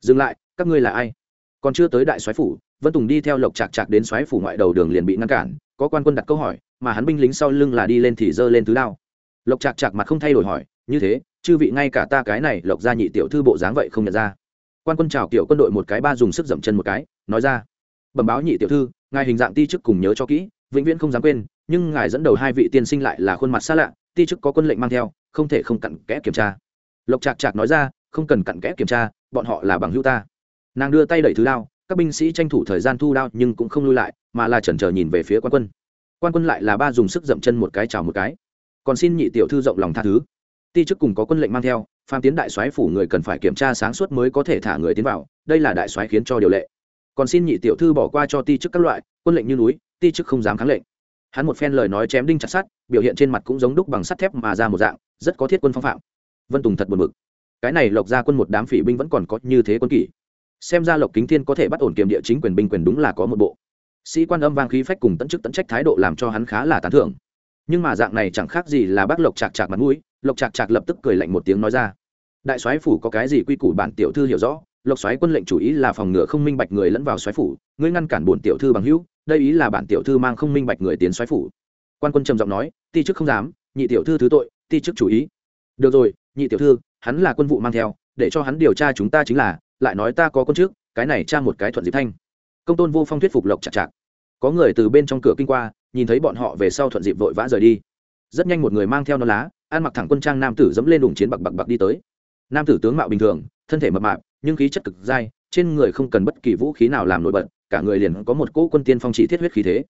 Dừng lại, các ngươi là ai? Còn chưa tới đại soái phủ, vân tùng đi theo lộc chạc chạc đến soái phủ ngoại đầu đường liền bị ngăn cản, có quan quân đặt câu hỏi, mà hắn binh lính sau lưng là đi lên thì giơ lên tứ đao. Lộc chạc chạc mặt không thay đổi hỏi, như thế, chư vị ngay cả ta cái này lộc ra nhị tiểu thư bộ dáng vậy không nhận ra? Quan quân chào kiểu quân đội một cái ba dùng sức dậm chân một cái, nói ra, bẩm báo nhị tiểu thư ngài hình dạng ti chức cùng nhớ cho kỹ, vĩnh viễn không dám quên, nhưng ngài dẫn đầu hai vị tiên sinh lại là khuôn mặt xa lạ, ti chức có quân lệnh mang theo, không thể không cặn kẽ kiểm tra. Lộc chạc chạc nói ra, không cần cặn kẽ kiểm tra, bọn họ là bằng hữu ta. Nàng đưa tay đẩy thứ đao, các binh sĩ tranh thủ thời gian thu đao nhưng cũng không lui lại, mà là chần chờ nhìn về phía quan quân. Quan quân lại là ba dùng sức dậm chân một cái chào một cái. Còn xin nhị tiểu thư rộng lòng tha thứ. Ti chức cùng có quân lệnh mang theo phan tiến đại soái phủ người cần phải kiểm tra sáng suốt mới có thể thả người tiến vào, đây là đại soái khiến cho điều lệ còn xin nhị tiểu thư bỏ qua cho ti chức các loại, quân lệnh như núi, ti chức không dám kháng lệnh. Hắn một phen lời nói chém đinh chặt sắt, biểu hiện trên mặt cũng giống đúc bằng sắt thép mà ra một dạng, rất có thiết quân phong phạm. Vân tùng thật buồn bực. Cái này lộc ra quân một đám phỉ binh vẫn còn có như thế quân kỷ. Xem ra lộc kính thiên có thể bắt ổn kiềm địa chính quyền binh quyền đúng là có một bộ. Sĩ quan âm vang khí phách cùng tận chức tận trách thái độ làm cho hắn khá là tán thưởng. Nhưng mà dạng này chẳng khác gì là bác lộc chạc chạc mặt mũi, lộc chạc chạc lập tức cười lạnh một tiếng nói ra. Đại soái phủ có cái gì quy củ bản tiểu thư hiểu rõ? Lộc xoáy quân lệnh chủ ý là phòng ngừa không minh bạch người lẫn vào xoáy phủ, ngươi ngăn cản bổn tiểu thư bằng hữu, đây ý là bản tiểu thư mang không minh bạch người tiến xoáy phủ. Quan quân trầm giọng nói, ti chức không dám, nhị tiểu thư thứ tội, ti chức chủ ý. Được rồi, nhị tiểu thư, hắn là quân vụ mang theo, để cho hắn điều tra chúng ta chính là, lại nói ta có con trước, cái này tra một cái thuận diệp thanh. Công tôn vô phong thuyết phục lộc chặt chặt có người từ bên trong cửa kinh qua, nhìn thấy bọn họ về sau thuận dịp vội vã rời đi. Rất nhanh một người mang theo non lá, ăn mặc thẳng quân trang nam tử dẫm lên đùng chiến bạc bạc bạc đi tới. Nam tử tướng mạo bình thường, thân thể mập mạp nhưng khí chất cực dai, trên người không cần bất kỳ vũ khí nào làm nổi bật, cả người liền có một cỗ quân tiên phong chỉ thiết huyết khí thế.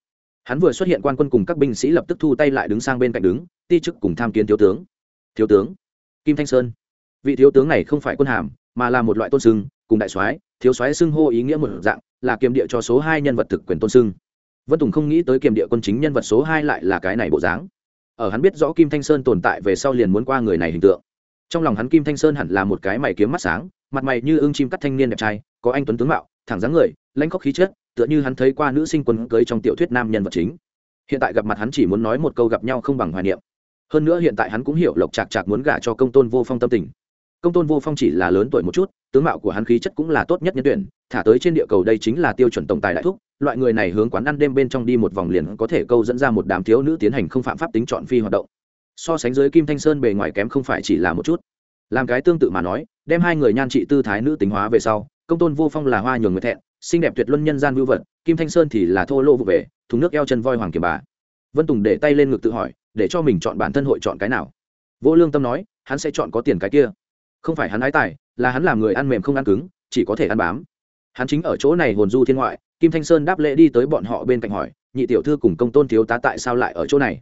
Hắn vừa xuất hiện quan quân cùng các binh sĩ lập tức thu tay lại đứng sang bên cạnh đứng, ti chức cùng tham kiến thiếu tướng. Thiếu tướng, kim thanh sơn. Vị thiếu tướng này không phải quân hàm, mà là một loại tôn sưng, cùng đại soái, thiếu soái xưng hô ý nghĩa một dạng, là kiềm địa cho số hai nhân vật thực quyền tôn sưng. Vân tùng không nghĩ tới kiềm địa quân chính nhân vật số hai lại là cái này bộ dáng. Ở hắn biết rõ kim thanh sơn tồn tại về sau liền muốn qua người này hình tượng. Trong lòng hắn kim thanh sơn hẳn là một cái mày kiếm mắt sáng mặt mày như ưng chim cắt thanh niên đẹp trai, có anh tuấn tướng mạo, thẳng dáng người, lãnh khóc khí chất, tựa như hắn thấy qua nữ sinh quần cưới trong tiểu thuyết nam nhân vật chính. Hiện tại gặp mặt hắn chỉ muốn nói một câu gặp nhau không bằng hoài niệm. Hơn nữa hiện tại hắn cũng hiểu lộc chạc chạc muốn gả cho công tôn vô phong tâm tình. Công tôn vô phong chỉ là lớn tuổi một chút, tướng mạo của hắn khí chất cũng là tốt nhất nhân tuyển, thả tới trên địa cầu đây chính là tiêu chuẩn tổng tài đại thúc, loại người này hướng quán ăn đêm bên trong đi một vòng liền có thể câu dẫn ra một đám thiếu nữ tiến hành không phạm pháp tính chọn phi hoạt động. So sánh dưới kim thanh sơn bề ngoài kém không phải chỉ là một chút làm cái tương tự mà nói, đem hai người nhan trị tư thái nữ tính hóa về sau, công tôn vô phong là hoa nhường người thẹn, xinh đẹp tuyệt luân nhân gian vưu vật, kim thanh sơn thì là thô lô vụ về, thùng nước eo chân voi hoàng kiềm bà. Vân tùng để tay lên ngực tự hỏi, để cho mình chọn bản thân hội chọn cái nào? Vô lương tâm nói, hắn sẽ chọn có tiền cái kia. Không phải hắn ái tài, là hắn làm người ăn mềm không ăn cứng, chỉ có thể ăn bám. Hắn chính ở chỗ này hồn du thiên ngoại, kim thanh sơn đáp lễ đi tới bọn họ bên cạnh hỏi, nhị tiểu thư cùng công tôn thiếu tá tại sao lại ở chỗ này?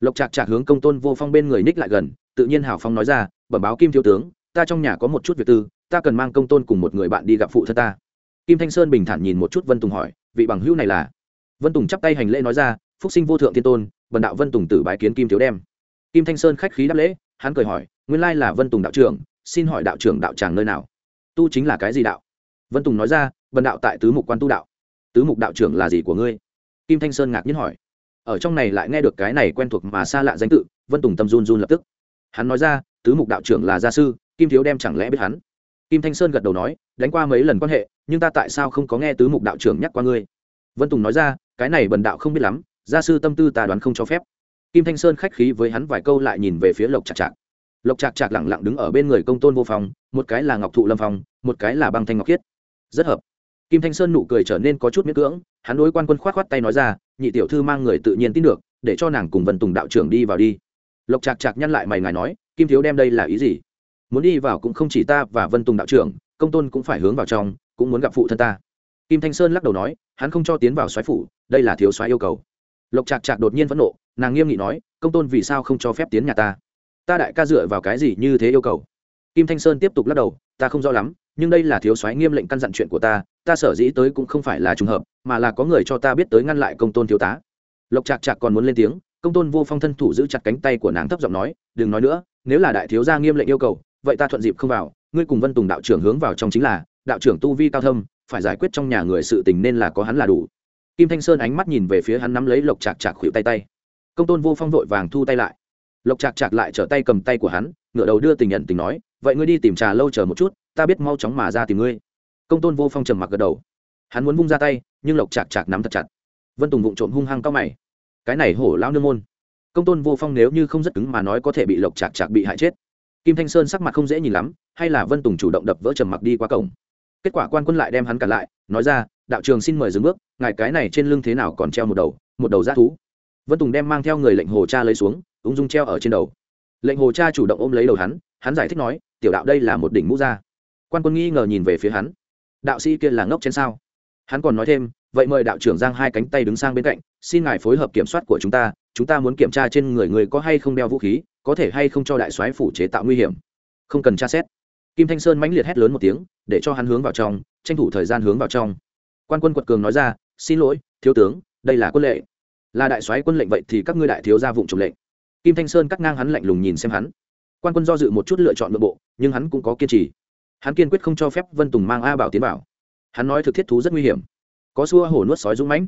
Lộc chạc chạc hướng công tôn vô phong bên người ních lại gần tự nhiên hào phong nói ra, bẩm báo kim thiếu tướng, ta trong nhà có một chút việc tư, ta cần mang công tôn cùng một người bạn đi gặp phụ thân ta. Kim thanh sơn bình thản nhìn một chút vân tùng hỏi, vị bằng hữu này là? Vân tùng chắp tay hành lễ nói ra, phúc sinh vô thượng thiên tôn, bần đạo vân tùng tử bái kiến kim thiếu đem. Kim thanh sơn khách khí đáp lễ, hắn cười hỏi, nguyên lai là vân tùng đạo trưởng, xin hỏi đạo trưởng đạo tràng nơi nào? Tu chính là cái gì đạo? Vân tùng nói ra vân đạo tại tứ mục quan tu đạo. Tứ mục đạo trưởng là gì của ngươi? Kim thanh sơn ngạc nhiên hỏi. Ở trong này lại nghe được cái này quen thuộc mà xa lạ danh tự, vân tùng tâm run run lập tức hắn nói ra, tứ mục đạo trưởng là gia sư, kim thiếu đem chẳng lẽ biết hắn? Kim thanh sơn gật đầu nói, đánh qua mấy lần quan hệ, nhưng ta tại sao không có nghe tứ mục đạo trưởng nhắc qua ngươi? Vân tùng nói ra, cái này bần đạo không biết lắm, gia sư tâm tư ta đoán không cho phép. Kim thanh sơn khách khí với hắn vài câu lại nhìn về phía lộc chạc chạc lộc chạc chạc lẳng lặng đứng ở bên người công tôn vô phòng một cái là ngọc thụ lâm phong, một cái là băng thanh ngọc khiết. Rất hợp. Kim thanh sơn nụ cười trở nên có chút miễn cưỡng, hắn đối quan quân k h o á t k h o á t tay nói ra, nhị tiểu thư mang người tự nhiên tin được, để cho nàng cùng vân tùng đạo trưởng đi vào đi lộc chạc chạc nhăn lại mày ngài nói, kim thiếu đem đây là ý gì? Muốn đi vào cũng không chỉ ta và vân tùng đạo trưởng, công tôn cũng phải hướng vào trong, cũng muốn gặp phụ thân ta. Kim thanh sơn lắc đầu nói, hắn không cho tiến vào xoáy phủ, đây là thiếu xoáy yêu cầu. Lộc trạc trạc đột nhiên phẫn nộ, nàng nghiêm nghị nói, công tôn vì sao không cho phép tiến nhà ta? Ta đại ca dựa vào cái gì như thế yêu cầu? Kim thanh sơn tiếp tục lắc đầu, ta không rõ lắm, nhưng đây là thiếu soái nghiêm lệnh căn dặn chuyện của ta ta sở dĩ tới cũng không phải là trùng hợp, mà là có người cho ta biết tới ngăn lại công tôn thiếu tá. Lộc trạc trạc còn muốn lên tiếng công tôn vô phong thân thủ giữ chặt cánh tay của nàng thấp giọng nói, đừng nói nữa, nếu là đại thiếu gia nghiêm lệnh yêu cầu, vậy ta thuận dịp không vào, ngươi cùng vân tùng đạo trưởng hướng vào trong chính là, đạo trưởng tu vi cao thâm, phải giải quyết trong nhà người sự tình nên là có hắn là đủ. Kim thanh sơn ánh mắt nhìn về phía hắn nắm lấy lộc chạc chạc khuỵu tay tay. Công tôn vô phong vội vàng thu tay lại. Lộc chạc chạc lại trở tay cầm tay của hắn, ngửa đầu đưa tình nhận tình nói, vậy ngươi đi tìm trà lâu chờ một chút, ta biết mau chóng mà ra tìm ngươi. Công tôn vô phong trầm mặc gật đầu. Hắn muốn vung ra tay, nhưng lộc chạc chạc nắm thật chặt. Vân tùng vụng trộm hung hăng cao mày cái này hổ lao nương môn. Công tôn vô phong nếu như không rất cứng mà nói có thể bị lộc chạc chạc bị hại chết. Kim thanh sơn sắc mặt không dễ nhìn lắm, hay là vân tùng chủ động đập vỡ trầm mặc đi qua cổng. Kết quả quan quân lại đem hắn cản lại, nói ra, đạo trường xin mời dừng bước, ngài cái này trên lưng thế nào còn treo một đầu một đầu g thú. Vân tùng đem mang theo người lệnh hồ cha lấy xuống, ung dung treo ở trên đầu. Lệnh hồ cha chủ động ôm lấy đầu hắn hắn giải thích nói, tiểu đạo đây là một đỉnh mũ gia. Quan quân nghi ngờ nhìn về phía hắn. Đạo sĩ kia là ngốc trên sao? Hắn còn nói thêm, vậy mời đạo trưởng giang hai cánh tay đứng sang bên cạnh xin ngài phối hợp kiểm soát của chúng ta chúng ta muốn kiểm tra trên người người có hay không đeo vũ khí, có thể hay không cho đại soái phủ chế tạo nguy hiểm. Không cần tra xét. Kim thanh sơn mãnh liệt hét lớn một tiếng, để cho hắn hướng vào trong, tranh thủ thời gian hướng vào trong. Quan quân quật cường nói ra, xin lỗi, thiếu tướng, đây là quân lệ. Là đại soái quân lệnh vậy thì các ngươi đại thiếu ra vụ trục lệnh. Kim thanh sơn cắt ngang hắn lạnh lùng nhìn xem hắn. Quan quân do dự một chút lựa chọn nội bộ, nhưng hắn cũng có kiên trì. Hắn kiên quyết không cho phép vân tùng mang a bảo tiến vào. Hắn nói thực thiết thú rất nguy hiểm. Có xua hổ nuốt sói rung mãnh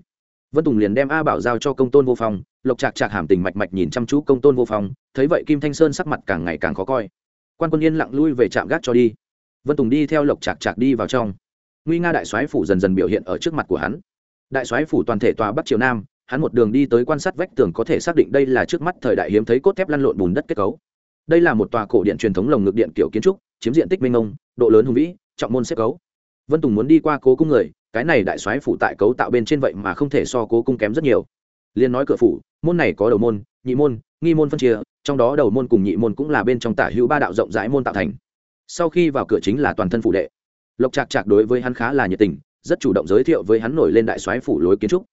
vân tùng liền đem a bảo giao cho công tôn vô phong, lộc chạc chạc hàm tình mạch mạch nhìn chăm chú công tôn vô phong, thấy vậy kim thanh sơn sắc mặt càng ngày càng khó coi. Quan quân yên lặng lui về trạm gác cho đi. Vân tùng đi theo lộc chạc chạc đi vào trong. Nguy nga đại soái phủ dần dần biểu hiện ở trước mặt của hắn. Đại soái phủ toàn thể tòa bắc triều nam, hắn một đường đi tới quan sát vách tường có thể xác định đây là trước mắt thời đại hiếm thấy cốt thép lăn lộn bùn đất kết cấu. Đây là một tòa cổ điện truyền thống lồng ngực điện kiểu kiến trúc, chiếm diện tích minh ông độ lớn hùng vĩ, trọng môn xếp cấu. Vân tùng muốn đi qua cố cung người cái này đại soái phủ tại cấu tạo bên trên vậy mà không thể so cố cung kém rất nhiều. Liên nói cửa phủ, môn này có đầu môn, nhị môn, nghi môn phân chia, trong đó đầu môn cùng nhị môn cũng là bên trong tả hữu ba đạo rộng rãi môn tạo thành. Sau khi vào cửa chính là toàn thân phủ đệ. Lộc trạc trạc đối với hắn khá là nhiệt tình, rất chủ động giới thiệu với hắn nổi lên đại soái phủ lối kiến trúc.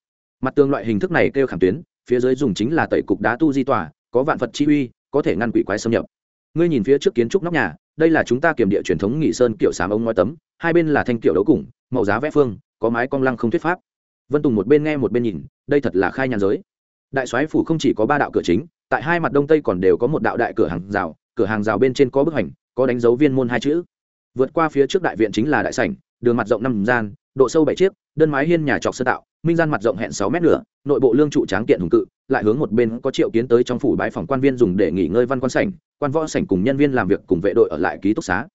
Mặt tường loại hình thức này kêu khảm tuyến, phía dưới dùng chính là tẩy cục đá tu di tòa, có vạn vật chi uy, có thể ngăn quỷ quái xâm nhập. Ngươi nhìn phía trước kiến trúc nóc nhà, đây là chúng ta kiểm địa truyền thống nghị sơn kiểu sám ống ngói tấm, hai bên là thanh kiểu đấu củng màu giá vẽ phương có mái cong lăng không thuyết pháp. Vân tùng một bên nghe một bên nhìn, đây thật là khai nhàn giới. Đại soái phủ không chỉ có ba đạo cửa chính, tại hai mặt đông tây còn đều có một đạo đại cửa hàng rào, cửa hàng rào bên trên có bức hành có đánh dấu viên môn hai chữ. Vượt qua phía trước đại viện chính là đại sảnh, đường mặt rộng năm gian, độ sâu bảy chiếc, đơn mái hiên nhà trọc sơ tạo, minh gian mặt rộng hẹn sáu mét nửa. nội bộ lương trụ tráng kiện hùng cự, lại hướng một bên có triệu kiến tới trong phủ bái phòng quan viên dùng để nghỉ ngơi văn quan sảnh, quan võ sảnh cùng nhân viên làm việc cùng vệ đội ở lại ký túc xá.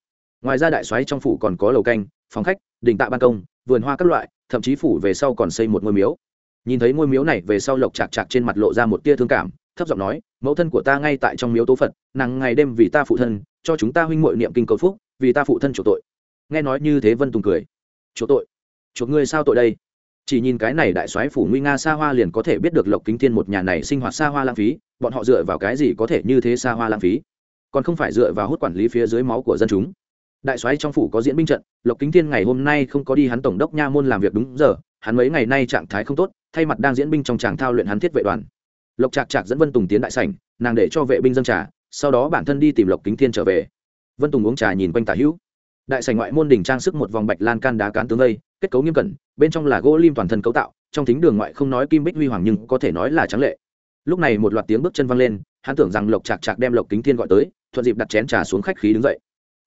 Ngoài ra đại xoáy trong phủ còn có lầu canh, phòng khách đình tạ ban công vườn hoa các loại, thậm chí phủ về sau còn xây một ngôi miếu. Nhìn thấy ngôi miếu này về sau lộc chạc chạc trên mặt lộ ra một tia thương cảm, thấp giọng nói, mẫu thân của ta ngay tại trong miếu tố phật, nàng ngày đêm vì ta phụ thân, cho chúng ta huynh muội niệm kinh cầu phúc, vì ta phụ thân chỗ tội. Nghe nói như thế vân tùng cười. Chỗ tội? Chuộc ngươi sao tội đây? Chỉ nhìn cái này đại soái phủ nguy nga xa hoa liền có thể biết được lộc kính thiên một nhà này sinh hoạt xa hoa lãng phí, bọn họ dựa vào cái gì có thể như thế xa hoa lãng phí? Còn không phải dựa vào hút quản lý phía dưới máu của dân chúng đại soái trong phủ có diễn binh trận, lộc kính thiên ngày hôm nay không có đi hắn tổng đốc nha môn làm việc đúng giờ, hắn mấy ngày nay trạng thái không tốt, thay mặt đang diễn binh trong tràng thao luyện hắn thiết vệ đoàn. Lộc trạc trạc dẫn vân tùng tiến đại sảnh, nàng để cho vệ binh dân trà, sau đó bản thân đi tìm lộc kính thiên trở về. Vân tùng uống trà nhìn quanh tả hữu. Đại sảnh ngoại môn đỉnh trang sức một vòng bạch lan can đá cán tướng lây kết cấu nghiêm cẩn, bên trong là gỗ lim toàn thân cấu tạo, trong thính đường ngoại không nói kim bích huy hoàng nhưng có thể nói là trắng lệ. Lúc này một loạt tiếng bước chân văng lên, hắn tưởng rằng lộc Trạc Trạc đem lộc kính thiên gọi tới, thuận dịp đặt chén trà xuống khách khí đứng dậy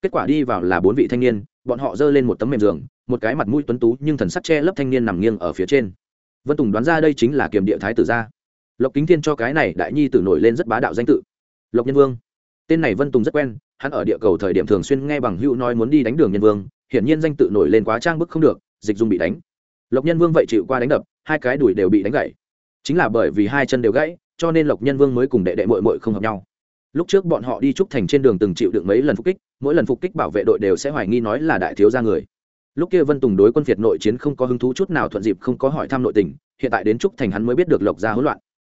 kết quả đi vào là bốn vị thanh niên, bọn họ giơ lên một tấm mềm giường, một cái mặt mũi tuấn tú nhưng thần sắc che lấp thanh niên nằm nghiêng ở phía trên. Vân tùng đoán ra đây chính là kiềm địa thái tử gia. Lộc kính thiên cho cái này đại nhi tử nổi lên rất bá đạo danh tự. Lộc nhân vương. Tên này vân tùng rất quen, hắn ở địa cầu thời điểm thường xuyên nghe bằng hữu nói muốn đi đánh đường nhân vương, hiển nhiên danh tự nổi lên quá trang bức không được, dịch dung bị đánh. Lộc nhân vương vậy chịu qua đánh đập, hai cái đùi đều bị đánh gãy. Chính là bởi vì hai chân đều gãy, cho nên lộc nhân vương mới cùng đệ đệ mội mội không hợp nhau lúc trước bọn họ đi trúc thành trên đường từng chịu được mấy lần phục kích, mỗi lần phục kích bảo vệ đội đều sẽ hoài nghi nói là đại thiếu gia người. Lúc kia vân tùng đối quân việt nội chiến không có hứng thú chút nào thuận dịp không có hỏi thăm nội tình, hiện tại đến trúc thành hắn mới biết được lộc gia hỗn loạn.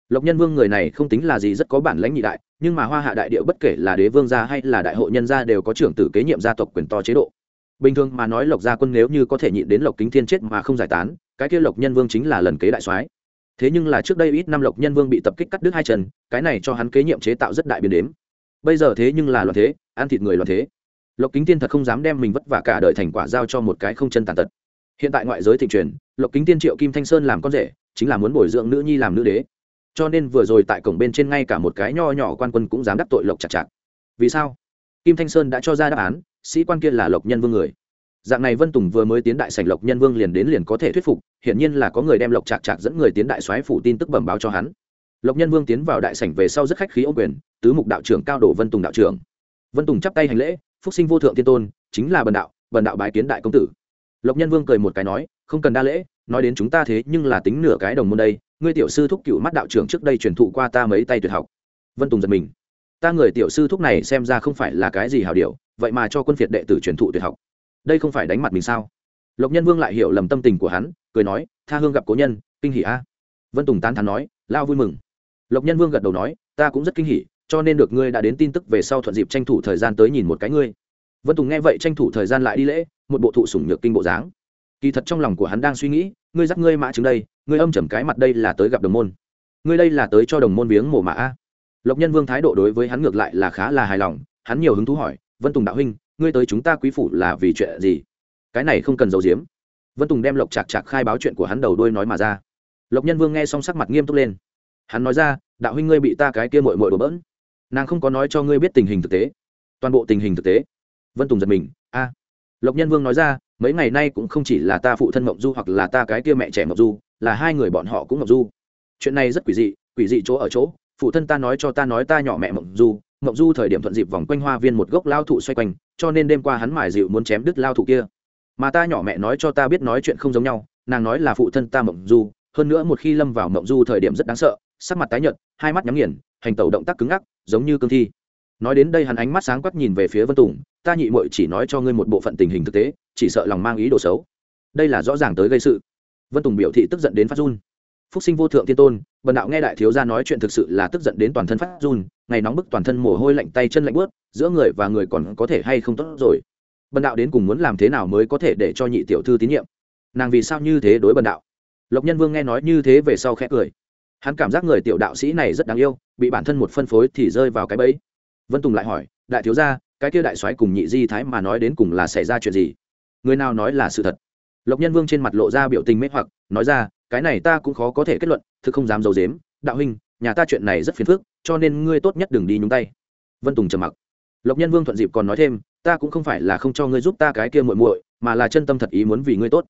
Lộc nhân vương người này không tính là gì rất có bản lãnh nhị đại, nhưng mà hoa hạ đại địa bất kể là đế vương gia hay là đại hội nhân gia đều có trưởng tử kế nhiệm gia tộc quyền to chế độ. Bình thường mà nói lộc gia quân nếu như có thể nhịn đến lộc kính thiên chết mà không giải tán, cái kia lộc nhân vương chính là lần kế đại soái thế nhưng là trước đây ít năm lộc nhân vương bị tập kích cắt đứt hai chân, cái này cho hắn kế nhiệm chế tạo rất đại biến đếm. Bây giờ thế nhưng là loạn thế, ăn thịt người loạn thế. Lộc kính tiên thật không dám đem mình vất vả cả đời thành quả giao cho một cái không chân tàn tật. Hiện tại ngoại giới thị truyền, lộc kính tiên triệu kim thanh sơn làm con rể, chính là muốn bồi dưỡng nữ nhi làm nữ đế. Cho nên vừa rồi tại cổng bên trên ngay cả một cái nho nhỏ quan quân cũng dám đắc tội lộc chặt chặt vì sao? Kim thanh sơn đã cho ra đáp án, sĩ quan kia là lộc nhân vương người dạng này vân tùng vừa mới tiến đại sảnh lộc nhân vương liền đến liền có thể thuyết phục, hiển nhiên là có người đem lộc chạc chạc dẫn người tiến đại soái phủ tin tức bẩm báo cho hắn. Lộc nhân vương tiến vào đại sảnh về sau rất khách khí ô quyền, tứ mục đạo trưởng cao đổ vân tùng đạo trưởng. Vân tùng chắp tay hành lễ, phúc sinh vô thượng tiên tôn, chính là bần đạo bần đạo bái kiến đại công tử. Lộc nhân vương cười một cái nói, không cần đa lễ, nói đến chúng ta thế nhưng là tính nửa cái đồng môn đây, ngươi tiểu sư thúc cựu mắt đạo trưởng trước đây truyền thụ qua ta mấy tay tuyệt học. Vân tùng giật mình. Ta người tiểu sư thúc này xem ra không phải là cái gì hào điều, vậy mà cho quân phiệt đệ tử truyền thụ tuyệt học đây không phải đánh mặt mình sao? Lộc nhân vương lại hiểu lầm tâm tình của hắn, cười nói, tha hương gặp cố nhân, kinh hỉ a. Vân tùng tán thán nói lao vui mừng. Lộc nhân vương gật đầu nói, ta cũng rất kinh hỉ, cho nên được ngươi đã đến tin tức về sau thuận dịp tranh thủ thời gian tới nhìn một cái ngươi. Vân tùng nghe vậy tranh thủ thời gian lại đi lễ, một bộ thụ sủng nhược kinh bộ dáng. Kỳ thật trong lòng của hắn đang suy nghĩ, ngươi dắt ngươi mã chứng đây, ngươi âm chầm cái mặt đây là tới gặp đồng môn. Ngươi đây là tới cho đồng môn viếng mổ mã a. Lộc nhân vương thái độ đối với hắn ngược lại là khá là hài lòng, hắn nhiều hứng thú hỏi, vân tùng đạo huynh ngươi tới chúng ta quý phủ là vì chuyện gì? Cái này không cần giấu giếm. Vân tùng đem lộc chạc chạc khai báo chuyện của hắn đầu đôi nói mà ra. Lộc nhân vương nghe xong sắc mặt nghiêm túc lên. Hắn nói ra, đạo huynh ngươi bị ta cái kia mội mội đổ bỡn. Nàng không có nói cho ngươi biết tình hình thực tế. Toàn bộ tình hình thực tế. Vân tùng giật mình. A. Lộc nhân vương nói ra, mấy ngày nay cũng không chỉ là ta phụ thân mộng du hoặc là ta cái kia mẹ trẻ mộng du, là hai người bọn họ cũng mộng du. Chuyện này rất quỷ dị quỷ dị chỗ ở chỗ phụ thân ta nói cho ta nói ta nhỏ mẹ mộng du mộng du thời điểm thuận dịp vòng quanh hoa viên một gốc lao thụ xoay quanh, cho nên đêm qua hắn mải dịu muốn chém đứt lao thụ kia. Mà ta nhỏ mẹ nói cho ta biết nói chuyện không giống nhau, nàng nói là phụ thân ta mộng du, hơn nữa một khi lâm vào mộng du thời điểm rất đáng sợ, sắc mặt tái nhợt, hai mắt nhắm nghiền, hành tẩu động tác cứng ngắc, giống như cương thi. Nói đến đây hắn ánh mắt sáng quắc nhìn về phía vân tùng, ta nhị mội chỉ nói cho ngươi một bộ phận tình hình thực tế, chỉ sợ lòng mang ý đồ xấu. Đây là rõ ràng tới gây sự. Vân tùng biểu thị tức giận đến phát run phúc sinh vô thượng thiên tôn, bần đạo nghe đại thiếu gia nói chuyện thực sự là tức giận đến toàn thân phát run, ngày nóng bức toàn thân mồ hôi lạnh tay chân lạnh bớt giữa người và người còn có thể hay không tốt rồi. Bần đạo đến cùng muốn làm thế nào mới có thể để cho nhị tiểu thư tín nhiệm? Nàng vì sao như thế đối bần đạo? Lộc nhân vương nghe nói như thế về sau khẽ cười. Hắn cảm giác người tiểu đạo sĩ này rất đáng yêu, bị bản thân một phân phối thì rơi vào cái bẫy. Vân tùng lại hỏi, đại thiếu gia, cái kia đại soái cùng nhị di thái mà nói đến cùng là xảy ra chuyện gì? Người nào nói là sự thật? Lộc nhân vương trên mặt lộ ra biểu tình mê hoặc, nói ra cái này ta cũng khó có thể kết luận, thực không dám d i ấ u dếm đạo huynh, nhà ta chuyện này rất phiền phức, cho nên ngươi tốt nhất đừng đi nhúng tay. Vân tùng trầm mặc. Lộc nhân vương thuận dịp còn nói thêm, ta cũng không phải là không cho ngươi giúp ta cái kia muội muội, mà là chân tâm thật ý muốn vì ngươi tốt.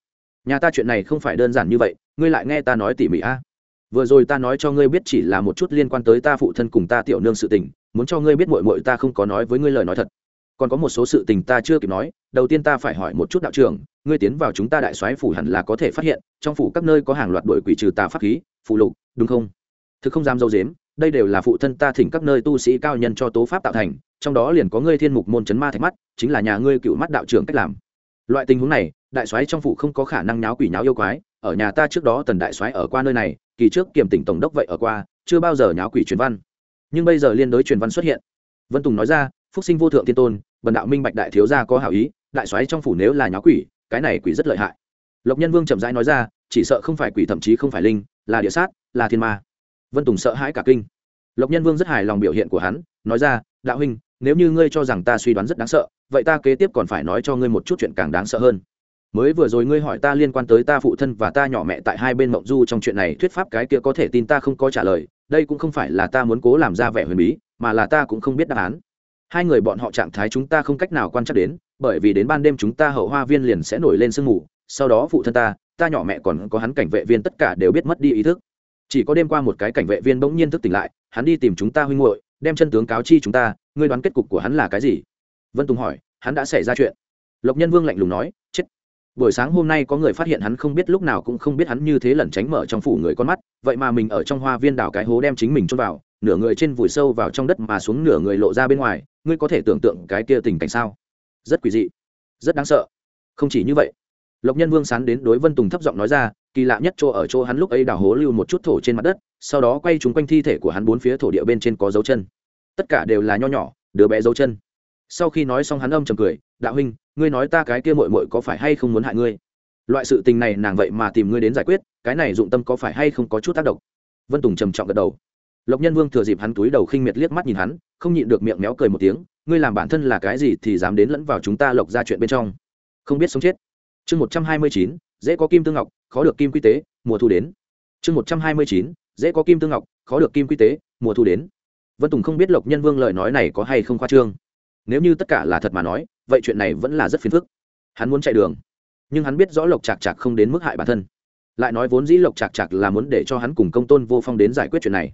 Nhà ta chuyện này không phải đơn giản như vậy, ngươi lại nghe ta nói tỉ mỉ a. Vừa rồi ta nói cho ngươi biết chỉ là một chút liên quan tới ta phụ thân cùng ta tiểu nương sự tình, muốn cho ngươi biết muội muội ta không có nói với ngươi lời nói thật còn có một số sự tình ta chưa kịp nói, đầu tiên ta phải hỏi một chút đạo trưởng, ngươi tiến vào chúng ta đại soái phủ hẳn là có thể phát hiện, trong phủ các nơi có hàng loạt đội quỷ trừ tà pháp khí phụ lục, đúng không? Thực không dám dâu dếm, đây đều là phụ thân ta thỉnh các nơi tu sĩ cao nhân cho tố pháp tạo thành, trong đó liền có ngươi thiên mục môn chấn ma thạch mắt, chính là nhà ngươi cựu mắt đạo trưởng cách làm. Loại tình huống này, đại soái trong phủ không có khả năng nháo quỷ nháo yêu quái, ở nhà ta trước đó tần đại soái ở qua nơi này, kỳ trước kiểm tỉnh tổng đốc vậy ở qua, chưa bao giờ nháo quỷ truyền văn. Nhưng bây giờ liên đối truyền văn xuất hiện. Vân tùng nói ra, phúc sinh vô thượng thiên tôn bần đạo minh bạch đại thiếu gia có hảo ý, đại soái trong phủ nếu là nháo quỷ, cái này quỷ rất lợi hại. Lộc nhân vương chậm rãi nói ra, chỉ sợ không phải quỷ thậm chí không phải linh, là địa sát, là thiên ma. Vân tùng sợ hãi cả kinh. Lộc nhân vương rất hài lòng biểu hiện của hắn, nói ra, đạo huynh, nếu như ngươi cho rằng ta suy đoán rất đáng sợ, vậy ta kế tiếp còn phải nói cho ngươi một chút chuyện càng đáng sợ hơn. Mới vừa rồi ngươi hỏi ta liên quan tới ta phụ thân và ta nhỏ mẹ tại hai bên mộng du trong chuyện này, thuyết pháp cái kia có thể tin ta không có trả lời, đây cũng không phải là ta muốn cố làm ra vẻ huyền bí, mà là ta cũng không biết đáp án hai người bọn họ trạng thái chúng ta không cách nào quan trắc đến, bởi vì đến ban đêm chúng ta hậu hoa viên liền sẽ nổi lên sương mù, sau đó phụ thân ta ta nhỏ mẹ còn có hắn cảnh vệ viên tất cả đều biết mất đi ý thức. Chỉ có đêm qua một cái cảnh vệ viên bỗng nhiên thức tỉnh lại, hắn đi tìm chúng ta huynh hội đem chân tướng cáo chi chúng ta, ngươi đoán kết cục của hắn là cái gì? Vân tùng hỏi, hắn đã xảy ra chuyện. Lộc nhân vương lạnh lùng nói, chết. Buổi sáng hôm nay có người phát hiện hắn không biết lúc nào cũng không biết hắn như thế lẩn tránh mở trong phủ người con mắt, vậy mà mình ở trong hoa viên đảo cái hố đem chính mình trôn vào, nửa người trên vùi sâu vào trong đất mà xuống nửa người lộ ra bên ngoài ngươi có thể tưởng tượng cái kia tình cảnh sao? Rất quỷ dị, rất đáng sợ. Không chỉ như vậy, lộc nhân vương sán đến đối vân tùng thấp giọng nói ra, kỳ lạ nhất chỗ ở chỗ hắn lúc ấy đào hố lưu một chút thổ trên mặt đất, sau đó quay chúng quanh thi thể của hắn bốn phía thổ địa bên trên có dấu chân. Tất cả đều là nho nhỏ, đứa bé dấu chân. Sau khi nói xong hắn âm chầm cười, đạo huynh, ngươi nói ta cái kia mội mội có phải hay không muốn hại ngươi? Loại sự tình này nàng vậy mà tìm ngươi đến giải quyết, cái này dụng tâm có phải hay không có chút tác động? Vân tùng trầm trọng gật đầu lộc nhân vương thừa dịp hắn túi đầu khinh miệt liếc mắt nhìn hắn, không nhịn được miệng méo cười một tiếng, ngươi làm bản thân là cái gì thì dám đến lẫn vào chúng ta lộc ra chuyện bên trong. Không biết sống chết. Chương một trăm hai mươi chín, dễ có kim tương ngọc, khó được kim quy tế, mùa thu đến. Chương một trăm hai mươi chín, dễ có kim tương ngọc, khó được kim quy tế, mùa thu đến. Vân tùng không biết lộc nhân vương lời nói này có hay không khoa trương. Nếu như tất cả là thật mà nói, vậy chuyện này vẫn là rất phiền phức. Hắn muốn chạy đường, nhưng hắn biết rõ lộc chạc chạc không đến mức hại bản thân. Lại nói vốn dĩ lộc chạc chạc là muốn để cho hắn cùng công tôn vô phong đến giải quyết chuyện này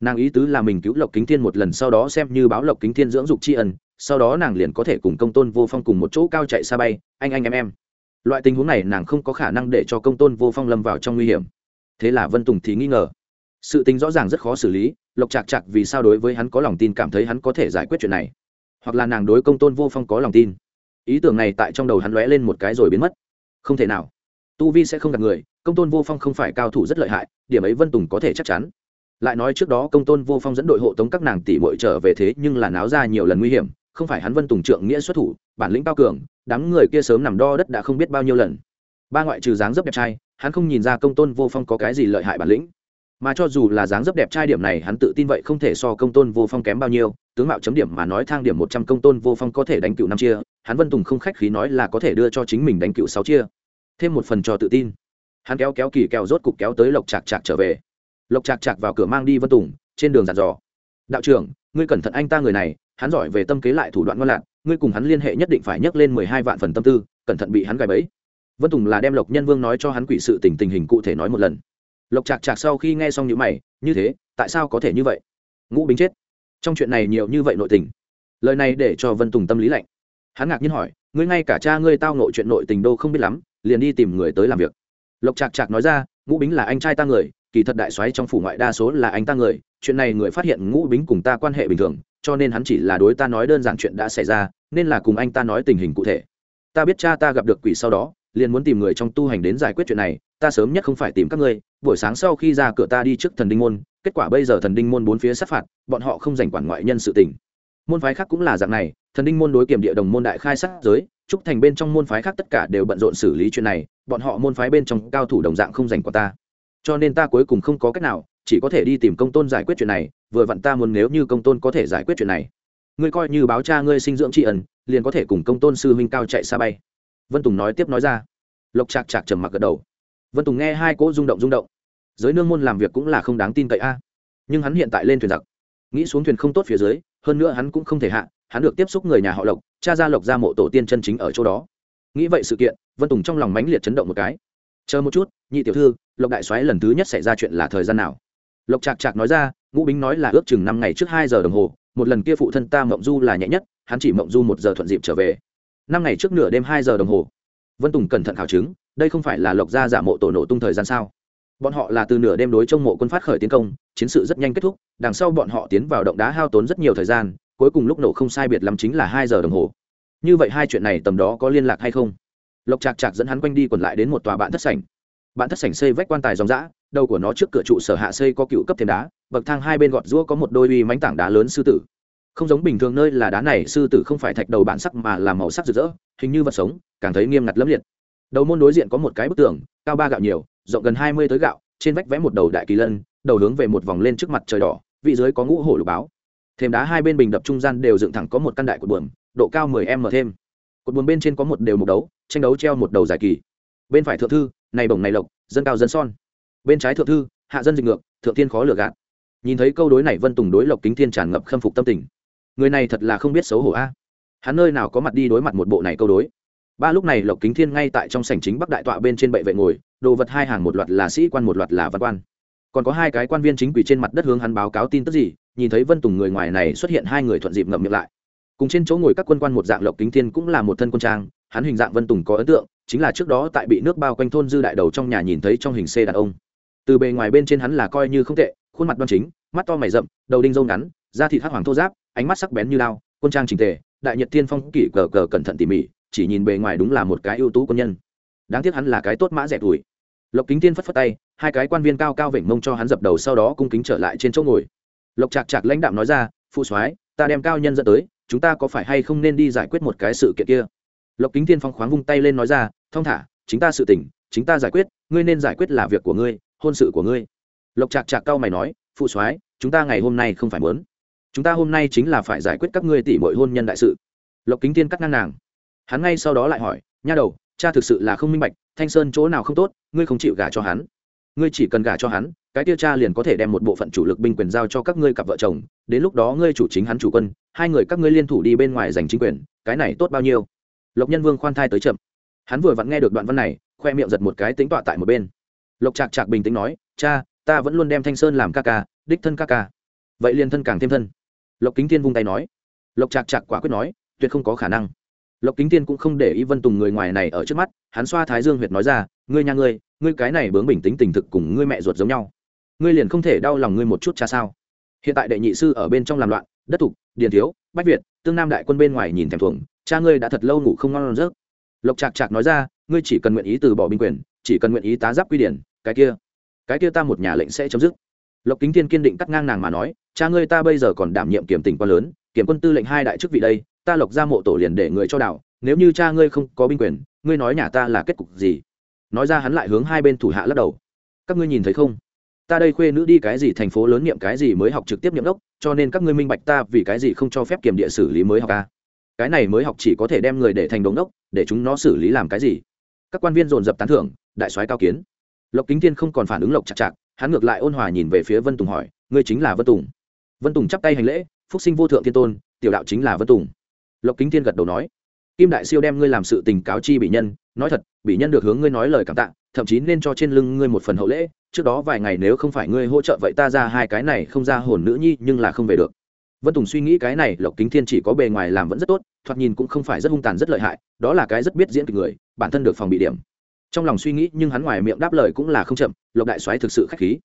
nàng ý tứ là mình cứu lộc kính thiên một lần sau đó xem như báo lộc kính thiên dưỡng dục tri ân, sau đó nàng liền có thể cùng công tôn vô phong cùng một chỗ cao chạy xa bay, anh anh em em. Loại tình huống này nàng không có khả năng để cho công tôn vô phong lâm vào trong nguy hiểm. Thế là vân tùng thì nghi ngờ. Sự tình rõ ràng rất khó xử lý, lộc chạc chạc vì sao đối với hắn có lòng tin cảm thấy hắn có thể giải quyết chuyện này. Hoặc là nàng đối công tôn vô phong có lòng tin. Ý tưởng này tại trong đầu hắn lóe lên một cái rồi biến mất. Không thể nào. Tu vi sẽ không gặp người, công tôn vô phong không phải cao thủ rất lợi hại, điểm ấy vân tùng có thể chắc chắn lại nói trước đó công tôn vô phong dẫn đội hộ tống các nàng tỷ muội trở về thế nhưng là náo ra nhiều lần nguy hiểm, không phải hắn vân tùng trượng nghĩa xuất thủ, bản lĩnh cao cường, đám người kia sớm nằm đo đất đã không biết bao nhiêu lần. Ba ngoại trừ dáng dấp đẹp trai, hắn không nhìn ra công tôn vô phong có cái gì lợi hại bản lĩnh. Mà cho dù là dáng dấp đẹp trai điểm này hắn tự tin vậy không thể so công tôn vô phong kém bao nhiêu, tướng mạo chấm điểm mà nói thang điểm một trăm công tôn vô phong có thể đánh cựu năm chia, hắn vân tùng không khách khí nói là có thể đưa cho chính mình đánh cựu sáu chia. Thêm một phần cho tự tin. Hắn kéo kéo kỳ kèo rốt cục kéo tới lộc chạc chạc trở về lộc chạc chạc vào cửa mang đi vân tùng, trên đường giàn dò. Đạo trưởng, ngươi cẩn thận anh ta người này, hắn giỏi về tâm kế lại thủ đoạn ngon lạc ngươi cùng hắn liên hệ nhất định phải nhấc lên mười hai vạn phần tâm tư, cẩn thận bị hắn gài bẫy. Vân tùng là đem lộc nhân vương nói cho hắn quỷ sự tình tình hình cụ thể nói một lần. Lộc chạc chạc sau khi nghe xong những mày, như thế, tại sao có thể như vậy? Ngũ bính chết. Trong chuyện này nhiều như vậy nội tình. Lời này để cho vân tùng tâm lý lạnh. Hắn ngạc nhiên hỏi, ngươi ngay cả cha ngươi tao nội chuyện nội tình đô không biết lắm, liền đi tìm người tới làm việc. Lộc chạc chạc nói ra, ngũ bính là anh trai ta người kỳ thật đại soái trong phủ ngoại đa số là anh ta người, chuyện này người phát hiện ngũ bính cùng ta quan hệ bình thường, cho nên hắn chỉ là đối ta nói đơn giản chuyện đã xảy ra, nên là cùng anh ta nói tình hình cụ thể. Ta biết cha ta gặp được quỷ sau đó, liền muốn tìm người trong tu hành đến giải quyết chuyện này, ta sớm nhất không phải tìm các ngươi, buổi sáng sau khi ra cửa ta đi trước thần đinh môn, kết quả bây giờ thần đinh môn bốn phía sát phạt, bọn họ không giành quản ngoại nhân sự tình. Môn phái khác cũng là dạng này, thần đinh môn đối kiểm địa đồng môn đại khai sát giới, trúc thành bên trong môn phái khác tất cả đều bận rộn xử lý chuyện này, bọn họ môn phái bên trong cao thủ đồng dạng không giành của ta cho nên ta cuối cùng không có cách nào, chỉ có thể đi tìm công tôn giải quyết chuyện này, vừa vặn ta muốn nếu như công tôn có thể giải quyết chuyện này. Ngươi coi như báo cha ngươi sinh dưỡng tri ẩn liền có thể cùng công tôn sư huynh cao chạy xa bay. Vân tùng nói tiếp nói ra. Lộc chạc chạc trầm mặc gật đầu. Vân tùng nghe hai cỗ rung động rung động. Giới nương môn làm việc cũng là không đáng tin cậy a. Nhưng hắn hiện tại lên thuyền giặc. Nghĩ xuống thuyền không tốt phía dưới, hơn nữa hắn cũng không thể hạ, hắn được tiếp xúc người nhà họ lộc, cha gia lộc ra mộ tổ tiên chân chính ở chỗ đó. Nghĩ vậy sự kiện, vân tùng trong lòng mãnh liệt chấn động một cái chờ một chút, nhị tiểu thư, lộc đại soái lần thứ nhất xảy ra chuyện là thời gian nào? Lộc trạc trạc nói ra, ngũ bính nói là ước chừng năm ngày trước hai giờ đồng hồ, một lần kia phụ thân ta mộng du là nhẹ nhất, hắn chỉ mộng du một giờ thuận dịp trở về. Năm ngày trước nửa đêm hai giờ đồng hồ. Vân tùng cẩn thận khảo chứng, đây không phải là lộc gia giả mộ tổ nổ tung thời gian sao? Bọn họ là từ nửa đêm đối trong mộ quân phát khởi tiến công, chiến sự rất nhanh kết thúc, đằng sau bọn họ tiến vào động đá hao tốn rất nhiều thời gian, cuối cùng lúc nổ không sai biệt lắm chính là hai giờ đồng hồ. Như vậy hai chuyện này tầm đó có liên lạc hay không? Lộc chạc chạc dẫn hắn quanh đi quẩn lại đến một tòa bạn thất sảnh. Bạn thất sảnh xây vách quan tài dòng dã, đầu của nó trước cửa trụ sở hạ xây có cựu cấp thêm đá, bậc thang hai bên gọt rũa có một đôi uy mánh tảng đá lớn sư tử. Không giống bình thường nơi là đá này, sư tử không phải thạch đầu bản sắc mà là màu sắc rực rỡ, hình như vật sống, càng thấy nghiêm ngặt lẫm liệt. Đầu môn đối diện có một cái bức tường, cao ba gạo nhiều, rộng gần hai mươi tới gạo, trên vách vẽ một đầu đại kỳ lân, đầu hướng về một vòng lên trước mặt trời đỏ, vị dưới có ngũ hổ lục báo. Thêm đá hai bên bình đập trung gian đều dựng thẳng có một căn đại cột buồm, độ cao mười m thêm. Cột buồm bên trên có một đều mục đấu tranh đấu treo một đầu dài kỳ. Bên phải thượng thư, này bổng này lộc, dân cao dân son. Bên trái thượng thư, hạ dân dịch ngược, thượng thiên khó lừa gạt. Nhìn thấy câu đối này vân tùng đối lộc kính thiên tràn ngập khâm phục tâm tình. Người này thật là không biết xấu hổ a. Hắn nơi nào có mặt đi đối mặt một bộ này câu đối. Ba lúc này lộc kính thiên ngay tại trong sảnh chính bắc đại tọa bên trên bệ vệ ngồi, đồ vật hai hàng một loạt là sĩ quan, một loạt là văn quan. Còn có hai cái quan viên chính quỷ trên mặt đất hướng hắn báo cáo tin tức gì, nhìn thấy vân tùng người ngoài này xuất hiện hai người thuận dịp ngậm miệng lại. Cùng trên chỗ ngồi các quân quan một dạng lộc kính thiên cũng là một thân quân trang hắn hình dạng vân tùng có ấn tượng, chính là trước đó tại bị nước bao quanh thôn dư đại đầu trong nhà nhìn thấy trong hình xe đàn ông. Từ bề ngoài bên trên hắn là coi như không tệ, khuôn mặt đoan chính, mắt to mày rậm, đầu đinh râu ngắn, da thịt hắc hoàng thô giáp ánh mắt sắc bén như lao, quân trang trình tề, đại nhật thiên phong kỷ cờ cờ cẩn thận tỉ mỉ, chỉ nhìn bề ngoài đúng là một cái ưu tú quân nhân. Đáng tiếc hắn là cái tốt mã rẻ tuổi. Lộc kính tiên phất phất tay, hai cái quan viên cao cao vểnh mông cho hắn dập đầu sau đó cung kính trở lại trên chỗ ngồi. Lộc chạc chạc lãnh đạm nói ra, phụ soái, ta đem cao nhân dẫn tới, chúng ta có phải hay không nên đi giải quyết một cái sự kiện kia? Lộc kính Thiên phong khoáng vung tay lên nói ra thong thả, chính ta sự tỉnh chính ta giải quyết, ngươi nên giải quyết là việc của ngươi, hôn sự của ngươi. Lộc chạc chạc cao mày nói, phụ soái, chúng ta ngày hôm nay không phải muốn. Chúng ta hôm nay chính là phải giải quyết các ngươi tỷ mọi hôn nhân đại sự. Lộc kính tiên cắt ngang nàng. Hắn ngay sau đó lại hỏi, nha đầu, cha thực sự là không minh bạch, thanh sơn chỗ nào không tốt, ngươi không chịu gả cho hắn. Ngươi chỉ cần gả cho hắn, cái tiêu cha liền có thể đem một bộ phận chủ lực binh quyền giao cho các ngươi cặp vợ chồng, đến lúc đó ngươi chủ chính hắn chủ quân, hai người các ngươi liên thủ đi bên ngoài giành chính quyền, cái này tốt bao nhiêu? Lộc nhân vương khoan thai tới chậm. Hắn vừa vặn nghe được đoạn văn này, khoe miệng giật một cái tính tọa tại một bên. Lộc trạc trạc bình tĩnh nói, cha, ta vẫn luôn đem thanh sơn làm ca ca, đích thân ca ca. Vậy liền thân càng thêm thân. Lộc kính thiên vung tay nói. Lộc trạc trạc quả quyết nói, tuyệt không có khả năng. Lộc kính thiên cũng không để ý vân tùng người ngoài này ở trước mắt, hắn xoa thái dương huyệt nói ra, ngươi nhà ngươi ngươi cái này bướng bình tĩnh tình thực cùng ngươi mẹ ruột giống nhau. Ngươi liền không thể đau lòng ngươi một chút cha sao? Hiện tại đệ nhị sư ở bên trong làm loạn, đất thục, điền thiếu, bách việt, tương nam đại quân bên ngoài nhìn thèm thuồng cha ngươi đã thật lâu ngủ không ngon giấc. Lộc trạc trạc nói ra, ngươi chỉ cần nguyện ý từ bỏ binh quyền, chỉ cần nguyện ý tá giáp quy điển, cái kia cái kia ta một nhà lệnh sẽ chấm dứt. Lộc kính thiên kiên định cắt ngang nàng mà nói, cha ngươi ta bây giờ còn đảm nhiệm kiểm tỉnh quá lớn, kiểm quân tư lệnh hai đại chức vị đây, ta lộc ra mộ tổ liền để người cho đảo, nếu như cha ngươi không có binh quyền, ngươi nói nhà ta là kết cục gì? Nói ra hắn lại hướng hai bên thủ hạ lắc đầu. Các ngươi nhìn thấy không? Ta đây khuê nữ đi cái gì thành phố lớn niệm cái gì mới học trực tiếp niệm đốc, cho nên các ngươi minh bạch ta vì cái gì không cho phép kiểm địa xử lý mới học ca cái này mới học chỉ có thể đem người để thành đống đốc, để chúng nó xử lý làm cái gì? Các quan viên dồn dập tán thưởng, đại soái cao kiến. Lộc kính thiên không còn phản ứng lộc chặt chặt hắn ngược lại ôn hòa nhìn về phía vân tùng hỏi, ngươi chính là vân tùng? Vân tùng chắp tay hành lễ, phúc sinh vô thượng thiên tôn, tiểu đạo chính là vân tùng. Lộc kính thiên gật đầu nói, kim đại siêu đem ngươi làm sự tình cáo chi bị nhân, nói thật bị nhân được hướng ngươi nói lời cảm tạ, thậm chí nên cho trên lưng ngươi một phần hậu lễ, trước đó vài ngày nếu không phải ngươi hỗ trợ vậy ta ra hai cái này không ra hồn nữ nhi nhưng là không về được vân tùng suy nghĩ cái này, lộc kính thiên chỉ có bề ngoài làm vẫn rất tốt, thoạt nhìn cũng không phải rất hung tàn rất lợi hại, đó là cái rất biết diễn kịch người, bản thân được phòng bị điểm. Trong lòng suy nghĩ, nhưng hắn ngoài miệng đáp lời cũng là không chậm, lộc đại soái thực sự khách khí.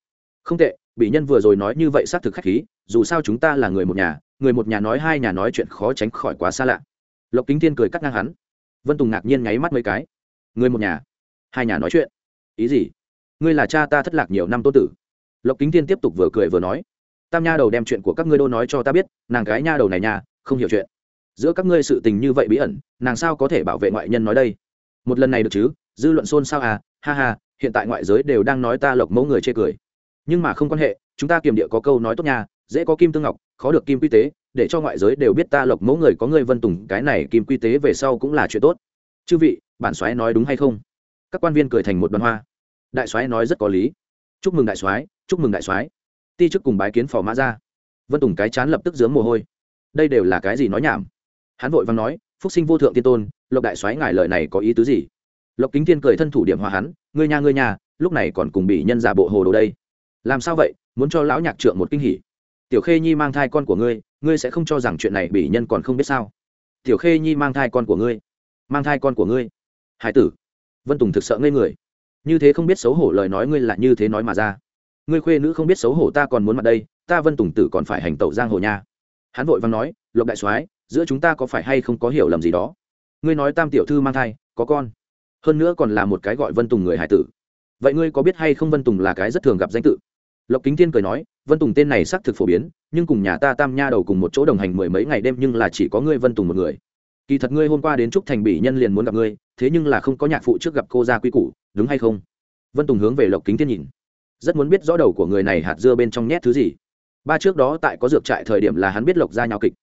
Không tệ, bị nhân vừa rồi nói như vậy xác thực khách khí, dù sao chúng ta là người một nhà, người một nhà nói hai nhà nói chuyện khó tránh khỏi quá xa lạ. Lộc kính thiên cười cắt ngang hắn. Vân tùng ngạc nhiên nháy mắt mấy cái. Người một nhà, hai nhà nói chuyện. Ý gì? Ngươi là cha ta thất lạc nhiều năm tô tử. Lộc kính thiên tiếp tục vừa cười vừa nói tam nha đầu đem chuyện của các ngươi đô nói cho ta biết, nàng cái nha đầu này nhà không hiểu chuyện. Giữa các ngươi sự tình như vậy bí ẩn, nàng sao có thể bảo vệ ngoại nhân nói đây? Một lần này được chứ? Dư luận xôn xao à? Ha ha, hiện tại ngoại giới đều đang nói ta lộc mẫu người chê cười. Nhưng mà không quan hệ, chúng ta kiềm địa có câu nói tốt nha, dễ có kim tương ngọc, khó được kim quy tế, để cho ngoại giới đều biết ta lộc mẫu người có người vân tùng, cái này kim quy tế về sau cũng là chuyện tốt. Chư vị, bản soái nói đúng hay không? Các quan viên cười thành một đoàn hoa. Đại soái nói rất có lý. Chúc mừng đại soái, chúc mừng đại soái ti chức cùng bái kiến phò mã ra. Vân tùng cái chán lập tức dướng mồ hôi. Đây đều là cái gì nói nhảm? Hắn vội vàng nói, phúc sinh vô thượng tiên tôn, lộc đại soái ngài lời này có ý tứ gì? Lộc kính thiên cười thân thủ điểm hòa hắn, ngươi nhà ngươi nhà lúc này còn cùng bị nhân giả bộ hồ đồ đây. Làm sao vậy? Muốn cho lão nhạc trượng một kinh hỉ. Tiểu khê nhi mang thai con của ngươi ngươi sẽ không cho rằng chuyện này bị nhân còn không biết sao? Tiểu khê nhi mang thai con của ngươi. Mang thai con của ngươi? Hải tử. Vân tùng thực sợ ngây người. Như thế không biết xấu hổ lời nói ngươi là như thế nói mà ra ngươi khuê nữ không biết xấu hổ ta còn muốn mặt đây, ta vân tùng tử còn phải hành tẩu giang hồ nha. Hắn vội vàng nói, lộc đại soái, giữa chúng ta có phải hay không có hiểu lầm gì đó? Ngươi nói tam tiểu thư mang thai, có con. Hơn nữa còn là một cái gọi vân tùng người hải tử. Vậy ngươi có biết hay không vân tùng là cái rất thường gặp danh tự? Lộc kính thiên cười nói, vân tùng tên này xác thực phổ biến, nhưng cùng nhà ta tam nha đầu cùng một chỗ đồng hành mười mấy ngày đêm nhưng là chỉ có ngươi vân tùng một người. Kỳ thật ngươi hôm qua đến trúc thành bỉ nhân liền muốn gặp ngươi, thế nhưng là không có nhạc phụ trước gặp cô gia quy củ, đúng hay không? Vân tùng hướng về lộc kính thiên nhìn rất muốn biết rõ đầu của người này hạt dưa bên trong nhét thứ gì. Ba trước đó tại có dược trại thời điểm là hắn biết lộc gia nhau kịch.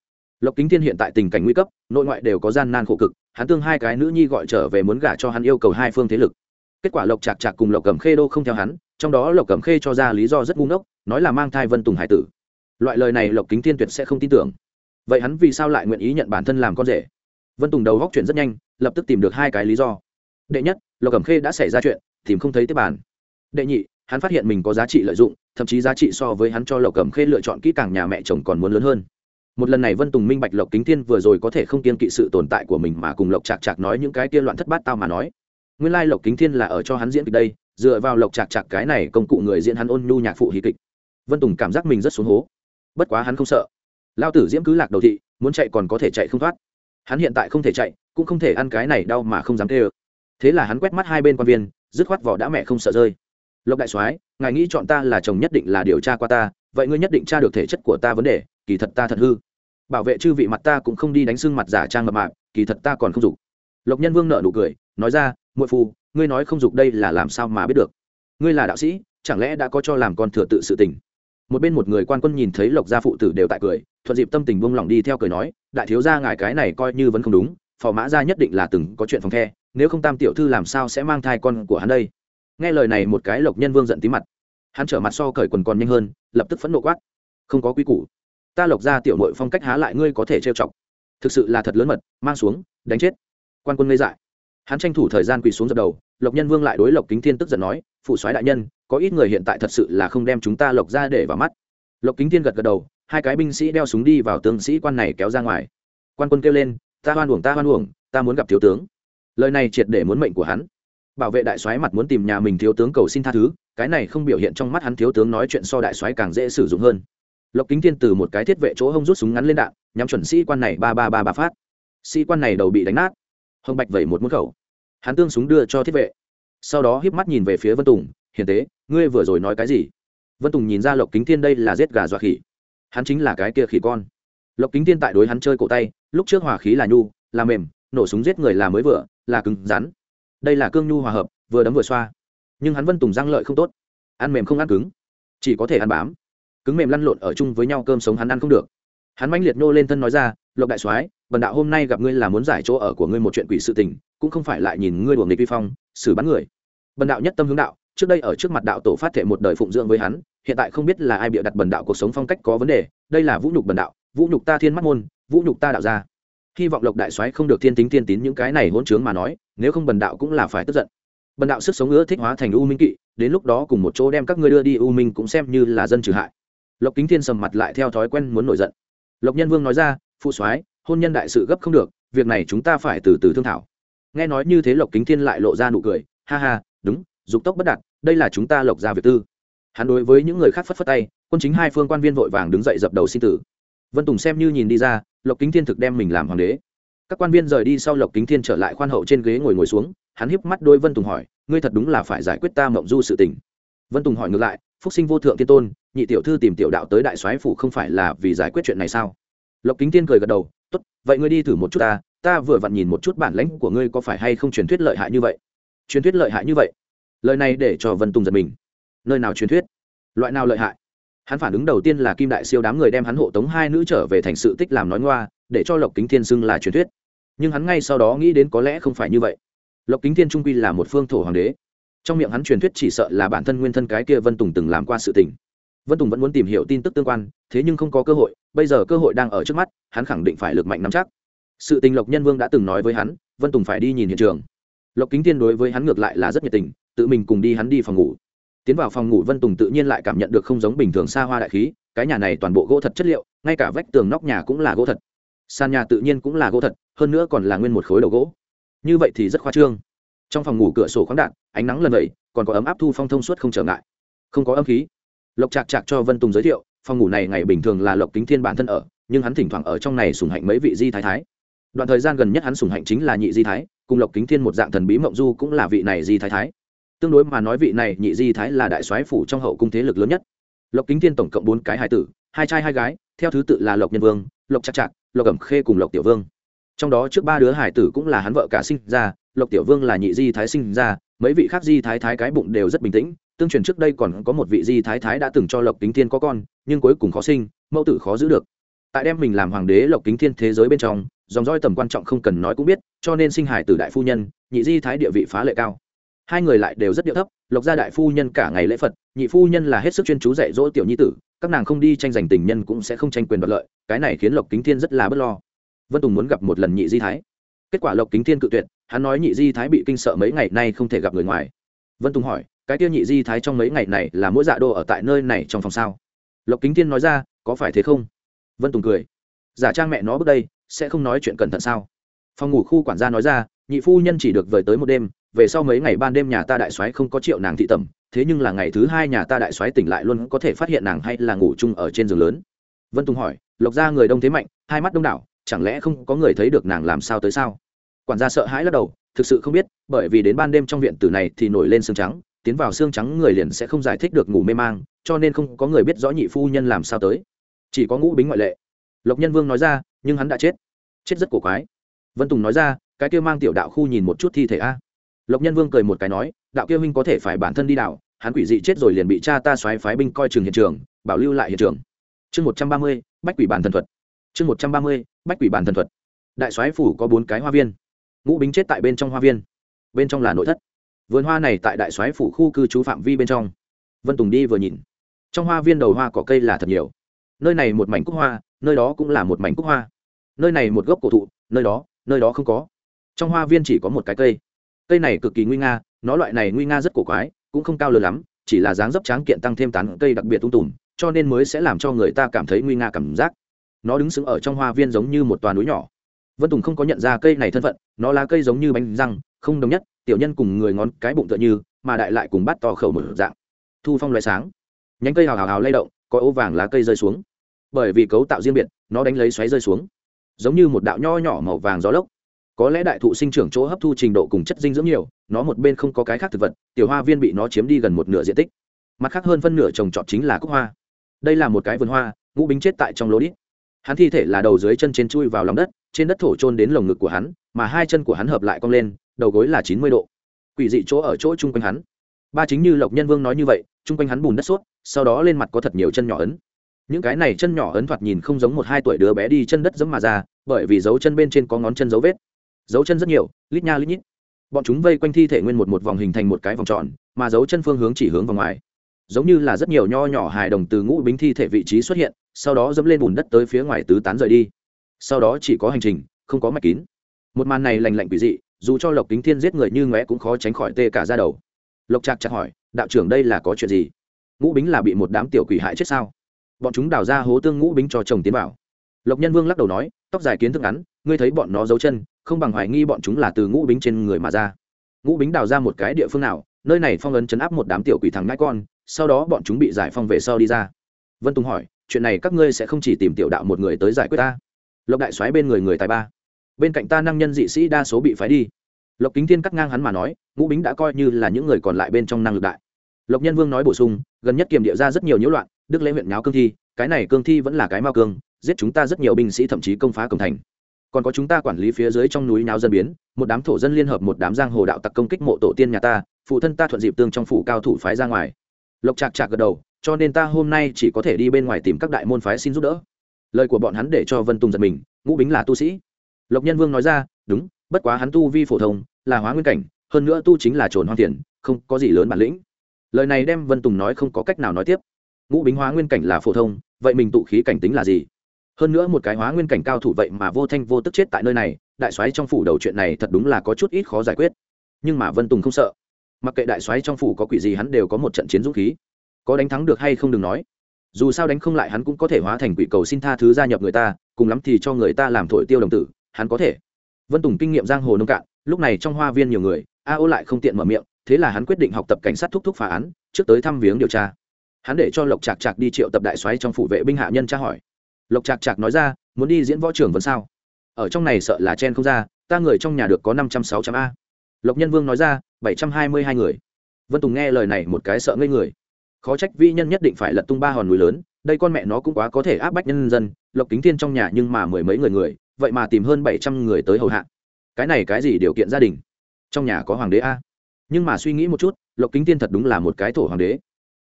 Lộc kính thiên hiện tại tình cảnh nguy cấp, nội ngoại đều có gian nan khổ cực, hắn tương hai cái nữ nhi gọi trở về muốn gả cho hắn yêu cầu hai phương thế lực. Kết quả lộc chạc chạc cùng lộc cầm khê đô không theo hắn, trong đó lộc cầm khê cho ra lý do rất ngu ngốc, nói là mang thai vân tùng hải tử. Loại lời này lộc kính thiên tuyệt sẽ không tin tưởng. Vậy hắn vì sao lại nguyện ý nhận bản thân làm con rể? Vân tùng đầu góc chuyện rất nhanh, lập tức tìm được hai cái lý do. Đệ nhất, lộc cẩm khê đã xảy ra chuyện, tìm không thấy tiếp bàn. Đệ nhị hắn phát hiện mình có giá trị lợi dụng, thậm chí giá trị so với hắn cho lộc cẩm khê lựa chọn kỹ càng nhà mẹ chồng còn muốn lớn hơn. Một lần này vân tùng minh bạch lộc kính thiên vừa rồi có thể không kiên kỵ sự tồn tại của mình mà cùng lộc chạc chạc nói những cái tiên loạn thất bát tao mà nói. Nguyên lai lộc kính thiên là ở cho hắn diễn kịch đây, dựa vào lộc chạc chạc cái này công cụ người diễn hắn ôn nhu nhạc phụ hí kịch. Vân tùng cảm giác mình rất xuống hố. Bất quá hắn không sợ. Lao tử diễm cứ lạc đầu thị, muốn chạy còn có thể chạy không thoát. Hắn hiện tại không thể chạy, cũng không thể ăn cái này đau mà không dám tê ơ thế là hắn quét mắt hai bên quan viên, dứt khoát vỏ đã mẹ không sợ rơi lộc đại soái, ngài nghĩ chọn ta là chồng nhất định là điều tra qua ta, vậy ngươi nhất định tra được thể chất của ta vấn đề, kỳ thật ta thật hư. Bảo vệ chư vị mặt ta cũng không đi đánh xương mặt giả trang mập mạp, kỳ thật ta còn không dục. Lộc nhân vương nợ nụ cười, nói ra, muội phu, ngươi nói không dục đây là làm sao mà biết được? Ngươi là đạo sĩ, chẳng lẽ đã có cho làm con thừa tự sự tình? Một bên một người quan quân nhìn thấy lộc gia phụ tử đều tại cười, thuận dịp tâm tình buông lỏng đi theo cười nói, đại thiếu gia ngài cái này coi như vẫn không đúng, phò mã gia nhất định là từng có chuyện phòng the, nếu không tam tiểu thư làm sao sẽ mang thai con của hắn đây? Nghe lời này một cái lộc nhân vương giận tí mặt. Hắn trở mặt so cởi quần còn nhanh hơn, lập tức phẫn nộ quát. Không có quy củ. Ta lộc ra tiểu nội phong cách há lại ngươi có thể trêu chọc. Thực sự là thật lớn mật, mang xuống, đánh chết. Quan quân ngây dại. Hắn tranh thủ thời gian quỳ xuống dập đầu, lộc nhân vương lại đối lộc kính thiên tức giận nói, phụ soái đại nhân, có ít người hiện tại thật sự là không đem chúng ta lộc ra để vào mắt. Lộc kính thiên gật gật đầu, hai cái binh sĩ đeo súng đi vào tướng sĩ quan này kéo ra ngoài. Quan quân kêu lên, ta hoan uổng, ta hoan uổng, ta muốn gặp thiếu tướng. Lời này triệt để muốn mệnh của hắn bảo vệ đại soái mặt muốn tìm nhà mình thiếu tướng cầu xin tha thứ, cái này không biểu hiện trong mắt hắn thiếu tướng nói chuyện so đại soái càng dễ sử dụng hơn. Lộc kính thiên từ một cái thiết vệ chỗ hông rút súng ngắn lên đạn, nhắm chuẩn sĩ quan này ba ba ba ba phát. Sĩ quan này đầu bị đánh nát. Hồng bạch vẩy một mút khẩu. Hắn tương súng đưa cho thiết vệ. Sau đó híp mắt nhìn về phía vân tùng, hiền tế, ngươi vừa rồi nói cái gì? Vân tùng nhìn ra lộc kính thiên đây là giết gà dọa khỉ. Hắn chính là cái kia khỉ con. Lộc kính thiên tại đối hắn chơi cổ tay, lúc trước hòa khí là nhu, là mềm, nổ súng giết người là mới vừa, là cứng rắn đây là cương nhu hòa hợp, vừa đấm vừa xoa. Nhưng hắn vân tùng răng lợi không tốt. Ăn mềm không ăn cứng. Chỉ có thể ăn bám. Cứng mềm lăn lộn ở chung với nhau, cơm sống hắn ăn không được. Hắn manh liệt nô lên thân nói ra, lộc đại soái, bần đạo hôm nay gặp ngươi là muốn giải chỗ ở của ngươi một chuyện quỷ sự tình, cũng không phải lại nhìn ngươi đuổi nghịch vi phong, xử bắn người. Bần đạo nhất tâm hướng đạo, trước đây ở trước mặt đạo tổ phát thể một đời phụng dưỡng với hắn, hiện tại không biết là ai bịa đặt bần đạo cuộc sống phong cách có vấn đề, đây là vũ nhục bần đạo, vũ nhục ta thiên mắt môn, vũ nhục ta đạo gia hy vọng lộc đại soái không được thiên tính thiên tín những cái này hỗn trướng mà nói, nếu không bần đạo cũng là phải tức giận. Bần đạo sức sống ưa thích hóa thành u minh kỵ, đến lúc đó cùng một chỗ đem các ngươi đưa đi u minh cũng xem như là dân trừ hại. Lộc kính thiên sầm mặt lại theo thói quen muốn nổi giận. Lộc nhân vương nói ra phụ soái, hôn nhân đại sự gấp không được, việc này chúng ta phải từ từ thương thảo. Nghe nói như thế lộc kính thiên lại lộ ra nụ cười, ha ha, đúng, dục tốc bất đạt, đây là chúng ta lộc ra việc tư. Hắn đối với những người khác phất phất tay, quân chính hai phương quan viên vội vàng đứng dậy dập đầu xin tử vân tùng xem như nhìn đi ra, lộc kính thiên thực đem mình làm hoàng đế. Các quan viên rời đi sau lộc kính thiên trở lại khoan hậu trên ghế ngồi ngồi xuống, hắn hiếp mắt đôi vân tùng hỏi, ngươi thật đúng là phải giải quyết ta mộng du sự tình. Vân tùng hỏi ngược lại, phúc sinh vô thượng tiên tôn, nhị tiểu thư tìm tiểu đạo tới đại soái phủ không phải là vì giải quyết chuyện này sao? Lộc kính thiên cười gật đầu, tốt, vậy ngươi đi thử một chút ta ta vừa vặn nhìn một chút bản lãnh của ngươi có phải hay không truyền thuyết lợi hại như vậy. Truyền thuyết lợi hại như vậy? Lời này để cho vân tùng giật mình. Nơi nào truyền thuyết? Loại nào lợi hại? Hắn phản ứng đầu tiên là kim đại siêu đám người đem hắn hộ tống hai nữ trở về thành sự tích làm nói ngoa, để cho lộc kính thiên xưng là truyền thuyết. Nhưng hắn ngay sau đó nghĩ đến có lẽ không phải như vậy. Lộc kính thiên trung quy là một phương thổ hoàng đế. Trong miệng hắn truyền thuyết chỉ sợ là bản thân nguyên thân cái kia vân tùng từng làm qua sự tình. Vân tùng vẫn muốn tìm hiểu tin tức tương quan, thế nhưng không có cơ hội, bây giờ cơ hội đang ở trước mắt, hắn khẳng định phải lực mạnh nắm chắc. Sự tình lộc nhân vương đã từng nói với hắn, vân tùng phải đi nhìn hiện trường. Lộc kính thiên đối với hắn ngược lại là rất nhiệt tình, tự mình cùng đi hắn đi phòng ngủ tiến vào phòng ngủ vân tùng tự nhiên lại cảm nhận được không giống bình thường xa hoa đại khí, cái nhà này toàn bộ gỗ thật chất liệu, ngay cả vách tường nóc nhà cũng là gỗ thật. Sàn nhà tự nhiên cũng là gỗ thật, hơn nữa còn là nguyên một khối đầu gỗ. Như vậy thì rất khoa trương. Trong phòng ngủ cửa sổ khoáng đạn, ánh nắng lần vậy còn có ấm áp thu phong thông suốt không trở ngại. Không có âm khí. Lộc chạc chạc cho vân tùng giới thiệu, phòng ngủ này ngày bình thường là lộc kính thiên bản thân ở, nhưng hắn thỉnh thoảng ở trong này sùng hạnh mấy vị di thái thái. Đoạn thời gian gần nhất hắn sùng hạnh chính là nhị di thái, cùng lộc kính thiên một dạng thần bí mộng du cũng là vị này di thái thái tương đối mà nói vị này nhị di thái là đại soái phủ trong hậu cung thế lực lớn nhất. Lộc kính thiên tổng cộng bốn cái hải tử, hai trai hai gái, theo thứ tự là lộc nhân vương, lộc chặt chặt lộc cẩm khê cùng lộc tiểu vương. Trong đó trước ba đứa hải tử cũng là hắn vợ cả sinh ra, lộc tiểu vương là nhị di thái sinh ra, mấy vị khác di thái thái cái bụng đều rất bình tĩnh, tương truyền trước đây còn có một vị di thái thái đã từng cho lộc kính thiên có con, nhưng cuối cùng khó sinh, mẫu tử khó giữ được. Tại đem mình làm hoàng đế lộc kính thiên thế giới bên trong, dòng roi tầm quan trọng không cần nói cũng biết, cho nên sinh hải tử đại phu nhân, nhị di thái địa vị phá lệ cao hai người lại đều rất điệu thấp, lộc gia đại phu nhân cả ngày lễ phật, nhị phu nhân là hết sức chuyên chú dạy dỗ tiểu nhi tử, các nàng không đi tranh giành tình nhân cũng sẽ không tranh quyền đoạt lợi, cái này khiến lộc kính thiên rất là b ấ t lo. Vân tùng muốn gặp một lần nhị di thái. Kết quả lộc kính thiên cự tuyệt, hắn nói nhị di thái bị kinh sợ mấy ngày nay không thể gặp người ngoài. Vân tùng hỏi, cái tiêu nhị di thái trong mấy ngày này là mỗi dạ đô ở tại nơi này trong phòng sao? Lộc kính thiên nói ra, có phải thế không? Vân tùng cười, giả trang mẹ nó bước đây, sẽ không nói chuyện cẩn thận sao? Phòng ngủ khu quản gia nói ra, nhị phu nhân chỉ được vời tới một đêm về sau mấy ngày ban đêm nhà ta đại soái không có triệu nàng thị tẩm, thế nhưng là ngày thứ hai nhà ta đại soái tỉnh lại luôn có thể phát hiện nàng hay là ngủ chung ở trên giường lớn. Vân tùng hỏi, lộc ra người đông thế mạnh, hai mắt đông đảo, chẳng lẽ không có người thấy được nàng làm sao tới sao? Quản gia sợ hãi lắc đầu, thực sự không biết, bởi vì đến ban đêm trong viện tử này thì nổi lên xương trắng, tiến vào xương trắng người liền sẽ không giải thích được ngủ mê mang, cho nên không có người biết rõ nhị phu nhân làm sao tới. Chỉ có ngũ bính ngoại lệ. Lộc nhân vương nói ra, nhưng hắn đã chết. Chết rất cổ quái. Vân tùng nói ra, cái kia mang tiểu đạo khu nhìn một chút thi thể a lộc nhân vương cười một cái nói, đạo kia huynh có thể phải bản thân đi đạo hắn quỷ dị chết rồi liền bị cha ta xoáy phái binh coi chừng hiện trường, bảo lưu lại hiện trường. Chương một trăm ba mươi, bách quỷ bản thần thuật. Chương một trăm ba mươi, bách quỷ bản thần thuật. Đại soái phủ có bốn cái hoa viên. Ngũ bính chết tại bên trong hoa viên. Bên trong là nội thất. Vườn hoa này tại đại soái phủ khu cư trú phạm vi bên trong. Vân tùng đi vừa nhìn. Trong hoa viên đầu hoa cỏ cây là thật nhiều. Nơi này một mảnh cúc hoa, nơi đó cũng là một mảnh cúc hoa. Nơi này một gốc cổ thụ, nơi đó nơi đó không có. Trong hoa viên chỉ có một cái cây cây này cực kỳ nguy nga, nó loại này nguy nga rất cổ quái, cũng không cao lớn lắm, chỉ là dáng dấp tráng kiện tăng thêm tán cây đặc biệt tung tùm, cho nên mới sẽ làm cho người ta cảm thấy nguy nga cảm giác. Nó đứng sững ở trong hoa viên giống như một toàn núi nhỏ. Vân tùng không có nhận ra cây này thân phận, nó là cây giống như bánh răng, không đồng nhất, tiểu nhân cùng người ngón cái bụng tựa như, mà đại lại cùng bắt to khẩu mở dạng. Thu phong loại sáng. Nhánh cây hào hào hào lay động, có ố vàng lá cây rơi xuống. Bởi vì cấu tạo riêng biệt, nó đánh lấy xoáy rơi xuống. Giống như một đạo nho nhỏ màu vàng gió lốc có lẽ đại thụ sinh trưởng chỗ hấp thu trình độ cùng chất dinh dưỡng nhiều, nó một bên không có cái khác thực vật, tiểu hoa viên bị nó chiếm đi gần một nửa diện tích. Mặt khác hơn phân nửa trồng trọt chính là cúc hoa. Đây là một cái vườn hoa, ngũ bính chết tại trong lỗ đít. Hắn thi thể là đầu dưới chân trên chui vào lòng đất, trên đất thổ trôn đến lồng ngực của hắn, mà hai chân của hắn hợp lại cong lên, đầu gối là chín mươi độ. Quỷ dị chỗ ở chỗ chung quanh hắn. Ba chính như lộc nhân vương nói như vậy, chung quanh hắn bùn đất suốt sau đó lên mặt có thật nhiều chân nhỏ ấn. Những cái này chân nhỏ ấn thoạt nhìn không giống một hai tuổi đứa bé đi chân đất giống mà ra, bởi vì dấu chân bên trên có ngón chân dấu vết dấu chân rất nhiều, lít nha lít nhít. Bọn chúng vây quanh thi thể nguyên một một vòng hình thành một cái vòng tròn, mà dấu chân phương hướng chỉ hướng vào ngoài. Giống như là rất nhiều nho nhỏ hài đồng từ ngũ bính thi thể vị trí xuất hiện, sau đó dẫm lên bùn đất tới phía ngoài tứ tán rời đi. Sau đó chỉ có hành trình, không có mạch kín. Một màn này lành lạnh quỷ dị, dù cho lộc kính thiên giết người như ngóe cũng khó tránh khỏi tê cả ra đầu. Lộc trạc chặt hỏi, đạo trưởng đây là có chuyện gì? Ngũ bính là bị một đám tiểu quỷ hại chết sao? Bọn chúng đào ra hố tương ngũ bính cho chồng tiến vào. lộc nhân vương lắc đầu nói, tóc dài kiến thức ngắn, ngươi thấy bọn nó giấu chân không bằng hoài nghi bọn chúng là từ ngũ bính trên người mà ra. Ngũ bính đào ra một cái địa phương nào, nơi này phong ấn chấn áp một đám tiểu quỷ thằng ngãi con, sau đó bọn chúng bị giải phong về sau đi ra. Vân tùng hỏi, chuyện này các ngươi sẽ không chỉ tìm tiểu đạo một người tới giải quyết ta? Lộc đại xoáy bên người người tài ba. Bên cạnh ta năng nhân dị sĩ đa số bị phái đi. Lộc kính thiên cắt ngang hắn mà nói, ngũ bính đã coi như là những người còn lại bên trong năng lực đại. Lộc nhân vương nói bổ sung, gần nhất kiềm địa ra rất nhiều nhiễu loạn, đức lễ huyện nháo cương thi, cái này cương thi vẫn là cái mao cương, giết chúng ta rất nhiều binh sĩ thậm chí công phá cổng thành còn có chúng ta quản lý phía dưới trong núi náo dân biến, một đám thổ dân liên hợp một đám giang hồ đạo tặc công kích mộ tổ tiên nhà ta, phụ thân ta thuận dịp tương trong phủ cao thủ phái ra ngoài. Lộc chạc chạc gật đầu, cho nên ta hôm nay chỉ có thể đi bên ngoài tìm các đại môn phái xin giúp đỡ. Lời của bọn hắn để cho vân tùng giật mình, ngũ bính là tu sĩ. Lộc nhân vương nói ra, đúng, bất quá hắn tu vi phổ thông, là hóa nguyên cảnh, hơn nữa tu chính là trồn hoang tiền không có gì lớn bản lĩnh. Lời này đem vân tùng nói không có cách nào nói tiếp. Ngũ bính hóa nguyên cảnh là phổ thông, vậy mình tụ khí cảnh tính là gì? Hơn nữa một cái hóa nguyên cảnh cao thủ vậy mà vô thanh vô tức chết tại nơi này, đại soái trong phủ đầu chuyện này thật đúng là có chút ít khó giải quyết. Nhưng mà vân tùng không sợ. Mặc kệ đại soái trong phủ có quỷ gì hắn đều có một trận chiến dũng khí. Có đánh thắng được hay không đừng nói. Dù sao đánh không lại hắn cũng có thể hóa thành quỷ cầu xin tha thứ gia nhập người ta, cùng lắm thì cho người ta làm thổi tiêu đồng tử, hắn có thể. Vân tùng kinh nghiệm giang hồ nông cạn, lúc này trong hoa viên nhiều người, a ô lại không tiện mở miệng, thế là hắn quyết định học tập cảnh sát thúc thúc phá án, trước tới thăm viếng điều tra. Hắn để cho lộc chạc chạc đi triệu tập đại soái trong phủ vệ binh hạ nhân tra hỏi lộc trạc trạc nói ra, muốn đi diễn võ trưởng vẫn sao? Ở trong này sợ là chen không ra, ta người trong nhà được có năm trăm sáu trăm a. Lộc nhân vương nói ra, bảy trăm hai mươi hai người. Vân tùng nghe lời này một cái sợ ngây người. Khó trách vi nhân nhất định phải lật tung ba hòn núi lớn, đây con mẹ nó cũng quá có thể áp bách nhân dân, lộc kính thiên trong nhà nhưng mà mười mấy người người, vậy mà tìm hơn bảy trăm người tới hầu hạ. Cái này cái gì điều kiện gia đình? Trong nhà có hoàng đế a. Nhưng mà suy nghĩ một chút, lộc kính thiên thật đúng là một cái thổ hoàng đế.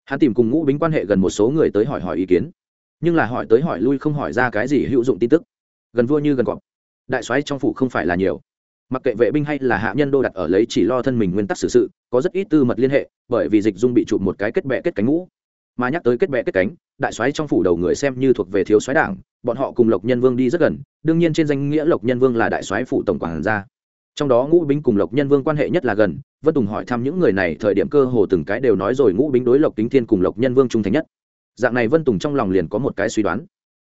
Hắn tìm cùng ngũ bính quan hệ gần một số người tới hỏi hỏi ý kiến nhưng là hỏi tới hỏi lui không hỏi ra cái gì hữu dụng tin tức. Gần vua như gần cọp. Đại soái trong phủ không phải là nhiều. Mặc kệ vệ binh hay là hạ nhân đô đặt ở lấy chỉ lo thân mình nguyên tắc xử sự, có rất ít tư mật liên hệ, bởi vì dịch dung bị chụp một cái kết bệ kết cánh ngũ. Mà nhắc tới kết bệ kết cánh, đại soái trong phủ đầu người xem như thuộc về thiếu soái đảng, bọn họ cùng lộc nhân vương đi rất gần, đương nhiên trên danh nghĩa lộc nhân vương là đại soái phủ tổng quản gia. Trong đó ngũ binh cùng lộc nhân vương quan hệ nhất là gần, vân tùng hỏi thăm những người này thời điểm cơ hồ từng cái đều nói rồi ngũ binh đối lộc kính thiên cùng lộc nhân vương trung thành nhất dạng này vân tùng trong lòng liền có một cái suy đoán.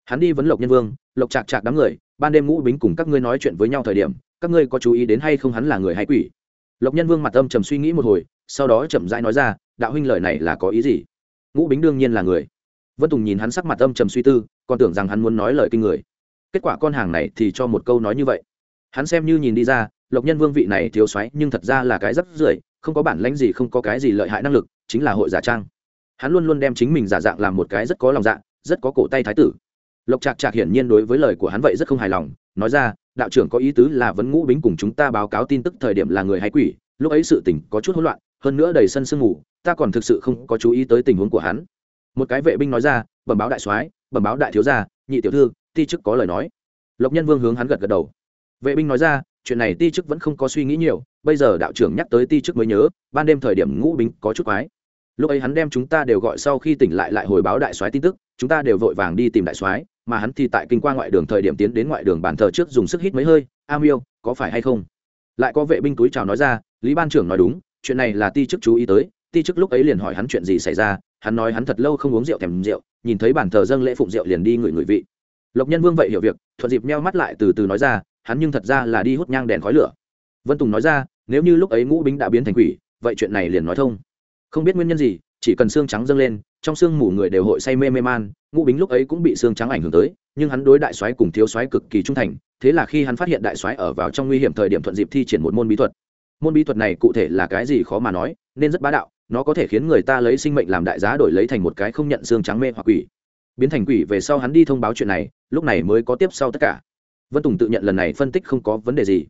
Hắn đi vấn lộc nhân vương, lộc chạc chạc đám người, ban đêm ngũ bính cùng các ngươi nói chuyện với nhau thời điểm, các ngươi có chú ý đến hay không hắn là người hay quỷ? Lộc nhân vương mặt âm trầm suy nghĩ một hồi, sau đó chậm rãi nói ra, đạo huynh lời này là có ý gì? Ngũ bính đương nhiên là người. Vân tùng nhìn hắn sắc mặt âm trầm suy tư, còn tưởng rằng hắn muốn nói lời kinh người. Kết quả con hàng này thì cho một câu nói như vậy. Hắn xem như nhìn đi ra, lộc nhân vương vị này thiếu xoáy nhưng thật ra là cái rất rưởi, không có bản lãnh gì, không có cái gì lợi hại năng lực, chính là hội giả trang hắn luôn luôn đem chính mình giả dạng làm một cái rất có lòng dạ rất có cổ tay thái tử. Lộc trạc trạc hiển nhiên đối với lời của hắn vậy rất không hài lòng, nói ra, đạo trưởng có ý tứ là vấn ngũ bính cùng chúng ta báo cáo tin tức thời điểm là người hay quỷ, lúc ấy sự tình có chút hỗn loạn, hơn nữa đầy sân sương mù, ta còn thực sự không có chú ý tới tình huống của hắn. Một cái vệ binh nói ra, bẩm báo đại soái, bẩm báo đại thiếu gia, nhị tiểu thư, ti chức có lời nói. Lộc nhân vương hướng hắn gật gật đầu. Vệ binh nói ra, chuyện này ti chức vẫn không có suy nghĩ nhiều, bây giờ đạo trưởng nhắc tới ti chức mới nhớ, ban đêm thời điểm ngũ bính có chút quái lúc ấy hắn đem chúng ta đều gọi sau khi tỉnh lại lại hồi báo đại soái tin tức, chúng ta đều vội vàng đi tìm đại soái, mà hắn thì tại kinh qua ngoại đường thời điểm tiến đến ngoại đường bàn thờ trước dùng sức hít mấy hơi, a miêu, có phải hay không? Lại có vệ binh túi chào nói ra, lý ban trưởng nói đúng, chuyện này là ti chức chú ý tới, ti chức lúc ấy liền hỏi hắn chuyện gì xảy ra, hắn nói hắn thật lâu không uống rượu thèm rượu, nhìn thấy bàn thờ dâng lễ phụng rượu liền đi ngửi ngửi vị. Lộc nhân vương vậy hiểu việc, thuận dịp meo mắt lại từ từ nói ra, hắn nhưng thật ra là đi hút nhang đèn khói lửa. Vân tùng nói ra, nếu như lúc ấy ngũ bính đã biến thành quỷ, vậy chuyện này liền nói thông không biết nguyên nhân gì, chỉ cần xương trắng dâng lên, trong xương mù người đều hội say mê mê man, ngũ bính lúc ấy cũng bị xương trắng ảnh hưởng tới, nhưng hắn đối đại soái cùng thiếu soái cực kỳ trung thành, thế là khi hắn phát hiện đại soái ở vào trong nguy hiểm thời điểm thuận dịp thi triển một môn bí thuật. Môn bí thuật này cụ thể là cái gì khó mà nói, nên rất bá đạo, nó có thể khiến người ta lấy sinh mệnh làm đại giá đổi lấy thành một cái không nhận xương trắng mê hoặc quỷ. Biến thành quỷ về sau hắn đi thông báo chuyện này, lúc này mới có tiếp sau tất cả. Vân tùng tự nhận lần này phân tích không có vấn đề gì.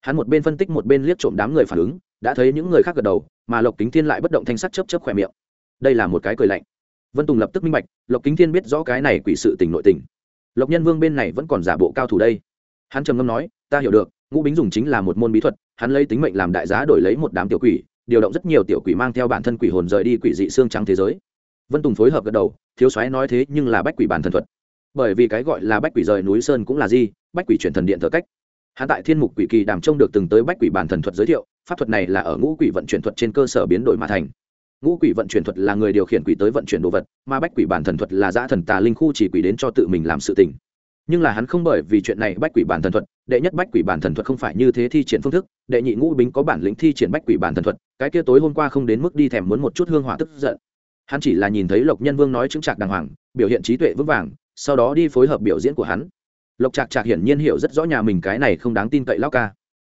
Hắn một bên phân tích một bên liếc trộm đám người phản ứng đã thấy những người khác gật đầu, mà lộc kính thiên lại bất động thanh sắc chấp chấp khỏe miệng. Đây là một cái cười lạnh. Vân tùng lập tức minh bạch, lộc kính thiên biết rõ cái này quỷ sự tình nội tình. Lộc nhân vương bên này vẫn còn giả bộ cao thủ đây. Hắn trầm ngâm nói, ta hiểu được, ngũ bính dùng chính là một môn bí thuật, hắn lấy tính mệnh làm đại giá đổi lấy một đám tiểu quỷ, điều động rất nhiều tiểu quỷ mang theo bản thân quỷ hồn rời đi quỷ dị xương trắng thế giới. Vân tùng phối hợp gật đầu, thiếu soái nói thế nhưng là bách quỷ bản thần thuật. Bởi vì cái gọi là bách quỷ rời núi sơn cũng là gì, bách quỷ chuyển thần điện thờ cách. Hắn tại thiên mục quỷ kỳ đàm trông được từng tới bách quỷ bản thần thuật giới thiệu pháp thuật này là ở ngũ quỷ vận chuyển thuật trên cơ sở biến đổi mà thành. Ngũ quỷ vận chuyển thuật là người điều khiển quỷ tới vận chuyển đồ vật, mà bách quỷ bản thần thuật là giã thần tà linh khu chỉ quỷ đến cho tự mình làm sự tình. Nhưng là hắn không bởi vì chuyện này bách quỷ bản thần thuật, đệ nhất bách quỷ bản thần thuật không phải như thế thi triển phương thức, đệ nhị ngũ bính có bản lĩnh thi triển bách quỷ bản thần thuật, cái kia tối hôm qua không đến mức đi thèm muốn một chút hương hỏa tức giận. Hắn chỉ là nhìn thấy lộc nhân vương nói chứng trạc đàng hoàng, biểu hiện trí tuệ vững vàng, sau đó đi phối hợp biểu diễn của hắn. Lộc trạc trạc hiển nhiên hiểu rất rõ nhà mình cái này không đáng tin cậy lao ca.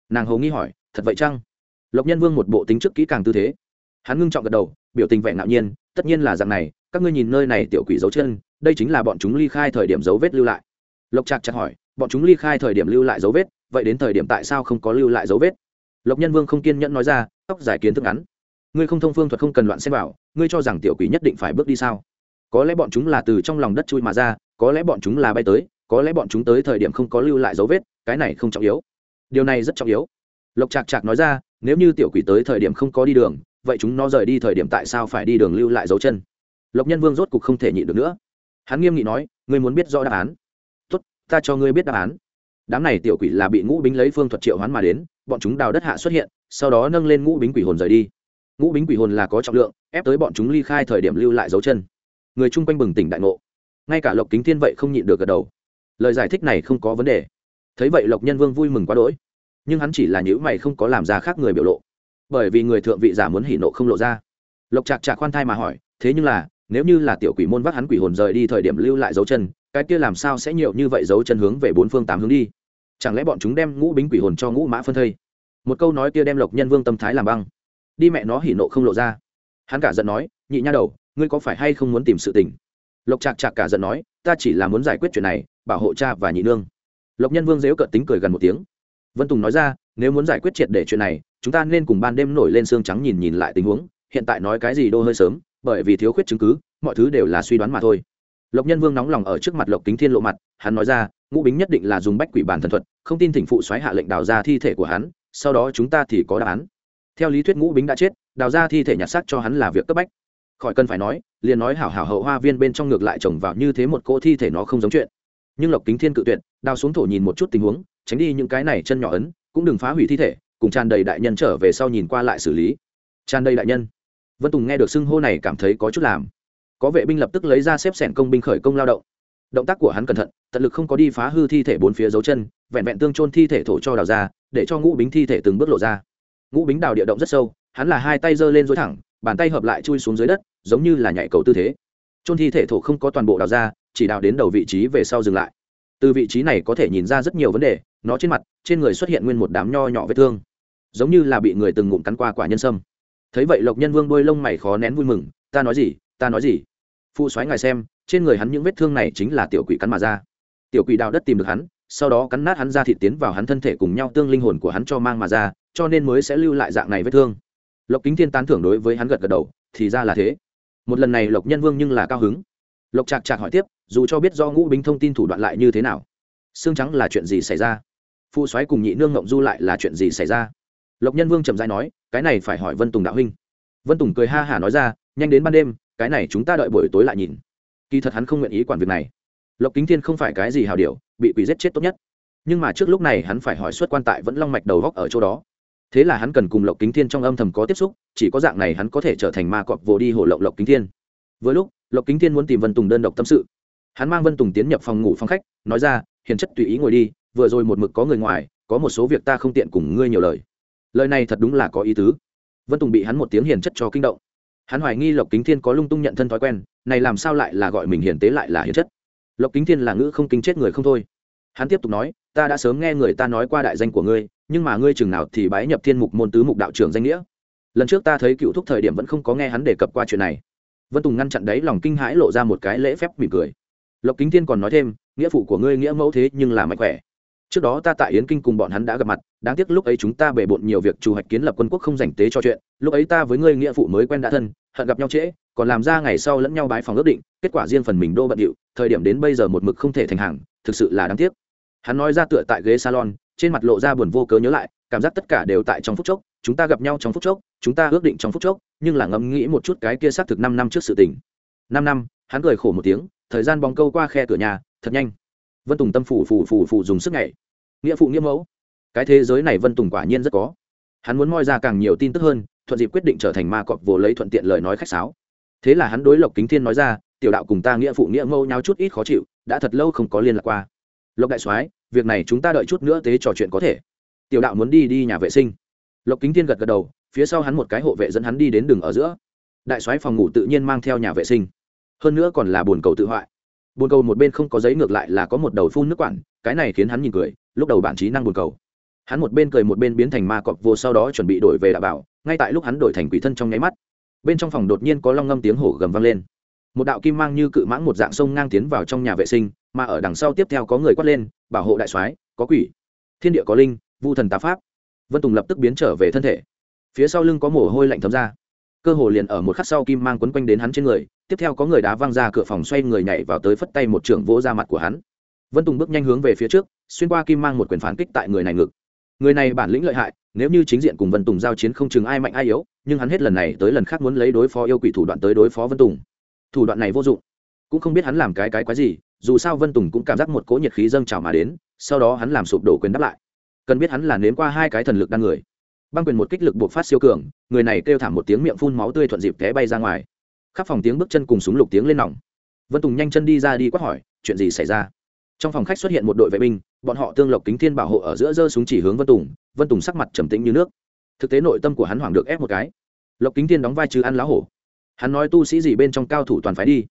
Nàng hầu nghi hỏi, thật vậy chăng? Lộc nhân vương một bộ tính trước kỹ càng tư thế. Hắn ngưng trọng gật đầu, biểu tình vẻ ngạo nhiên, tất nhiên là dạng này, các ngươi nhìn nơi này tiểu quỷ dấu chân, đây chính là bọn chúng ly khai thời điểm dấu vết lưu lại. Lộc trạc chặt hỏi, bọn chúng ly khai thời điểm lưu lại dấu vết, vậy đến thời điểm tại sao không có lưu lại dấu vết? Lộc nhân vương không kiên nhẫn nói ra, tóc giải kiến thức ngắn, ngươi không thông phương thuật không cần loạn xem vào ngươi cho rằng tiểu quỷ nhất định phải bước đi sao? Có lẽ bọn chúng là từ trong lòng đất chui mà ra, có lẽ bọn chúng là bay tới, có lẽ bọn chúng tới thời điểm không có lưu lại dấu vết, cái này không trọng yếu. Điều này rất trọng yếu. Lộc trạc trạc nói ra nếu như tiểu quỷ tới thời điểm không có đi đường, vậy chúng nó rời đi thời điểm tại sao phải đi đường lưu lại dấu chân? Lộc nhân vương rốt cục không thể nhịn được nữa. Hắn nghiêm nghị nói, ngươi muốn biết rõ đáp án. Tốt, ta cho ngươi biết đáp án. Đám này tiểu quỷ là bị ngũ bính lấy phương thuật triệu hoán mà đến, bọn chúng đào đất hạ xuất hiện, sau đó nâng lên ngũ bính quỷ hồn rời đi. Ngũ bính quỷ hồn là có trọng lượng, ép tới bọn chúng ly khai thời điểm lưu lại dấu chân. Người chung quanh bừng tỉnh đại ngộ. Ngay cả lộc kính thiên vậy không nhịn được gật đầu. Lời giải thích này không có vấn đề. Thấy vậy lộc nhân vương vui mừng quá đỗi nhưng hắn chỉ là nhữ mày không có làm ra khác người biểu lộ. Bởi vì người thượng vị giả muốn hỉ nộ không lộ ra. Lộc trạc trạc khoan thai mà hỏi, thế nhưng là, nếu như là tiểu quỷ môn vác hắn quỷ hồn rời đi thời điểm lưu lại dấu chân, cái kia làm sao sẽ nhiều như vậy dấu chân hướng về bốn phương tám hướng đi? Chẳng lẽ bọn chúng đem ngũ bính quỷ hồn cho ngũ mã phân thây? Một câu nói kia đem lộc nhân vương tâm thái làm băng. Đi mẹ nó hỉ nộ không lộ ra. Hắn cả giận nói, nhị nha đầu, ngươi có phải hay không muốn tìm sự tình? Lộc trạc trạc cả giận nói, ta chỉ là muốn giải quyết chuyện này, bảo hộ cha và nhị nương. Lộc nhân vương dếu cợt tính cười gần một tiếng vân tùng nói ra, nếu muốn giải quyết triệt để chuyện này, chúng ta nên cùng ban đêm nổi lên xương trắng nhìn nhìn lại tình huống. Hiện tại nói cái gì đô hơi sớm, bởi vì thiếu khuyết chứng cứ, mọi thứ đều là suy đoán mà thôi. Lộc nhân vương nóng lòng ở trước mặt lộc kính thiên lộ mặt, hắn nói ra, ngũ bính nhất định là dùng bách quỷ bản thần thuật, không tin thỉnh phụ xoáy hạ lệnh đào ra thi thể của hắn, sau đó chúng ta thì có đáp án. Theo lý thuyết ngũ bính đã chết, đào ra thi thể nhặt xác cho hắn là việc cấp bách. Khỏi cần phải nói, liền nói hảo hảo hậu hoa viên bên trong ngược lại trồng vào như thế một cỗ thi thể nó không giống chuyện. Nhưng lộc kính thiên cự tuyệt đào xuống thổ nhìn một chút tình huống, tránh đi những cái này chân nhỏ ấn, cũng đừng phá hủy thi thể, cùng tràn đầy đại nhân trở về sau nhìn qua lại xử lý. Tràn đầy đại nhân. Vân tùng nghe được xưng hô này cảm thấy có chút làm. Có vệ binh lập tức lấy ra xếp sẻn công binh khởi công lao động. Động tác của hắn cẩn thận, tận lực không có đi phá hư thi thể bốn phía dấu chân, vẹn vẹn tương trôn thi thể thổ cho đào ra, để cho ngũ bính thi thể từng bước lộ ra. Ngũ bính đào địa động rất sâu, hắn là hai tay giơ lên dối thẳng, bàn tay hợp lại chui xuống dưới đất, giống như là nhảy cầu tư thế. Trôn thi thể thổ không có toàn bộ đào ra, chỉ đào đến đầu vị trí về sau dừng lại từ vị trí này có thể nhìn ra rất nhiều vấn đề, nó trên mặt, trên người xuất hiện nguyên một đám nho nhỏ vết thương, giống như là bị người từng ngụm cắn qua quả nhân sâm. Thấy vậy lộc nhân vương đôi lông mày khó nén vui mừng, ta nói gì? Ta nói gì? Phụ soái ngài xem, trên người hắn những vết thương này chính là tiểu quỷ cắn mà ra. Tiểu quỷ đào đất tìm được hắn, sau đó cắn nát hắn ra thịt tiến vào hắn thân thể cùng nhau tương linh hồn của hắn cho mang mà ra, cho nên mới sẽ lưu lại dạng này vết thương. Lộc kính thiên tán thưởng đối với hắn gật gật đầu, thì ra là thế. Một lần này lộc nhân vương nhưng là cao hứng lộc Trạc Trạc hỏi tiếp, dù cho biết do ngũ binh thông tin thủ đoạn lại như thế nào, xương trắng là chuyện gì xảy ra? Phụ soái cùng nhị nương ngộng du lại là chuyện gì xảy ra? Lộc nhân vương trầm dai nói, cái này phải hỏi vân tùng đạo huynh. Vân tùng cười ha hả nói ra, nhanh đến ban đêm, cái này chúng ta đợi buổi tối lại nhìn. Kỳ thật hắn không nguyện ý quản việc này. Lộc kính thiên không phải cái gì hào điều bị quỷ giết chết tốt nhất. Nhưng mà trước lúc này hắn phải hỏi xuất quan tại vẫn long mạch đầu góc ở chỗ đó. Thế là hắn cần cùng lộc kính thiên trong âm thầm có tiếp xúc, chỉ có dạng này hắn có thể trở thành ma cọp vồ đi hồ lộng lộc kính thiên. Với lúc lộc kính thiên muốn tìm vân tùng đơn độc tâm sự. Hắn mang vân tùng tiến nhập phòng ngủ phòng khách, nói ra, hiền chất tùy ý ngồi đi, vừa rồi một mực có người ngoài, có một số việc ta không tiện cùng ngươi nhiều lời. Lời này thật đúng là có ý tứ. Vân tùng bị hắn một tiếng hiền chất cho kinh động. Hắn hoài nghi lộc kính thiên có lung tung nhận thân thói quen, này làm sao lại là gọi mình hiền tế lại là hiền chất? Lộc kính thiên là ngữ không kính chết người không thôi. Hắn tiếp tục nói, ta đã sớm nghe người ta nói qua đại danh của ngươi, nhưng mà ngươi chừng nào thì bái nhập thiên mục môn tứ mục đạo trưởng danh nghĩa. Lần trước ta thấy cựu thúc thời điểm vẫn không có nghe hắn đề cập qua chuyện này vân tùng ngăn chặn đấy lòng kinh hãi lộ ra một cái lễ phép mỉm cười. Lộc kính thiên còn nói thêm, nghĩa phụ của ngươi nghĩa mẫu thế nhưng là mạnh khỏe. Trước đó ta tại yến kinh cùng bọn hắn đã gặp mặt, đáng tiếc lúc ấy chúng ta bề bộn nhiều việc chủ hoạch kiến lập quân quốc không dành tế cho chuyện, lúc ấy ta với ngươi nghĩa phụ mới quen đã thân, hận gặp nhau trễ, còn làm ra ngày sau lẫn nhau bái phòng ước định, kết quả riêng phần mình đô bận điệu, thời điểm đến bây giờ một mực không thể thành hàng, thực sự là đáng tiếc. Hắn nói ra tựa tại ghế salon, trên mặt lộ ra buồn vô cớ nhớ lại, cảm giác tất cả đều tại trong phút chốc, chúng ta gặp nhau trong phút chốc, chúng ta ước định trong phút chốc nhưng là ngẫm nghĩ một chút cái kia xác thực năm năm trước sự tình. Năm năm, hắn cười khổ một tiếng, thời gian bóng câu qua khe cửa nhà, thật nhanh. Vân tùng tâm phủ phủ phủ phủ dùng sức nhảy. Nghĩa phụ nghĩa mẫu. Cái thế giới này vân tùng quả nhiên rất có. Hắn muốn moi ra càng nhiều tin tức hơn, thuận dịp quyết định trở thành ma cọp vồ lấy thuận tiện lời nói khách sáo. Thế là hắn đối lộc kính thiên nói ra, tiểu đạo cùng ta nghĩa phụ nghĩa mẫu nhau chút ít khó chịu, đã thật lâu không có liên lạc qua. Lộc đại soái, việc này chúng ta đợi chút nữa tế trò chuyện có thể. Tiểu đạo muốn đi đi nhà vệ sinh. Lộc kính thiên gật gật đầu phía sau hắn một cái hộ vệ dẫn hắn đi đến đường ở giữa. Đại soái phòng ngủ tự nhiên mang theo nhà vệ sinh. Hơn nữa còn là bồn cầu tự hoại. Bồn cầu một bên không có giấy ngược lại là có một đầu phun nước quản, cái này khiến hắn nhìn cười, lúc đầu bản trí năng bồn cầu. Hắn một bên cười một bên biến thành ma cọp vô sau đó chuẩn bị đổi về đạo bảo, ngay tại lúc hắn đổi thành quỷ thân trong nháy mắt, bên trong phòng đột nhiên có long ngâm tiếng hổ gầm vang lên. Một đạo kim mang như cự mãng một dạng sông ngang tiến vào trong nhà vệ sinh, mà ở đằng sau tiếp theo có người quát lên, bảo hộ đại soái, có quỷ. Thiên địa có linh, vu thần tá pháp. Vân tùng lập tức biến trở về thân thể phía sau lưng có mồ hôi lạnh thấm ra. Cơ hồ liền ở một khắc sau kim mang quấn quanh đến hắn trên người, tiếp theo có người đá văng ra cửa phòng xoay người nhảy vào tới phất tay một trưởng vỗ ra mặt của hắn. Vân tùng bước nhanh hướng về phía trước, xuyên qua kim mang một quyền phản kích tại người này ngực. Người này bản lĩnh lợi hại, nếu như chính diện cùng vân tùng giao chiến không chừng ai mạnh ai yếu, nhưng hắn hết lần này tới lần khác muốn lấy đối phó yêu quỷ thủ đoạn tới đối phó vân tùng. Thủ đoạn này vô dụng. Cũng không biết hắn làm cái cái quái gì, dù sao vân tùng cũng cảm giác một cỗ nhiệt khí dâng trào mà đến, sau đó hắn làm sụp đổ quyền đáp lại. Cần biết hắn là nếm qua hai cái thần lực đan người băng quyền một kích lực buộc phát siêu cường, người này kêu thảm một tiếng miệng phun máu tươi thuận dịp té bay ra ngoài. Khắp phòng tiếng bước chân cùng súng lục tiếng lên nòng. Vân tùng nhanh chân đi ra đi quát hỏi, chuyện gì xảy ra? Trong phòng khách xuất hiện một đội vệ binh, bọn họ tương lộc kính thiên bảo hộ ở giữa giơ súng chỉ hướng vân tùng vân tùng sắc mặt trầm tĩnh như nước. Thực tế nội tâm của hắn hoảng được ép một cái. Lộc kính thiên đóng vai chứ ăn lá hổ. Hắn nói tu sĩ gì bên trong cao thủ toàn phái đi.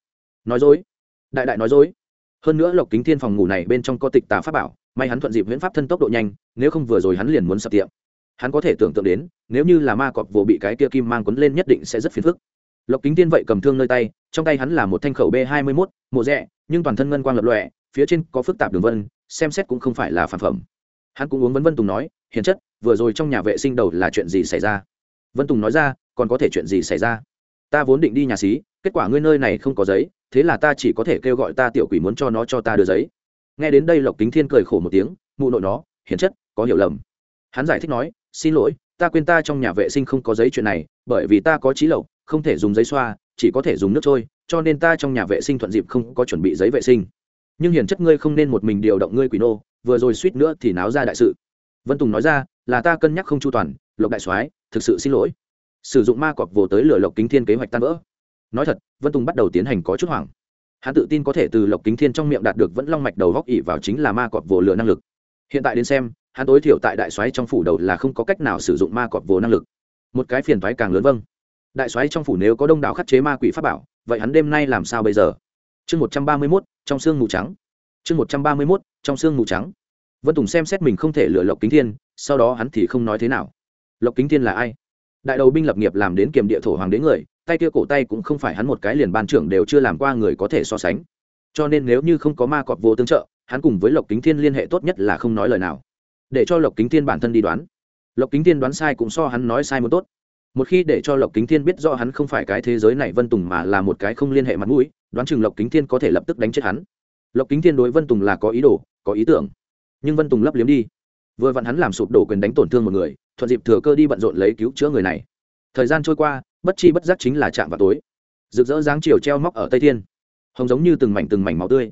Nói dối. Đại đại nói dối. Hơn nữa lộc kính thiên phòng ngủ này bên trong có tịch tà pháp bảo, may hắn thuận dịp viễn pháp thân tốc độ nhanh, nếu không vừa rồi hắn liền muốn sập tiệm hắn có thể tưởng tượng đến, nếu như là ma cọp vồ bị cái kia kim mang quấn lên nhất định sẽ rất phiền phức. Lộc kính tiên vậy cầm thương nơi tay, trong tay hắn là một thanh khẩu b hai mươi mốt, mộ rẽ nhưng toàn thân ngân quang lập lọe phía trên có phức tạp đường vân, xem xét cũng không phải là phản phẩm. Hắn cũng uống vấn vân tùng nói, hiền chất, vừa rồi trong nhà vệ sinh đầu là chuyện gì xảy ra? Vân tùng nói ra, còn có thể chuyện gì xảy ra? Ta vốn định đi nhà xí, kết quả ngươi nơi này không có giấy, thế là ta chỉ có thể kêu gọi ta tiểu quỷ muốn cho nó cho ta đưa giấy. Nghe đến đây lộc kính thiên cười khổ một tiếng, mụ nội nó, hiền chất, có hiểu lầm. Hắn giải thích nói xin lỗi, ta quên ta trong nhà vệ sinh không có giấy chuyện này, bởi vì ta có trí lậu, không thể dùng giấy xoa, chỉ có thể dùng nước trôi, cho nên ta trong nhà vệ sinh thuận dịp không có chuẩn bị giấy vệ sinh. Nhưng hiền chất ngươi không nên một mình điều động ngươi quỷ nô, vừa rồi suýt nữa thì náo ra đại sự. Vân tùng nói ra, là ta cân nhắc không chu toàn, lộc đại soái, thực sự xin lỗi. Sử dụng ma cọp vồ tới lửa lộc kính thiên kế hoạch tan vỡ. Nói thật, vân tùng bắt đầu tiến hành có chút hoảng. Hắn tự tin có thể từ lộc kính thiên trong miệng đạt được vẫn long mạch đầu góc ỉ vào chính là ma cọp vồ lửa năng lực. Hiện tại đến xem hắn tối thiểu tại đại soái trong phủ đầu là không có cách nào sử dụng ma cọp vô năng lực. Một cái phiền thoái càng lớn vâng. Đại soái trong phủ nếu có đông đảo khắc chế ma quỷ pháp bảo, vậy hắn đêm nay làm sao bây giờ? Chương một trăm ba mươi mốt, trong xương mù trắng. Chương một trăm ba mươi mốt, trong xương mù trắng. Vân tùng xem xét mình không thể lựa lộc kính thiên, sau đó hắn thì không nói thế nào. Lộc kính thiên là ai? Đại đầu binh lập nghiệp làm đến kiềm địa thổ hoàng đế người, tay kia cổ tay cũng không phải hắn một cái liền ban trưởng đều chưa làm qua người có thể so sánh. Cho nên nếu như không có ma cọp vô tương trợ, hắn cùng với lộc kính thiên liên hệ tốt nhất là không nói lời nào để cho lộc kính thiên bản thân đi đoán. Lộc kính thiên đoán sai cũng so hắn nói sai một tốt. Một khi để cho lộc kính thiên biết rõ hắn không phải cái thế giới này vân tùng mà là một cái không liên hệ mặt mũi, đoán chừng lộc kính thiên có thể lập tức đánh chết hắn. Lộc kính thiên đối vân tùng là có ý đồ, có ý tưởng. Nhưng vân tùng lấp liếm đi. Vừa vặn hắn làm sụp đổ quyền đánh tổn thương một người, thuận dịp thừa cơ đi bận rộn lấy cứu chữa người này. Thời gian trôi qua, bất chi bất giác chính là chạm vào tối. Rực rỡ dáng chiều treo móc ở tây thiên. Hồng giống như từng mảnh từng mảnh máu tươi.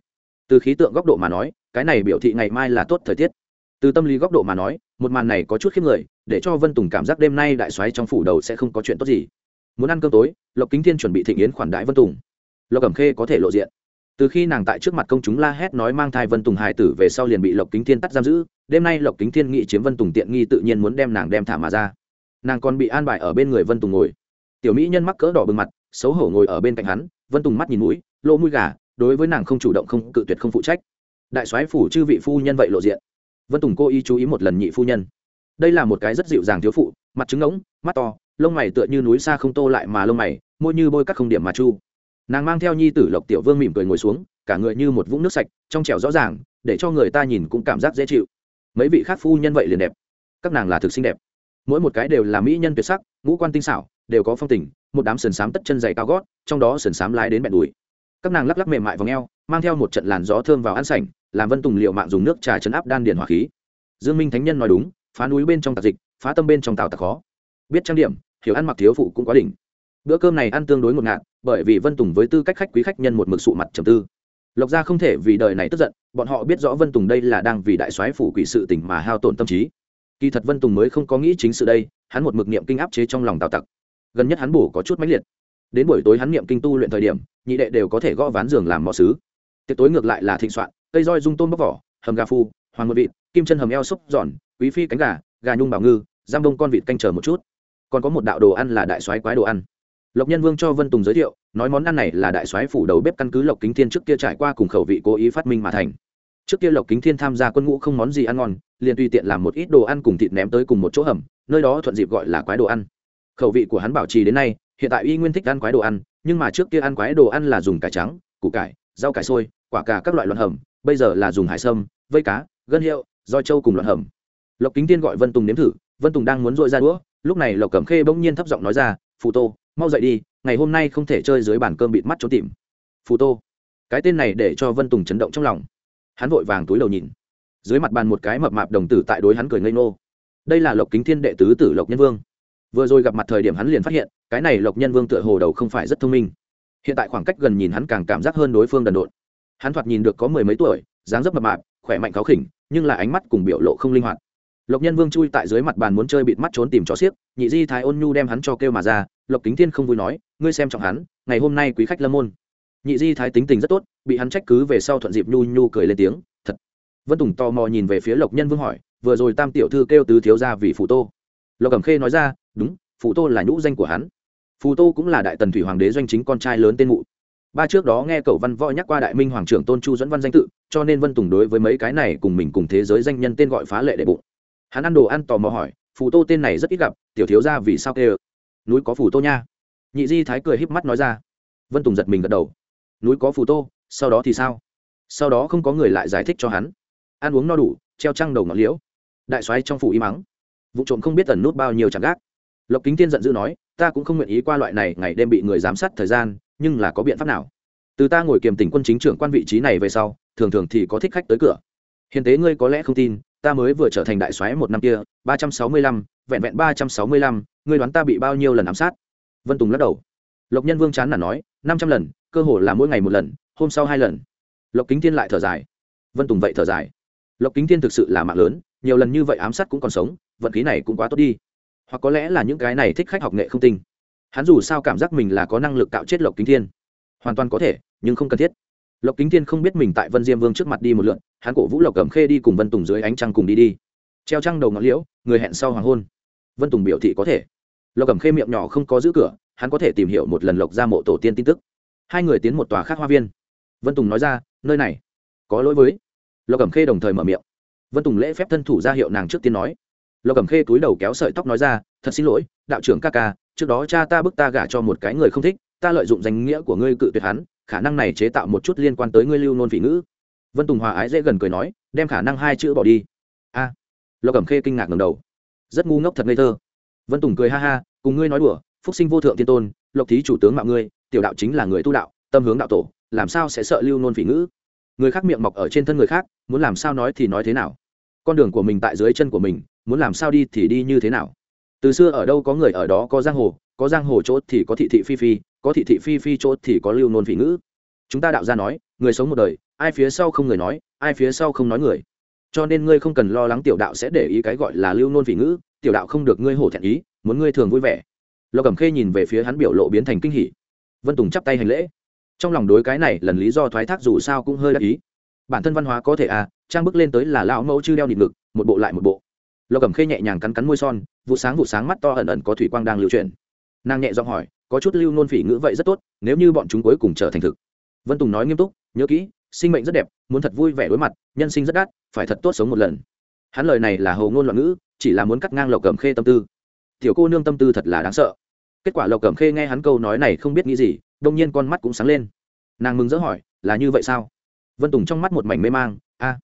Từ khí tượng góc độ mà nói, cái này biểu thị ngày mai là tốt thời tiết từ tâm lý góc độ mà nói, một màn này có chút khiếp người, để cho vân tùng cảm giác đêm nay đại xoáy trong phủ đầu sẽ không có chuyện tốt gì. Muốn ăn cơm tối, lộc kính thiên chuẩn bị thịnh yến khoản đại vân tùng. Lộc cẩm khê có thể lộ diện. Từ khi nàng tại trước mặt công chúng la hét nói mang thai vân tùng hài tử về sau liền bị lộc kính thiên tắt giam giữ, đêm nay lộc kính thiên nghị chiếm vân tùng tiện nghi tự nhiên muốn đem nàng đem thả mà ra. Nàng còn bị an bài ở bên người vân tùng ngồi. Tiểu mỹ nhân mắc cỡ đỏ bừng mặt, xấu hổ ngồi ở bên cạnh hắn, vân tùng mắt nhìn mũi, lỗ mũi gà, đối với nàng không chủ động không cự tuyệt không phụ trách. Đại soái phủ chư vị phu nhân vậy lộ diện vân tùng cố ý chú ý một lần nhị phu nhân. Đây là một cái rất dịu dàng thiếu phụ, mặt trứng ngỗng, mắt to, lông mày tựa như núi xa không tô lại mà lông mày, môi như bôi các không điểm mà chu. Nàng mang theo nhi tử lộc tiểu vương mỉm cười ngồi xuống, cả người như một vũng nước sạch, trong trẻo rõ ràng, để cho người ta nhìn cũng cảm giác dễ chịu. Mấy vị khác phu nhân vậy liền đẹp. Các nàng là thực xinh đẹp. Mỗi một cái đều là mỹ nhân tuyệt sắc, ngũ quan tinh xảo, đều có phong tình, một đám sườn xám tất chân dày cao gót, trong đó sườn xám lái đến bẹn đùi. Các nàng lắc lắc mềm mại v ò mang theo một trận làn gió thơm vào ăn sảnh làm vân tùng liệu mạng dùng nước trà chấn áp đan điền hỏa khí. Dương minh thánh nhân nói đúng, phá núi bên trong tạc dịch, phá tâm bên trong tạo tạc khó. Biết trang điểm, hiểu ăn mặc thiếu phụ cũng quá đỉnh. Bữa cơm này ăn tương đối ngột ngạt, bởi vì vân tùng với tư cách khách quý khách nhân một mực sụ mặt trầm tư. Lộc gia không thể vì đời này tức giận, bọn họ biết rõ vân tùng đây là đang vì đại soái phủ quỷ sự tỉnh mà hao tổn tâm trí. Kỳ thật vân tùng mới không có nghĩ chính sự đây, hắn một mực niệm kinh áp chế trong lòng tào tặc. Gần nhất hắn bổ có chút mãnh liệt. Đến buổi tối hắn niệm kinh tu luyện thời điểm, nhị đệ đều có thể gõ ván giường làm mỏ sứ tiệc tối ngược lại là thịnh soạn, cây roi dung tôm bóc vỏ, hầm gà phu, hoàng một vịt, kim chân hầm eo xúc giòn, quý phi cánh gà gà nhung bảo ngư, giam đông con vịt canh chờ một chút. Còn có một đạo đồ ăn là đại soái quái đồ ăn. Lộc nhân vương cho vân tùng giới thiệu, nói món ăn này là đại soái phủ đầu bếp căn cứ lộc kính thiên trước kia trải qua cùng khẩu vị cố ý phát minh mà thành. Trước kia lộc kính thiên tham gia quân ngũ không món gì ăn ngon, liền tùy tiện làm một ít đồ ăn cùng thịt ném tới cùng một chỗ hầm, nơi đó thuận dịp gọi là quái đồ ăn. Khẩu vị của hắn bảo trì đến nay, hiện tại y nguyên thích ăn quái đồ ăn, nhưng mà trước kia ăn quái đồ ăn là dùng cải trắng, củ cải, rau cải sôi quả cả các loại loạn hầm, bây giờ là dùng hải sâm, vây cá, gân hiệu, roi trâu cùng loạn hầm. Lộc kính tiên gọi vân tùng nếm thử, vân tùng đang muốn dội ra đũa, lúc này lộc cẩm khê bỗng nhiên thấp giọng nói ra, phù tô, mau dậy đi, ngày hôm nay không thể chơi dưới bàn cơm bịt mắt trốn tìm. Phù tô? Cái tên này để cho vân tùng chấn động trong lòng. Hắn vội vàng túi đầu nhìn. Dưới mặt bàn một cái mập mạp đồng tử tại đối hắn cười ngây nô đây là lộc kính thiên đệ tứ tử lộc nhân vương. Vừa rồi gặp mặt thời điểm hắn liền phát hiện, cái này lộc nhân vương tựa hồ đầu không phải rất thông minh. Hiện tại khoảng cách gần nhìn hắn càng cảm giác hơn đối phương đần độn hắn thoạt nhìn được có mười mấy tuổi, dáng dấp mập mạp, khỏe mạnh khó khỉnh, nhưng là ánh mắt cùng biểu lộ không linh hoạt. Lộc nhân vương chui tại dưới mặt bàn muốn chơi bịt mắt trốn tìm chó xiếc, nhị di thái ôn nhu đem hắn cho kêu mà ra, lộc kính thiên không vui nói, ngươi xem trọng hắn, ngày hôm nay quý khách lâm môn. Nhị di thái tính tình rất tốt, bị hắn trách cứ về sau thuận dịp nhu nhu cười lên tiếng, thật. Vân tùng tò mò nhìn về phía lộc nhân vương hỏi, vừa rồi tam tiểu thư kêu tứ thiếu ra vì phụ tô. Lộc cẩm khê nói ra, đúng, phụ tô là nhũ danh của hắn. Phù tô cũng là đại tần thủy hoàng đế doanh chính con trai lớn tên mụ ba trước đó nghe cậu văn võ nhắc qua đại minh hoàng trưởng tôn chu dẫn văn danh tự, cho nên vân tùng đối với mấy cái này cùng mình cùng thế giới danh nhân tên gọi phá lệ đệ bụng. Hắn ăn đồ ăn tò mò hỏi, phù tô tên này rất ít gặp, tiểu thiếu ra vì sao kêu? Núi có phù tô nha. Nhị di thái cười híp mắt nói ra. Vân tùng giật mình gật đầu. Núi có phù tô, sau đó thì sao? Sau đó không có người lại giải thích cho hắn. Ăn uống no đủ, treo trăng đầu ngọn liễu. Đại soái trong phủ y mắng vụ trộm không biết tần nút bao nhiêu chẳng gác. Lộc kính tiên giận dữ nói, ta cũng không nguyện ý qua loại này, ngày đêm bị người giám sát thời gian nhưng là có biện pháp nào? Từ ta ngồi kiềm tỉnh quân chính trưởng quan vị trí này về sau, thường thường thì có thích khách tới cửa. Hiền tế ngươi có lẽ không tin, ta mới vừa trở thành đại soái một năm kia, ba trăm sáu mươi lăm, vẹn vẹn ba trăm sáu mươi lăm, ngươi đoán ta bị bao nhiêu lần ám sát? Vân tùng lắc đầu. Lộc nhân vương chán là nói, năm trăm lần, cơ hồ là mỗi ngày một lần, hôm sau hai lần. Lộc kính thiên lại thở dài. Vân tùng vậy thở dài. Lộc kính thiên thực sự là mạng lớn, nhiều lần như vậy ám sát cũng còn sống, vận khí này cũng quá tốt đi. Hoặc có lẽ là những cái này thích khách học nghệ không tinh hắn dù sao cảm giác mình là có năng lực tạo chết lộc kính thiên. Hoàn toàn có thể, nhưng không cần thiết. Lộc kính thiên không biết mình tại vân diêm vương trước mặt đi một lượn, hắn cổ vũ lộc cẩm khê đi cùng vân tùng dưới ánh trăng cùng đi đi. Treo trăng đầu ngọn liễu, người hẹn sau hoàng hôn. Vân tùng biểu thị có thể. Lộc cẩm khê miệng nhỏ không có giữ cửa, hắn có thể tìm hiểu một lần lộc ra mộ tổ tiên tin tức. Hai người tiến một tòa khác hoa viên. Vân tùng nói ra, nơi này có lỗi với. Lộc cẩm khê đồng thời mở miệng. Vân tùng lễ phép thân thủ ra hiệu nàng trước tiên nói lộc cẩm khê túi đầu kéo sợi tóc nói ra, thật xin lỗi, đạo trưởng ca ca, trước đó cha ta bức ta gả cho một cái người không thích, ta lợi dụng danh nghĩa của ngươi cự tuyệt hắn, khả năng này chế tạo một chút liên quan tới ngươi lưu nôn phỉ ngữ. Vân tùng hòa ái dễ gần cười nói, đem khả năng hai chữ bỏ đi. A. Lộc cẩm khê kinh ngạc ngầm đầu. Rất ngu ngốc thật ngây thơ. Vân tùng cười ha ha, cùng ngươi nói đùa, phúc sinh vô thượng thiên tôn, lộc thí chủ tướng mạo ngươi, tiểu đạo chính là người tu đạo, tâm hướng đạo tổ, làm sao sẽ sợ lưu nôn phỉ ngữ? Người khác miệng mọc ở trên thân người khác, muốn làm sao nói thì nói thế nào? Con đường của mình tại dưới chân của mình muốn làm sao đi thì đi như thế nào? Từ xưa ở đâu có người ở đó có giang hồ, có giang hồ chỗ thì có thị thị phi phi, có thị thị phi phi chỗ thì có lưu nôn phỉ ngữ. Chúng ta đạo ra nói, người sống một đời, ai phía sau không người nói, ai phía sau không nói người. Cho nên ngươi không cần lo lắng tiểu đạo sẽ để ý cái gọi là lưu nôn phỉ ngữ, tiểu đạo không được ngươi hổ thẹn ý, muốn ngươi thường vui vẻ. Lộc cẩm khê nhìn về phía hắn biểu lộ biến thành kinh hỉ. Vân tùng chắp tay hành lễ. Trong lòng đối cái này lần lý do thoái thác dù sao cũng hơi đắc ý. Bản thân văn hóa có thể à trang bước lên tới là lão mẫu chư đeo nịt ngực, một bộ lại một bộ lộc cẩm khê nhẹ nhàng cắn cắn môi son, vụ sáng vụ sáng mắt to ẩn ẩn có thủy quang đang lưu chuyển. Nàng nhẹ giọng hỏi, có chút lưu nôn phỉ ngữ vậy rất tốt, nếu như bọn chúng cuối cùng trở thành thực. Vân tùng nói nghiêm túc, nhớ kỹ, sinh mệnh rất đẹp, muốn thật vui vẻ đối mặt, nhân sinh rất đắt, phải thật tốt sống một lần. Hắn lời này là hầu ngôn loạn ngữ, chỉ là muốn cắt ngang lộc cẩm khê tâm tư. Tiểu cô nương tâm tư thật là đáng sợ. Kết quả lộc cẩm khê nghe hắn câu nói này không biết nghĩ gì, đông nhiên con mắt cũng sáng lên. Nàng mừng rỡ hỏi, là như vậy sao? Vân tùng trong mắt một mảnh mê mang, a.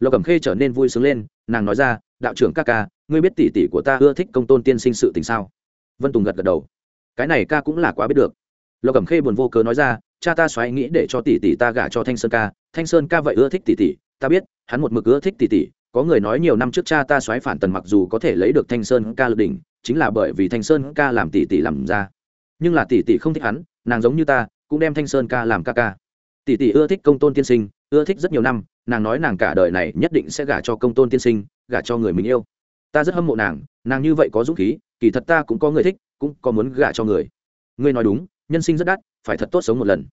Lộc cẩm khê trở nên vui sướng lên, nàng nói ra đạo trưởng ca ca, ngươi biết tỷ tỷ của ta ưa thích công tôn tiên sinh sự tình sao? Vân tùng gật gật đầu. Cái này ca cũng là quá biết được. Lộc cẩm khê buồn vô cớ nói ra, cha ta xoáy nghĩ để cho tỷ tỷ ta gả cho thanh sơn ca. Thanh sơn ca vậy ưa thích tỷ tỷ. Ta biết, hắn một mực ưa thích tỷ tỷ. Có người nói nhiều năm trước cha ta xoáy phản tần mặc dù có thể lấy được thanh sơn ca lực đỉnh, chính là bởi vì thanh sơn ca làm tỷ tỷ làm ra. Nhưng là tỷ tỷ không thích hắn, nàng giống như ta, cũng đem thanh sơn ca làm ca ca. Tỷ tỷ ưa thích công tôn tiên sinh, ưa thích rất nhiều năm nàng nói nàng cả đời này nhất định sẽ gả cho công tôn tiên sinh, gả cho người mình yêu. Ta rất hâm mộ nàng nàng như vậy có dũng khí, kỳ thật ta cũng có người thích, cũng có muốn gả cho người. Ngươi nói đúng, nhân sinh rất đắt, phải thật tốt sống một lần.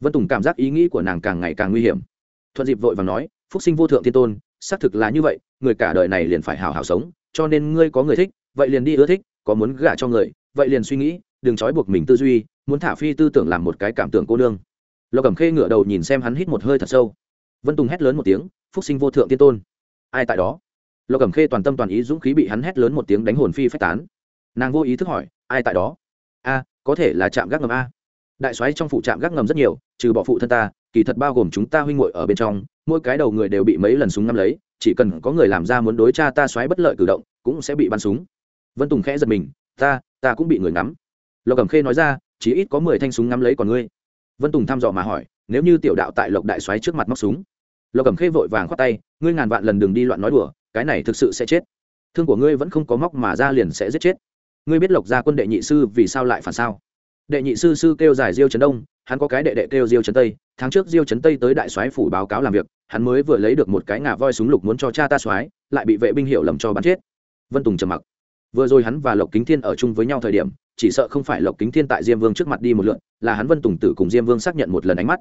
Vân tùng cảm giác ý nghĩ của nàng càng ngày càng nguy hiểm. Thuận dịp vội và nói, phúc sinh vô thượng thiên tôn, xác thực là như vậy, người cả đời này liền phải hào hào sống, cho nên ngươi có người thích, vậy liền đi ưa thích, có muốn gả cho người, vậy liền suy nghĩ, đừng trói buộc mình tư duy, muốn thả phi tư tưởng làm một cái cảm tưởng cô nương. Lộc cẩm khê ngửa đầu nhìn xem hắn hít một hơi thật sâu vân tùng hét lớn một tiếng, phúc sinh vô thượng tiên tôn, ai tại đó? Lộc cẩm khê toàn tâm toàn ý dũng khí bị hắn hét lớn một tiếng đánh hồn phi phách tán. Nàng vô ý thức hỏi, ai tại đó? A, có thể là trạm gác ngầm a. Đại soái trong phụ trạm gác ngầm rất nhiều, trừ bỏ phụ thân ta, kỳ thật bao gồm chúng ta huynh muội ở bên trong, mỗi cái đầu người đều bị mấy lần súng ngắm lấy, chỉ cần có người làm ra muốn đối cha ta xoáy bất lợi cử động, cũng sẽ bị bắn súng. Vân tùng khẽ giật mình, ta ta cũng bị người ngắm. Lộc cẩm khê nói ra, chỉ ít có mười thanh súng ngắm lấy còn ngươi. Vân tùng thăm dò mà hỏi nếu như tiểu đạo tại lộc đại xoáy trước mặt móc súng, lộc cẩm khê vội vàng khoát tay, ngươi ngàn vạn lần đừng đi loạn nói đùa, cái này thực sự sẽ chết. Thương của ngươi vẫn không có móc mà ra liền sẽ giết chết. Ngươi biết lộc gia quân đệ nhị sư vì sao lại phản sao? Đệ nhị sư sư kêu giải diêu trấn đông, hắn có cái đệ đệ kêu diêu trấn tây, tháng trước diêu trấn tây tới đại soái phủ báo cáo làm việc, hắn mới vừa lấy được một cái ngà voi súng lục muốn cho cha ta soái, lại bị vệ binh hiệu lầm cho bắn chết. Vân tùng trầm mặc. Vừa rồi hắn và lộc kính thiên ở chung với nhau thời điểm, chỉ sợ không phải lộc kính thiên tại diêm vương trước mặt đi một lượn, là hắn vân tùng tử cùng diêm vương xác nhận một lần ánh mắt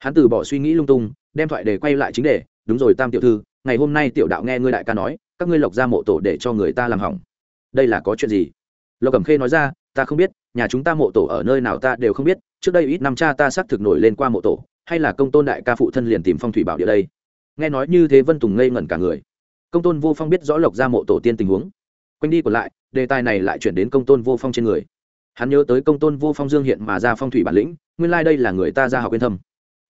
hắn từ bỏ suy nghĩ lung tung, đem thoại để quay lại chính đề, đúng rồi tam tiểu thư, ngày hôm nay tiểu đạo nghe ngươi đại ca nói, các ngươi lộc ra mộ tổ để cho người ta làm hỏng. Đây là có chuyện gì? Lộc cẩm khê nói ra, ta không biết, nhà chúng ta mộ tổ ở nơi nào ta đều không biết, trước đây ít năm cha ta xác thực nổi lên qua mộ tổ, hay là công tôn đại ca phụ thân liền tìm phong thủy bảo địa đây. Nghe nói như thế vân tùng ngây ngẩn cả người. Công tôn vô phong biết rõ lộc ra mộ tổ tiên tình huống. Quanh đi còn lại, đề tài này lại chuyển đến công tôn vô phong trên người. Hắn nhớ tới công tôn vô phong dương hiện mà ra phong thủy bản lĩnh, nguyên lai、like、đây là người ta ra học yên thâm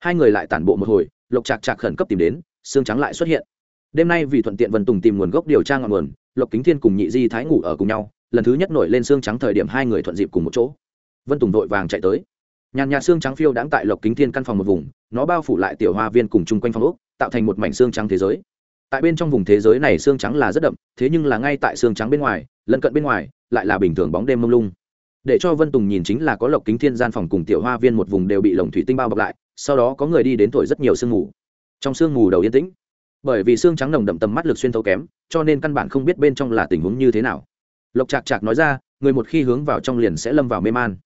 hai người lại tản bộ một hồi, lộc chạc chạc khẩn cấp tìm đến, xương trắng lại xuất hiện. Đêm nay vì thuận tiện vân tùng tìm nguồn gốc điều tra ngọn nguồn, lộc kính thiên cùng nhị di thái ngủ ở cùng nhau, lần thứ nhất nổi lên xương trắng thời điểm hai người thuận dịp cùng một chỗ. Vân tùng vội vàng chạy tới. Nhàn nhà xương trắng phiêu đãng tại lộc kính thiên căn phòng một vùng, nó bao phủ lại tiểu hoa viên cùng chung quanh phòng úc tạo thành một mảnh xương trắng thế giới. Tại bên trong vùng thế giới này xương trắng là rất đậm, thế nhưng là ngay tại xương trắng bên ngoài, lân cận bên ngoài, lại là bình thường bóng đêm mông lung. Để cho vân tùng nhìn chính là có lộc kính thiên gian phòng cùng tiểu hoa viên một vùng đều bị lồng thủy tinh bao bọc lại sau đó có người đi đến thổi rất nhiều sương mù. Trong sương mù đầu yên tĩnh. Bởi vì xương trắng nồng đậm tầm mắt lực xuyên thấu kém, cho nên căn bản không biết bên trong là tình huống như thế nào. Lộc chạc chạc nói ra, người một khi hướng vào trong liền sẽ lâm vào mê man.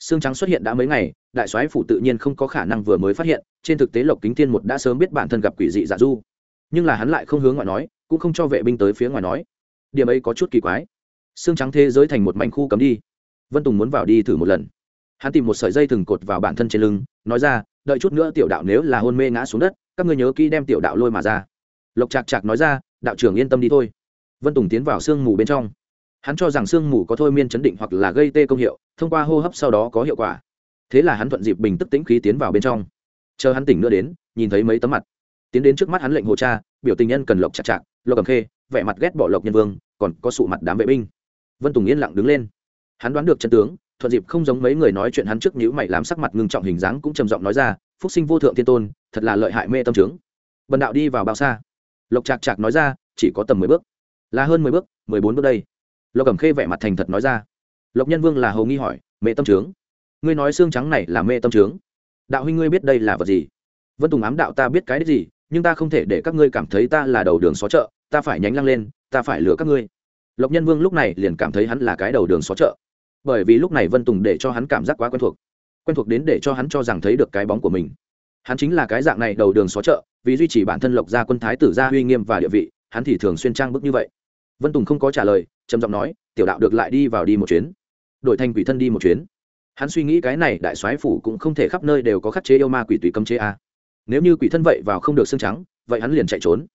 Xương trắng xuất hiện đã mấy ngày, đại soái phủ tự nhiên không có khả năng vừa mới phát hiện, trên thực tế lộc kính thiên một đã sớm biết bản thân gặp quỷ dị dạ du. Nhưng là hắn lại không hướng ngoài nói, cũng không cho vệ binh tới phía ngoài nói. Điểm ấy có chút kỳ quái. Xương trắng thế giới thành một mảnh khu cấm đi. Vân tùng muốn vào đi thử một lần. Hắn tìm một sợi dây thừng cột vào bản thân trên lưng, nói ra đợi chút nữa tiểu đạo nếu là hôn mê ngã xuống đất, các ngươi nhớ kỹ đem tiểu đạo lôi mà ra. Lộc chạc chạc nói ra, đạo trưởng yên tâm đi thôi. Vân tùng tiến vào sương mù bên trong. Hắn cho rằng sương mù có thôi miên chấn định hoặc là gây tê công hiệu, thông qua hô hấp sau đó có hiệu quả. Thế là hắn thuận dịp bình tức tĩnh khí tiến vào bên trong. Chờ hắn tỉnh nữa đến, nhìn thấy mấy tấm mặt. Tiến đến trước mắt hắn lệnh hồ cha, biểu tình nhân cần lộc chặt chặt lộc cầm khê, vẻ mặt ghét bỏ lộc nhân vương, còn có sụ mặt đám vệ binh. Vân tùng yên lặng đứng lên. Hắn đoán được chân tướng thuận dịp không giống mấy người nói chuyện hắn trước nhữ mày làm sắc mặt ngưng trọng hình dáng cũng trầm giọng nói ra, phúc sinh vô thượng thiên tôn, thật là lợi hại mê tâm trướng bần đạo đi vào bao xa. Lộc chạc chạc nói ra, chỉ có tầm mười bước. Là hơn mười bước, mười bốn bước đây. Lộc cẩm khê vẻ mặt thành thật nói ra. Lộc nhân vương là hầu nghi hỏi, mê tâm trướng ngươi nói xương trắng này là mê tâm trướng đạo huynh ngươi biết đây là vật gì? Vân tùng ám đạo ta biết cái gì, nhưng ta không thể để các ngươi cảm thấy ta là đầu đường xó chợ, ta phải nhánh lăng lên, ta phải lừa các ngươi. Lộc nhân vương lúc này liền cảm thấy hắn là cái đầu đường xó chợ bởi vì lúc này vân tùng để cho hắn cảm giác quá quen thuộc. Quen thuộc đến để cho hắn cho rằng thấy được cái bóng của mình. Hắn chính là cái dạng này đầu đường xó chợ, vì duy trì bản thân lộc gia quân thái tử gia uy nghiêm và địa vị, hắn thì thường xuyên trang bức như vậy. Vân tùng không có trả lời, trầm giọng nói, tiểu đạo được lại đi vào đi một chuyến. Đổi thành quỷ thân đi một chuyến. Hắn suy nghĩ cái này đại soái phủ cũng không thể khắp nơi đều có khắc chế yêu ma quỷ tùy cấm chế a. Nếu như quỷ thân vậy vào không được xương trắng, vậy hắn liền chạy trốn.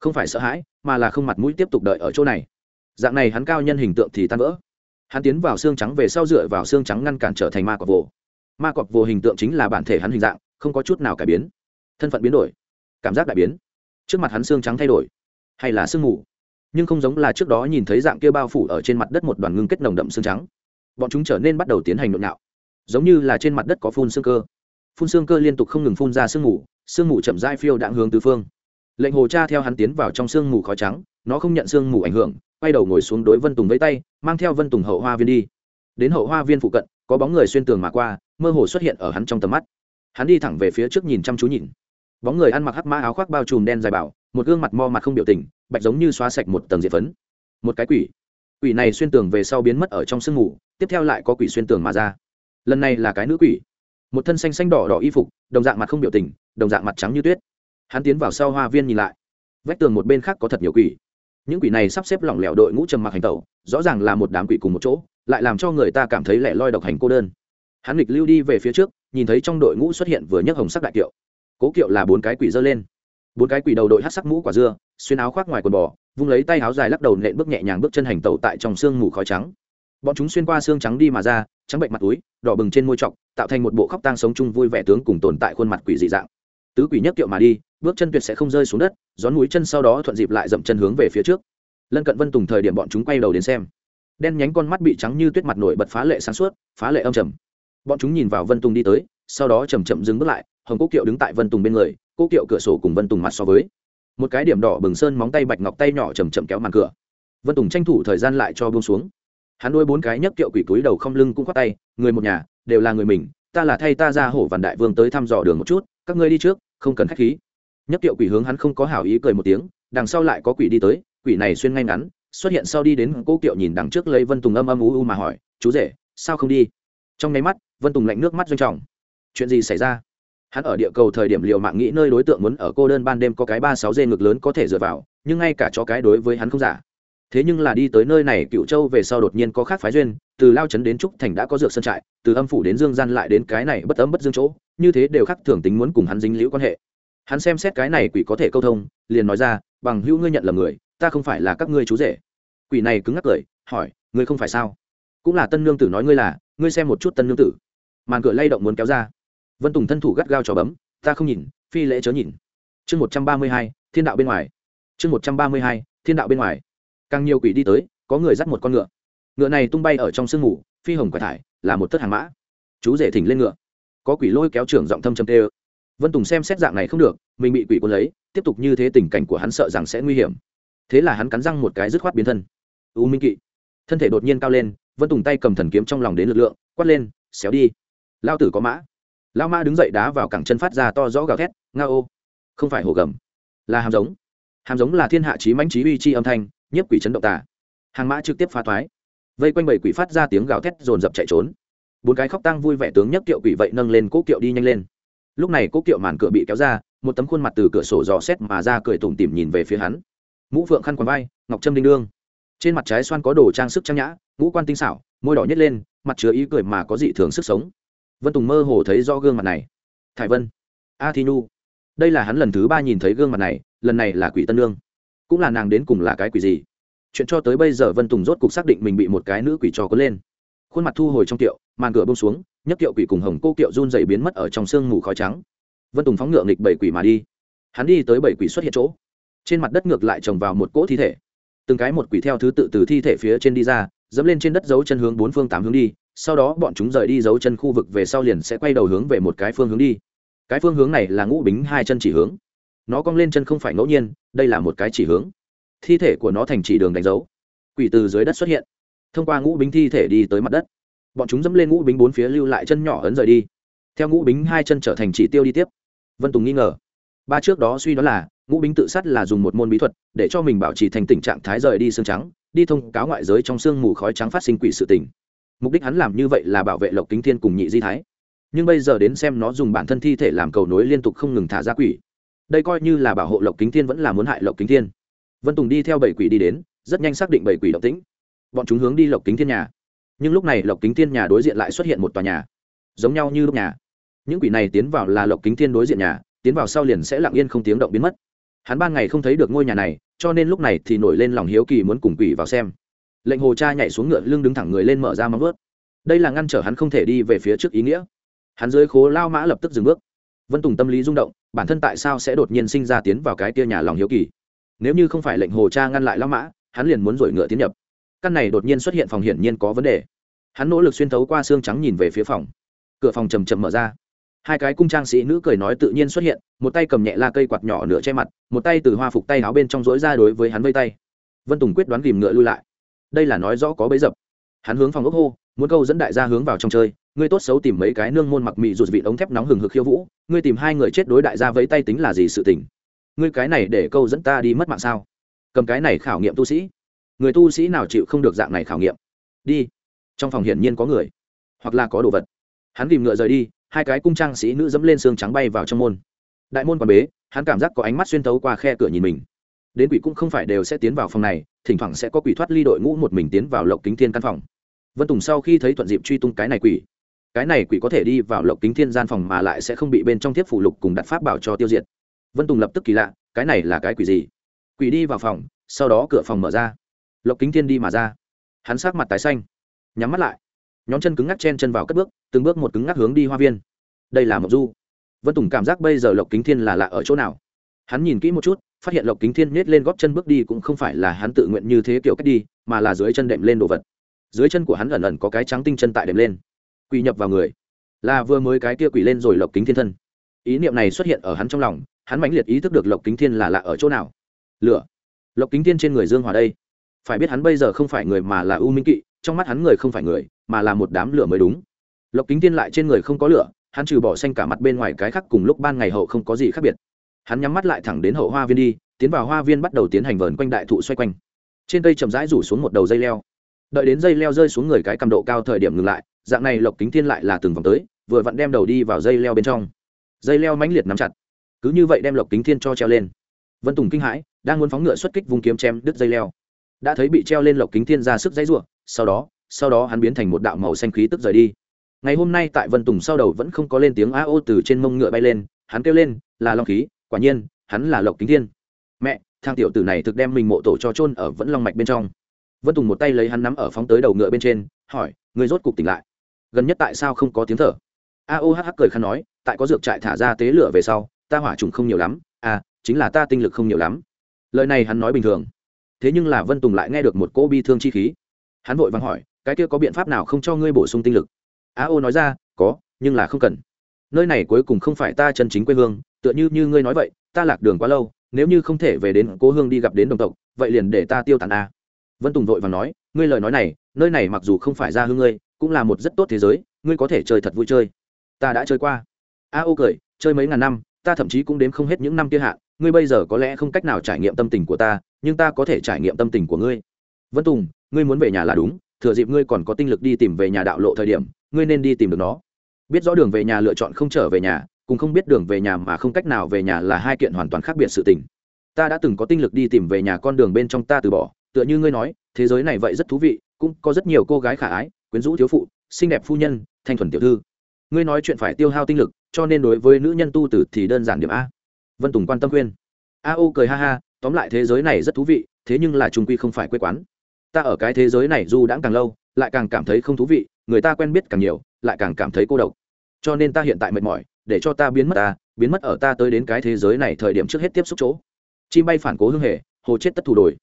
Không phải sợ hãi, mà là không mặt mũi tiếp tục đợi ở chỗ này. Dạng này hắn cao nhân hình tượng thì tan vỡ hắn tiến vào xương trắng về sau dựa vào xương trắng ngăn cản trở thành ma cọp vồ ma cọp vồ hình tượng chính là bản thể hắn hình dạng, không có chút nào cải biến. Thân phận biến đổi, cảm giác đại biến. Trước mặt hắn xương trắng thay đổi, hay là sương mù. Nhưng không giống là trước đó nhìn thấy dạng kia bao phủ ở trên mặt đất một đoàn ngưng kết nồng đậm xương trắng. Bọn chúng trở nên bắt đầu tiến hành nội nạo. Giống như là trên mặt đất có phun xương cơ. Phun xương cơ liên tục không ngừng phun ra sương mù sương mù chậm dai phiêu đạn hướng tứ phương. Lệnh hồ cha theo hắn tiến vào trong sương mù khói trắng nó không nhận sương mù ảnh hưởng, quay đầu ngồi xuống đối vân tùng với tay, mang theo vân tùng hậu hoa viên đi. Đến hậu hoa viên phụ cận, có bóng người xuyên tường mà qua, mơ hồ xuất hiện ở hắn trong tầm mắt. Hắn đi thẳng về phía trước nhìn chăm chú nhìn. Bóng người ăn mặc hắc mã áo khoác bao trùm đen dài bảo, một gương mặt mo mặt không biểu tình, bạch giống như xóa sạch một tầng diệt phấn. Một cái quỷ. Quỷ này xuyên tường về sau biến mất ở trong sương mù, tiếp theo lại có quỷ xuyên tường mà ra. Lần này là cái nữ quỷ. Một thân xanh xanh đỏ đỏ y phục, đồng dạng mặt không biểu tình, đồng dạng mặt trắng như tuyết. Hắn tiến vào sau hoa viên nhìn lại. Vách tường một bên khác có thật nhiều quỷ những quỷ này sắp xếp lỏng lẻo đội ngũ trầm mặc hành tẩu, rõ ràng là một đám quỷ cùng một chỗ, lại làm cho người ta cảm thấy lẻ loi độc hành cô đơn. Hắn nghịch lưu đi về phía trước, nhìn thấy trong đội ngũ xuất hiện vừa nhấc hồng sắc đại kiệu. Cố kiệu là bốn cái quỷ dơ lên. Bốn cái quỷ đầu đội hát sắc mũ quả dưa, xuyên áo khoác ngoài quần bò, vung lấy tay áo dài lắc đầu nện bước nhẹ nhàng bước chân hành tẩu tại trong sương mù khói trắng. Bọn chúng xuyên qua xương trắng đi mà ra, trắng bệnh mặt túi đỏ bừng trên môi trọc, tạo thành một bộ khóc tang sống chung vui vẻ tướng cùng tồn tại khuôn mặt quỷ dị dạng tứ quỷ nhất kiệu mà đi, bước chân tuyệt sẽ không rơi xuống đất gión mũi chân sau đó thuận dịp lại dậm chân hướng về phía trước. Lân cận vân tùng thời điểm bọn chúng quay đầu đến xem. Đen nhánh con mắt bị trắng như tuyết mặt nổi bật phá lệ sáng suốt, phá lệ âm trầm. Bọn chúng nhìn vào vân tùng đi tới, sau đó chầm chậm dừng bước lại, hồng cố kiệu đứng tại vân tùng bên người, cố kiệu cửa sổ cùng vân tùng mặt so với. Một cái điểm đỏ bừng sơn móng tay bạch ngọc tay nhỏ chầm chậm kéo màn cửa. Vân tùng tranh thủ thời gian lại cho buông xuống. Hắn đuôi bốn cái nhấc kiệu quỷ túi đầu không lưng cũng khoác tay, người một nhà, đều là người mình, ta là thay ta ra hổ vằn đại vương tới thăm dò đường một chút, các ngươi đi trước không cần khách khí. Nhất tiệu quỷ hướng hắn không có hảo ý cười một tiếng, đằng sau lại có quỷ đi tới, quỷ này xuyên ngay ngắn, xuất hiện sau đi đến cô kiệu nhìn đằng trước lấy vân tùng âm âm u u mà hỏi, chú rể, sao không đi? Trong nháy mắt, vân tùng lạnh nước mắt doanh trọng. Chuyện gì xảy ra? Hắn ở địa cầu thời điểm liệu mạng nghĩ nơi đối tượng muốn ở cô đơn ban đêm có cái ba sáu dê ngực lớn có thể dựa vào, nhưng ngay cả cho cái đối với hắn không giả thế nhưng là đi tới nơi này cựu châu về sau đột nhiên có khác phái duyên, từ lao trấn đến trúc thành đã có dược sơn trại, từ âm phủ đến dương gian lại đến cái này bất ấm bất dương chỗ, như thế đều khác thường tính muốn cùng hắn dính liễu quan hệ. Hắn xem xét cái này quỷ có thể câu thông, liền nói ra, bằng hữu ngươi nhận là người, ta không phải là các ngươi chú rể. Quỷ này cứng ngắc cười, hỏi, ngươi không phải sao? Cũng là tân nương tử nói ngươi là, ngươi xem một chút tân nương tử. Màn cửa lay động muốn kéo ra. Vân tùng thân thủ gắt gao trò bấm, ta không nhìn, phi lễ chớ nhìn. Chương một trăm ba mươi hai, thiên đạo bên ngoài. Chương một trăm ba mươi hai, thiên đạo bên ngoài càng nhiều quỷ đi tới, có người dắt một con ngựa. Ngựa này tung bay ở trong sương mù, phi hồng quả thải, là một thất hàng mã. Chú rể thỉnh lên ngựa. Có quỷ lôi kéo trưởng giọng thâm trầm tê ơ vân tùng xem xét dạng này không được, mình bị quỷ cuốn lấy, tiếp tục như thế tình cảnh của hắn sợ rằng sẽ nguy hiểm. Thế là hắn cắn răng một cái dứt khoát biến thân. U minh kỵ. Thân thể đột nhiên cao lên, vân tùng tay cầm thần kiếm trong lòng đến lực lượng, quát lên, xéo đi. Lao tử có mã. Lao mã đứng dậy đá vào cẳng chân phát ra to rõ gào thét, nga ô. Không phải hồ gầm, là hàm giống. Hàm giống là thiên hạ trí mãnh trí uy chi âm thanh nhiếp quỷ chấn động tà. Hàng mã trực tiếp phá thoái. Vây quanh bảy quỷ phát ra tiếng gào thét dồn dập chạy trốn. Bốn cái khóc tăng vui vẻ tướng nhất kiệu quỷ vậy nâng lên cố kiệu đi nhanh lên. Lúc này cố kiệu màn cửa bị kéo ra, một tấm khuôn mặt từ cửa sổ dò xét mà ra cười tủm tỉm nhìn về phía hắn. Mũ phượng khăn quàng vai, ngọc trâm đinh đương. Trên mặt trái xoan có đồ trang sức trang nhã, ngũ quan tinh xảo, môi đỏ nhét lên, mặt chứa ý cười mà có dị thường sức sống. Vân tùng mơ hồ thấy do gương mặt này. Thải vân. A thi nhu. Đây là hắn lần thứ ba nhìn thấy gương mặt này, lần này là quỷ tân lương cũng là nàng đến cùng là cái quỷ gì? Chuyện cho tới bây giờ vân tùng rốt cục xác định mình bị một cái nữ quỷ trò có lên. Khuôn mặt thu hồi trong tiệu, màn cửa bông xuống, nhấc tiệu quỷ cùng hồng cô kiệu run dày biến mất ở trong sương mù khói trắng. Vân tùng phóng ngựa nghịch bảy quỷ mà đi. Hắn đi tới bảy quỷ xuất hiện chỗ. Trên mặt đất ngược lại trồng vào một cỗ thi thể. Từng cái một quỷ theo thứ tự từ thi thể phía trên đi ra, dẫm lên trên đất dấu chân hướng bốn phương tám hướng đi, sau đó bọn chúng rời đi dấu chân khu vực về sau liền sẽ quay đầu hướng về một cái phương hướng đi. Cái phương hướng này là ngũ bính hai chân chỉ hướng nó cong lên chân không phải ngẫu nhiên, đây là một cái chỉ hướng. Thi thể của nó thành chỉ đường đánh dấu. Quỷ từ dưới đất xuất hiện. Thông qua ngũ bính thi thể đi tới mặt đất. Bọn chúng dẫm lên ngũ bính bốn phía lưu lại chân nhỏ ấn rời đi. Theo ngũ bính hai chân trở thành chỉ tiêu đi tiếp. Vân tùng nghi ngờ. Ba trước đó suy đoán là, ngũ bính tự sát là dùng một môn bí thuật, để cho mình bảo trì thành tình trạng thái rời đi xương trắng, đi thông cáo ngoại giới trong sương mù khói trắng phát sinh quỷ sự tình. Mục đích hắn làm như vậy là bảo vệ lộc kính thiên cùng nhị di thái. Nhưng bây giờ đến xem nó dùng bản thân thi thể làm cầu nối liên tục không ngừng thả ra quỷ đây coi như là bảo hộ lộc kính thiên vẫn là muốn hại lộc kính thiên. Vân tùng đi theo bảy quỷ đi đến, rất nhanh xác định bảy quỷ động tĩnh. Bọn chúng hướng đi lộc kính thiên nhà. Nhưng lúc này lộc kính thiên nhà đối diện lại xuất hiện một tòa nhà, giống nhau như lúc nhà. Những quỷ này tiến vào là lộc kính thiên đối diện nhà, tiến vào sau liền sẽ lặng yên không tiếng động biến mất. Hắn ban ngày không thấy được ngôi nhà này, cho nên lúc này thì nổi lên lòng hiếu kỳ muốn cùng quỷ vào xem. Lệnh hồ cha nhảy xuống ngựa, lưng đứng thẳng người lên mở ra móng vớt đây là ngăn trở hắn không thể đi về phía trước ý nghĩa. Hắn dưới khố lao mã lập tức dừng bước vân tùng tâm lý rung động, bản thân tại sao sẽ đột nhiên sinh ra tiến vào cái tia nhà lòng hiếu kỳ? Nếu như không phải lệnh hồ cha ngăn lại lao mã, hắn liền muốn rổi ngựa tiến nhập. Căn này đột nhiên xuất hiện phòng hiển nhiên có vấn đề. Hắn nỗ lực xuyên thấu qua xương trắng nhìn về phía phòng. Cửa phòng chầm chầm mở ra. Hai cái cung trang sĩ nữ cười nói tự nhiên xuất hiện, một tay cầm nhẹ la cây quạt nhỏ nửa che mặt, một tay từ hoa phục tay áo bên trong rỗi ra đối với hắn vây tay. Vân tùng quyết đoán ghìm ngựa lui lại. Đây là nói rõ có bấy dập. Hắn hướng phòng ốc hô muốn câu dẫn đại gia hướng vào trong chơi, ngươi tốt xấu tìm mấy cái nương môn mặc mị rụt vị ống thép nóng hừng hực khiêu vũ, ngươi tìm hai người chết đối đại gia vẫy tay tính là gì sự tình? Ngươi cái này để câu dẫn ta đi mất mạng sao? Cầm cái này khảo nghiệm tu sĩ. Người tu sĩ nào chịu không được dạng này khảo nghiệm? Đi. Trong phòng hiển nhiên có người. Hoặc là có đồ vật. Hắn tìm ngựa rời đi, hai cái cung trang sĩ nữ dẫm lên xương trắng bay vào trong môn. Đại môn còn bế, hắn cảm giác có ánh mắt xuyên thấu qua khe cửa nhìn mình. Đến quỷ cũng không phải đều sẽ tiến vào phòng này, thỉnh thoảng sẽ có quỷ thoát ly đội ngũ một mình tiến vào lộc kính thiên căn phòng vân tùng sau khi thấy thuận dịp truy tung cái này quỷ, cái này quỷ có thể đi vào lộc kính thiên gian phòng mà lại sẽ không bị bên trong thiếp phủ lục cùng đặt pháp bảo cho tiêu diệt. Vân tùng lập tức kỳ lạ, cái này là cái quỷ gì? Quỷ đi vào phòng, sau đó cửa phòng mở ra. Lộc kính thiên đi mà ra. Hắn sát mặt tái xanh, nhắm mắt lại. Nhóm chân cứng ngắc chen chân vào cất bước, từng bước một cứng ngắc hướng đi hoa viên. Đây là mộc du. Vân tùng cảm giác bây giờ lộc kính thiên là lạ ở chỗ nào? Hắn nhìn kỹ một chút, phát hiện lộc kính thiên nhét lên góp chân bước đi cũng không phải là hắn tự nguyện như thế kiểu cách đi, mà là dưới chân đệm lên đồ vật dưới chân của hắn ẩn ẩn có cái trắng tinh chân tại đệm lên. Quỳ nhập vào người. Là vừa mới cái kia quỳ lên rồi lộc kính thiên thân. Ý niệm này xuất hiện ở hắn trong lòng, hắn mãnh liệt ý thức được lộc kính thiên là lạ ở chỗ nào. Lửa. Lộc kính thiên trên người dương hòa đây. Phải biết hắn bây giờ không phải người mà là u minh kỵ, trong mắt hắn người không phải người, mà là một đám lửa mới đúng. Lộc kính thiên lại trên người không có lửa, hắn trừ bỏ xanh cả mặt bên ngoài cái khác cùng lúc ban ngày hậu không có gì khác biệt. Hắn nhắm mắt lại thẳng đến hậu hoa viên đi, tiến vào hoa viên bắt đầu tiến hành vờn quanh đại thụ xoay quanh. Trên cây chậm rãi rủ xuống một đầu dây leo đợi đến dây leo rơi xuống người cái cầm độ cao thời điểm ngừng lại, dạng này lộc kính thiên lại là từng vòng tới, vừa vặn đem đầu đi vào dây leo bên trong. Dây leo mãnh liệt nắm chặt. Cứ như vậy đem lộc kính thiên cho treo lên. Vân tùng kinh hãi, đang muốn phóng ngựa xuất kích vùng kiếm chém đứt dây leo. Đã thấy bị treo lên lộc kính thiên ra sức dãy r u ộ sau đó sau đó hắn biến thành một đạo màu xanh khí tức rời đi. Ngày hôm nay tại vân tùng sau đầu vẫn không có lên tiếng a ô từ trên mông ngựa bay lên, hắn kêu lên, là long khí, quả nhiên, hắn là lộc kính thiên. Mẹ, thang tiểu tử này thực đem mình mộ tổ cho trôn ở vẫn long mạch bên trong vân tùng một tay lấy hắn nắm ở phóng tới đầu ngựa bên trên, hỏi người rốt cục tỉnh lại? Gần nhất tại sao không có tiếng thở? A o hh cười khăn nói, tại có dược trại thả ra tế lửa về sau, ta hỏa trùng không nhiều lắm. À chính là ta tinh lực không nhiều lắm. Lời này hắn nói bình thường. Thế nhưng là vân tùng lại nghe được một cỗ bi thương chi khí. Hắn vội vàng hỏi, cái kia có biện pháp nào không cho ngươi bổ sung tinh lực? A o nói ra, có, nhưng là không cần. Nơi này cuối cùng không phải ta chân chính quê hương, tựa như như ngươi nói vậy, ta lạc đường quá lâu, nếu như không thể về đến cố hương đi gặp đến đồng tộc, vậy liền để ta tiêu tàn a vân tùng vội và nói, ngươi lời nói này, nơi này mặc dù không phải ra hương ngươi, cũng là một rất tốt thế giới, ngươi có thể chơi thật vui chơi. Ta đã chơi qua. A ô cười, chơi mấy ngàn năm, ta thậm chí cũng đếm không hết những năm kia hạ ngươi bây giờ có lẽ không cách nào trải nghiệm tâm tình của ta, nhưng ta có thể trải nghiệm tâm tình của ngươi. Vân tùng, ngươi muốn về nhà là đúng, thừa dịp ngươi còn có tinh lực đi tìm về nhà đạo lộ thời điểm, ngươi nên đi tìm được nó. Biết rõ đường về nhà lựa chọn không trở về nhà cùng không biết đường về nhà mà không cách nào về nhà là hai kiện hoàn toàn khác biệt sự tình. Ta đã từng có tinh lực đi tìm về nhà con đường bên trong ta từ bỏ tựa như ngươi nói, thế giới này vậy rất thú vị, cũng có rất nhiều cô gái khả ái, quyến rũ thiếu phụ, xinh đẹp phu nhân, thanh thuần tiểu thư. Ngươi nói chuyện phải tiêu hao tinh lực, cho nên đối với nữ nhân tu tử thì đơn giản điểm a. Vân tùng quan tâm khuyên. A ô cười ha ha, tóm lại thế giới này rất thú vị, thế nhưng là trung quy không phải quê quán. Ta ở cái thế giới này dù đã càng lâu, lại càng cảm thấy không thú vị, người ta quen biết càng nhiều, lại càng cảm thấy cô độc. Cho nên ta hiện tại mệt mỏi, để cho ta biến mất ta, biến mất ở ta tới đến cái thế giới này thời điểm trước hết tiếp xúc chỗ. Chim bay phản cố hương hề, hồ chết tất thủ đổi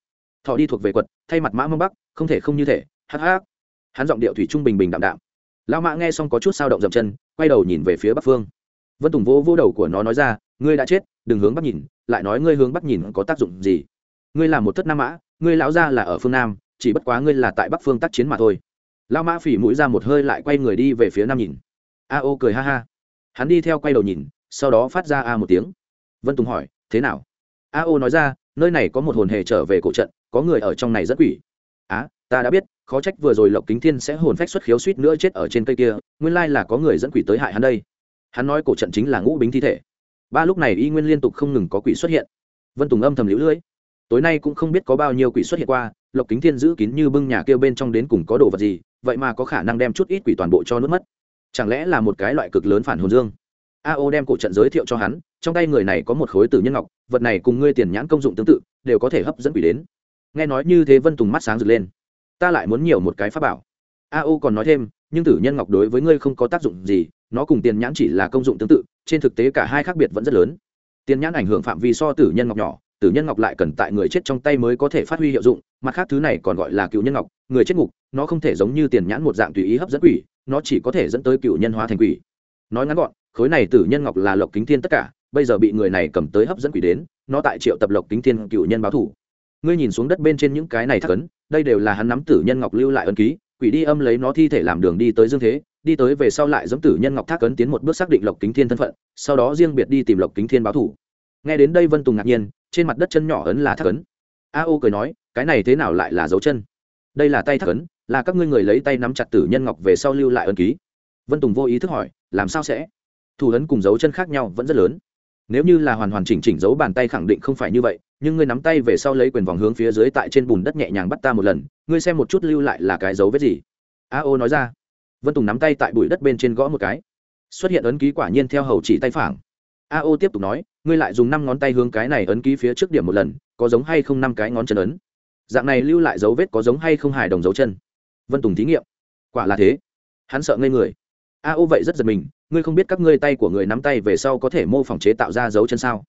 thọ đi thuộc về quật, thay mặt mã mông bắc, không thể không như thể, hắc hắc. Hắn giọng điệu thủy trung bình bình đạm đạm. Lão mã nghe xong có chút sao động dậm chân, quay đầu nhìn về phía bắc phương. Vân tùng vô vô đầu của nó nói ra, ngươi đã chết, đừng hướng bắc nhìn, lại nói ngươi hướng bắc nhìn có tác dụng gì. Ngươi là một thất nam mã, ngươi lão ra là ở phương nam, chỉ bất quá ngươi là tại bắc phương tác chiến mà thôi. Lão mã phỉ mũi ra một hơi lại quay người đi về phía nam nhìn. A ô cười ha ha. Hắn đi theo quay đầu nhìn, sau đó phát ra a một tiếng. Vân tùng hỏi, thế nào? A ô nói ra, nơi này có một hồn hề trở về cổ trận có người ở trong này rất quỷ. Á, ta đã biết, khó trách vừa rồi lộc kính thiên sẽ hồn phách xuất khiếu suýt nữa chết ở trên cây kia, nguyên lai là có người dẫn quỷ tới hại hắn đây. Hắn nói cổ trận chính là ngũ bính thi thể. Ba lúc này y nguyên liên tục không ngừng có quỷ xuất hiện. Vân tùng âm thầm lũ lưỡi tối nay cũng không biết có bao nhiêu quỷ xuất hiện qua, lộc kính thiên giữ kín như bưng nhà kêu bên trong đến cùng có đồ vật gì, vậy mà có khả năng đem chút ít quỷ toàn bộ cho nước mất. Chẳng lẽ là một cái loại cực lớn phản hồn dương? A o đem cổ trận giới thiệu cho hắn, trong tay người này có một khối tử nhân ngọc, vật này cùng ngươi tiền nhãn công dụng tương tự, đều có thể hấp dẫn quỷ đến nghe nói như thế vân tùng mắt sáng rực lên. Ta lại muốn nhiều một cái pháp bảo. A o còn nói thêm, nhưng tử nhân ngọc đối với ngươi không có tác dụng gì, nó cùng tiền nhãn chỉ là công dụng tương tự, trên thực tế cả hai khác biệt vẫn rất lớn. Tiền nhãn ảnh hưởng phạm vi so tử nhân ngọc nhỏ, tử nhân ngọc lại cần tại người chết trong tay mới có thể phát huy hiệu dụng, mặt khác thứ này còn gọi là cựu nhân ngọc, người chết ngục, nó không thể giống như tiền nhãn một dạng tùy ý hấp dẫn quỷ, nó chỉ có thể dẫn tới cựu nhân hóa thành quỷ. Nói ngắn gọn, khối này tử nhân ngọc là lộc kính thiên tất cả, bây giờ bị người này cầm tới hấp dẫn quỷ đến, nó tại triệu tập lộc kính thiên cựu nhân báo thủ ngươi nhìn xuống đất bên trên những cái này thắc ấn, đây đều là hắn nắm tử nhân ngọc lưu lại ân ký, quỷ đi âm lấy nó thi thể làm đường đi tới dương thế, đi tới về sau lại giống tử nhân ngọc thác ấn tiến một bước xác định lộc kính thiên thân phận, sau đó riêng biệt đi tìm lộc kính thiên báo thủ. Nghe đến đây vân tùng ngạc nhiên, trên mặt đất chân nhỏ ấn là thác ấn. A ô cười nói, cái này thế nào lại là dấu chân? Đây là tay thác ấn, là các ngươi người lấy tay nắm chặt tử nhân ngọc về sau lưu lại ân ký. Vân tùng vô ý thức hỏi, làm sao sẽ? Thủ ấn cùng dấu chân khác nhau vẫn rất lớn. Nếu như là hoàn hoàn chỉnh chỉnh dấu bàn tay khẳng định không phải như vậy nhưng ngươi nắm tay về sau lấy quyền vòng hướng phía dưới tại trên bùn đất nhẹ nhàng bắt ta một lần, ngươi xem một chút lưu lại là cái dấu vết gì? A ô nói ra. Vân tùng nắm tay tại bụi đất bên trên gõ một cái. Xuất hiện ấn ký quả nhiên theo hầu chỉ tay phảng. A ô tiếp tục nói, ngươi lại dùng năm ngón tay hướng cái này ấn ký phía trước điểm một lần, có giống hay không năm cái ngón chân ấn? Dạng này lưu lại dấu vết có giống hay không hài đồng dấu chân? Vân tùng thí nghiệm. Quả là thế. Hắn sợ ngây người. A ô vậy rất giật mình, ngươi không biết các ngươi tay của người nắm tay về sau có thể mô phỏng chế tạo ra dấu chân sao?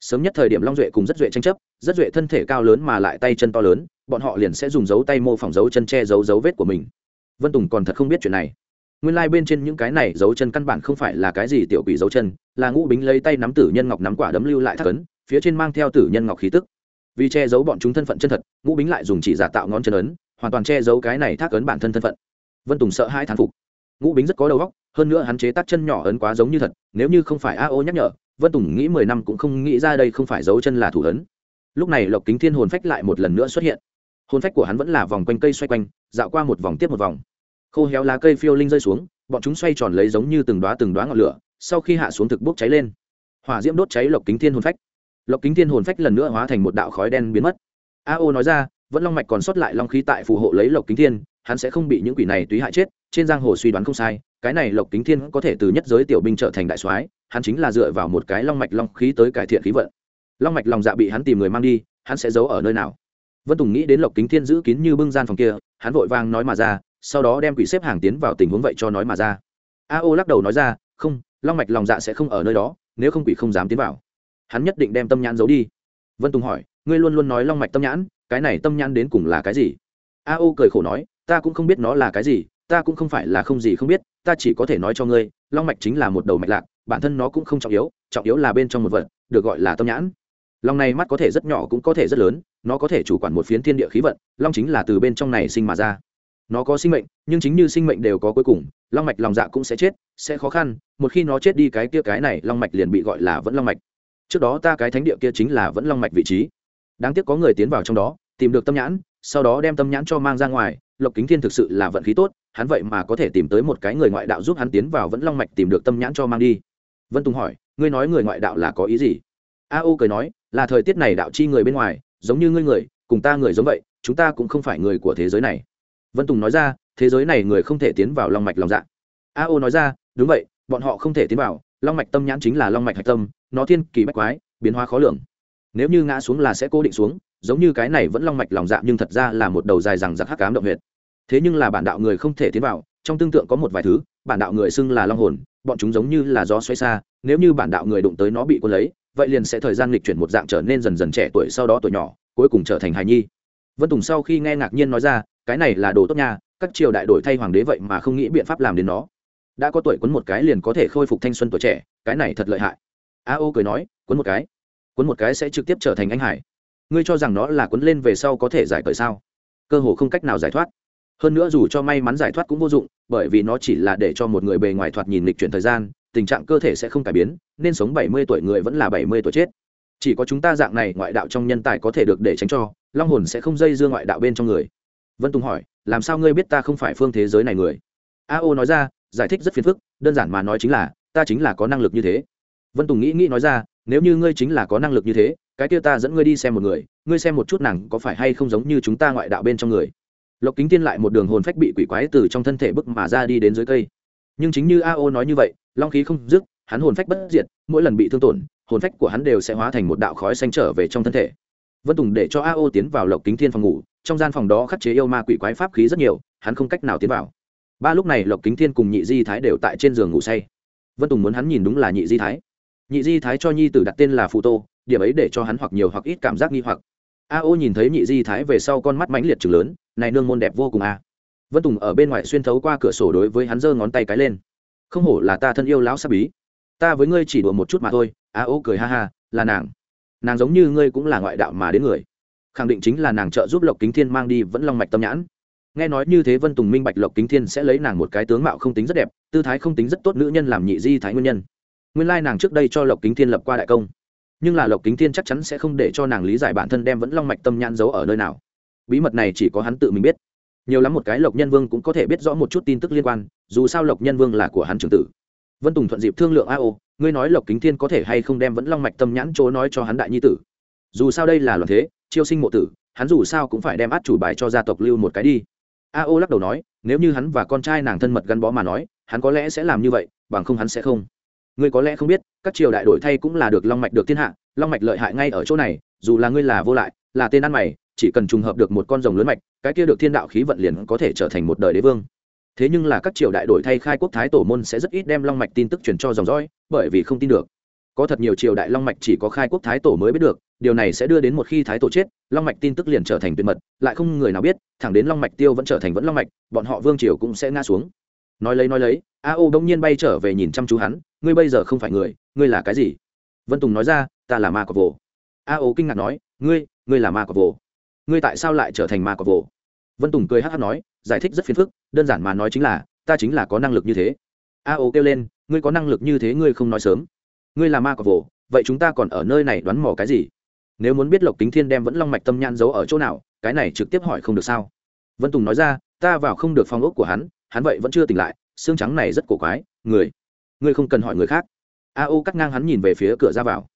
Sớm nhất thời điểm long duệ cùng rất duệ tranh chấp, rất duệ thân thể cao lớn mà lại tay chân to lớn, bọn họ liền sẽ dùng dấu tay mô phỏng dấu chân che giấu dấu vết của mình. Vân tùng còn thật không biết chuyện này. Nguyên lai、like、bên trên những cái này dấu chân căn bản không phải là cái gì tiểu quỷ dấu chân, là ngũ bính lấy tay nắm tử nhân ngọc nắm quả đấm lưu lại thắc ấn, phía trên mang theo tử nhân ngọc khí tức. Vì che giấu bọn chúng thân phận chân thật, ngũ bính lại dùng chỉ giả tạo ngón chân ấn, hoàn toàn che giấu cái này thác ấn bản thân thân phận. Vân tùng sợ hai thán phục. Ngũ bính rất có đầu óc, hơn nữa hắn chế tác chân nhỏ ấn quá giống như thật, nếu như không phải a ô nhắc nhở vân tùng nghĩ mười năm cũng không nghĩ ra đây không phải dấu chân là thủ ấn. Lúc này lộc kính thiên hồn phách lại một lần nữa xuất hiện. Hồn phách của hắn vẫn là vòng quanh cây xoay quanh, dạo qua một vòng tiếp một vòng. Khô héo lá cây phiêu linh rơi xuống, bọn chúng xoay tròn lấy giống như từng đoá từng đoá ngọn lửa, sau khi hạ xuống thực bốc cháy lên. Hỏa diễm đốt cháy lộc kính thiên hồn phách. Lộc kính thiên hồn phách lần nữa hóa thành một đạo khói đen biến mất. A ô nói ra, vẫn long mạch còn sót lại long khí tại phù hộ lấy lộc kính thiên, hắn sẽ không bị những quỷ này túy hại chết, trên giang hồ suy đoán không sai cái này lộc kính thiên có thể từ nhất giới tiểu binh trở thành đại soái, hắn chính là dựa vào một cái long mạch long khí tới cải thiện khí vận. Long mạch lòng dạ bị hắn tìm người mang đi, hắn sẽ giấu ở nơi nào? Vân tùng nghĩ đến lộc kính thiên giữ kín như bưng gian phòng kia, hắn vội vang nói mà ra, sau đó đem quỷ xếp hàng tiến vào tình huống vậy cho nói mà ra. A ô lắc đầu nói ra, không, long mạch lòng dạ sẽ không ở nơi đó, nếu không quỷ không dám tiến vào. Hắn nhất định đem tâm nhãn giấu đi. Vân tùng hỏi, ngươi luôn luôn nói long mạch tâm nhãn, cái này tâm nhãn đến cùng là cái gì? A ô cười khổ nói, ta cũng không biết nó là cái gì, ta cũng không phải là không gì không biết ta chỉ có thể nói cho ngươi, long mạch chính là một đầu mạch lạc, bản thân nó cũng không trọng yếu trọng yếu là bên trong một vật, được gọi là tâm nhãn. Long này mắt có thể rất nhỏ cũng có thể rất lớn, nó có thể chủ quản một phiến thiên địa khí vận, long chính là từ bên trong này sinh mà ra. Nó có sinh mệnh, nhưng chính như sinh mệnh đều có cuối cùng, long mạch lòng dạ cũng sẽ chết, sẽ khó khăn, một khi nó chết đi cái kia cái này, long mạch liền bị gọi là vẫn long mạch. Trước đó ta cái thánh địa kia chính là vẫn long mạch vị trí. Đáng tiếc có người tiến vào trong đó, tìm được tâm nhãn, sau đó đem tâm nhãn cho mang ra ngoài, lộc kính thiên thực sự là vận khí tốt hắn vậy mà có thể tìm tới một cái người ngoại đạo giúp hắn tiến vào vẫn long mạch tìm được tâm nhãn cho mang đi. Vân tùng hỏi, ngươi nói người ngoại đạo là có ý gì? A ô cười nói, là thời tiết này đạo chi người bên ngoài, giống như ngươi người, cùng ta người giống vậy, chúng ta cũng không phải người của thế giới này. Vân tùng nói ra, thế giới này người không thể tiến vào long mạch lòng dạ. A ô nói ra, đúng vậy, bọn họ không thể tiến vào, long mạch tâm nhãn chính là long mạch hạch tâm, nó thiên kỳ bách quái, biến hóa khó lường. Nếu như ngã xuống là sẽ cố định xuống, giống như cái này vẫn long mạch lòng dạ nhưng thật ra là một đầu dài rằng giặc hắc cám động huyệt thế nhưng là bản đạo người không thể tiến vào, trong tương tượng có một vài thứ, bản đạo người xưng là long hồn, bọn chúng giống như là gió xoay xa, nếu như bản đạo người đụng tới nó bị quân lấy, vậy liền sẽ thời gian lịch chuyển một dạng trở nên dần dần trẻ tuổi sau đó tuổi nhỏ, cuối cùng trở thành hài nhi. Vân tùng sau khi nghe ngạc nhiên nói ra, cái này là đồ tốt nha, các triều đại đổi thay hoàng đế vậy mà không nghĩ biện pháp làm đến nó. Đã có tuổi quấn một cái liền có thể khôi phục thanh xuân tuổi trẻ, cái này thật lợi hại. A ô cười nói quấn một cái. Quấn một cái sẽ trực tiếp trở thành anh hải. Ngươi cho rằng nó là quấn lên về sau có thể giải cởi sao? Cơ hồ không cách nào giải thoát hơn nữa dù cho may mắn giải thoát cũng vô dụng, bởi vì nó chỉ là để cho một người bề ngoài thoạt nhìn lịch chuyển thời gian, tình trạng cơ thể sẽ không cải biến, nên sống bảy mươi tuổi người vẫn là bảy mươi tuổi chết. Chỉ có chúng ta dạng này ngoại đạo trong nhân tài có thể được để tránh cho, long hồn sẽ không dây dưa ngoại đạo bên trong người. Vân tùng hỏi, làm sao ngươi biết ta không phải phương thế giới này người? A ô nói ra, giải thích rất phiền phức, đơn giản mà nói chính là, ta chính là có năng lực như thế. Vân tùng nghĩ nghĩ nói ra, nếu như ngươi chính là có năng lực như thế, cái kia ta dẫn ngươi đi xem một người, ngươi xem một chút nàng có phải hay không giống như chúng ta ngoại đạo bên trong người lộc kính tiên lại một đường hồn phách bị quỷ quái từ trong thân thể bức mà ra đi đến dưới cây. Nhưng chính như a o nói như vậy, long khí không dứt, hắn hồn phách bất diệt, mỗi lần bị thương tổn, hồn phách của hắn đều sẽ hóa thành một đạo khói xanh trở về trong thân thể. Vân tùng để cho a o tiến vào lộc kính thiên phòng ngủ, trong gian phòng đó khắc chế yêu ma quỷ quái pháp khí rất nhiều, hắn không cách nào tiến vào. Ba lúc này lộc kính thiên cùng nhị di thái đều tại trên giường ngủ say. Vân tùng muốn hắn nhìn đúng là nhị di thái. Nhị di thái cho nhi tử đặt tên là phụ tô, điểm ấy để cho hắn hoặc nhiều hoặc ít cảm giác nghi hoặc a ô nhìn thấy nhị di thái về sau con mắt mãnh liệt chừng lớn, này nương môn đẹp vô cùng a. À. vân tùng ở bên ngoài xuyên thấu qua cửa sổ đối với hắn giơ ngón tay cái lên. Không hổ là ta thân yêu lão sắc bí. Ta với ngươi chỉ đùa một chút mà thôi, a ô cười ha ha, là nàng. Nàng giống như ngươi cũng là ngoại đạo mà đến người. Khẳng định chính là nàng trợ giúp lộc kính thiên mang đi vẫn long mạch tâm nhãn. Nghe nói như thế vân tùng minh bạch lộc kính thiên sẽ lấy nàng một cái tướng mạo không tính rất đẹp, tư thái không tính rất tốt nữ nhân làm nhị di thái nguyên nhân. Nguyên lai nàng trước đây cho lộc kính thiên lập qua đại công nhưng là lộc kính thiên chắc chắn sẽ không để cho nàng lý giải bản thân đem vẫn long mạch tâm nhãn giấu ở nơi nào. Bí mật này chỉ có hắn tự mình biết. Nhiều lắm một cái lộc nhân vương cũng có thể biết rõ một chút tin tức liên quan, dù sao lộc nhân vương là của hắn trưởng tử. Vân tùng thuận dịp thương lượng a ô ngươi nói lộc kính thiên có thể hay không đem vẫn long mạch tâm nhãn chỗ nói cho hắn đại nhi tử? Dù sao đây là loạn thế, chiêu sinh mộ tử, hắn dù sao cũng phải đem át chủ bài cho gia tộc lưu một cái đi. A ô lắc đầu nói, nếu như hắn và con trai nàng thân mật gắn bó mà nói, hắn có lẽ sẽ làm như vậy, bằng không hắn sẽ không ngươi có lẽ không biết, các triều đại đổi thay cũng là được long mạch được thiên hạ, long mạch lợi hại ngay ở chỗ này, dù là ngươi là vô lại, là tên ăn mày, chỉ cần trùng hợp được một con rồng lớn mạch, cái kia được thiên đạo khí vận liền có thể trở thành một đời đế vương. Thế nhưng là các triều đại đổi thay khai quốc thái tổ môn sẽ rất ít đem long mạch tin tức truyền cho dòng dõi, bởi vì không tin được. Có thật nhiều triều đại long mạch chỉ có khai quốc thái tổ mới biết được, điều này sẽ đưa đến một khi thái tổ chết, long mạch tin tức liền trở thành tuyệt mật, lại không người nào biết, thẳng đến long mạch tiêu vẫn trở thành vẫn long mạch, bọn họ vương triều cũng sẽ ngã xuống. Nói lấy nói lấy, a ô bỗng nhiên bay trở về nhìn chăm chú hắn ngươi bây giờ không phải người, ngươi là cái gì? Vân tùng nói ra, ta là ma cọc vồ. A ô kinh ngạc nói, ngươi ngươi là ma cọc vồ. Ngươi tại sao lại trở thành ma cọc vồ? Vân tùng cười hát hát nói, giải thích rất phiền phức, đơn giản mà nói chính là, ta chính là có năng lực như thế. A ô kêu lên, ngươi có năng lực như thế ngươi không nói sớm. Ngươi là ma cọc vồ, vậy chúng ta còn ở nơi này đoán mò cái gì? Nếu muốn biết lộc kính thiên đem vẫn long mạch tâm nhan giấu ở chỗ nào, cái này trực tiếp hỏi không được sao? Vân tùng nói ra, ta vào không được phong ốc của hắn hắn vậy vẫn chưa tỉnh lại, xương trắng này rất cổ quái, người ngươi không cần hỏi người khác. A ô cắt ngang hắn nhìn về phía cửa ra vào.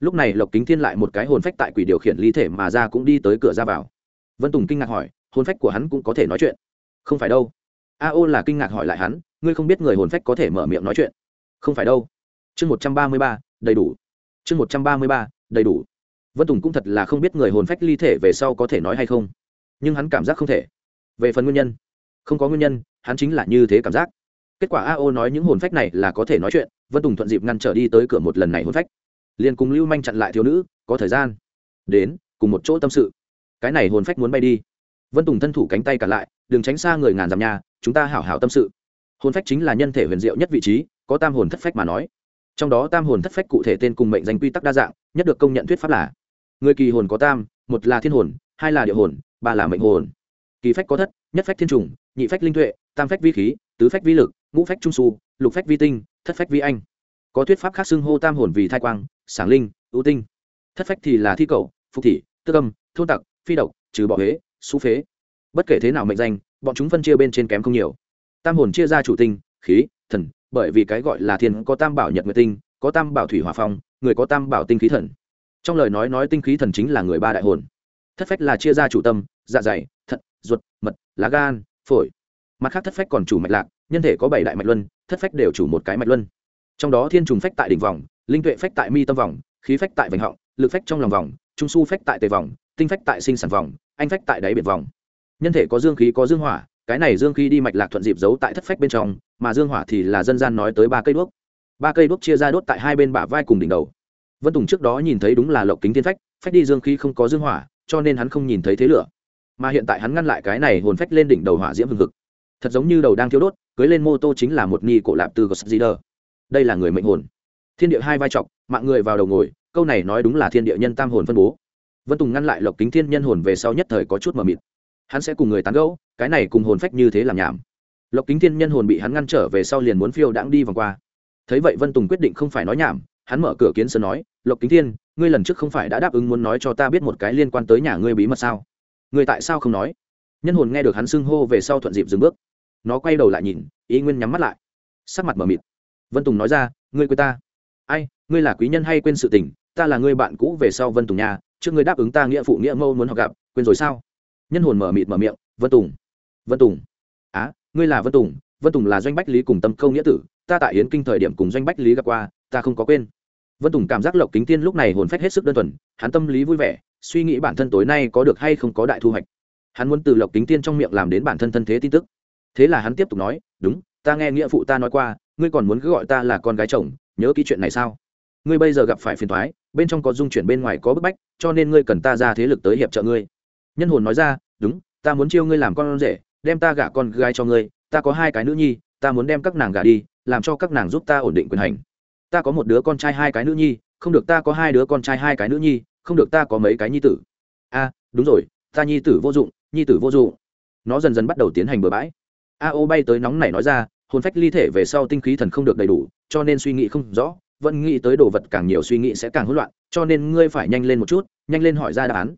Lúc này lộc kính thiên lại một cái hồn phách tại quỷ điều khiển ly thể mà ra cũng đi tới cửa ra vào. Vân tùng kinh ngạc hỏi, hồn phách của hắn cũng có thể nói chuyện? Không phải đâu. A ô là kinh ngạc hỏi lại hắn, ngươi không biết người hồn phách có thể mở miệng nói chuyện? Không phải đâu. Chương một trăm ba mươi ba, đầy đủ. Chương một trăm ba mươi ba, đầy đủ. Vân tùng cũng thật là không biết người hồn phách ly thể về sau có thể nói hay không. Nhưng hắn cảm giác không thể. Về phần nguyên nhân. Không có nguyên nhân, hắn chính là như thế cảm giác kết quả a O nói những hồn phách này là có thể nói chuyện, vân tùng thuận dịp ngăn trở đi tới cửa một lần này hồn phách. Liền cùng lưu manh chặn lại thiếu nữ, có thời gian. Đến, cùng một chỗ tâm sự. Cái này hồn phách muốn bay đi. Vân tùng thân thủ cánh tay cả lại, đừng tránh xa người ngàn dặm nhà, chúng ta hảo hảo tâm sự. Hồn phách chính là nhân thể huyền diệu nhất vị trí, có tam hồn thất phách mà nói. Trong đó tam hồn thất phách cụ thể tên cùng mệnh danh quy tắc đa dạng, nhất được công nhận thuyết pháp là người kỳ hồn có tam, một là thiên hồn, hai là địa hồn, ba là mệnh hồn. Kỳ phách có thất, nhất phách thiên trùng, nhị phách linh tuệ, tam phách vi khí, tứ phách vi lực ngũ phách trung su, lục phách vi tinh, thất phách vi anh. Có thuyết pháp khác xưng hô tam hồn vì thai quang sáng linh, ưu tinh. Thất phách thì là thi cầu, phục thị tư âm, thôn tặc, phi độc, trừ bỏ huế, xú phế. Bất kể thế nào mệnh danh, bọn chúng phân chia bên trên kém không nhiều. Tam hồn chia ra chủ tinh, khí, thần, bởi vì cái gọi là thiên có tam bảo nhật nguyệt tinh, có tam bảo thủy hòa phong, người có tam bảo tinh khí thần. Trong lời nói nói tinh khí thần chính là người ba đại hồn. Thất phách là chia ra chủ tâm dạ dày, thận, ruột, mật, lá gan, phổi. Mặt khác thất phách còn chủ mạch lạc nhân thể có bảy đại mạch luân, thất phách đều chủ một cái mạch luân. Trong đó thiên trùng phách tại đỉnh vòng, linh tuệ phách tại mi tâm vòng, khí phách tại vành họng, lực phách trong lòng vòng, trung su phách tại tề vòng, tinh phách tại sinh sản vòng, anh phách tại đáy biển vòng. Nhân thể có dương khí có dương hỏa, cái này dương khí đi mạch lạc thuận dịp giấu tại thất phách bên trong, mà dương hỏa thì là dân gian nói tới ba cây đuốc. Ba cây đuốc chia ra đốt tại hai bên bả vai cùng đỉnh đầu. Vân tùng trước đó nhìn thấy đúng là lộc kính thiên phách phách đi dương khí không có dương hỏa, cho nên hắn không nhìn thấy thế lửa. Mà hiện tại hắn ngăn lại cái này hồn phách lên đỉnh đầu hỏa diễm hừng hực thật giống như đầu đang thiêu đốt, cưới lên mô tô chính là một ni cổ lạp từ goszider đây là người mệnh hồn. Thiên địa hai vai trọc, mạng người vào đầu ngồi, câu này nói đúng là thiên địa nhân tam hồn phân bố. Vân tùng ngăn lại lộc kính thiên nhân hồn về sau nhất thời có chút mờ mịt. Hắn sẽ cùng người tán gẫu, cái này cùng hồn phách như thế làm nhảm. Lộc kính thiên nhân hồn bị hắn ngăn trở về sau liền muốn phiêu đãng đi vòng qua. Thấy vậy vân tùng quyết định không phải nói nhảm, hắn mở cửa kiến sơn nói, lộc kính thiên, ngươi lần trước không phải đã đáp ứng muốn nói cho ta biết một cái liên quan tới nhà ngươi bí mật sao? Ngươi tại sao không nói? Nhân hồn nghe được hắn xưng hô về sau thuận dịp dừng bước nó quay đầu lại nhìn, ý nguyên nhắm mắt lại. Sắc mặt mờ mịt. Vân tùng nói ra, ngươi quên ta. Ai, ngươi là quý nhân hay quên sự tình? Ta là ngươi bạn cũ về sau vân tùng nhà trước ngươi đáp ứng ta nghĩa phụ nghĩa mâu muốn học gặp, quên rồi sao? Nhân hồn mở mịt mở miệng, vân tùng vân tùng. Á, ngươi là vân tùng vân tùng là doanh bách lý cùng tâm câu nghĩa tử, ta tại yến kinh thời điểm cùng doanh bách lý gặp qua, ta không có quên. Vân tùng cảm giác lộc kính tiên lúc này hồn phách hết sức đơn thuần, hắn tâm lý vui vẻ, suy nghĩ bản thân tối nay có được hay không có đại thu hoạch. Hắn muốn từ lộc kính tiên trong miệng làm đến bản thân thân thế tin tức thế là hắn tiếp tục nói, đúng, ta nghe nghĩa phụ ta nói qua, ngươi còn muốn cứ gọi ta là con gái chồng, nhớ ký chuyện này sao? Ngươi bây giờ gặp phải phiền thoái bên trong có dung chuyển bên ngoài có bức bách, cho nên ngươi cần ta ra thế lực tới hiệp trợ ngươi. Nhân hồn nói ra, đúng, ta muốn chiêu ngươi làm con rể, đem ta gả con gái cho ngươi, ta có hai cái nữ nhi, ta muốn đem các nàng gả đi, làm cho các nàng giúp ta ổn định quyền hành. Ta có một đứa con trai hai cái nữ nhi, không được ta có hai đứa con trai hai cái nữ nhi, không được ta có mấy cái nhi tử. A, đúng rồi, ta nhi tử vô dụng, nhi tử vô dụng. Nó dần dần bắt đầu tiến hành bừa bãi a ô bay tới nóng này nói ra, hồn phách ly thể về sau tinh khí thần không được đầy đủ, cho nên suy nghĩ không rõ, vẫn nghĩ tới đồ vật càng nhiều suy nghĩ sẽ càng hỗn loạn, cho nên ngươi phải nhanh lên một chút, nhanh lên hỏi ra đáp án.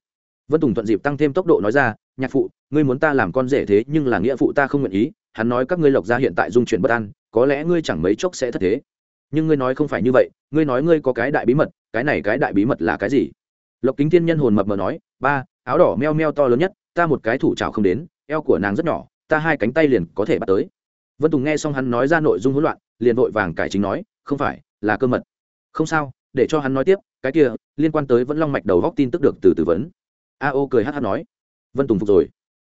Vân tùng thuận dịp tăng thêm tốc độ nói ra, nhạc phụ, ngươi muốn ta làm con rể thế nhưng là nghĩa phụ ta không nguyện ý, hắn nói các ngươi lộc gia hiện tại dung chuyển bất an, có lẽ ngươi chẳng mấy chốc sẽ thất thế. Nhưng ngươi nói không phải như vậy, ngươi nói ngươi có cái đại bí mật, cái này cái đại bí mật là cái gì? Lộc kính thiên nhân hồn mập mờ nói, ba, áo đỏ meo meo to lớn nhất, ta một cái thủ trào không đến, eo của nàng rất nhỏ ta hai cánh tay liền có thể bắt tới. Vân tùng nghe xong hắn nói ra nội dung hỗn loạn, liền vội vàng cải chính nói, không phải, là cơ mật. Không sao, để cho hắn nói tiếp, cái kia, liên quan tới vẫn long mạch đầu góc tin tức được từ tư vấn. A ô cười hát hát nói. Vân tùng phục rồi.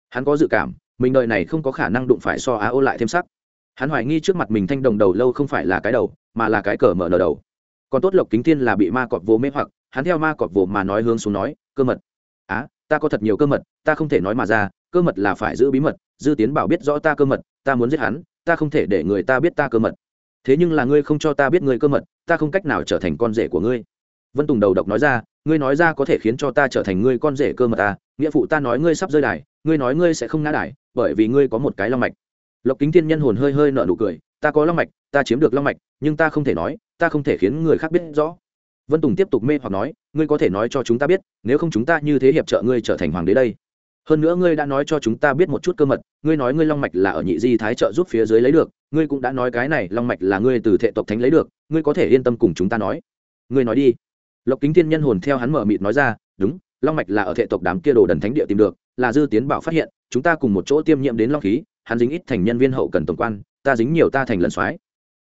Hắn có dự cảm, mình đời này không có khả năng đụng phải so a ô lại thêm sắc. Hắn hoài nghi trước mặt mình thanh đồng đầu lâu không phải là cái đầu, mà là cái cờ mở nở đầu. Còn tốt lộc kính thiên là bị ma cọp vô mê hoặc, hắn theo ma cọp vô mà nói hướng xuống nói, cơ mật. Á, ta có thật nhiều cơ mật, ta không thể nói mà ra cơ mật là phải giữ bí mật, dư tiến bảo biết rõ ta cơ mật, ta muốn giết hắn, ta không thể để người ta biết ta cơ mật. Thế nhưng là ngươi không cho ta biết ngươi cơ mật, ta không cách nào trở thành con rể của ngươi. Vân tùng đầu độc nói ra, ngươi nói ra có thể khiến cho ta trở thành ngươi con rể cơ mật ta nghĩa phụ ta nói ngươi sắp rơi đài, ngươi nói ngươi sẽ không ngã đài, bởi vì ngươi có một cái long mạch. Lộc kính thiên nhân hồn hơi hơi nở nụ cười, ta có long mạch, ta chiếm được long mạch, nhưng ta không thể nói, ta không thể khiến người khác biết rõ. Vân tùng tiếp tục mê hoặc nói, ngươi có thể nói cho chúng ta biết, nếu không chúng ta như thế hiệp trợ ngươi trở thành hoàng đế đây hơn nữa ngươi đã nói cho chúng ta biết một chút cơ mật, ngươi nói ngươi long mạch là ở nhị di thái trợ giúp phía dưới lấy được, ngươi cũng đã nói cái này long mạch là ngươi từ thệ tộc thánh lấy được, ngươi có thể yên tâm cùng chúng ta nói. Ngươi nói đi. Lộc kính thiên nhân hồn theo hắn mở mịt nói ra, đúng, long mạch là ở thệ tộc đám kia đồ đần thánh địa tìm được, là dư tiến bảo phát hiện, chúng ta cùng một chỗ tiêm nhiễm đến long khí, hắn dính ít thành nhân viên hậu cần tổng quan, ta dính nhiều ta thành lần soái.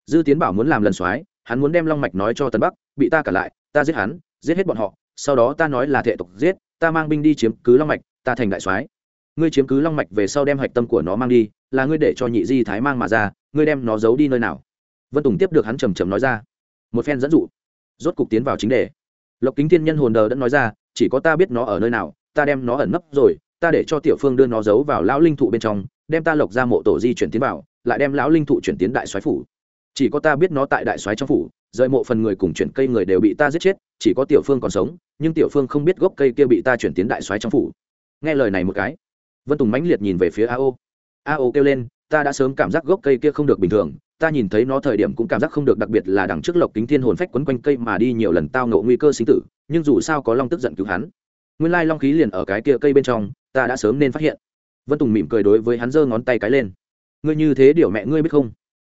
Dư tiến bảo muốn làm lần soái, hắn muốn đem long mạch nói cho tần bắc, bị ta cả lại, ta giết hắn, giết hết bọn họ, sau đó ta nói là thệ tộc giết, ta mang binh đi chiếm cứ long mạch ta thành đại soái. Ngươi chiếm cứ long mạch về sau đem hạch tâm của nó mang đi, là ngươi để cho nhị di thái mang mà ra, ngươi đem nó giấu đi nơi nào? Vân tùng tiếp được hắn trầm trầm nói ra. Một phen dẫn dụ, rốt cục tiến vào chính đề. Lộc kính thiên nhân hồn đờ đã nói ra, chỉ có ta biết nó ở nơi nào, ta đem nó ẩn nấp rồi, ta để cho tiểu phương đưa nó giấu vào lão linh thụ bên trong, đem ta lộc ra mộ tổ di chuyển tiến vào, lại đem lão linh thụ chuyển tiến đại soái phủ. Chỉ có ta biết nó tại đại soái trong phủ, rời mộ phần người cùng chuyển cây người đều bị ta giết chết, chỉ có tiểu phương còn sống, nhưng tiểu phương không biết gốc cây kia bị ta chuyển tiến đại soái trong phủ nghe lời này một cái, vân tùng mãnh liệt nhìn về phía a o. A o kêu lên, ta đã sớm cảm giác gốc cây kia không được bình thường, ta nhìn thấy nó thời điểm cũng cảm giác không được đặc biệt là đằng trước lộc kính thiên hồn phách quấn quanh cây mà đi nhiều lần tao ngộ nguy cơ sinh tử, nhưng dù sao có long tức giận cứu hắn, nguyên lai long khí liền ở cái kia cây bên trong, ta đã sớm nên phát hiện. Vân tùng mỉm cười đối với hắn giơ ngón tay cái lên. Ngươi như thế điều mẹ ngươi biết không?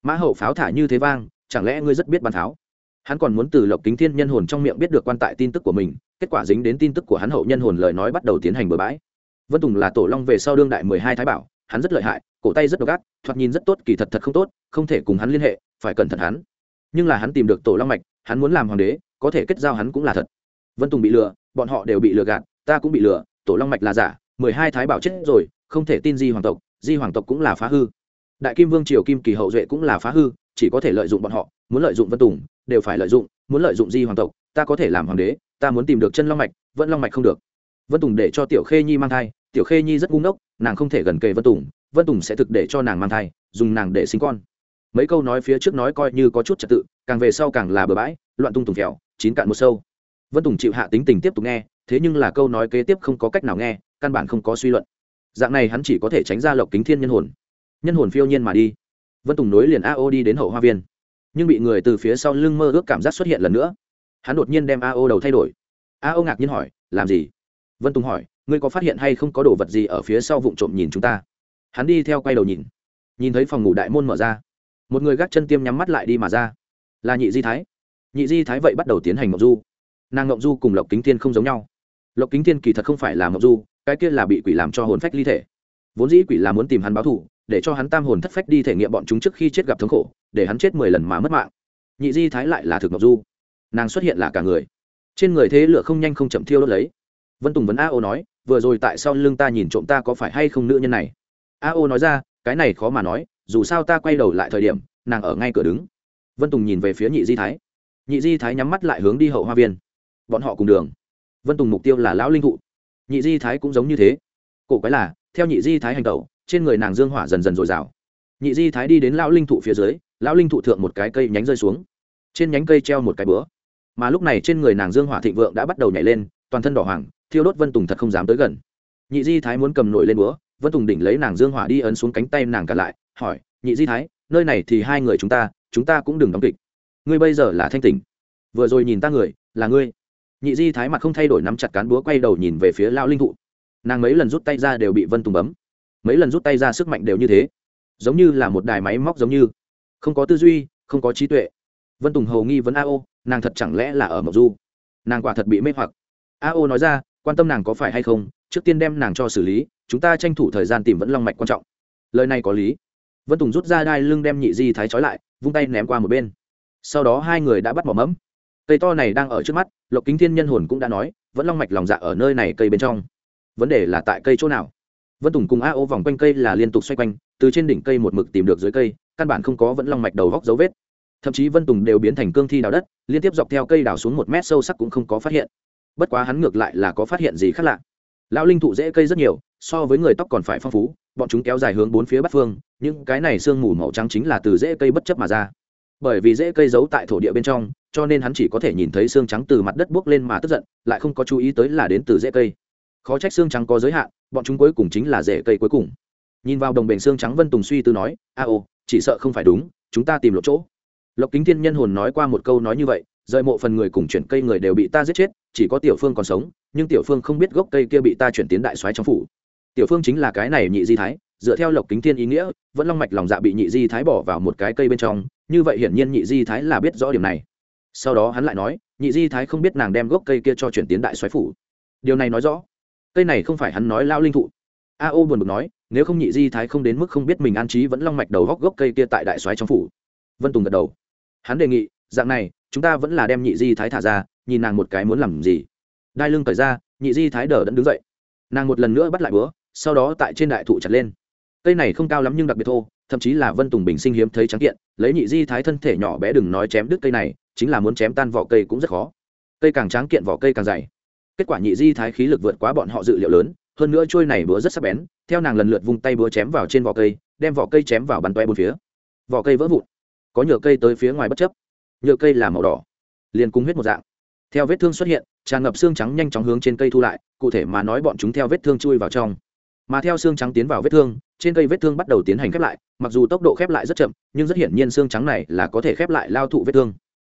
Mã hậu pháo thả như thế vang, chẳng lẽ ngươi rất biết bàn tháo? Hắn còn muốn từ lộc kính thiên nhân hồn trong miệng biết được quan tại tin tức của mình, kết quả dính đến tin tức của hắn hậu nhân hồn lời nói bắt đầu tiến hành bừa bãi vân tùng là tổ long về sau đương đại mười hai thái bảo, hắn rất lợi hại, cổ tay rất độc ác, thoạt nhìn rất tốt, kỳ thật thật không tốt, không thể cùng hắn liên hệ, phải cẩn thận hắn. Nhưng là hắn tìm được tổ long mạch, hắn muốn làm hoàng đế, có thể kết giao hắn cũng là thật. Vân tùng bị lừa, bọn họ đều bị lừa gạt, ta cũng bị lừa, tổ long mạch là giả, mười hai thái bảo chết rồi, không thể tin di hoàng tộc, di hoàng tộc cũng là phá hư. Đại kim vương triều kim kỳ hậu duệ cũng là phá hư, chỉ có thể lợi dụng bọn họ, muốn lợi dụng vân tùng, đều phải lợi dụng, muốn lợi dụng di hoàng tộc, ta có thể làm hoàng đế, ta muốn tìm được chân long mạch, vẫn long mạch không được vân tùng để cho tiểu khê nhi mang thai, tiểu khê nhi rất ngu ngốc, nàng không thể gần kề vân tùng vân tùng sẽ thực để cho nàng mang thai, dùng nàng để sinh con. Mấy câu nói phía trước nói coi như có chút trật tự, càng về sau càng là bừa bãi, loạn tung tùng phèo, chín cạn một sâu. Vân tùng chịu hạ tính tình tiếp tục nghe, thế nhưng là câu nói kế tiếp không có cách nào nghe, căn bản không có suy luận. Dạng này hắn chỉ có thể tránh ra lộc kính thiên nhân hồn. Nhân hồn phiêu nhiên mà đi. Vân tùng nối liền a o đi đến hậu hoa viên. Nhưng bị người từ phía sau lưng mơ ước cảm giác xuất hiện lần nữa. Hắn đột nhiên đem a o đầu thay đổi. A o ngạc nhiên hỏi, làm gì? Vân tùng hỏi, ngươi có phát hiện hay không có đồ vật gì ở phía sau vụ trộm nhìn chúng ta? Hắn đi theo quay đầu nhìn. Nhìn thấy phòng ngủ đại môn mở ra, một người gác chân tiêm nhắm mắt lại đi mà ra. Là nhị di thái. Nhị di thái vậy bắt đầu tiến hành ngọc du. Nàng ngọc du cùng lộc kính thiên không giống nhau. Lộc kính thiên kỳ thật không phải là ngọc du, cái kia là bị quỷ làm cho hồn phách ly thể. Vốn dĩ quỷ là muốn tìm hắn báo thù, để cho hắn tam hồn thất phách đi thể nghiệm bọn chúng trước khi chết gặp thống khổ, để hắn chết mười lần mà mất mạng. Nhị di thái lại là thực ngọc du. Nàng xuất hiện là cả người. Trên người thế lửa không nhanh không chậm thiêu đốt lấy vân tùng vấn a ô nói, vừa rồi tại sao lưng ta nhìn trộm ta có phải hay không nữ nhân này? A ô nói ra, cái này khó mà nói, dù sao ta quay đầu lại thời điểm, nàng ở ngay cửa đứng. Vân tùng nhìn về phía nhị di thái. Nhị di thái nhắm mắt lại hướng đi hậu hoa viên. Bọn họ cùng đường. Vân tùng mục tiêu là lão linh thụ. Nhị di thái cũng giống như thế. Cổ quái là, theo nhị di thái hành tẩu, trên người nàng dương hỏa dần dần dồi dào. Nhị di thái đi đến lão linh thụ phía dưới, lão linh thụ thượng một cái cây nhánh rơi xuống. Trên nhánh cây treo một cái bữa. Mà lúc này trên người nàng dương hỏa thịnh vượng đã bắt đầu nhảy lên, toàn thân đỏ hoàng thiêu đốt vân tùng thật không dám tới gần. Nhị di thái muốn cầm nổi lên búa vân tùng đỉnh lấy nàng dương hỏa đi ấn xuống cánh tay nàng cả lại hỏi nhị di thái nơi này thì hai người chúng ta chúng ta cũng đừng đóng kịch. Ngươi bây giờ là thanh tỉnh. Vừa rồi nhìn ta người là ngươi. Nhị di thái mặt không thay đổi nắm chặt cán búa quay đầu nhìn về phía lao linh thụ. Nàng mấy lần rút tay ra đều bị vân tùng bấm. Mấy lần rút tay ra sức mạnh đều như thế. Giống như là một đài máy móc giống như. Không có tư duy không có trí tuệ. Vân tùng hầu nghi vấn a O, nàng thật chẳng lẽ là ở mộc du? Nàng quả thật bị mê hoặc. A O nói ra quan tâm nàng có phải hay không, trước tiên đem nàng cho xử lý, chúng ta tranh thủ thời gian tìm vẫn long mạch quan trọng. Lời này có lý. Vân tùng rút ra đai lưng đem nhị di thái trói lại, vung tay ném qua một bên. Sau đó hai người đã bắt mỏ mẫm. Cây to này đang ở trước mắt, lộc kính thiên nhân hồn cũng đã nói, vẫn long mạch lòng dạ ở nơi này cây bên trong. Vấn đề là tại cây chỗ nào? Vân tùng cùng a ô vòng quanh cây là liên tục xoay quanh, từ trên đỉnh cây một mực tìm được dưới cây, căn bản không có vẫn long mạch đầu góc dấu vết. Thậm chí vân tùng đều biến thành cương thi đào đất, liên tiếp dọc theo cây đào xuống một mét sâu sắc cũng không có phát hiện bất quá hắn ngược lại là có phát hiện gì khác lạ. Lão linh thụ dễ cây rất nhiều, so với người tóc còn phải phong phú, bọn chúng kéo dài hướng bốn phía bắc phương, những cái này sương mù màu trắng chính là từ dễ cây bất chấp mà ra. Bởi vì dễ cây giấu tại thổ địa bên trong, cho nên hắn chỉ có thể nhìn thấy xương trắng từ mặt đất buốc lên mà tức giận, lại không có chú ý tới là đến từ dễ cây. Khó trách xương trắng có giới hạn, bọn chúng cuối cùng chính là rễ cây cuối cùng. Nhìn vào đồng bền xương trắng vân tùng suy tư nói, a ô, chỉ sợ không phải đúng, chúng ta tìm lộ chỗ. Lộc kính thiên nhân hồn nói qua một câu nói như vậy, rời mộ phần người cùng chuyển cây người đều bị ta giết chết chỉ có tiểu phương còn sống, nhưng tiểu phương không biết gốc cây kia bị ta chuyển tiến đại soái trong phủ. Tiểu phương chính là cái này nhị di thái, dựa theo lộc kính thiên ý nghĩa, vẫn long mạch lòng dạ bị nhị di thái bỏ vào một cái cây bên trong, như vậy hiển nhiên nhị di thái là biết rõ điểm này. Sau đó hắn lại nói, nhị di thái không biết nàng đem gốc cây kia cho chuyển tiến đại soái phủ. Điều này nói rõ, cây này không phải hắn nói lao linh thụ. A ô buồn bực nói, nếu không nhị di thái không đến mức không biết mình an trí vẫn long mạch đầu góc gốc cây kia tại đại soái trong phủ. Vân tùng gật đầu. Hắn đề nghị, dạng này, chúng ta vẫn là đem nhị di thái thả ra nhìn nàng một cái muốn làm gì. Đai lưng cởi ra, nhị di thái đờ đẫn đứng dậy. Nàng một lần nữa bắt lại búa, sau đó tại trên đại thụ chặt lên. Cây này không cao lắm nhưng đặc biệt thô, thậm chí là vân tùng bình sinh hiếm thấy trắng kiện, lấy nhị di thái thân thể nhỏ bé đừng nói chém đứt cây này, chính là muốn chém tan vỏ cây cũng rất khó. Cây càng tráng kiện, vỏ cây càng dày. Kết quả nhị di thái khí lực vượt quá bọn họ dự liệu lớn, hơn nữa trôi này búa rất sắc bén, theo nàng lần lượt vung tay búa chém vào trên vỏ cây, đem vỏ cây chém vào bắn toe bốn phía. Vỏ cây vỡ vụn, có nhựa cây tới phía ngoài bất chấp. Nhựa cây là màu đỏ, liền cung huyết một dạng theo vết thương xuất hiện, tràn ngập xương trắng nhanh chóng hướng trên cây thu lại, cụ thể mà nói bọn chúng theo vết thương chui vào trong. Mà theo xương trắng tiến vào vết thương, trên cây vết thương bắt đầu tiến hành khép lại, mặc dù tốc độ khép lại rất chậm, nhưng rất hiển nhiên xương trắng này là có thể khép lại lao thụ vết thương.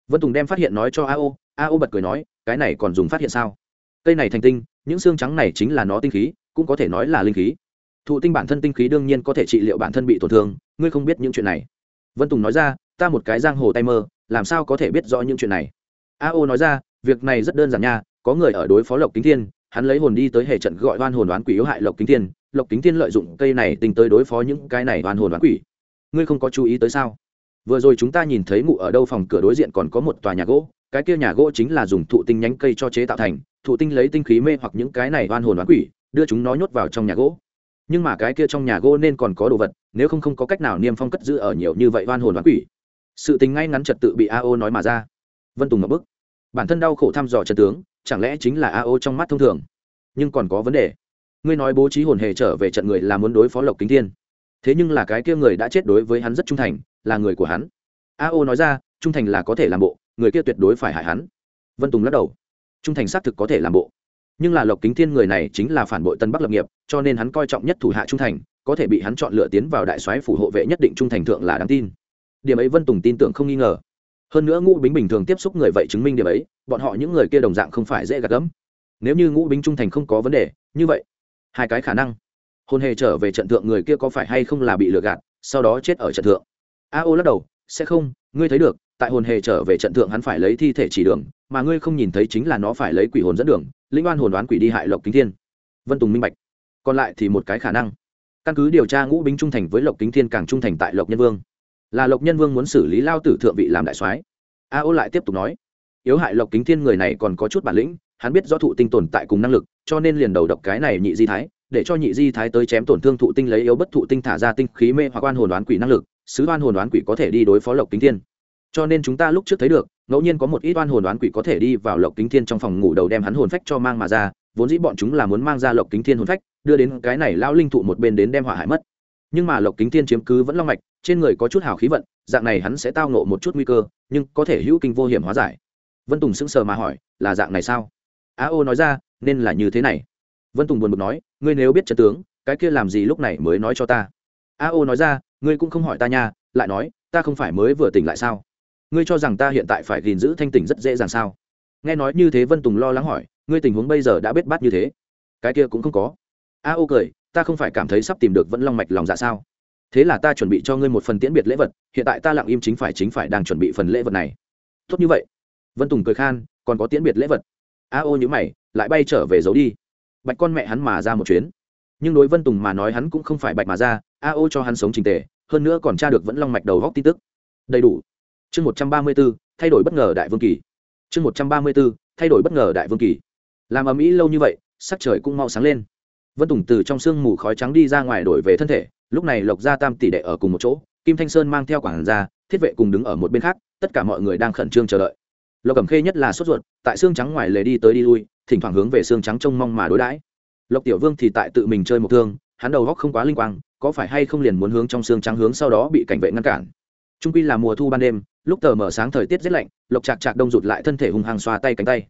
Vân tùng đem phát hiện nói cho a o a o bật cười nói, cái này còn dùng phát hiện sao? Cây này thành tinh, những xương trắng này chính là nó tinh khí, cũng có thể nói là linh khí. Thụ tinh bản thân tinh khí đương nhiên có thể trị liệu bản thân bị tổn thương, ngươi không biết những chuyện này. Vân tùng nói ra, ta một cái giang hồ tay mơ, làm sao có thể biết rõ những chuyện này? A o nói ra việc này rất đơn giản nha, có người ở đối phó lộc kính thiên, hắn lấy hồn đi tới hệ trận gọi oan hồn đoán quỷ yếu hại lộc kính thiên, lộc kính thiên lợi dụng cây này tình tới đối phó những cái này oan hồn đoán quỷ. Ngươi không có chú ý tới sao? Vừa rồi chúng ta nhìn thấy ngụ ở đâu phòng cửa đối diện còn có một tòa nhà gỗ, cái kia nhà gỗ chính là dùng thụ tinh nhánh cây cho chế tạo thành, thụ tinh lấy tinh khí mê hoặc những cái này oan hồn oán quỷ, đưa chúng nó nhốt vào trong nhà gỗ. Nhưng mà cái kia trong nhà gỗ nên còn có đồ vật, nếu không không có cách nào niêm phong cất giữ ở nhiều như vậy oan hồn oán quỷ. Sự tình ngay ngắn trật tự bị ao nói mà ra. Vân tùng ngập bức bản thân đau khổ thăm dò trận tướng, chẳng lẽ chính là ao trong mắt thông thường? Nhưng còn có vấn đề. Ngươi nói bố trí hồn hề trở về trận người là muốn đối phó lộc kính thiên. Thế nhưng là cái kia người đã chết đối với hắn rất trung thành, là người của hắn. Ao nói ra, trung thành là có thể làm bộ, người kia tuyệt đối phải hại hắn. Vân tùng lắc đầu. Trung thành xác thực có thể làm bộ. Nhưng là lộc kính thiên người này chính là phản bội tân bắc lập nghiệp, cho nên hắn coi trọng nhất thủ hạ trung thành, có thể bị hắn chọn lựa tiến vào đại soái phủ hộ vệ nhất định trung thành thượng là đáng tin. Điểm ấy vân tùng tin tưởng không nghi ngờ hơn nữa ngũ bính bình thường tiếp xúc người vậy chứng minh điểm ấy, bọn họ những người kia đồng dạng không phải dễ gạt gẫm nếu như ngũ bính trung thành không có vấn đề, như vậy, hai cái khả năng. Hôn hề trở về trận thượng người kia có phải hay không là bị lừa gạt, sau đó chết ở trận thượng. A ô lắc đầu, sẽ không, ngươi thấy được, tại hồn hề trở về trận thượng hắn phải lấy thi thể chỉ đường, mà ngươi không nhìn thấy chính là nó phải lấy quỷ hồn dẫn đường, linh oan hồn đoán quỷ đi hại lộc kính thiên. Vân tùng minh bạch. Còn lại thì một cái khả năng. Căn cứ điều tra ngũ bính trung thành với lộc kính thiên càng trung thành tại lộc nhân vương là lộc nhân vương muốn xử lý lao tử thượng vị làm đại soái. A ô lại tiếp tục nói, yếu hại lộc kính thiên người này còn có chút bản lĩnh, hắn biết do thụ tinh tồn tại cùng năng lực, cho nên liền đầu độc cái này nhị di thái, để cho nhị di thái tới chém tổn thương thụ tinh lấy yếu bất thụ tinh thả ra tinh khí mê hoặc oan hồn đoán quỷ năng lực, sứ oan hồn đoán quỷ có thể đi đối phó lộc kính thiên. Cho nên chúng ta lúc trước thấy được, ngẫu nhiên có một ít oan hồn đoán quỷ có thể đi vào lộc kính thiên trong phòng ngủ đầu đem hắn hồn phách cho mang mà ra, vốn dĩ bọn chúng là muốn mang ra lộc kính thiên hồn phách, đưa đến cái này lao linh thụ một bên đến đem hỏa hại mất. Nhưng mà lộc kính thiên chiếm cứ vẫn long mạch trên người có chút hào khí vận, dạng này hắn sẽ tao nộ một chút nguy cơ, nhưng có thể hữu kinh vô hiểm hóa giải. Vân tùng sững sờ mà hỏi, là dạng này sao? A ô nói ra, nên là như thế này. Vân tùng buồn bực nói, ngươi nếu biết trận tướng, cái kia làm gì lúc này mới nói cho ta? A ô nói ra, ngươi cũng không hỏi ta nha, lại nói, ta không phải mới vừa tỉnh lại sao? Ngươi cho rằng ta hiện tại phải gìn giữ thanh tỉnh rất dễ dàng sao? Nghe nói như thế vân tùng lo lắng hỏi, ngươi tình huống bây giờ đã biết bát như thế? Cái kia cũng không có. A ô cười, ta không phải cảm thấy sắp tìm được vẫn long mạch lòng dạ sao? Thế là ta chuẩn bị cho ngươi một phần tiễn biệt lễ vật, hiện tại ta lặng im chính phải chính phải đang chuẩn bị phần lễ vật này. Tốt như vậy. Vân tùng cười khan, còn có tiễn biệt lễ vật. A ô nhữ mày, lại bay trở về giấu đi. Bạch con mẹ hắn mà ra một chuyến. Nhưng đối vân tùng mà nói hắn cũng không phải bạch mà ra, a ô cho hắn sống trình tề, hơn nữa còn tra được vẫn long mạch đầu góc tin tức. Đầy đủ. Chương một trăm ba mươi b ố thay đổi bất ngờ đại vương kỳ. Chương một trăm ba mươi b ố thay đổi bất ngờ đại vương kỳ. Làm ở mỹ lâu như vậy, sắc trời cũng mau sáng lên. Vân tùng từ trong sương mù khói trắng đi ra ngoài đổi về thân thể lúc này lộc gia tam tỷ đệ ở cùng một chỗ, kim thanh sơn mang theo quản gia, thiết vệ cùng đứng ở một bên khác, tất cả mọi người đang khẩn trương chờ đợi. Lộc cẩm khê nhất là sốt ruột, tại xương trắng ngoài lề đi tới đi lui, thỉnh thoảng hướng về xương trắng trông mong mà đối đãi. Lộc tiểu vương thì tại tự mình chơi một thương, hắn đầu góc không quá linh quang, có phải hay không liền muốn hướng trong xương trắng hướng sau đó bị cảnh vệ ngăn cản? Trung quy là mùa thu ban đêm, lúc tờ mở sáng thời tiết rét lạnh, lộc chạc chạc đông rụt lại thân thể hung hăng xoa tay cánh tay.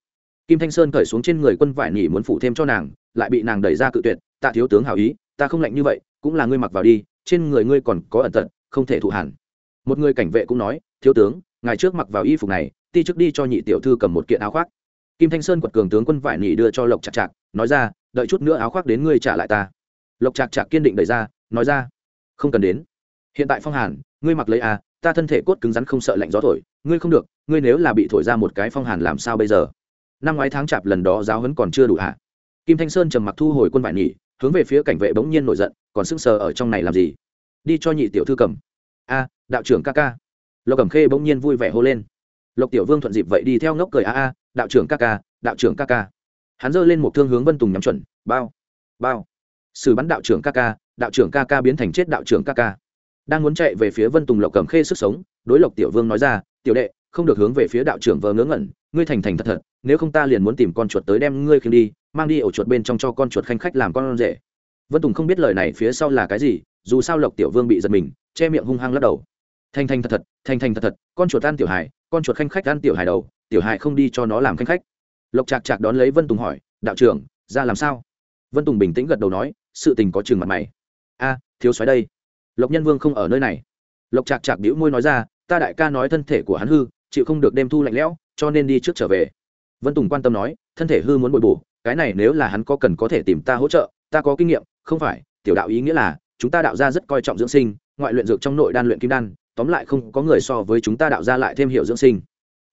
Kim thanh sơn cởi xuống trên người quân vải nhỉ muốn phụ thêm cho nàng, lại bị nàng đẩy ra cự tuyệt, tạ thiếu tướng hảo ý, ta không lạnh như vậy cũng là ngươi mặc vào đi, trên người ngươi còn có ẩn tận không thể thụ hẳn. Một người cảnh vệ cũng nói, thiếu tướng ngày trước mặc vào y phục này, ti trước đi cho nhị tiểu thư cầm một kiện áo khoác. Kim thanh sơn quật cường tướng quân vải nhỉ đưa cho lộc chạc chạc nói ra, đợi chút nữa áo khoác đến ngươi trả lại ta. Lộc chạc chạc kiên định đẩy ra, nói ra, không cần đến. Hiện tại phong hàn, ngươi mặc lấy à ta thân thể cốt cứng rắn không sợ lạnh gió thổi, ngươi không được, ngươi nếu là bị thổi ra một cái phong hàn làm sao bây giờ? Năm ngoái tháng chạp lần đó giáo hấn còn chưa đủ hạ kim thanh sơn trầm mặc thu hồi quân vải nhỉ hướng về phía cảnh vệ bỗng nhiên nổi giận còn sững sờ ở trong này làm gì? Đi cho nhị tiểu thư cầm. A, đạo trưởng ca ca. Lộc cẩm khê bỗng nhiên vui vẻ hô lên. Lộc tiểu vương thuận dịp vậy đi theo ngốc cười a a, đạo trưởng ca ca, đạo trưởng ca ca. Hắn giơ lên một thương hướng vân tùng nhắm chuẩn. Bao bao. Sử bắn đạo trưởng ca ca, đạo trưởng ca ca biến thành chết đạo trưởng ca ca. Đang muốn chạy về phía vân tùng, lộc cầm khê sức sống, đối lộc tiểu vương nói ra, tiểu đệ, không được hướng về phía đạo trưởng vờ ngớ ngẩn, ngươi thành thành thật thật, nếu không ta liền muốn tìm con chuột tới đem ngươi khiêng đi, mang đi ổ chuột bên trong cho con chuột khanh khách làm con rể vân tùng không biết lời này phía sau là cái gì, dù sao lộc tiểu vương bị giật mình, che miệng hung hăng lắc đầu. Thành thành thật thật, thành thành thật thật, con chuột ăn tiểu hài, con chuột khanh khách ăn tiểu hài đầu, tiểu hài không đi cho nó làm khanh khách. Lộc chạc chạc đón lấy vân tùng hỏi, đạo trưởng, ra làm sao? Vân tùng bình tĩnh gật đầu nói, sự tình có chừng mặt mày. A, thiếu soái đây. Lộc nhân vương không ở nơi này. Lộc chạc chạc đĩu môi nói ra, ta đại ca nói thân thể của hắn hư, chịu không được đêm thu lạnh lẽo, cho nên đi trước trở về. Vân tùng quan tâm nói, thân thể hư muốn bồi bổ, cái này nếu là hắn có cần có thể tìm ta hỗ trợ, ta có kinh nghiệm không phải, tiểu đạo ý nghĩa là, chúng ta đạo gia rất coi trọng dưỡng sinh, ngoại luyện dược trong nội đan luyện kim đan, tóm lại không có người so với chúng ta đạo gia lại thêm hiệu dưỡng sinh.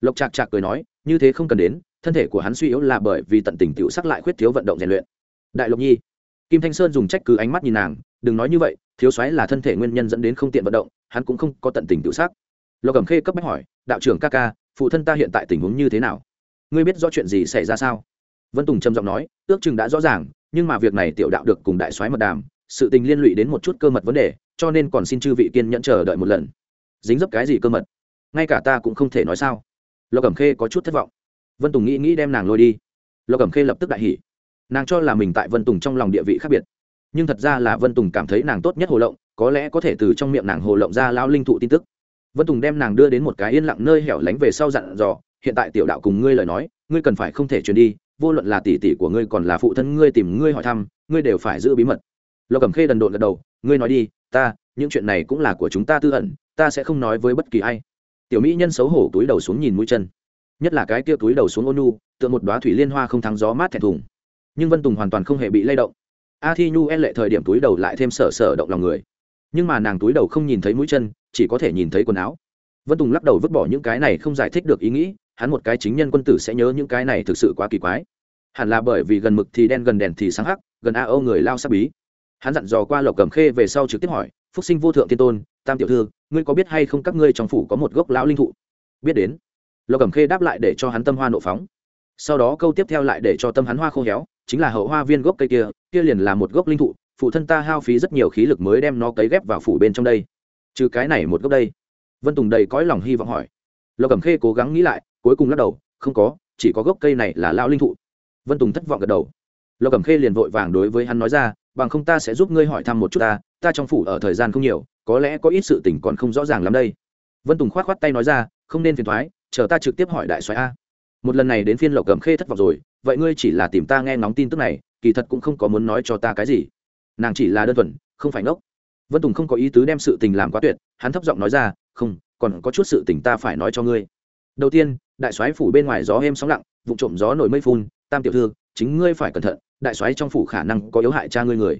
Lộc chạc chạc cười nói, như thế không cần đến, thân thể của hắn suy yếu là bởi vì tận tình tiểu sắc lại khuyết thiếu vận động rèn luyện. Đại lộc nhi, kim thanh sơn dùng trách cứ ánh mắt nhìn nàng, đừng nói như vậy, thiếu soái là thân thể nguyên nhân dẫn đến không tiện vận động, hắn cũng không có tận tình tiểu sắc. Lộc cẩm khê cấp bách hỏi, đạo trưởng ca ca, phụ thân ta hiện tại tình huống như thế nào? Ngươi biết rõ chuyện gì xảy ra sao? Vân tùng trầm giọng nói, ước chừng đã rõ ràng nhưng mà việc này tiểu đạo được cùng đại soái mật đàm, sự tình liên lụy đến một chút cơ mật vấn đề, cho nên còn xin chư vị kiên nhẫn chờ đợi một lần. Dính dấp cái gì cơ mật? Ngay cả ta cũng không thể nói sao. Lộc cẩm khê có chút thất vọng. Vân tùng nghĩ nghĩ đem nàng lôi đi. Lộc cẩm khê lập tức đại hỉ. Nàng cho là mình tại vân tùng trong lòng địa vị khác biệt. Nhưng thật ra là vân tùng cảm thấy nàng tốt nhất hồ lộng, có lẽ có thể từ trong miệng nàng hồ lộng ra lao linh thụ tin tức. Vân tùng đem nàng đưa đến một cái yên lặng nơi hẻo lánh về sau dặn dò, hiện tại tiểu đạo cùng ngươi lời nói, ngươi cần phải không thể truyền đi vô luận là tỷ tỷ của ngươi còn là phụ thân ngươi tìm ngươi hỏi thăm, ngươi đều phải giữ bí mật. Lộc cẩm khê đần độn gật đầu, ngươi nói đi, ta, những chuyện này cũng là của chúng ta tư ẩn, ta sẽ không nói với bất kỳ ai. Tiểu mỹ nhân xấu hổ túi đầu xuống nhìn mũi chân. Nhất là cái kia túi đầu xuống ôn nu tựa một đoá thủy liên hoa không thắng gió mát thẹn thùng. Nhưng vân tùng hoàn toàn không hề bị lay động. A thi nhu e lệ thời điểm túi đầu lại thêm sở sở động lòng người. Nhưng mà nàng túi đầu không nhìn thấy mũi chân, chỉ có thể nhìn thấy quần áo. Vân tùng lắc đầu vứt bỏ những cái này không giải thích được ý nghĩ hắn một cái chính nhân quân tử sẽ nhớ những cái này thực sự quá kỳ quái. Hẳn là bởi vì gần mực thì đen gần đèn thì sáng hắc, gần a âu người lao sắc bí. Hắn dặn dò qua lộc cầm khê về sau trực tiếp hỏi, phúc sinh vô thượng tiên tôn, tam tiểu thư, ngươi có biết hay không các ngươi trong phủ có một gốc lão linh thụ? Biết đến. Lộc cầm khê đáp lại để cho hắn tâm hoa nộ phóng. Sau đó câu tiếp theo lại để cho tâm hắn hoa khô héo, chính là hậu hoa viên gốc cây kia kia liền là một gốc linh thụ, phụ thân ta hao phí rất nhiều khí lực mới đem nó cấy ghép vào phủ bên trong đây. Trừ cái này một gốc đây. Vân tùng đầy cõi lòng hy vọng hỏi. Lộc cẩm khê cố gắng nghĩ lại cuối cùng lắc đầu, không có, chỉ có gốc cây này là lao linh thụ. Vân tùng thất vọng gật đầu. Lộc cẩm khê liền vội vàng đối với hắn nói ra, bằng không ta sẽ giúp ngươi hỏi thăm một chút ta ta trong phủ ở thời gian không nhiều, có lẽ có ít sự tình còn không rõ ràng lắm đây. Vân tùng k h o á t k h o á t tay nói ra, không nên phiền thoái chờ ta trực tiếp hỏi đại soái a. Một lần này đến phiên lộc cẩm khê thất vọng rồi, vậy ngươi chỉ là tìm ta nghe ngóng tin tức này, kỳ thật cũng không có muốn nói cho ta cái gì. Nàng chỉ là đơn thuần, không phải ngốc. Vân tùng không có ý tứ đem sự tình làm quá tuyệt, hắn thấp giọng nói ra, không, còn có chút sự tình ta phải nói cho ngươi đầu tiên, đại soái phủ bên ngoài gió êm sóng lặng, vụ trộm gió nổi mây phun, tam tiểu thư, chính ngươi phải cẩn thận, đại soái trong phủ khả năng có yếu hại cha ngươi người.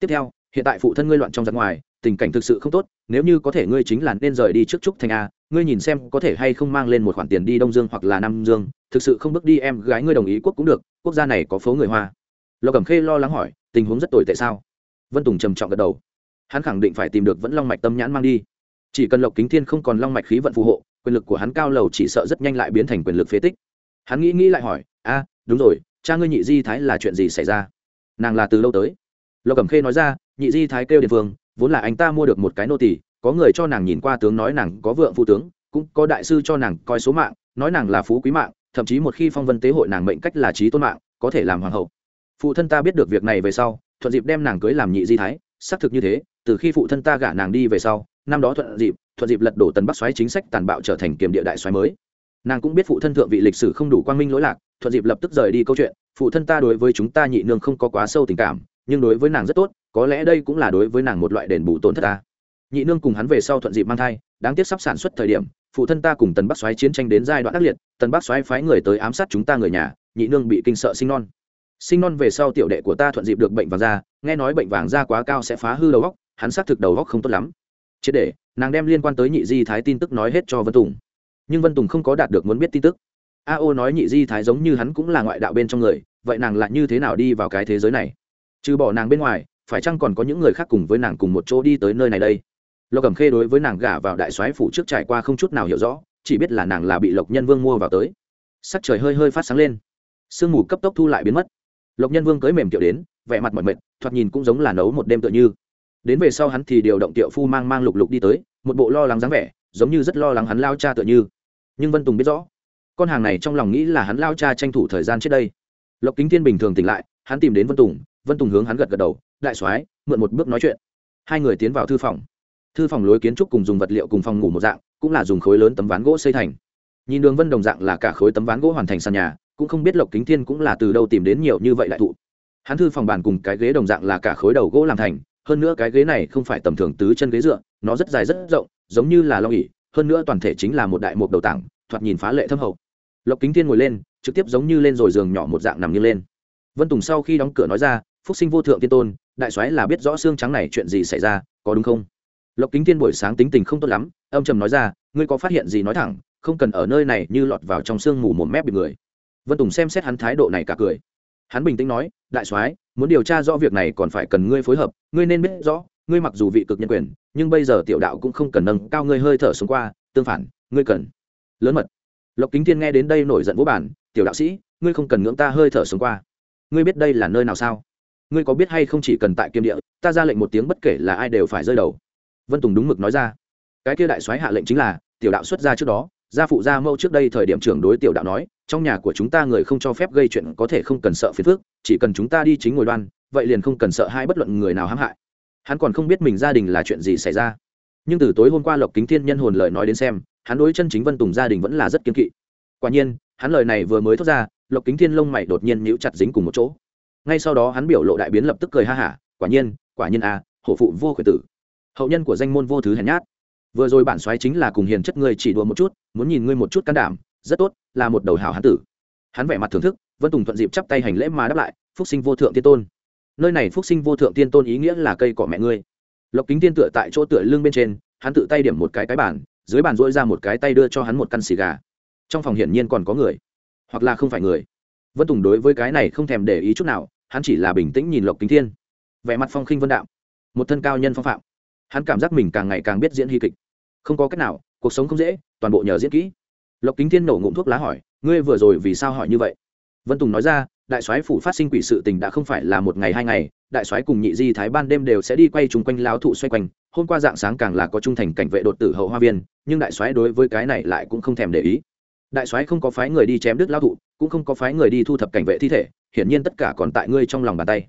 Tiếp theo, hiện tại phụ thân ngươi loạn trong giặc ngoài, tình cảnh thực sự không tốt, nếu như có thể ngươi chính là nên rời đi trước trúc thành a, ngươi nhìn xem có thể hay không mang lên một khoản tiền đi đông dương hoặc là nam dương, thực sự không bước đi em gái ngươi đồng ý quốc cũng được, quốc gia này có phố người hoa. Lộc cẩm khê lo lắng hỏi, tình huống rất tồi tại sao? Vân tùng trầm trọng gật đầu. Hắn khẳng định phải tìm được vẫn long mạch tâm nhãn mang đi. Chỉ cần lộc kính thiên không còn long mạch khí vận phù hộ quyền lực của hắn cao lầu chỉ sợ rất nhanh lại biến thành quyền lực phế tích. Hắn nghĩ nghĩ lại hỏi, a, đúng rồi, cha ngươi nhị di thái là chuyện gì xảy ra? Nàng là từ lâu tới. Lộc cẩm khê nói ra, nhị di thái kêu điện phương vốn là anh ta mua được một cái nô tỳ, có người cho nàng nhìn qua tướng nói nàng có vượng phụ tướng, cũng có đại sư cho nàng coi số mạng, nói nàng là phú quý mạng, thậm chí một khi phong vân tế hội nàng mệnh cách là trí tôn mạng, có thể làm hoàng hậu. Phụ thân ta biết được việc này về sau, thuận dịp đem nàng cưới làm nhị di thái, xác thực như thế, từ khi phụ thân ta gả nàng đi về sau, năm đó thuận dịp thuận dịp lật đổ tần bắc xoáy chính sách tàn bạo trở thành kiềm địa đại xoáy mới. Nàng cũng biết phụ thân thượng vị lịch sử không đủ quang minh lỗi lạc, thuận dịp lập tức rời đi câu chuyện, phụ thân ta đối với chúng ta nhị nương không có quá sâu tình cảm, nhưng đối với nàng rất tốt, có lẽ đây cũng là đối với nàng một loại đền bù tổn thất ta. Nhị nương cùng hắn về sau thuận dịp mang thai, đáng tiếc sắp sản xuất thời điểm, phụ thân ta cùng tần bắc xoáy chiến tranh đến giai đoạn ác liệt, tần bắc xoáy phái người tới ám sát chúng ta người nhà, nhị nương bị kinh sợ sinh non. Sinh non về sau tiểu đệ của ta thuận dịp được bệnh vàng da, nghe nói bệnh vàng da quá cao sẽ phá hư đầu góc hắn xác thực đầu góc không tốt lắm triệt để, nàng đem liên quan tới nhị di thái tin tức nói hết cho vân tùng. Nhưng vân tùng không có đạt được muốn biết tin tức. A ô nói nhị di thái giống như hắn cũng là ngoại đạo bên trong người, vậy nàng lại như thế nào đi vào cái thế giới này? Trừ bỏ nàng bên ngoài, phải chăng còn có những người khác cùng với nàng cùng một chỗ đi tới nơi này đây? Lộc cẩm khê đối với nàng gả vào đại soái phủ trước trải qua không chút nào hiểu rõ, chỉ biết là nàng là bị lộc nhân vương mua vào tới. Sắc trời hơi hơi phát sáng lên. Sương mù cấp tốc thu lại biến mất. Lộc nhân vương cưới mềm tiểu đến, vẻ mặt mỏi mệt, thoạt nhìn cũng giống là nấu một đêm tựa như đến về sau hắn thì điều động tiệu phu mang mang lục lục đi tới, một bộ lo lắng dáng vẻ, giống như rất lo lắng hắn lao cha tựa như. Nhưng vân tùng biết rõ, con hàng này trong lòng nghĩ là hắn lao cha tranh thủ thời gian trước đây. Lộc kính thiên bình thường tỉnh lại, hắn tìm đến vân tùng vân tùng hướng hắn gật gật đầu, đại soái, mượn một bước nói chuyện. Hai người tiến vào thư phòng. Thư phòng lối kiến trúc cùng dùng vật liệu cùng phòng ngủ một dạng, cũng là dùng khối lớn tấm ván gỗ xây thành. Nhìn đường vân đồng dạng là cả khối tấm ván gỗ hoàn thành sàn nhà, cũng không biết lộc kính thiên cũng là từ đâu tìm đến nhiều như vậy đại thụ. Hắn thư phòng bàn cùng cái ghế đồng dạng là cả khối đầu gỗ làm thành hơn nữa cái ghế này không phải tầm thường tứ chân ghế dựa, nó rất dài rất rộng, giống như là long ỉ hơn nữa toàn thể chính là một đại mục đầu tảng, thoạt nhìn phá lệ thâm hậu. Lộc kính thiên ngồi lên, trực tiếp giống như lên rồi giường nhỏ một dạng nằm như lên. Vân tùng sau khi đóng cửa nói ra, phúc sinh vô thượng tiên tôn, đại soái là biết rõ xương trắng này chuyện gì xảy ra, có đúng không? Lộc kính thiên buổi sáng tính tình không tốt lắm, âm trầm nói ra, ngươi có phát hiện gì nói thẳng, không cần ở nơi này như lọt vào trong sương mù một mép bị người. Vân tùng xem xét hắn thái độ này cả cười hắn bình tĩnh nói, đại soái, muốn điều tra rõ việc này còn phải cần ngươi phối hợp, ngươi nên biết rõ, ngươi mặc dù vị cực nhân quyền, nhưng bây giờ tiểu đạo cũng không cần nâng cao ngươi hơi thở xuống qua, tương phản, ngươi cần lớn mật. Lộc kính thiên nghe đến đây nổi giận vũ bản tiểu đạo sĩ, ngươi không cần ngưỡng ta hơi thở xuống qua. Ngươi biết đây là nơi nào sao? Ngươi có biết hay không chỉ cần tại kiêm địa, ta ra lệnh một tiếng bất kể là ai đều phải rơi đầu. Vân tùng đúng mực nói ra. Cái kia đại soái hạ lệnh chính là, tiểu đạo xuất ra trước đó gia phụ gia mẫu trước đây thời điểm trưởng đối tiểu đạo nói, trong nhà của chúng ta người không cho phép gây chuyện có thể không cần sợ phiền phức, chỉ cần chúng ta đi chính ngồi đoan, vậy liền không cần sợ hai bất luận người nào hãm hại. Hắn còn không biết mình gia đình là chuyện gì xảy ra. Nhưng từ tối hôm qua lộc kính thiên nhân hồn lời nói đến xem, hắn đối chân chính vân tùng gia đình vẫn là rất kiên kỵ. Quả nhiên, hắn lời này vừa mới thốt ra, lộc kính thiên lông mày đột nhiên nhíu chặt dính cùng một chỗ. Ngay sau đó hắn biểu lộ đại biến lập tức cười ha hả, quả nhiên quả nhiên à hổ phụ vô khuyển tử. Hậu nhân của danh môn vô thứ hèn nhát vừa rồi bản soái chính là cùng hiền chất ngươi chỉ đùa một chút, muốn nhìn ngươi một chút can đảm, rất tốt, là một đầu hảo hán tử. Hắn vẻ mặt thưởng thức, vân tùng thuận dịp chắp tay hành lễ mà đáp lại, phúc sinh vô thượng tiên tôn. Nơi này phúc sinh vô thượng tiên tôn ý nghĩa là cây cỏ mẹ ngươi. Lộc kính tiên tựa tại chỗ tựa lưng bên trên, hắn tự tay điểm một cái cái bàn, dưới bàn dỗi ra một cái tay đưa cho hắn một căn xì gà. Trong phòng hiển nhiên còn có người, hoặc là không phải người. Vân tùng đối với cái này không thèm để ý chút nào, hắn chỉ là bình tĩnh nhìn lộc kính thiên vẻ mặt phong khinh vân đạo một thân cao nhân phong phạm. Hắn cảm giác mình càng ngày càng biết diễn hy kịch không có cách nào, cuộc sống không dễ, toàn bộ nhờ diễn kỹ. Lộc kính thiên nổ ngụm thuốc lá hỏi, ngươi vừa rồi vì sao hỏi như vậy? Vân tùng nói ra, đại soái phủ phát sinh quỷ sự tình đã không phải là một ngày hai ngày, đại soái cùng nhị di thái ban đêm đều sẽ đi quay chung quanh láo thụ xoay quanh, hôm qua dạng sáng càng là có trung thành cảnh vệ đột tử hậu hoa viên, nhưng đại soái đối với cái này lại cũng không thèm để ý. Đại soái không có phái người đi chém đứt lao thụ, cũng không có phái người đi thu thập cảnh vệ thi thể, hiển nhiên tất cả còn tại ngươi trong lòng bàn tay.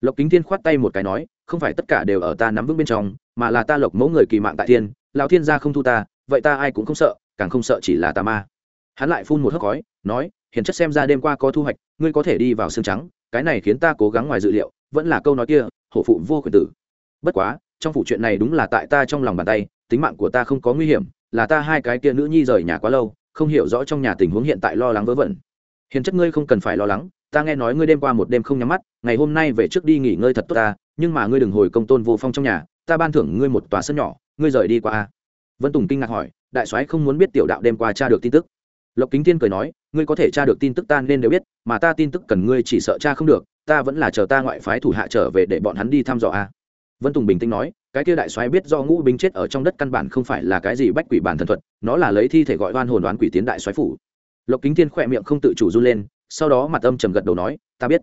Lộc kính thiên khoát tay một cái nói, không phải tất cả đều ở ta nắm vững bên trong, mà là ta lộc mẫu người kỳ mạng tại thiên lão thiên gia không thu ta, vậy ta ai cũng không sợ, càng không sợ chỉ là tà ma. Hắn lại phun một hớp khói, nói, hiền chất xem ra đêm qua có thu hoạch, ngươi có thể đi vào xương trắng, cái này khiến ta cố gắng ngoài dự liệu, vẫn là câu nói kia, hổ phụ vô quyền tử. Bất quá, trong phụ chuyện này đúng là tại ta trong lòng bàn tay, tính mạng của ta không có nguy hiểm, là ta hai cái kia nữ nhi rời nhà quá lâu, không hiểu rõ trong nhà tình huống hiện tại lo lắng vớ vẩn. Hiền chất ngươi không cần phải lo lắng, ta nghe nói ngươi đêm qua một đêm không nhắm mắt, ngày hôm nay về trước đi nghỉ ngơi thật tốt ta, nhưng mà ngươi đừng hồi công tôn vô phong trong nhà, ta ban thưởng ngươi một tòa sân nhỏ ngươi rời đi qua a? Vân tùng kinh ngạc hỏi, đại soái không muốn biết tiểu đạo đêm qua tra được tin tức. Lộc kính thiên cười nói, ngươi có thể tra được tin tức ta nên đều biết, mà ta tin tức cần ngươi chỉ sợ cha không được, ta vẫn là chờ ta ngoại phái thủ hạ trở về để bọn hắn đi thăm dò a. Vân tùng bình tĩnh nói, cái kia đại soái biết do ngũ binh chết ở trong đất căn bản không phải là cái gì bách quỷ bản thần thuật, nó là lấy thi thể gọi oan hồn đoán quỷ tiến đại soái phủ. Lộc kính thiên khỏe miệng không tự chủ run lên, sau đó mặt âm trầm gật đầu nói, ta biết.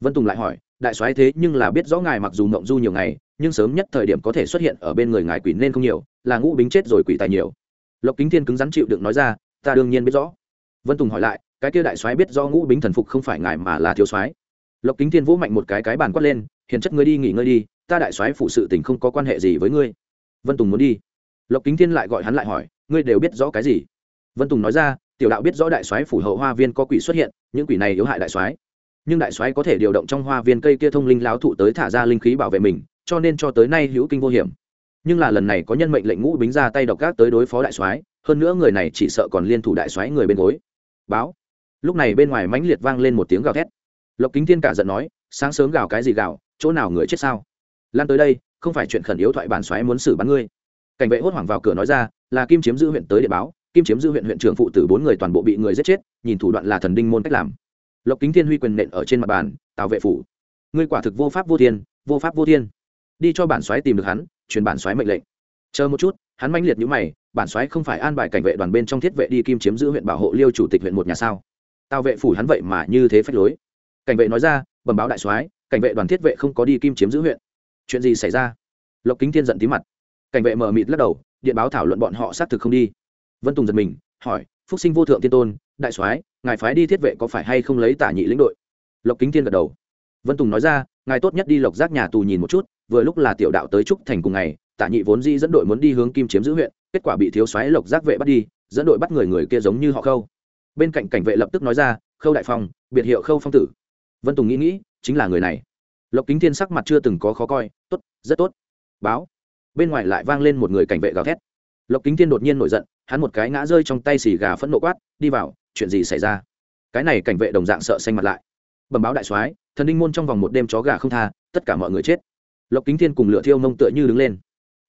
Vân tùng lại hỏi, đại soái thế nhưng là biết rõ ngài mặc dù mộng du nhiều ngày nhưng sớm nhất thời điểm có thể xuất hiện ở bên người ngài quỷ nên không nhiều, là ngũ bính chết rồi quỷ tài nhiều. Lộc kính thiên cứng rắn chịu đựng nói ra, ta đương nhiên biết rõ. Vân tùng hỏi lại, cái kia đại soái biết do ngũ bính thần phục không phải ngài mà là thiếu soái? Lộc kính thiên vỗ mạnh một cái cái bàn quát lên, hiền chất ngươi đi nghỉ ngơi đi, ta đại soái phụ sự tình không có quan hệ gì với ngươi. Vân tùng muốn đi. Lộc kính thiên lại gọi hắn lại hỏi, ngươi đều biết rõ cái gì? Vân tùng nói ra, tiểu đạo biết rõ đại soái phủ hậu hoa viên có quỷ xuất hiện, những quỷ này yếu hại đại soái. Nhưng đại soái có thể điều động trong hoa viên cây kia thông linh láo thụ tới thả ra linh khí bảo vệ mình cho nên cho tới nay hữu kinh vô hiểm. Nhưng là lần này có nhân mệnh lệnh ngũ bính ra tay độc gác tới đối phó đại soái, hơn nữa người này chỉ sợ còn liên thủ đại soái người bên gối. Báo. Lúc này bên ngoài mãnh liệt vang lên một tiếng gào thét. Lộc kính thiên cả giận nói, sáng sớm gào cái gì gào, chỗ nào người chết sao? Lan tới đây, không phải chuyện khẩn yếu thoại bản xoáy muốn xử bắn ngươi. Cảnh vệ hốt hoảng vào cửa nói ra, là kim chiếm giữ huyện tới địa báo. Kim chiếm giữ huyện huyện trưởng phụ tử bốn người toàn bộ bị người giết chết, nhìn thủ đoạn là thần đinh môn cách làm. Lộc kính thiên huy quyền nện ở trên mặt bàn, tào vệ phủ, ngươi quả thực vô pháp vô thiên, vô pháp vô thiên đi cho bản xoáy tìm được hắn, truyền bản xoáy mệnh lệnh. Chờ một chút, hắn manh liệt như mày, bản xoáy không phải an bài cảnh vệ đoàn bên trong thiết vệ đi kim chiếm giữ huyện bảo hộ liêu chủ tịch huyện một nhà sao? Tào vệ phủ hắn vậy mà như thế phách lối. Cảnh vệ nói ra, bẩm báo đại soái, cảnh vệ đoàn thiết vệ không có đi kim chiếm giữ huyện. Chuyện gì xảy ra? Lộc kính thiên giận tí mặt. Cảnh vệ mờ mịt lắc đầu, điện báo thảo luận bọn họ xác thực không đi. Vân tùng giật mình, hỏi, phúc sinh vô thượng tiên tôn, đại soái, ngài phái đi thiết vệ có phải hay không lấy tả nhị lĩnh đội? Lộc kính thiên gật đầu. Vân tùng nói ra, ngài tốt nhất đi lộc giác nhà tù nhìn một chút vừa lúc là tiểu đạo tới trúc thành cùng ngày, tả nhị vốn di dẫn đội muốn đi hướng kim chiếm giữ huyện, kết quả bị thiếu soái lộc giác vệ bắt đi, dẫn đội bắt người người kia giống như họ khâu. Bên cạnh cảnh vệ lập tức nói ra, khâu đại phong, biệt hiệu khâu phong tử. Vân tùng nghĩ nghĩ, chính là người này. Lộc kính thiên sắc mặt chưa từng có khó coi, tốt, rất tốt. Báo. Bên ngoài lại vang lên một người cảnh vệ gào thét. Lộc kính thiên đột nhiên nổi giận, hắn một cái ngã rơi trong tay xì gà phẫn nộ quát, đi vào, chuyện gì xảy ra? Cái này cảnh vệ đồng dạng sợ xanh mặt lại. Bẩm báo đại soái, thần đinh môn trong vòng một đêm chó gà không tha, tất cả mọi người chết lộc kính thiên cùng lựa thiêu mông tựa như đứng lên.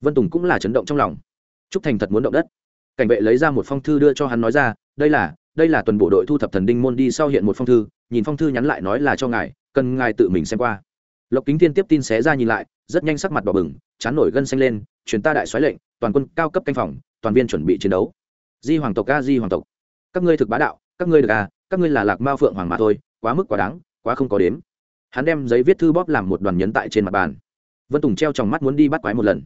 Vân tùng cũng là chấn động trong lòng. Trúc thành thật muốn động đất. Cảnh vệ lấy ra một phong thư đưa cho hắn nói ra, đây là đây là tuần bộ đội thu thập thần đinh môn đi sau hiện một phong thư, nhìn phong thư nhắn lại nói là cho ngài, cần ngài tự mình xem qua. Lộc kính thiên tiếp tin xé ra nhìn lại, rất nhanh sắc mặt đỏ bừng, chán nổi gân xanh lên chuyển ta đại xoáy lệnh, toàn quân cao cấp canh phòng, toàn viên chuẩn bị chiến đấu. Di hoàng tộc ca di hoàng tộc. Các ngươi thực bá đạo, các ngươi được à các ngươi là lạc mao phượng hoàng mà thôi, quá mức quá đáng, quá không có đếm. Hắn đem giấy viết thư bóp làm một đoàn nhấn tại trên mặt bàn vân tùng treo trong mắt muốn đi bắt quái một lần.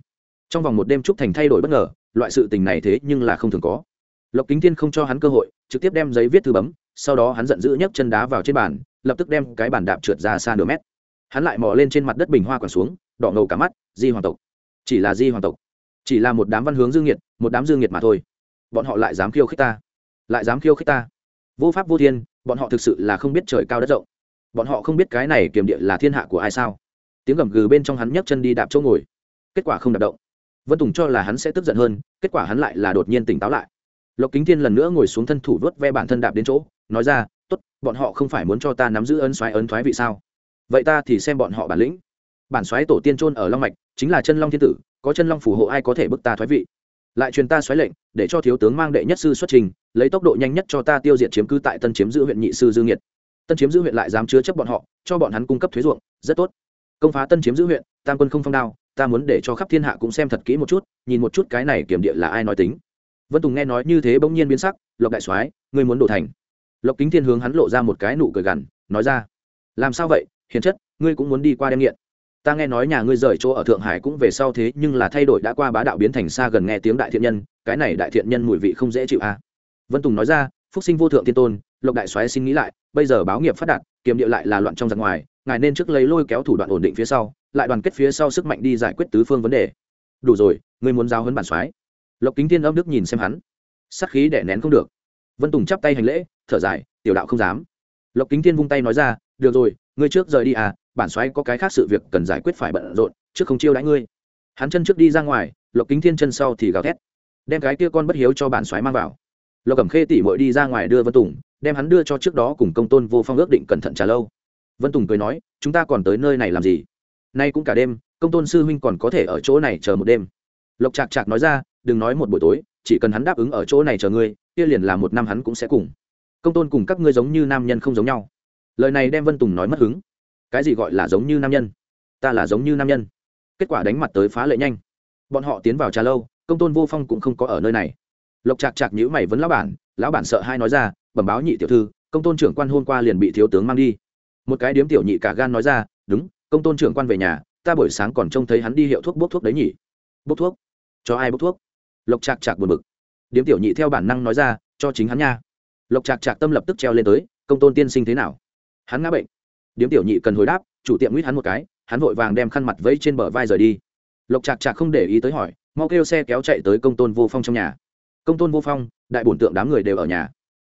Trong vòng một đêm trúc thành thay đổi bất ngờ, loại sự tình này thế nhưng là không thường có. Lộc kính thiên không cho hắn cơ hội, trực tiếp đem giấy viết thư bấm, sau đó hắn giận dữ nhấc chân đá vào trên bàn, lập tức đem cái bàn đạp trượt ra xa nửa mét. Hắn lại mò lên trên mặt đất bình hoa quẳng xuống, đỏ ngầu cả mắt, di hoàng tộc. Chỉ là di hoàng tộc, chỉ là một đám văn hướng dương nhiệt một đám dương nhiệt mà thôi. Bọn họ lại dám khiêu khích ta, lại dám khiêu khích ta. Vô pháp vô thiên, bọn họ thực sự là không biết trời cao đất rộng. Bọn họ không biết cái này kiềm địa là thiên hạ của ai sao? Tiếng gầm gừ bên trong hắn nhấc chân đi đạp chỗ ngồi. Kết quả không đạp động. Vân tùng cho là hắn sẽ tức giận hơn, kết quả hắn lại là đột nhiên tỉnh táo lại. Lộc kính thiên lần nữa ngồi xuống thân thủ vớt ve bản thân đạp đến chỗ, nói ra t ố t bọn họ không phải muốn cho ta nắm giữ ấn xoáy ấn thoái vị sao? Vậy ta thì xem bọn họ bản lĩnh. Bản xoáy tổ tiên trôn ở long mạch, chính là chân long thiên tử, có chân long phù hộ ai có thể bức ta thoái vị? Lại truyền ta xoáy lệnh, để cho thiếu tướng mang đệ nhất sư xuất trình, lấy tốc độ nhanh nhất cho ta tiêu diệt chiếm cư tại tân chiếm giữ huyện nhị sư dương nhiệt tân chiếm giữ huyện lại dám chứa chấp bọn họ, cho bọn hắn cung cấp thuế ruộng, rất tốt công phá tân chiếm giữ huyện, tam quân không phong đao, ta muốn để cho khắp thiên hạ cũng xem thật kỹ một chút, nhìn một chút cái này kiểm địa là ai nói tính. Vân tùng nghe nói như thế bỗng nhiên biến sắc, lộc đại soái, ngươi muốn đổ thành. Lộc kính thiên hướng hắn lộ ra một cái nụ cười gằn, nói ra, làm sao vậy, hiền chất, ngươi cũng muốn đi qua đem nghiện. Ta nghe nói nhà ngươi rời chỗ ở thượng hải cũng về sau thế, nhưng là thay đổi đã qua bá đạo biến thành xa gần nghe tiếng đại thiện nhân, cái này đại thiện nhân mùi vị không dễ chịu à. vân tùng nói ra, phúc sinh vô thượng thiên tôn, lộc đại soái xin nghĩ lại, bây giờ báo nghiệp phát đạt kiềm địa lại là loạn trong giặc ngoài ngài nên trước lấy lôi kéo thủ đoạn ổn định phía sau, lại đoàn kết phía sau sức mạnh đi giải quyết tứ phương vấn đề. Đủ rồi, ngươi muốn giao hấn bản soái? Lộc kính thiên âm đức nhìn xem hắn. Sắc khí đẻ nén không được. Vân tùng chắp tay hành lễ, thở dài, tiểu đạo không dám. Lộc kính thiên vung tay nói ra, được rồi, ngươi trước rời đi à bản soái có cái khác sự việc cần giải quyết phải bận rộn, trước không chiêu đãi ngươi. Hắn chân trước đi ra ngoài, lộc kính thiên chân sau thì gào thét, đem cái kia con bất hiếu cho bản soái mang vào. Lộc cẩm khê tỉ mội đi ra ngoài đưa vân tùng, đem hắn đưa cho trước đó cùng công tôn vô phong ước định cẩn thận trả lâu vân tùng cười nói, chúng ta còn tới nơi này làm gì? Nay cũng cả đêm, công tôn sư huynh còn có thể ở chỗ này chờ một đêm. Lộc chạc chạc nói ra, đừng nói một buổi tối, chỉ cần hắn đáp ứng ở chỗ này chờ ngươi, kia liền là một năm hắn cũng sẽ cùng. Công tôn cùng các ngươi giống như nam nhân không giống nhau. Lời này đem vân tùng nói mất hứng. Cái gì gọi là giống như nam nhân? Ta là giống như nam nhân. Kết quả đánh mặt tới phá lệ nhanh. Bọn họ tiến vào trà lâu, công tôn vô phong cũng không có ở nơi này. Lộc chạc chạc nhữ mày vấn lão bản lão bản sợ hai nói ra, bẩm báo nhị tiểu thư, công tôn trưởng quan hôm qua liền bị thiếu tướng mang đi một cái điếm tiểu nhị cả gan nói ra đúng công tôn trưởng quan về nhà ta buổi sáng còn trông thấy hắn đi hiệu thuốc bốc thuốc đấy nhỉ. Bốc thuốc? Cho ai bốc thuốc? Lộc chạc chạc buồn bực. Điếm tiểu nhị theo bản năng nói ra cho chính hắn nha. Lộc chạc chạc tâm lập tức treo lên tới công tôn tiên sinh thế nào? Hắn ngã bệnh. Điếm tiểu nhị cần hồi đáp chủ tiệm nguyết hắn một cái hắn vội vàng đem khăn mặt vẫy trên bờ vai rời đi. Lộc chạc chạc không để ý tới hỏi mau kêu xe kéo chạy tới công tôn vô phong trong nhà. Công tôn vô phong đại bổn tượng đám người đều ở nhà.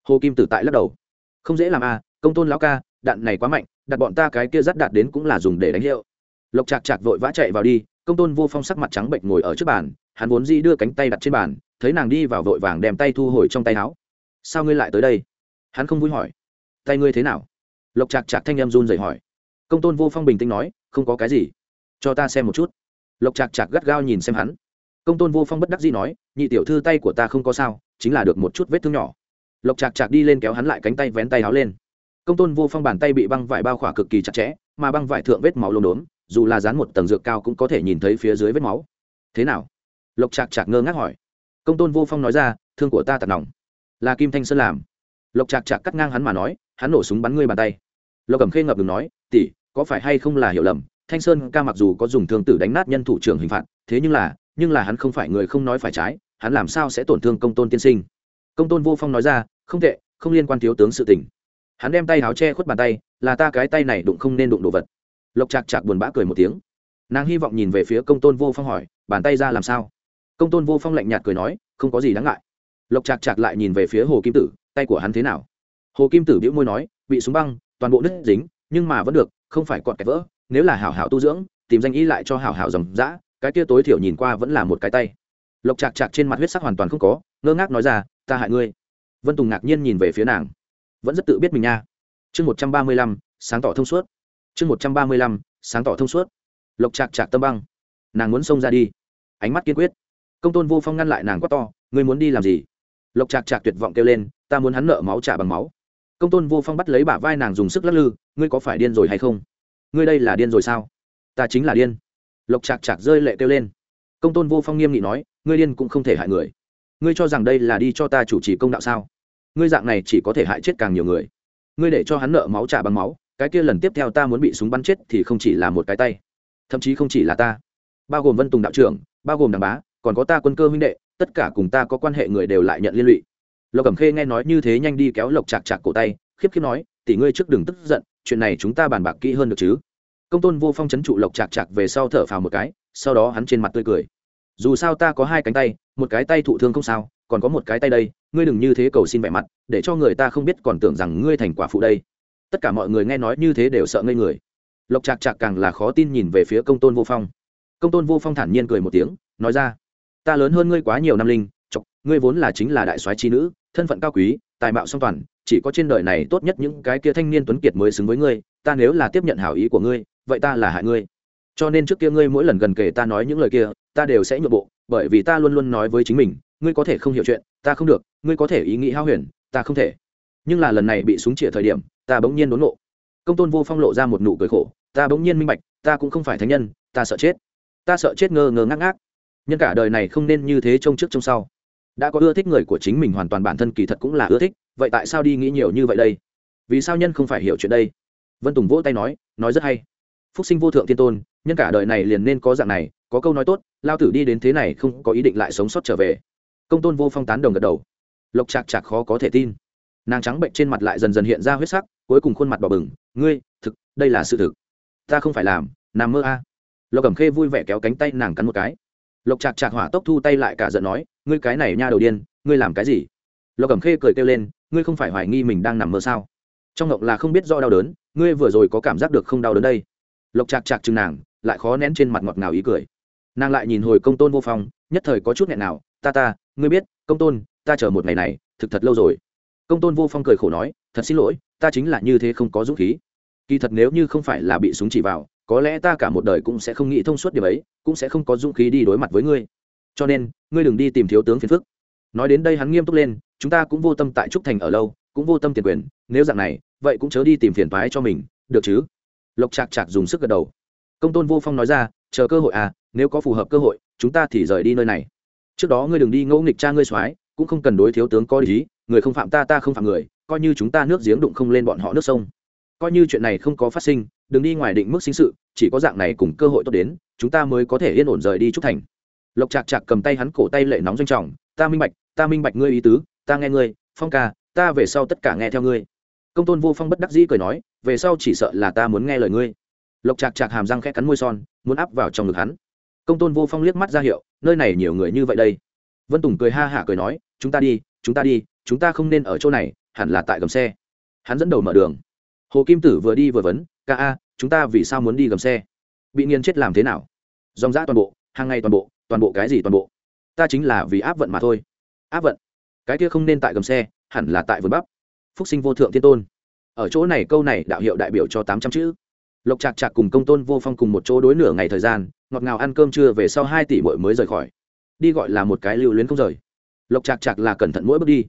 Hồ kim tử tại lắc đầu. Không dễ làm a à, công tôn lão ca đạn này quá mạnh, đặt bọn ta cái kia dắt đạt đến cũng là dùng để đánh hiệu. Lộc chạc chạc vội vã chạy vào đi, công tôn vô phong sắc mặt trắng bệnh ngồi ở trước bàn, hắn vốn di đưa cánh tay đặt trên bàn, thấy nàng đi vào vội vàng đem tay thu hồi trong tay áo. Sao ngươi lại tới đây? Hắn không vui hỏi. Tay ngươi thế nào? Lộc chạc chạc thanh em run rẩy hỏi. Công tôn vô phong bình tĩnh nói, không có cái gì. Cho ta xem một chút. Lộc chạc chạc gắt gao nhìn xem hắn. Công tôn vô phong bất đắc dĩ nói, nhị tiểu thư tay của ta không có sao, chính là được một chút vết thương nhỏ. Lộc chạc chạc đi lên kéo hắn lại cánh tay vén tay áo lên công tôn vô phong bàn tay bị băng vải bao khỏa cực kỳ chặt chẽ, mà băng vải thượng vết máu lốm đốm, dù là dán một tầng dược cao cũng có thể nhìn thấy phía dưới vết máu. Thế nào? Lộc chạc chạc ngơ ngác hỏi. Công tôn vô phong nói ra, thương của ta tạt nòng. Là kim thanh sơn làm. Lộc chạc chạc cắt ngang hắn mà nói, hắn nổ súng bắn ngươi bàn tay. Lộc cầm khê ngập ngừng nói, tỷ, có phải hay không là hiểu lầm? Thanh sơn ca mặc dù có dùng thương tử đánh nát nhân thủ trưởng hình phạt, thế nhưng là nhưng là hắn không phải người không nói phải trái, hắn làm sao sẽ tổn thương công tôn tiên sinh? Công tôn vô phong nói ra, không tệ, không liên quan thiếu tướng sự tình hắn đem tay áo che khuất bàn tay, là ta cái tay này đụng không nên đụng đồ vật. Lộc chạc chạc buồn bã cười một tiếng. Nàng hy vọng nhìn về phía công tôn vô phong hỏi, bàn tay ra làm sao? Công tôn vô phong lạnh nhạt cười nói, không có gì đáng ngại. Lộc chạc chạc lại nhìn về phía hồ kim tử, tay của hắn thế nào? Hồ kim tử biễu môi nói bị súng băng, toàn bộ nứt dính, nhưng mà vẫn được, không phải còn kẹt vỡ, nếu là hảo hảo tu dưỡng, tìm danh y lại cho hảo hảo dòng dã, cái kia tối thiểu nhìn qua vẫn là một cái tay. Lộc chạc chạc trên mặt huyết sắc hoàn toàn không có, ngơ ngác nói ra, ta hại ngươi. Vân tùng ngạc nhiên nhìn về phía nàng vẫn rất tự biết mình nha. Chương một trăm ba mươi lăm, sáng tỏ thông suốt. Chương một trăm ba mươi lăm, sáng tỏ thông suốt. Lộc chạc chạc tâm băng. Nàng muốn xông ra đi. Ánh mắt kiên quyết. Công tôn vô phong ngăn lại nàng quát to, ngươi muốn đi làm gì? Lộc chạc chạc tuyệt vọng kêu lên, ta muốn hắn nợ máu trả bằng máu. Công tôn vô phong bắt lấy bả vai nàng dùng sức lắc lư, ngươi có phải điên rồi hay không? Ngươi đây là điên rồi sao? Ta chính là điên. Lộc chạc chạc rơi lệ kêu lên. Công tôn vô phong nghiêm nghị nói, ngươi điên cũng không thể hại người. Ngươi cho rằng đây là đi cho ta chủ trì công đạo sao? Ngươi dạng này chỉ có thể hại chết càng nhiều người. Ngươi để cho hắn nợ máu trả bằng máu, cái kia lần tiếp theo ta muốn bị súng bắn chết thì không chỉ là một cái tay, thậm chí không chỉ là ta. Bao gồm vân tùng đạo trưởng, bao gồm đảng bá, còn có ta quân cơ huynh đệ, tất cả cùng ta có quan hệ người đều lại nhận liên lụy. Lộc cẩm khê nghe nói như thế nhanh đi kéo lộc chạc chạc cổ tay, khiếp khiếp nói, tỷ ngươi trước đừng tức giận, chuyện này chúng ta bàn bạc kỹ hơn được chứ? Công tôn vô phong chấn trụ lộc chạc chạc về sau thở phào một cái, sau đó hắn trên mặt tươi cười. Dù sao ta có hai cánh tay, một cái tay thụ thương không sao còn có một cái tay đây, ngươi đừng như thế cầu xin vẻ mặt, để cho người ta không biết còn tưởng rằng ngươi thành quả phụ đây. Tất cả mọi người nghe nói như thế đều sợ ngây người. Lộc chạc chạc càng là khó tin nhìn về phía công tôn vô phong. Công tôn vô phong thản nhiên cười một tiếng, nói ra, ta lớn hơn ngươi quá nhiều năm linh, chọc, ngươi vốn là chính là đại soái chi nữ, thân phận cao quý, tài mạo song toàn, chỉ có trên đời này tốt nhất những cái kia thanh niên tuấn kiệt mới xứng với ngươi, ta nếu là tiếp nhận hảo ý của ngươi, vậy ta là hại ngươi. Cho nên trước kia ngươi mỗi lần gần kể ta nói những lời kia, ta đều sẽ nhượng bộ, bởi vì ta luôn luôn nói với chính mình ngươi có thể không hiểu chuyện, ta không được, ngươi có thể ý nghĩ hao huyền, ta không thể. Nhưng là lần này bị súng chĩa thời điểm, ta bỗng nhiên đốn nộ. Công tôn vô phong lộ ra một nụ cười khổ, ta bỗng nhiên minh bạch, ta cũng không phải thánh nhân, ta sợ chết. Ta sợ chết ngơ ngơ ngác ngác. Nhân cả đời này không nên như thế trông trước trông sau. Đã có ưa thích người của chính mình hoàn toàn bản thân kỳ thật cũng là ưa thích, vậy tại sao đi nghĩ nhiều như vậy đây? Vì sao nhân không phải hiểu chuyện đây? Vân tùng vỗ tay nói nói rất hay. Phúc sinh vô thượng thiên tôn, nhân cả đời này liền nên có dạng này, có câu nói tốt, lao tử đi đến thế này không có ý định lại sống sót trở về công tôn vô phong tán đồng gật đầu. Lộc chạc chạc khó có thể tin. Nàng trắng bệnh trên mặt lại dần dần hiện ra huyết sắc, cuối cùng khuôn mặt đỏ bừng. Ngươi, thực, đây là sự thực. Ta không phải làm, nằm mơ a. Lộc cẩm khê vui vẻ kéo cánh tay nàng cắn một cái. Lộc chạc chạc hỏa tốc thu tay lại cả giận nói, ngươi cái này nha đầu điên, ngươi làm cái gì? Lộc cẩm khê cười kêu lên, ngươi không phải hoài nghi mình đang nằm mơ sao? Trong ngộng là không biết do đau đớn, ngươi vừa rồi có cảm giác được không đau đớn đây? Lộc chạc chạc chừng nàng, lại khó nén trên mặt ngọt ngào ý cười. Nàng lại nhìn hồi công tôn vô phong, nhất thời có chút nghẹn nào, ta ta ngươi biết, công tôn, ta chờ một ngày này, thực thật lâu rồi. Công tôn vô phong cười khổ nói, thật xin lỗi, ta chính là như thế không có dũng khí. Kỳ thật nếu như không phải là bị súng chỉ vào, có lẽ ta cả một đời cũng sẽ không nghĩ thông suốt điều ấy, cũng sẽ không có dũng khí đi đối mặt với ngươi. Cho nên, ngươi đừng đi tìm thiếu tướng phiền phức. Nói đến đây hắn nghiêm túc lên, chúng ta cũng vô tâm tại trúc thành ở lâu, cũng vô tâm tiền quyền, nếu dạng này, vậy cũng chớ đi tìm phiền toái cho mình, được chứ? Lộc chạc chạc dùng sức gật đầu. Công tôn vô phong nói ra, chờ cơ hội à nếu có phù hợp cơ hội, chúng ta thì rời đi nơi này trước đó ngươi đừng đi ngẫu nghịch cha ngươi soái, cũng không cần đối thiếu tướng có lý người không phạm ta ta không phạm người, coi như chúng ta nước giếng đụng không lên bọn họ nước sông. Coi như chuyện này không có phát sinh, đừng đi ngoài định mức sinh sự, chỉ có dạng này cùng cơ hội tốt đến, chúng ta mới có thể yên ổn rời đi trúc thành. Lộc chạc chạc cầm tay hắn cổ tay lệ nóng doanh trọng, ta minh bạch, ta minh bạch ngươi ý tứ, ta nghe ngươi, phong ca, ta về sau tất cả nghe theo ngươi. Công tôn vô phong bất đắc dĩ cười nói, về sau chỉ sợ là ta muốn nghe lời ngươi. Lộc chạc chạc hàm răng khẽ cắn môi son, muốn áp vào trong ngực hắn công tôn vô phong liếc mắt ra hiệu, nơi này nhiều người như vậy đây. Vân tùng cười ha hả cười nói, chúng ta đi, chúng ta đi, chúng ta không nên ở chỗ này, hẳn là tại gầm xe. Hắn dẫn đầu mở đường. Hồ kim tử vừa đi vừa vấn, ca a, chúng ta vì sao muốn đi gầm xe? Bị nghiền chết làm thế nào? Dòng giã toàn bộ, hàng ngày toàn bộ toàn bộ cái gì toàn bộ? Ta chính là vì áp vận mà thôi. Áp vận? Cái kia không nên tại gầm xe, hẳn là tại vườn bắp. Phúc sinh vô thượng thiên tôn. Ở chỗ này câu này đạo hiệu đại biểu cho tám trăm chữ lộc trạc trạc cùng công tôn vô phong cùng một chỗ đối nửa ngày thời gian, ngọt ngào ăn cơm trưa về sau hai tỷ mỗi mới rời khỏi. Đi gọi là một cái lưu luyến không rời. Lộc trạc trạc là cẩn thận mỗi bước đi.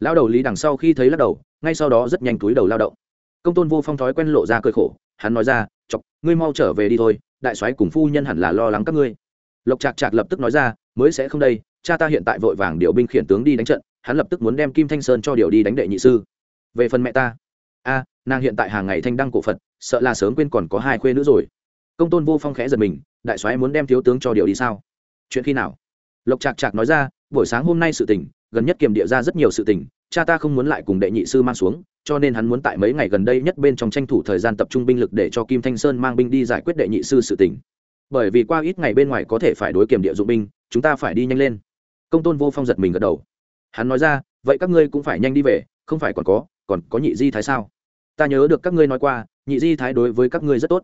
Lao đầu lý đằng sau khi thấy lắc đầu, ngay sau đó rất nhanh túi đầu lao động. Công tôn vô phong thói quen lộ ra cơi khổ, hắn nói ra, chọc, ngươi mau trở về đi thôi, đại soái cùng phu nhân hẳn là lo lắng các ngươi. Lộc trạc trạc lập tức nói ra, mới sẽ không đây, cha ta hiện tại vội vàng điều binh khiển tướng đi đánh trận, hắn lập tức muốn đem kim thanh sơn cho điều đi đánh đệ nhị sư. Về phần mẹ ta a, nàng hiện tại hàng ngày thanh đăng cổ phật, sợ là sớm quên còn có hai khuê nữa rồi. Công tôn vô phong khẽ giật mình, đại soái muốn đem thiếu tướng cho điều đi sao? Chuyện khi nào? Lộc trạc trạc nói ra, buổi sáng hôm nay sự tình, gần nhất kiềm địa ra rất nhiều sự tình, cha ta không muốn lại cùng đệ nhị sư mang xuống, cho nên hắn muốn tại mấy ngày gần đây nhất bên trong tranh thủ thời gian tập trung binh lực để cho kim thanh sơn mang binh đi giải quyết đệ nhị sư sự tình. Bởi vì qua ít ngày bên ngoài có thể phải đối kiểm địa dụng binh, chúng ta phải đi nhanh lên. Công tôn vô phong giật mình gật đầu. Hắn nói ra, vậy các ngươi cũng phải nhanh đi về, không phải còn có còn có nhị di thái sao? Ta nhớ được các ngươi nói qua, nhị di thái đối với các ngươi rất tốt.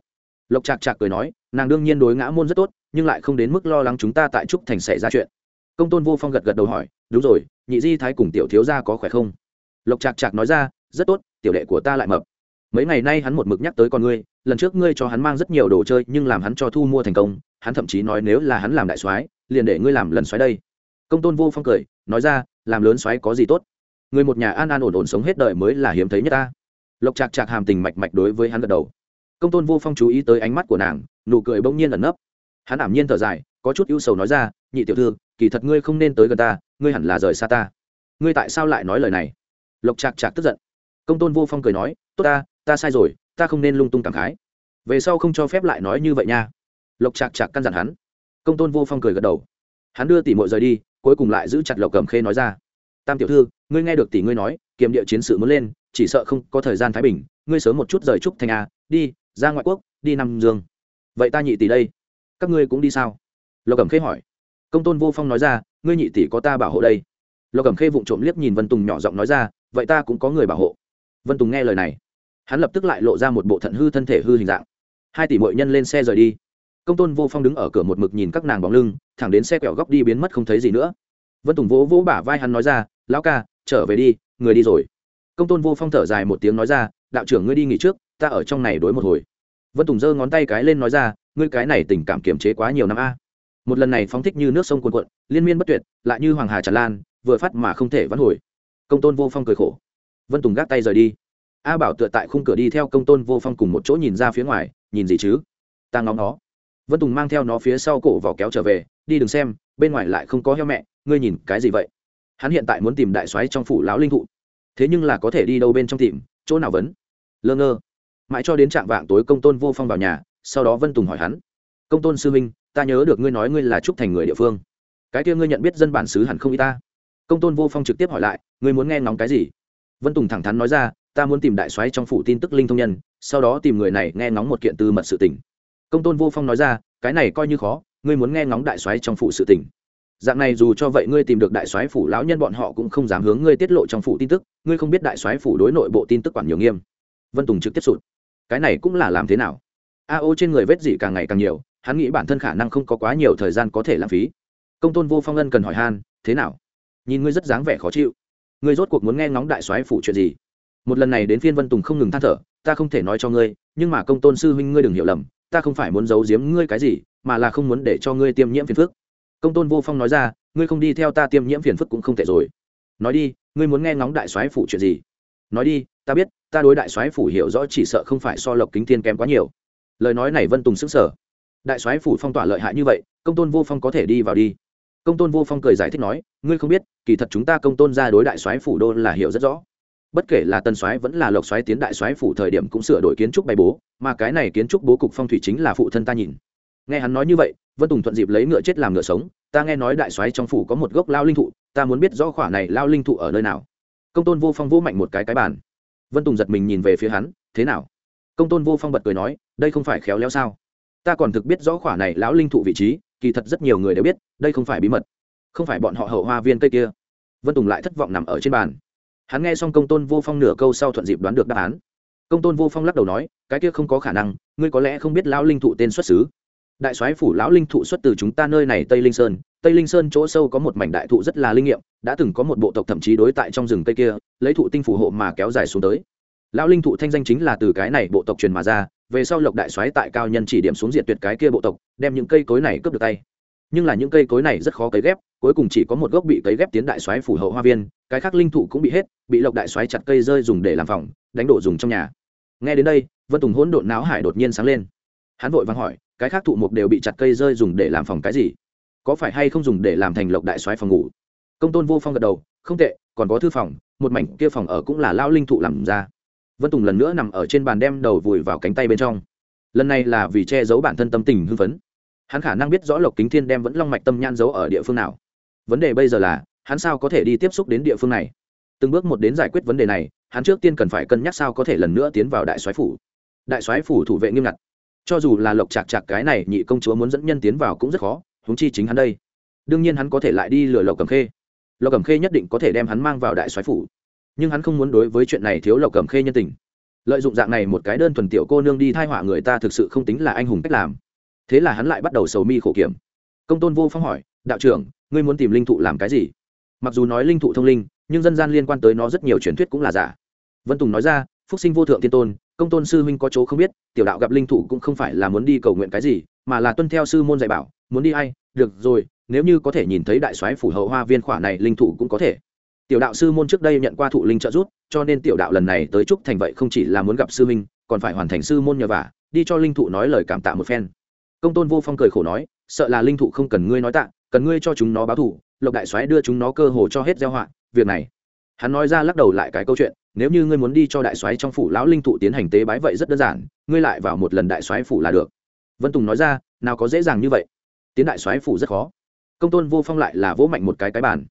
Lộc trạc trạc cười nói, nàng đương nhiên đối ngã môn rất tốt, nhưng lại không đến mức lo lắng chúng ta tại trúc thành xảy ra chuyện. Công tôn vô phong gật gật đầu hỏi, đúng rồi, nhị di thái cùng tiểu thiếu gia có khỏe không? Lộc trạc trạc nói ra, rất tốt, tiểu đệ của ta lại mập. Mấy ngày nay hắn một mực nhắc tới con ngươi, lần trước ngươi cho hắn mang rất nhiều đồ chơi, nhưng làm hắn cho thu mua thành công, hắn thậm chí nói nếu là hắn làm đại soái, liền để ngươi làm lần soái đây. Công tôn vô phong cười, nói ra, làm lớn soái có gì tốt? Người một nhà an an ổn ổn sống hết đời mới là hiếm thấy nhất ta lộc chạc chạc hàm tình mạch mạch đối với hắn gật đầu. Công tôn vô phong chú ý tới ánh mắt của nàng, nụ cười bỗng nhiên ẩn nấp. Hắn ảm nhiên thở dài, có chút ưu sầu nói ra, nhị tiểu thư, kỳ thật ngươi không nên tới gần ta, ngươi hẳn là rời xa ta. Ngươi tại sao lại nói lời này? Lộc trạc trạc tức giận. Công tôn vô phong cười nói, tốt ta ta sai rồi, ta không nên lung tung cảm khái. Về sau không cho phép lại nói như vậy nha. Lộc trạc trạc căn dặn hắn. Công tôn vô phong cười gật đầu. Hắn đưa tỷ mội rời đi, cuối cùng lại giữ chặt lộc cầm khê nói ra, tam tiểu thư, ngươi nghe được tỷ ngươi nói, kiềm địa chiến sự muốn lên chỉ sợ không có thời gian thái bình, ngươi sớm một chút rời trúc thành a, đi, ra ngoại quốc, đi nam dương. Vậy ta nhị tỷ đây, các ngươi cũng đi sao? Lộc cẩm khê hỏi. Công tôn vô phong nói ra, ngươi nhị tỷ có ta bảo hộ đây. Lộc cẩm khê vụng trộm liếc nhìn vân tùng nhỏ giọng nói ra, vậy ta cũng có người bảo hộ. Vân tùng nghe lời này, hắn lập tức lại lộ ra một bộ thận hư thân thể hư hình dạng. Hai tỷ mội nhân lên xe rời đi. Công tôn vô phong đứng ở cửa một mực nhìn các nàng bóng lưng, thẳng đến xe quẹo góc đi biến mất không thấy gì nữa. Vân tùng vỗ vỗ bả vai hắn nói ra, lão ca, trở về đi, người đi rồi công tôn vô phong thở dài một tiếng nói ra, đạo trưởng ngươi đi nghỉ trước, ta ở trong này đối một hồi. Vân tùng giơ ngón tay cái lên nói ra, ngươi cái này tình cảm kiềm chế quá nhiều năm a. Một lần này phóng thích như nước sông cuồn cuộn, liên miên bất tuyệt, lại như hoàng hà tràn lan, vừa phát mà không thể vãn hồi. Công tôn vô phong cười khổ. Vân tùng gác tay rời đi. A bảo tựa tại khung cửa đi theo công tôn vô phong cùng một chỗ nhìn ra phía ngoài, nhìn gì chứ? Ta ngóng nó. Vân tùng mang theo nó phía sau cổ vỏ kéo trở về, đi đừng xem, bên ngoài lại không có heo mẹ, ngươi nhìn cái gì vậy? Hắn hiện tại muốn tìm đại soái trong phủ lão linh thụ thế nhưng là có thể đi đâu bên trong tìm, chỗ nào vấn lơ ngơ. Mãi cho đến trạng vạng tối công tôn vô phong vào nhà, sau đó vân tùng hỏi hắn. Công tôn sư minh ta nhớ được ngươi nói ngươi là trúc thành người địa phương. Cái kia ngươi nhận biết dân bản xứ hẳn không y ta? Công tôn vô phong trực tiếp hỏi lại, ngươi muốn nghe ngóng cái gì? Vân tùng thẳng thắn nói ra, ta muốn tìm đại soái trong phủ tin tức linh thông nhân, sau đó tìm người này nghe ngóng một kiện tư mật sự tình. Công tôn vô phong nói ra, cái này coi như khó, ngươi muốn nghe ngóng đại soái trong phủ sự tình dạng này dù cho vậy ngươi tìm được đại soái phủ lão nhân bọn họ cũng không dám hướng ngươi tiết lộ trong phủ tin tức, ngươi không biết đại soái phủ đối nội bộ tin tức quản nhiều nghiêm. Vân tùng trực tiếp sụt. Cái này cũng là làm thế nào? A ô trên người vết dị càng ngày càng nhiều, hắn nghĩ bản thân khả năng không có quá nhiều thời gian có thể lãng phí. Công tôn vô phong ân cần hỏi han, thế nào? Nhìn ngươi rất dáng vẻ khó chịu. Ngươi rốt cuộc muốn nghe ngóng đại soái phủ chuyện gì? Một lần này đến phiên vân tùng không ngừng than thở, ta không thể nói cho ngươi, nhưng mà công tôn sư huynh ngươi đừng hiểu lầm, ta không phải muốn giấu giếm ngươi cái gì, mà là không muốn để cho ngươi tiêm nhiễm phiền phức công tôn vô phong nói ra, ngươi không đi theo ta tiêm nhiễm phiền phức cũng không tệ rồi. Nói đi, ngươi muốn nghe ngóng đại soái phủ chuyện gì? Nói đi, ta biết, ta đối đại soái phủ hiểu rõ chỉ sợ không phải so lộc kính thiên kém quá nhiều. Lời nói này vân tùng sức sở đại soái phủ phong tỏa lợi hại như vậy, công tôn vô phong có thể đi vào đi. Công tôn vô phong cười giải thích nói, ngươi không biết, kỳ thật chúng ta công tôn ra đối đại soái phủ đô là hiểu rất rõ. Bất kể là tân soái vẫn là lộc soái tiến đại soái phủ thời điểm cũng sửa đổi kiến trúc bày bố, mà cái này kiến trúc bố cục phong thủy chính là phụ thân ta nhìn. Nghe hắn nói như vậy vân tùng thuận dịp lấy ngựa chết làm ngựa sống ta nghe nói đại soái trong phủ có một gốc lao linh thụ ta muốn biết rõ khỏa này lao linh thụ ở nơi nào công tôn vô phong vô mạnh một cái cái bàn vân tùng giật mình nhìn về phía hắn thế nào công tôn vô phong bật cười nói đây không phải khéo léo sao ta còn thực biết rõ khỏa này lão linh thụ vị trí kỳ thật rất nhiều người đều biết đây không phải bí mật không phải bọn họ hậu hoa viên cây kia vân tùng lại thất vọng nằm ở trên bàn hắn nghe xong công tôn vô phong nửa câu sau thuận dịp đoán được đáp án công tôn vô phong lắc đầu nói cái kia không có khả năng ngươi có lẽ không biết lão linh thụ tên xuất xứ đại soái phủ lão linh thụ xuất từ chúng ta nơi này tây linh sơn. Tây linh sơn chỗ sâu có một mảnh đại thụ rất là linh nghiệm, đã từng có một bộ tộc thậm chí đối tại trong rừng cây kia, lấy thụ tinh phủ hộ mà kéo dài xuống tới. Lão linh thụ thanh danh chính là từ cái này bộ tộc truyền mà ra, về sau lộc đại soái tại cao nhân chỉ điểm xuống diệt tuyệt cái kia bộ tộc, đem những cây cối này cướp được tay. Nhưng là những cây cối này rất khó cấy ghép, cuối cùng chỉ có một gốc bị cấy ghép tiến đại soái phủ hậu hoa viên, cái khác linh thụ cũng bị hết, bị lộc đại soái chặt cây rơi dùng để làm phòng, đánh đổ dùng trong nhà. Nghe đến đây, vân tùng hỗn độn náo hải đột nhiên sáng lên. Hắn vội vàng hỏi cái khác thụ mục đều bị chặt cây rơi dùng để làm phòng cái gì? Có phải hay không dùng để làm thành lộc đại soái phòng ngủ? Công tôn vô phong gật đầu, không tệ, còn có thư phòng, một mảnh kia phòng ở cũng là lao linh thụ làm ra. Vân tùng lần nữa nằm ở trên bàn đem đầu vùi vào cánh tay bên trong. Lần này là vì che giấu bản thân tâm tình hưng phấn. Hắn khả năng biết rõ lộc kính thiên đem vẫn long mạch tâm nhan giấu ở địa phương nào. Vấn đề bây giờ là, hắn sao có thể đi tiếp xúc đến địa phương này? Từng bước một đến giải quyết vấn đề này, hắn trước tiên cần phải cân nhắc sao có thể lần nữa tiến vào đại soái phủ. Đại soái phủ thủ vệ nghiêm ngặt cho dù là lộc chạc chạc cái này nhị công chúa muốn dẫn nhân tiến vào cũng rất khó húng chi chính hắn đây. Đương nhiên hắn có thể lại đi lừa lộc cầm khê. Lộc cầm khê nhất định có thể đem hắn mang vào đại soái phủ. Nhưng hắn không muốn đối với chuyện này thiếu lộc cầm khê nhân tình. Lợi dụng dạng này một cái đơn thuần tiểu cô nương đi thai họa người ta thực sự không tính là anh hùng cách làm. Thế là hắn lại bắt đầu sầu mi khổ kiểm. Công tôn vô phong hỏi, đạo trưởng, ngươi muốn tìm linh thụ làm cái gì? Mặc dù nói linh thụ thông linh, nhưng dân gian liên quan tới nó rất nhiều truyền thuyết cũng là giả. Vân tùng nói ra, phúc sinh vô thượng tiên tôn công tôn sư huynh có chỗ không biết, tiểu đạo gặp linh thụ cũng không phải là muốn đi cầu nguyện cái gì, mà là tuân theo sư môn dạy bảo, muốn đi hay được rồi, nếu như có thể nhìn thấy đại soái phủ hậu hoa viên khỏa này, linh thụ cũng có thể. Tiểu đạo sư môn trước đây nhận qua thụ linh trợ giúp, cho nên tiểu đạo lần này tới trúc thành vậy không chỉ là muốn gặp sư minh còn phải hoàn thành sư môn nhờ vả, đi cho linh thụ nói lời cảm tạ một phen. Công tôn vô phong cười khổ nói, sợ là linh thụ không cần ngươi nói tạ, cần ngươi cho chúng nó báo thù, lộc đại soái đưa chúng nó cơ hồ cho hết gieo họa, việc này hắn nói ra lắc đầu lại cái câu chuyện, nếu như ngươi muốn đi cho đại soái trong phủ lão linh thụ tiến hành tế bái vậy rất đơn giản, ngươi lại vào một lần đại soái phủ là được. Vân tùng nói ra, nào có dễ dàng như vậy. Tiến đại soái phủ rất khó. Công tôn vô phong lại là vỗ mạnh một cái cái bàn.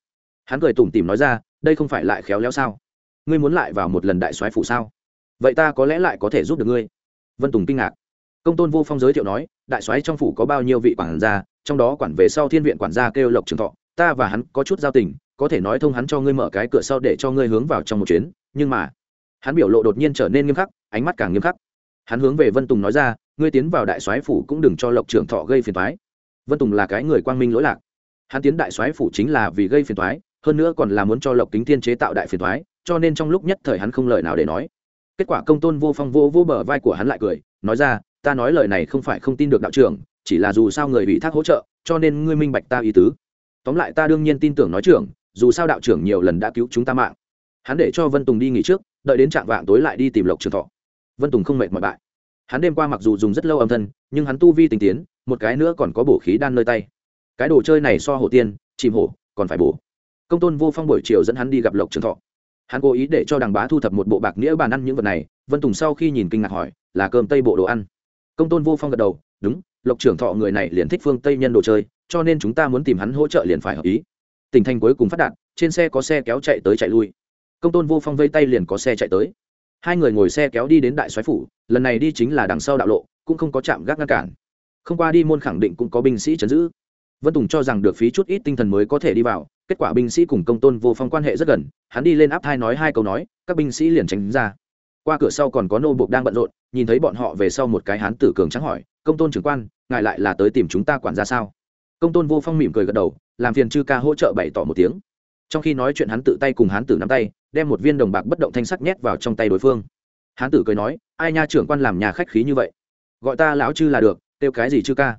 Hắn cười tủm tìm nói ra, đây không phải lại khéo léo sao? Ngươi muốn lại vào một lần đại soái phủ sao? Vậy ta có lẽ lại có thể giúp được ngươi. Vân tùng kinh ngạc. Công tôn vô phong giới thiệu nói, đại soái trong phủ có bao nhiêu vị quản gia, trong đó quản về sau thiên viện quản gia kêu lộc trường thọ, ta và hắn có chút giao tình có thể nói thông hắn cho ngươi mở cái cửa sau để cho ngươi hướng vào trong một chuyến, nhưng mà, hắn biểu lộ đột nhiên trở nên nghiêm khắc, ánh mắt càng nghiêm khắc. Hắn hướng về vân tùng nói ra, ngươi tiến vào đại soái phủ cũng đừng cho lộc trưởng thọ gây phiền thoái vân tùng là cái người quang minh lỗi lạc. Hắn tiến đại soái phủ chính là vì gây phiền thoái hơn nữa còn là muốn cho lộc kính thiên chế tạo đại phiền thoái cho nên trong lúc nhất thời hắn không lời nào để nói. Kết quả công tôn vô phong vô vô bờ vai của hắn lại cười, nói ra, ta nói lời này không phải không tin được đạo trưởng, chỉ là dù sao người ủy thác hỗ trợ, cho nên ngươi minh bạch ta ý tứ. Tóm lại ta đương nhiên tin tưởng nói trưởng dù sao đạo trưởng nhiều lần đã cứu chúng ta mạng. Hắn để cho vân tùng đi nghỉ trước, đợi đến trạng vạng tối lại đi tìm lộc trường thọ. Vân tùng không mệt mọi bại. Hắn đêm qua mặc dù dùng rất lâu âm thân, nhưng hắn tu vi tình tiến, một cái nữa còn có bổ khí đan nơi tay. Cái đồ chơi này so hổ tiên, chìm hổ, còn phải bổ. Công tôn vô phong buổi chiều dẫn hắn đi gặp lộc trường thọ. Hắn cố ý để cho đằng bá thu thập một bộ bạc nghĩa bàn ăn những vật này, vân tùng sau khi nhìn kinh ngạc hỏi, là cơm tây bộ đồ ăn? Công tôn vô phong gật đầu, đúng, lộc trưởng thọ người này liền thích phương tây nhân đồ chơi, cho nên chúng ta muốn tìm hắn hỗ trợ liền phải hợp ý tỉnh thành cuối cùng phát đạt, trên xe có xe kéo chạy tới chạy lui. Công tôn vô phong vây tay liền có xe chạy tới. Hai người ngồi xe kéo đi đến đại soái phủ, lần này đi chính là đằng sau đạo lộ, cũng không có chạm gác ngăn cản. Không qua đi môn khẳng định cũng có binh sĩ chấn giữ. Vân tùng cho rằng được phí chút ít tinh thần mới có thể đi vào, kết quả binh sĩ cùng công tôn vô phong quan hệ rất gần, hắn đi lên áp thai nói hai câu nói, các binh sĩ liền tránh ra. Qua cửa sau còn có nô buộc đang bận rộn, nhìn thấy bọn họ về sau một cái hán tử cường trắng hỏi, công tôn trưởng quan, ngài lại là tới tìm chúng ta quản ra sao? Công tôn vô phong mỉm cười gật đầu làm phiền chư ca hỗ trợ bày tỏ một tiếng. Trong khi nói chuyện hắn tự tay cùng hán tử nắm tay, đem một viên đồng bạc bất động thanh sắc nhét vào trong tay đối phương. Hán tử cười nói, ai nha trưởng quan làm nhà khách khí như vậy? Gọi ta lão chư là được, kêu cái gì chư ca?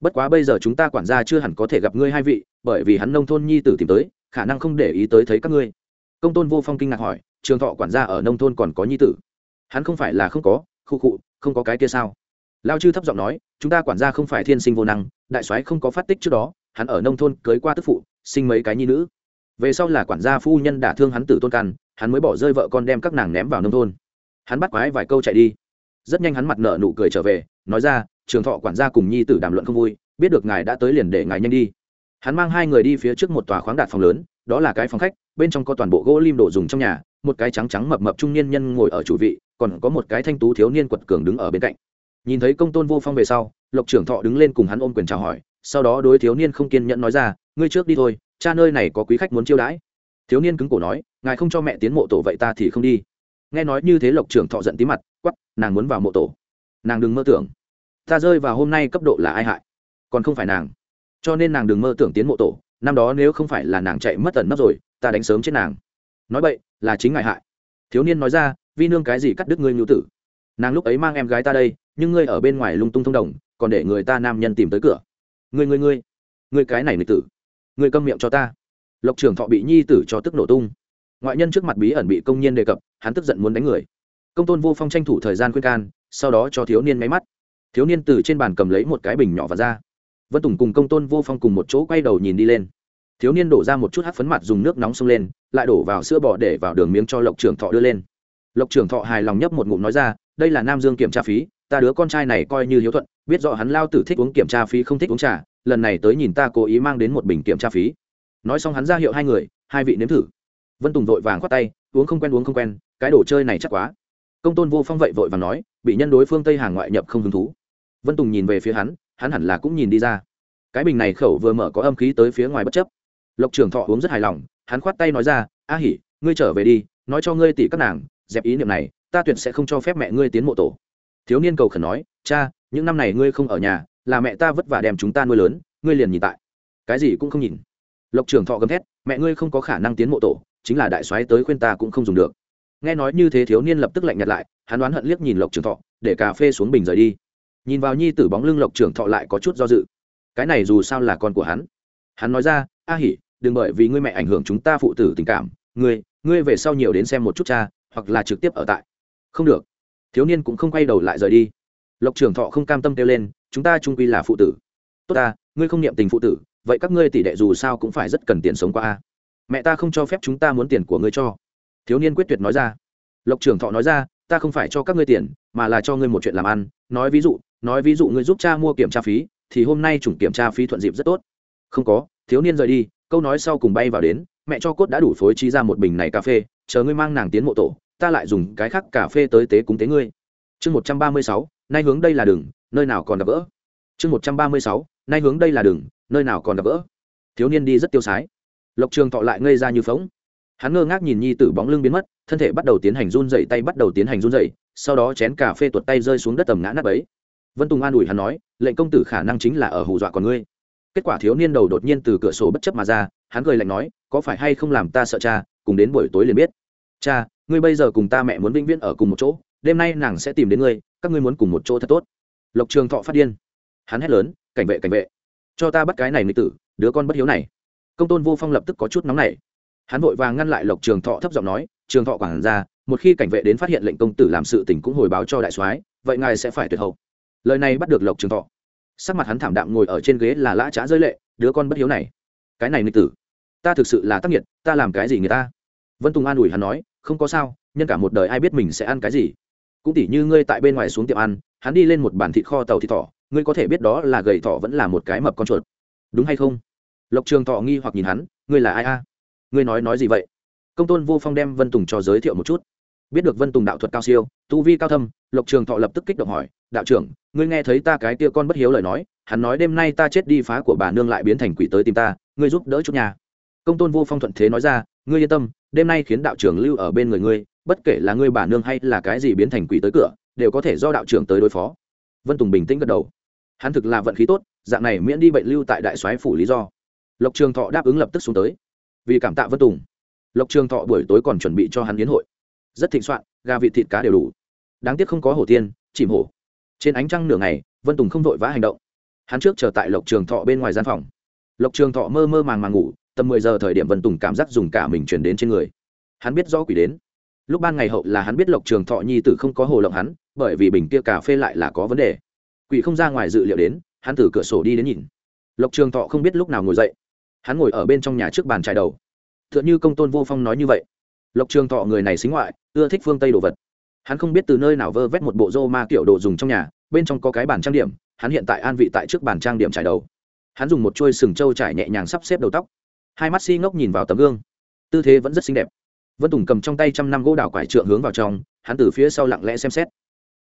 Bất quá bây giờ chúng ta quản gia chưa hẳn có thể gặp ngươi hai vị, bởi vì hắn nông thôn nhi tử tìm tới, khả năng không để ý tới thấy các ngươi. Công tôn vô phong kinh ngạc hỏi, trường thọ quản gia ở nông thôn còn có nhi tử? Hắn không phải là không có, khu cụ không có cái kia sao? Lao chư thấp giọng nói, chúng ta quản gia không phải thiên sinh vô năng, đại soái không có phát tích trước đó hắn ở nông thôn cưới qua tức phụ, sinh mấy cái nhi nữ. Về sau là quản gia phu nhân đả thương hắn tử tôn căn, hắn mới bỏ rơi vợ con đem các nàng ném vào nông thôn. Hắn bắt quái vài câu chạy đi. Rất nhanh hắn mặt nợ nụ cười trở về, nói ra, trường thọ quản gia cùng nhi tử đàm luận không vui, biết được ngài đã tới liền để ngài nhanh đi. Hắn mang hai người đi phía trước một tòa khoáng đạt phòng lớn, đó là cái phòng khách, bên trong có toàn bộ gỗ lim đồ dùng trong nhà, một cái trắng trắng mập mập trung niên nhân ngồi ở chủ vị, còn có một cái thanh tú thiếu niên quật cường đứng ở bên cạnh. Nhìn thấy công tôn vô phong về sau, lộc trưởng thọ đứng lên cùng hắn ôm quyền chào hỏi sau đó đối thiếu niên không kiên nhẫn nói ra, ngươi trước đi thôi, cha nơi này có quý khách muốn chiêu đãi. Thiếu niên cứng cổ nói, ngài không cho mẹ tiến mộ tổ vậy ta thì không đi. Nghe nói như thế lộc trưởng thọ giận tí mặt quắp nàng muốn vào mộ tổ. Nàng đừng mơ tưởng. Ta rơi vào hôm nay cấp độ là ai hại? Còn không phải nàng. Cho nên nàng đừng mơ tưởng tiến mộ tổ. Năm đó nếu không phải là nàng chạy mất tần mất rồi, ta đánh sớm chết nàng. Nói vậy, là chính ngài hại. Thiếu niên nói ra, vi nương cái gì cắt đứt ngươi nhu tử? Nàng lúc ấy mang em gái ta đây, nhưng ngươi ở bên ngoài lung tung thông đồng, còn để người ta nam nhân tìm tới cửa ngươi ngươi ngươi. Ngươi cái này nghịch tử. Ngươi câm miệng cho ta. Lộc trưởng thọ bị nhi tử cho tức nổ tung. Ngoại nhân trước mặt bí ẩn bị công nhân đề cập, hắn tức giận muốn đánh người. Công tôn vô phong tranh thủ thời gian khuyên can, sau đó cho thiếu niên máy mắt. Thiếu niên từ trên bàn cầm lấy một cái bình nhỏ và ra. Vân tùng cùng công tôn vô phong cùng một chỗ quay đầu nhìn đi lên. Thiếu niên đổ ra một chút hát phấn mặt dùng nước nóng xông lên, lại đổ vào sữa bò để vào đường miếng cho lộc trưởng thọ đưa lên. Lộc trưởng thọ hài lòng nhấp một ngụm nói ra, đây là nam dương kiểm tra phí, ta đứa con trai này coi như hiếu thuận biết rõ hắn lao tử thích uống kiểm tra phí không thích uống trà, lần này tới nhìn ta cố ý mang đến một bình kiểm tra phí. Nói xong hắn ra hiệu hai người, hai vị nếm thử. Vân tùng vội vàng khoát tay, uống không quen, uống không quen, cái đồ chơi này chắc quá. Công tôn vô phong vậy vội vàng nói, bị nhân đối phương tây hàng ngoại nhập không hứng thú. Vân tùng nhìn về phía hắn hắn hẳn là cũng nhìn đi ra. Cái bình này khẩu vừa mở có âm khí tới phía ngoài bất chấp. Lộc trưởng thọ uống rất hài lòng, hắn khoát tay nói ra, a hỉ ngươi trở về đi, nói cho ngươi tỷ các nàng, dẹp ý niệm này, ta tuyệt sẽ không cho phép mẹ ngươi tiến mộ tổ. Thiếu niên cầu khẩn nói, cha những năm này ngươi không ở nhà, là mẹ ta vất vả đem chúng ta nuôi lớn, ngươi liền nhìn tại. Cái gì cũng không nhìn. Lộc trưởng thọ gầm thét, mẹ ngươi không có khả năng tiến mộ tổ, chính là đại soái tới khuyên ta cũng không dùng được. Nghe nói như thế thiếu niên lập tức lạnh nhạt lại, hắn đoán hận liếc nhìn lộc trưởng thọ, để cà phê xuống bình rời đi. Nhìn vào nhi tử bóng lưng lộc trưởng thọ lại có chút do dự. Cái này dù sao là con của hắn. Hắn nói ra, a hỉ đừng bởi vì ngươi mẹ ảnh hưởng chúng ta phụ tử tình cảm, ngươi ngươi về sau nhiều đến xem một chút cha, hoặc là trực tiếp ở tại. Không được. Thiếu niên cũng không quay đầu lại rời đi lộc trưởng thọ không cam tâm kêu lên, chúng ta trung quy là phụ tử. Tốt ta, ngươi không niệm tình phụ tử, vậy các ngươi tỷ đệ dù sao cũng phải rất cần tiền sống qua a. Mẹ ta không cho phép chúng ta muốn tiền của ngươi cho. Thiếu niên quyết tuyệt nói ra. Lộc trường thọ nói ra, ta không phải cho các ngươi tiền, mà là cho ngươi một chuyện làm ăn. Nói ví dụ, nói ví dụ ngươi giúp cha mua kiểm tra phí, thì hôm nay chủng kiểm tra phí thuận dịp rất tốt. Không có, thiếu niên rời đi, câu nói sau cùng bay vào đến, mẹ cho cốt đã đủ phối trí ra một bình này cà phê, chờ ngươi mang nàng tiến mộ tổ, ta lại dùng cái khác cà phê tới tế cúng tế ngươi. Chương một trăm ba mươi sáu nay hướng đây là đường, nơi nào còn gặp gỡ? Chương một trăm ba mươi sáu, nay hướng đây là đường, nơi nào còn gặp gỡ? Thiếu niên đi rất tiêu sái. Lộc trường thọ lại ngây ra như phóng hắn ngơ ngác nhìn nhi tử bóng lưng biến mất, thân thể bắt đầu tiến hành run dậy tay bắt đầu tiến hành run dậy sau đó chén cà phê tuột tay rơi xuống đất tầm ngã nắp ấy vân tùng an ủi hắn nói, lệnh công tử khả năng chính là ở hù dọa còn ngươi. Kết quả thiếu niên đầu đột nhiên từ cửa sổ bất chấp mà ra, hắn cười lạnh nói, có phải hay không làm ta sợ cha, cùng đến buổi tối liền biết. Cha, ngươi bây giờ cùng ta mẹ muốn vĩnh viễn ở cùng một chỗ, đêm nay nàng sẽ tìm đến ngươi các ngươi muốn cùng một chỗ thật tốt. Lộc trường thọ phát điên. Hắn hét lớn, cảnh vệ cảnh vệ, cho ta bắt cái này người tử, đứa con bất hiếu này. Công tôn vô phong lập tức có chút nóng này hắn vội vàng ngăn lại lộc trường thọ thấp giọng nói, trường thọ quản ra một khi cảnh vệ đến phát hiện lệnh công tử làm sự tình cũng hồi báo cho đại soái, vậy ngài sẽ phải tuyệt hậu. Lời này bắt được lộc trường thọ. Sắc mặt hắn thảm đạm ngồi ở trên ghế là lã trá rơi lệ, đứa con bất hiếu này, cái này nghịch tử, ta thực sự là tác nghiệt, ta làm cái gì người ta? Vân tùng an ủi hắn nói, không có sao, nhân cả một đời ai biết mình sẽ ăn cái gì cũng tỉ như ngươi tại bên ngoài xuống tiệm ăn, hắn đi lên một bàn thịt kho tàu thịt thỏ, ngươi có thể biết đó là gầy thỏ vẫn là một cái mập con chuột. Đúng hay không? Lộc trường thọ nghi hoặc nhìn hắn, ngươi là ai a? Ngươi nói nói gì vậy? Công tôn vô phong đem vân tùng cho giới thiệu một chút. Biết được vân tùng đạo thuật cao siêu, tu vi cao thâm, lộc trường thọ lập tức kích động hỏi, đạo trưởng, ngươi nghe thấy ta cái tia con bất hiếu lời nói, hắn nói đêm nay ta chết đi phá của bà nương lại biến thành quỷ tới tìm ta, ngươi giúp đỡ chút nhà công tôn vô phong thuận thế nói ra, ngươi yên tâm, đêm nay khiến đạo trưởng lưu ở bên người ngươi bất kể là ngươi bà nương hay là cái gì biến thành quỷ tới cửa, đều có thể do đạo trưởng tới đối phó. Vân tùng bình tĩnh gật đầu. Hắn thực là vận khí tốt, dạng này miễn đi bệnh lưu tại đại soái phủ lý do. Lộc trường thọ đáp ứng lập tức xuống tới. Vì cảm tạ vân tùng, lộc trường thọ buổi tối còn chuẩn bị cho hắn yến hội. Rất thịnh soạn, gà vịt thịt cá đều đủ. Đáng tiếc không có hổ tiên, chìm hổ. Trên ánh trăng nửa ngày, vân tùng không vội vã hành động. Hắn trước chờ tại lộc trường thọ bên ngoài gian phòng. Lộc trường thọ mơ mơ màng màng ngủ, tầm mười giờ thời điểm vân tùng cảm giác dùng cả mình chuyển đến trên người. Hắn biết rõ quỷ đến lúc ban ngày hậu là hắn biết lộc trường thọ nhi tử không có hồ lộng hắn, bởi vì bình kia cà phê lại là có vấn đề. Quỷ không ra ngoài dự liệu đến, hắn từ cửa sổ đi đến nhìn. Lộc trường thọ không biết lúc nào ngồi dậy. Hắn ngồi ở bên trong nhà trước bàn trải đầu. T h ư ợ n h ư công tôn vô phong nói như vậy. Lộc trường thọ người này xính ngoại, ưa thích phương tây đồ vật. Hắn không biết từ nơi nào vơ vét một bộ rô ma kiểu đồ dùng trong nhà, bên trong có cái bàn trang điểm, hắn hiện tại an vị tại trước bàn trang điểm trải đầu. Hắn dùng một chuôi sừng trâu trải nhẹ nhàng sắp xếp đầu tóc. Hai mắt si ngốc nhìn vào tấm gương. Tư thế vẫn rất xinh đẹp vân tùng cầm trong tay trăm năm gỗ đào quải trượng hướng vào trong, hắn từ phía sau lặng lẽ xem xét.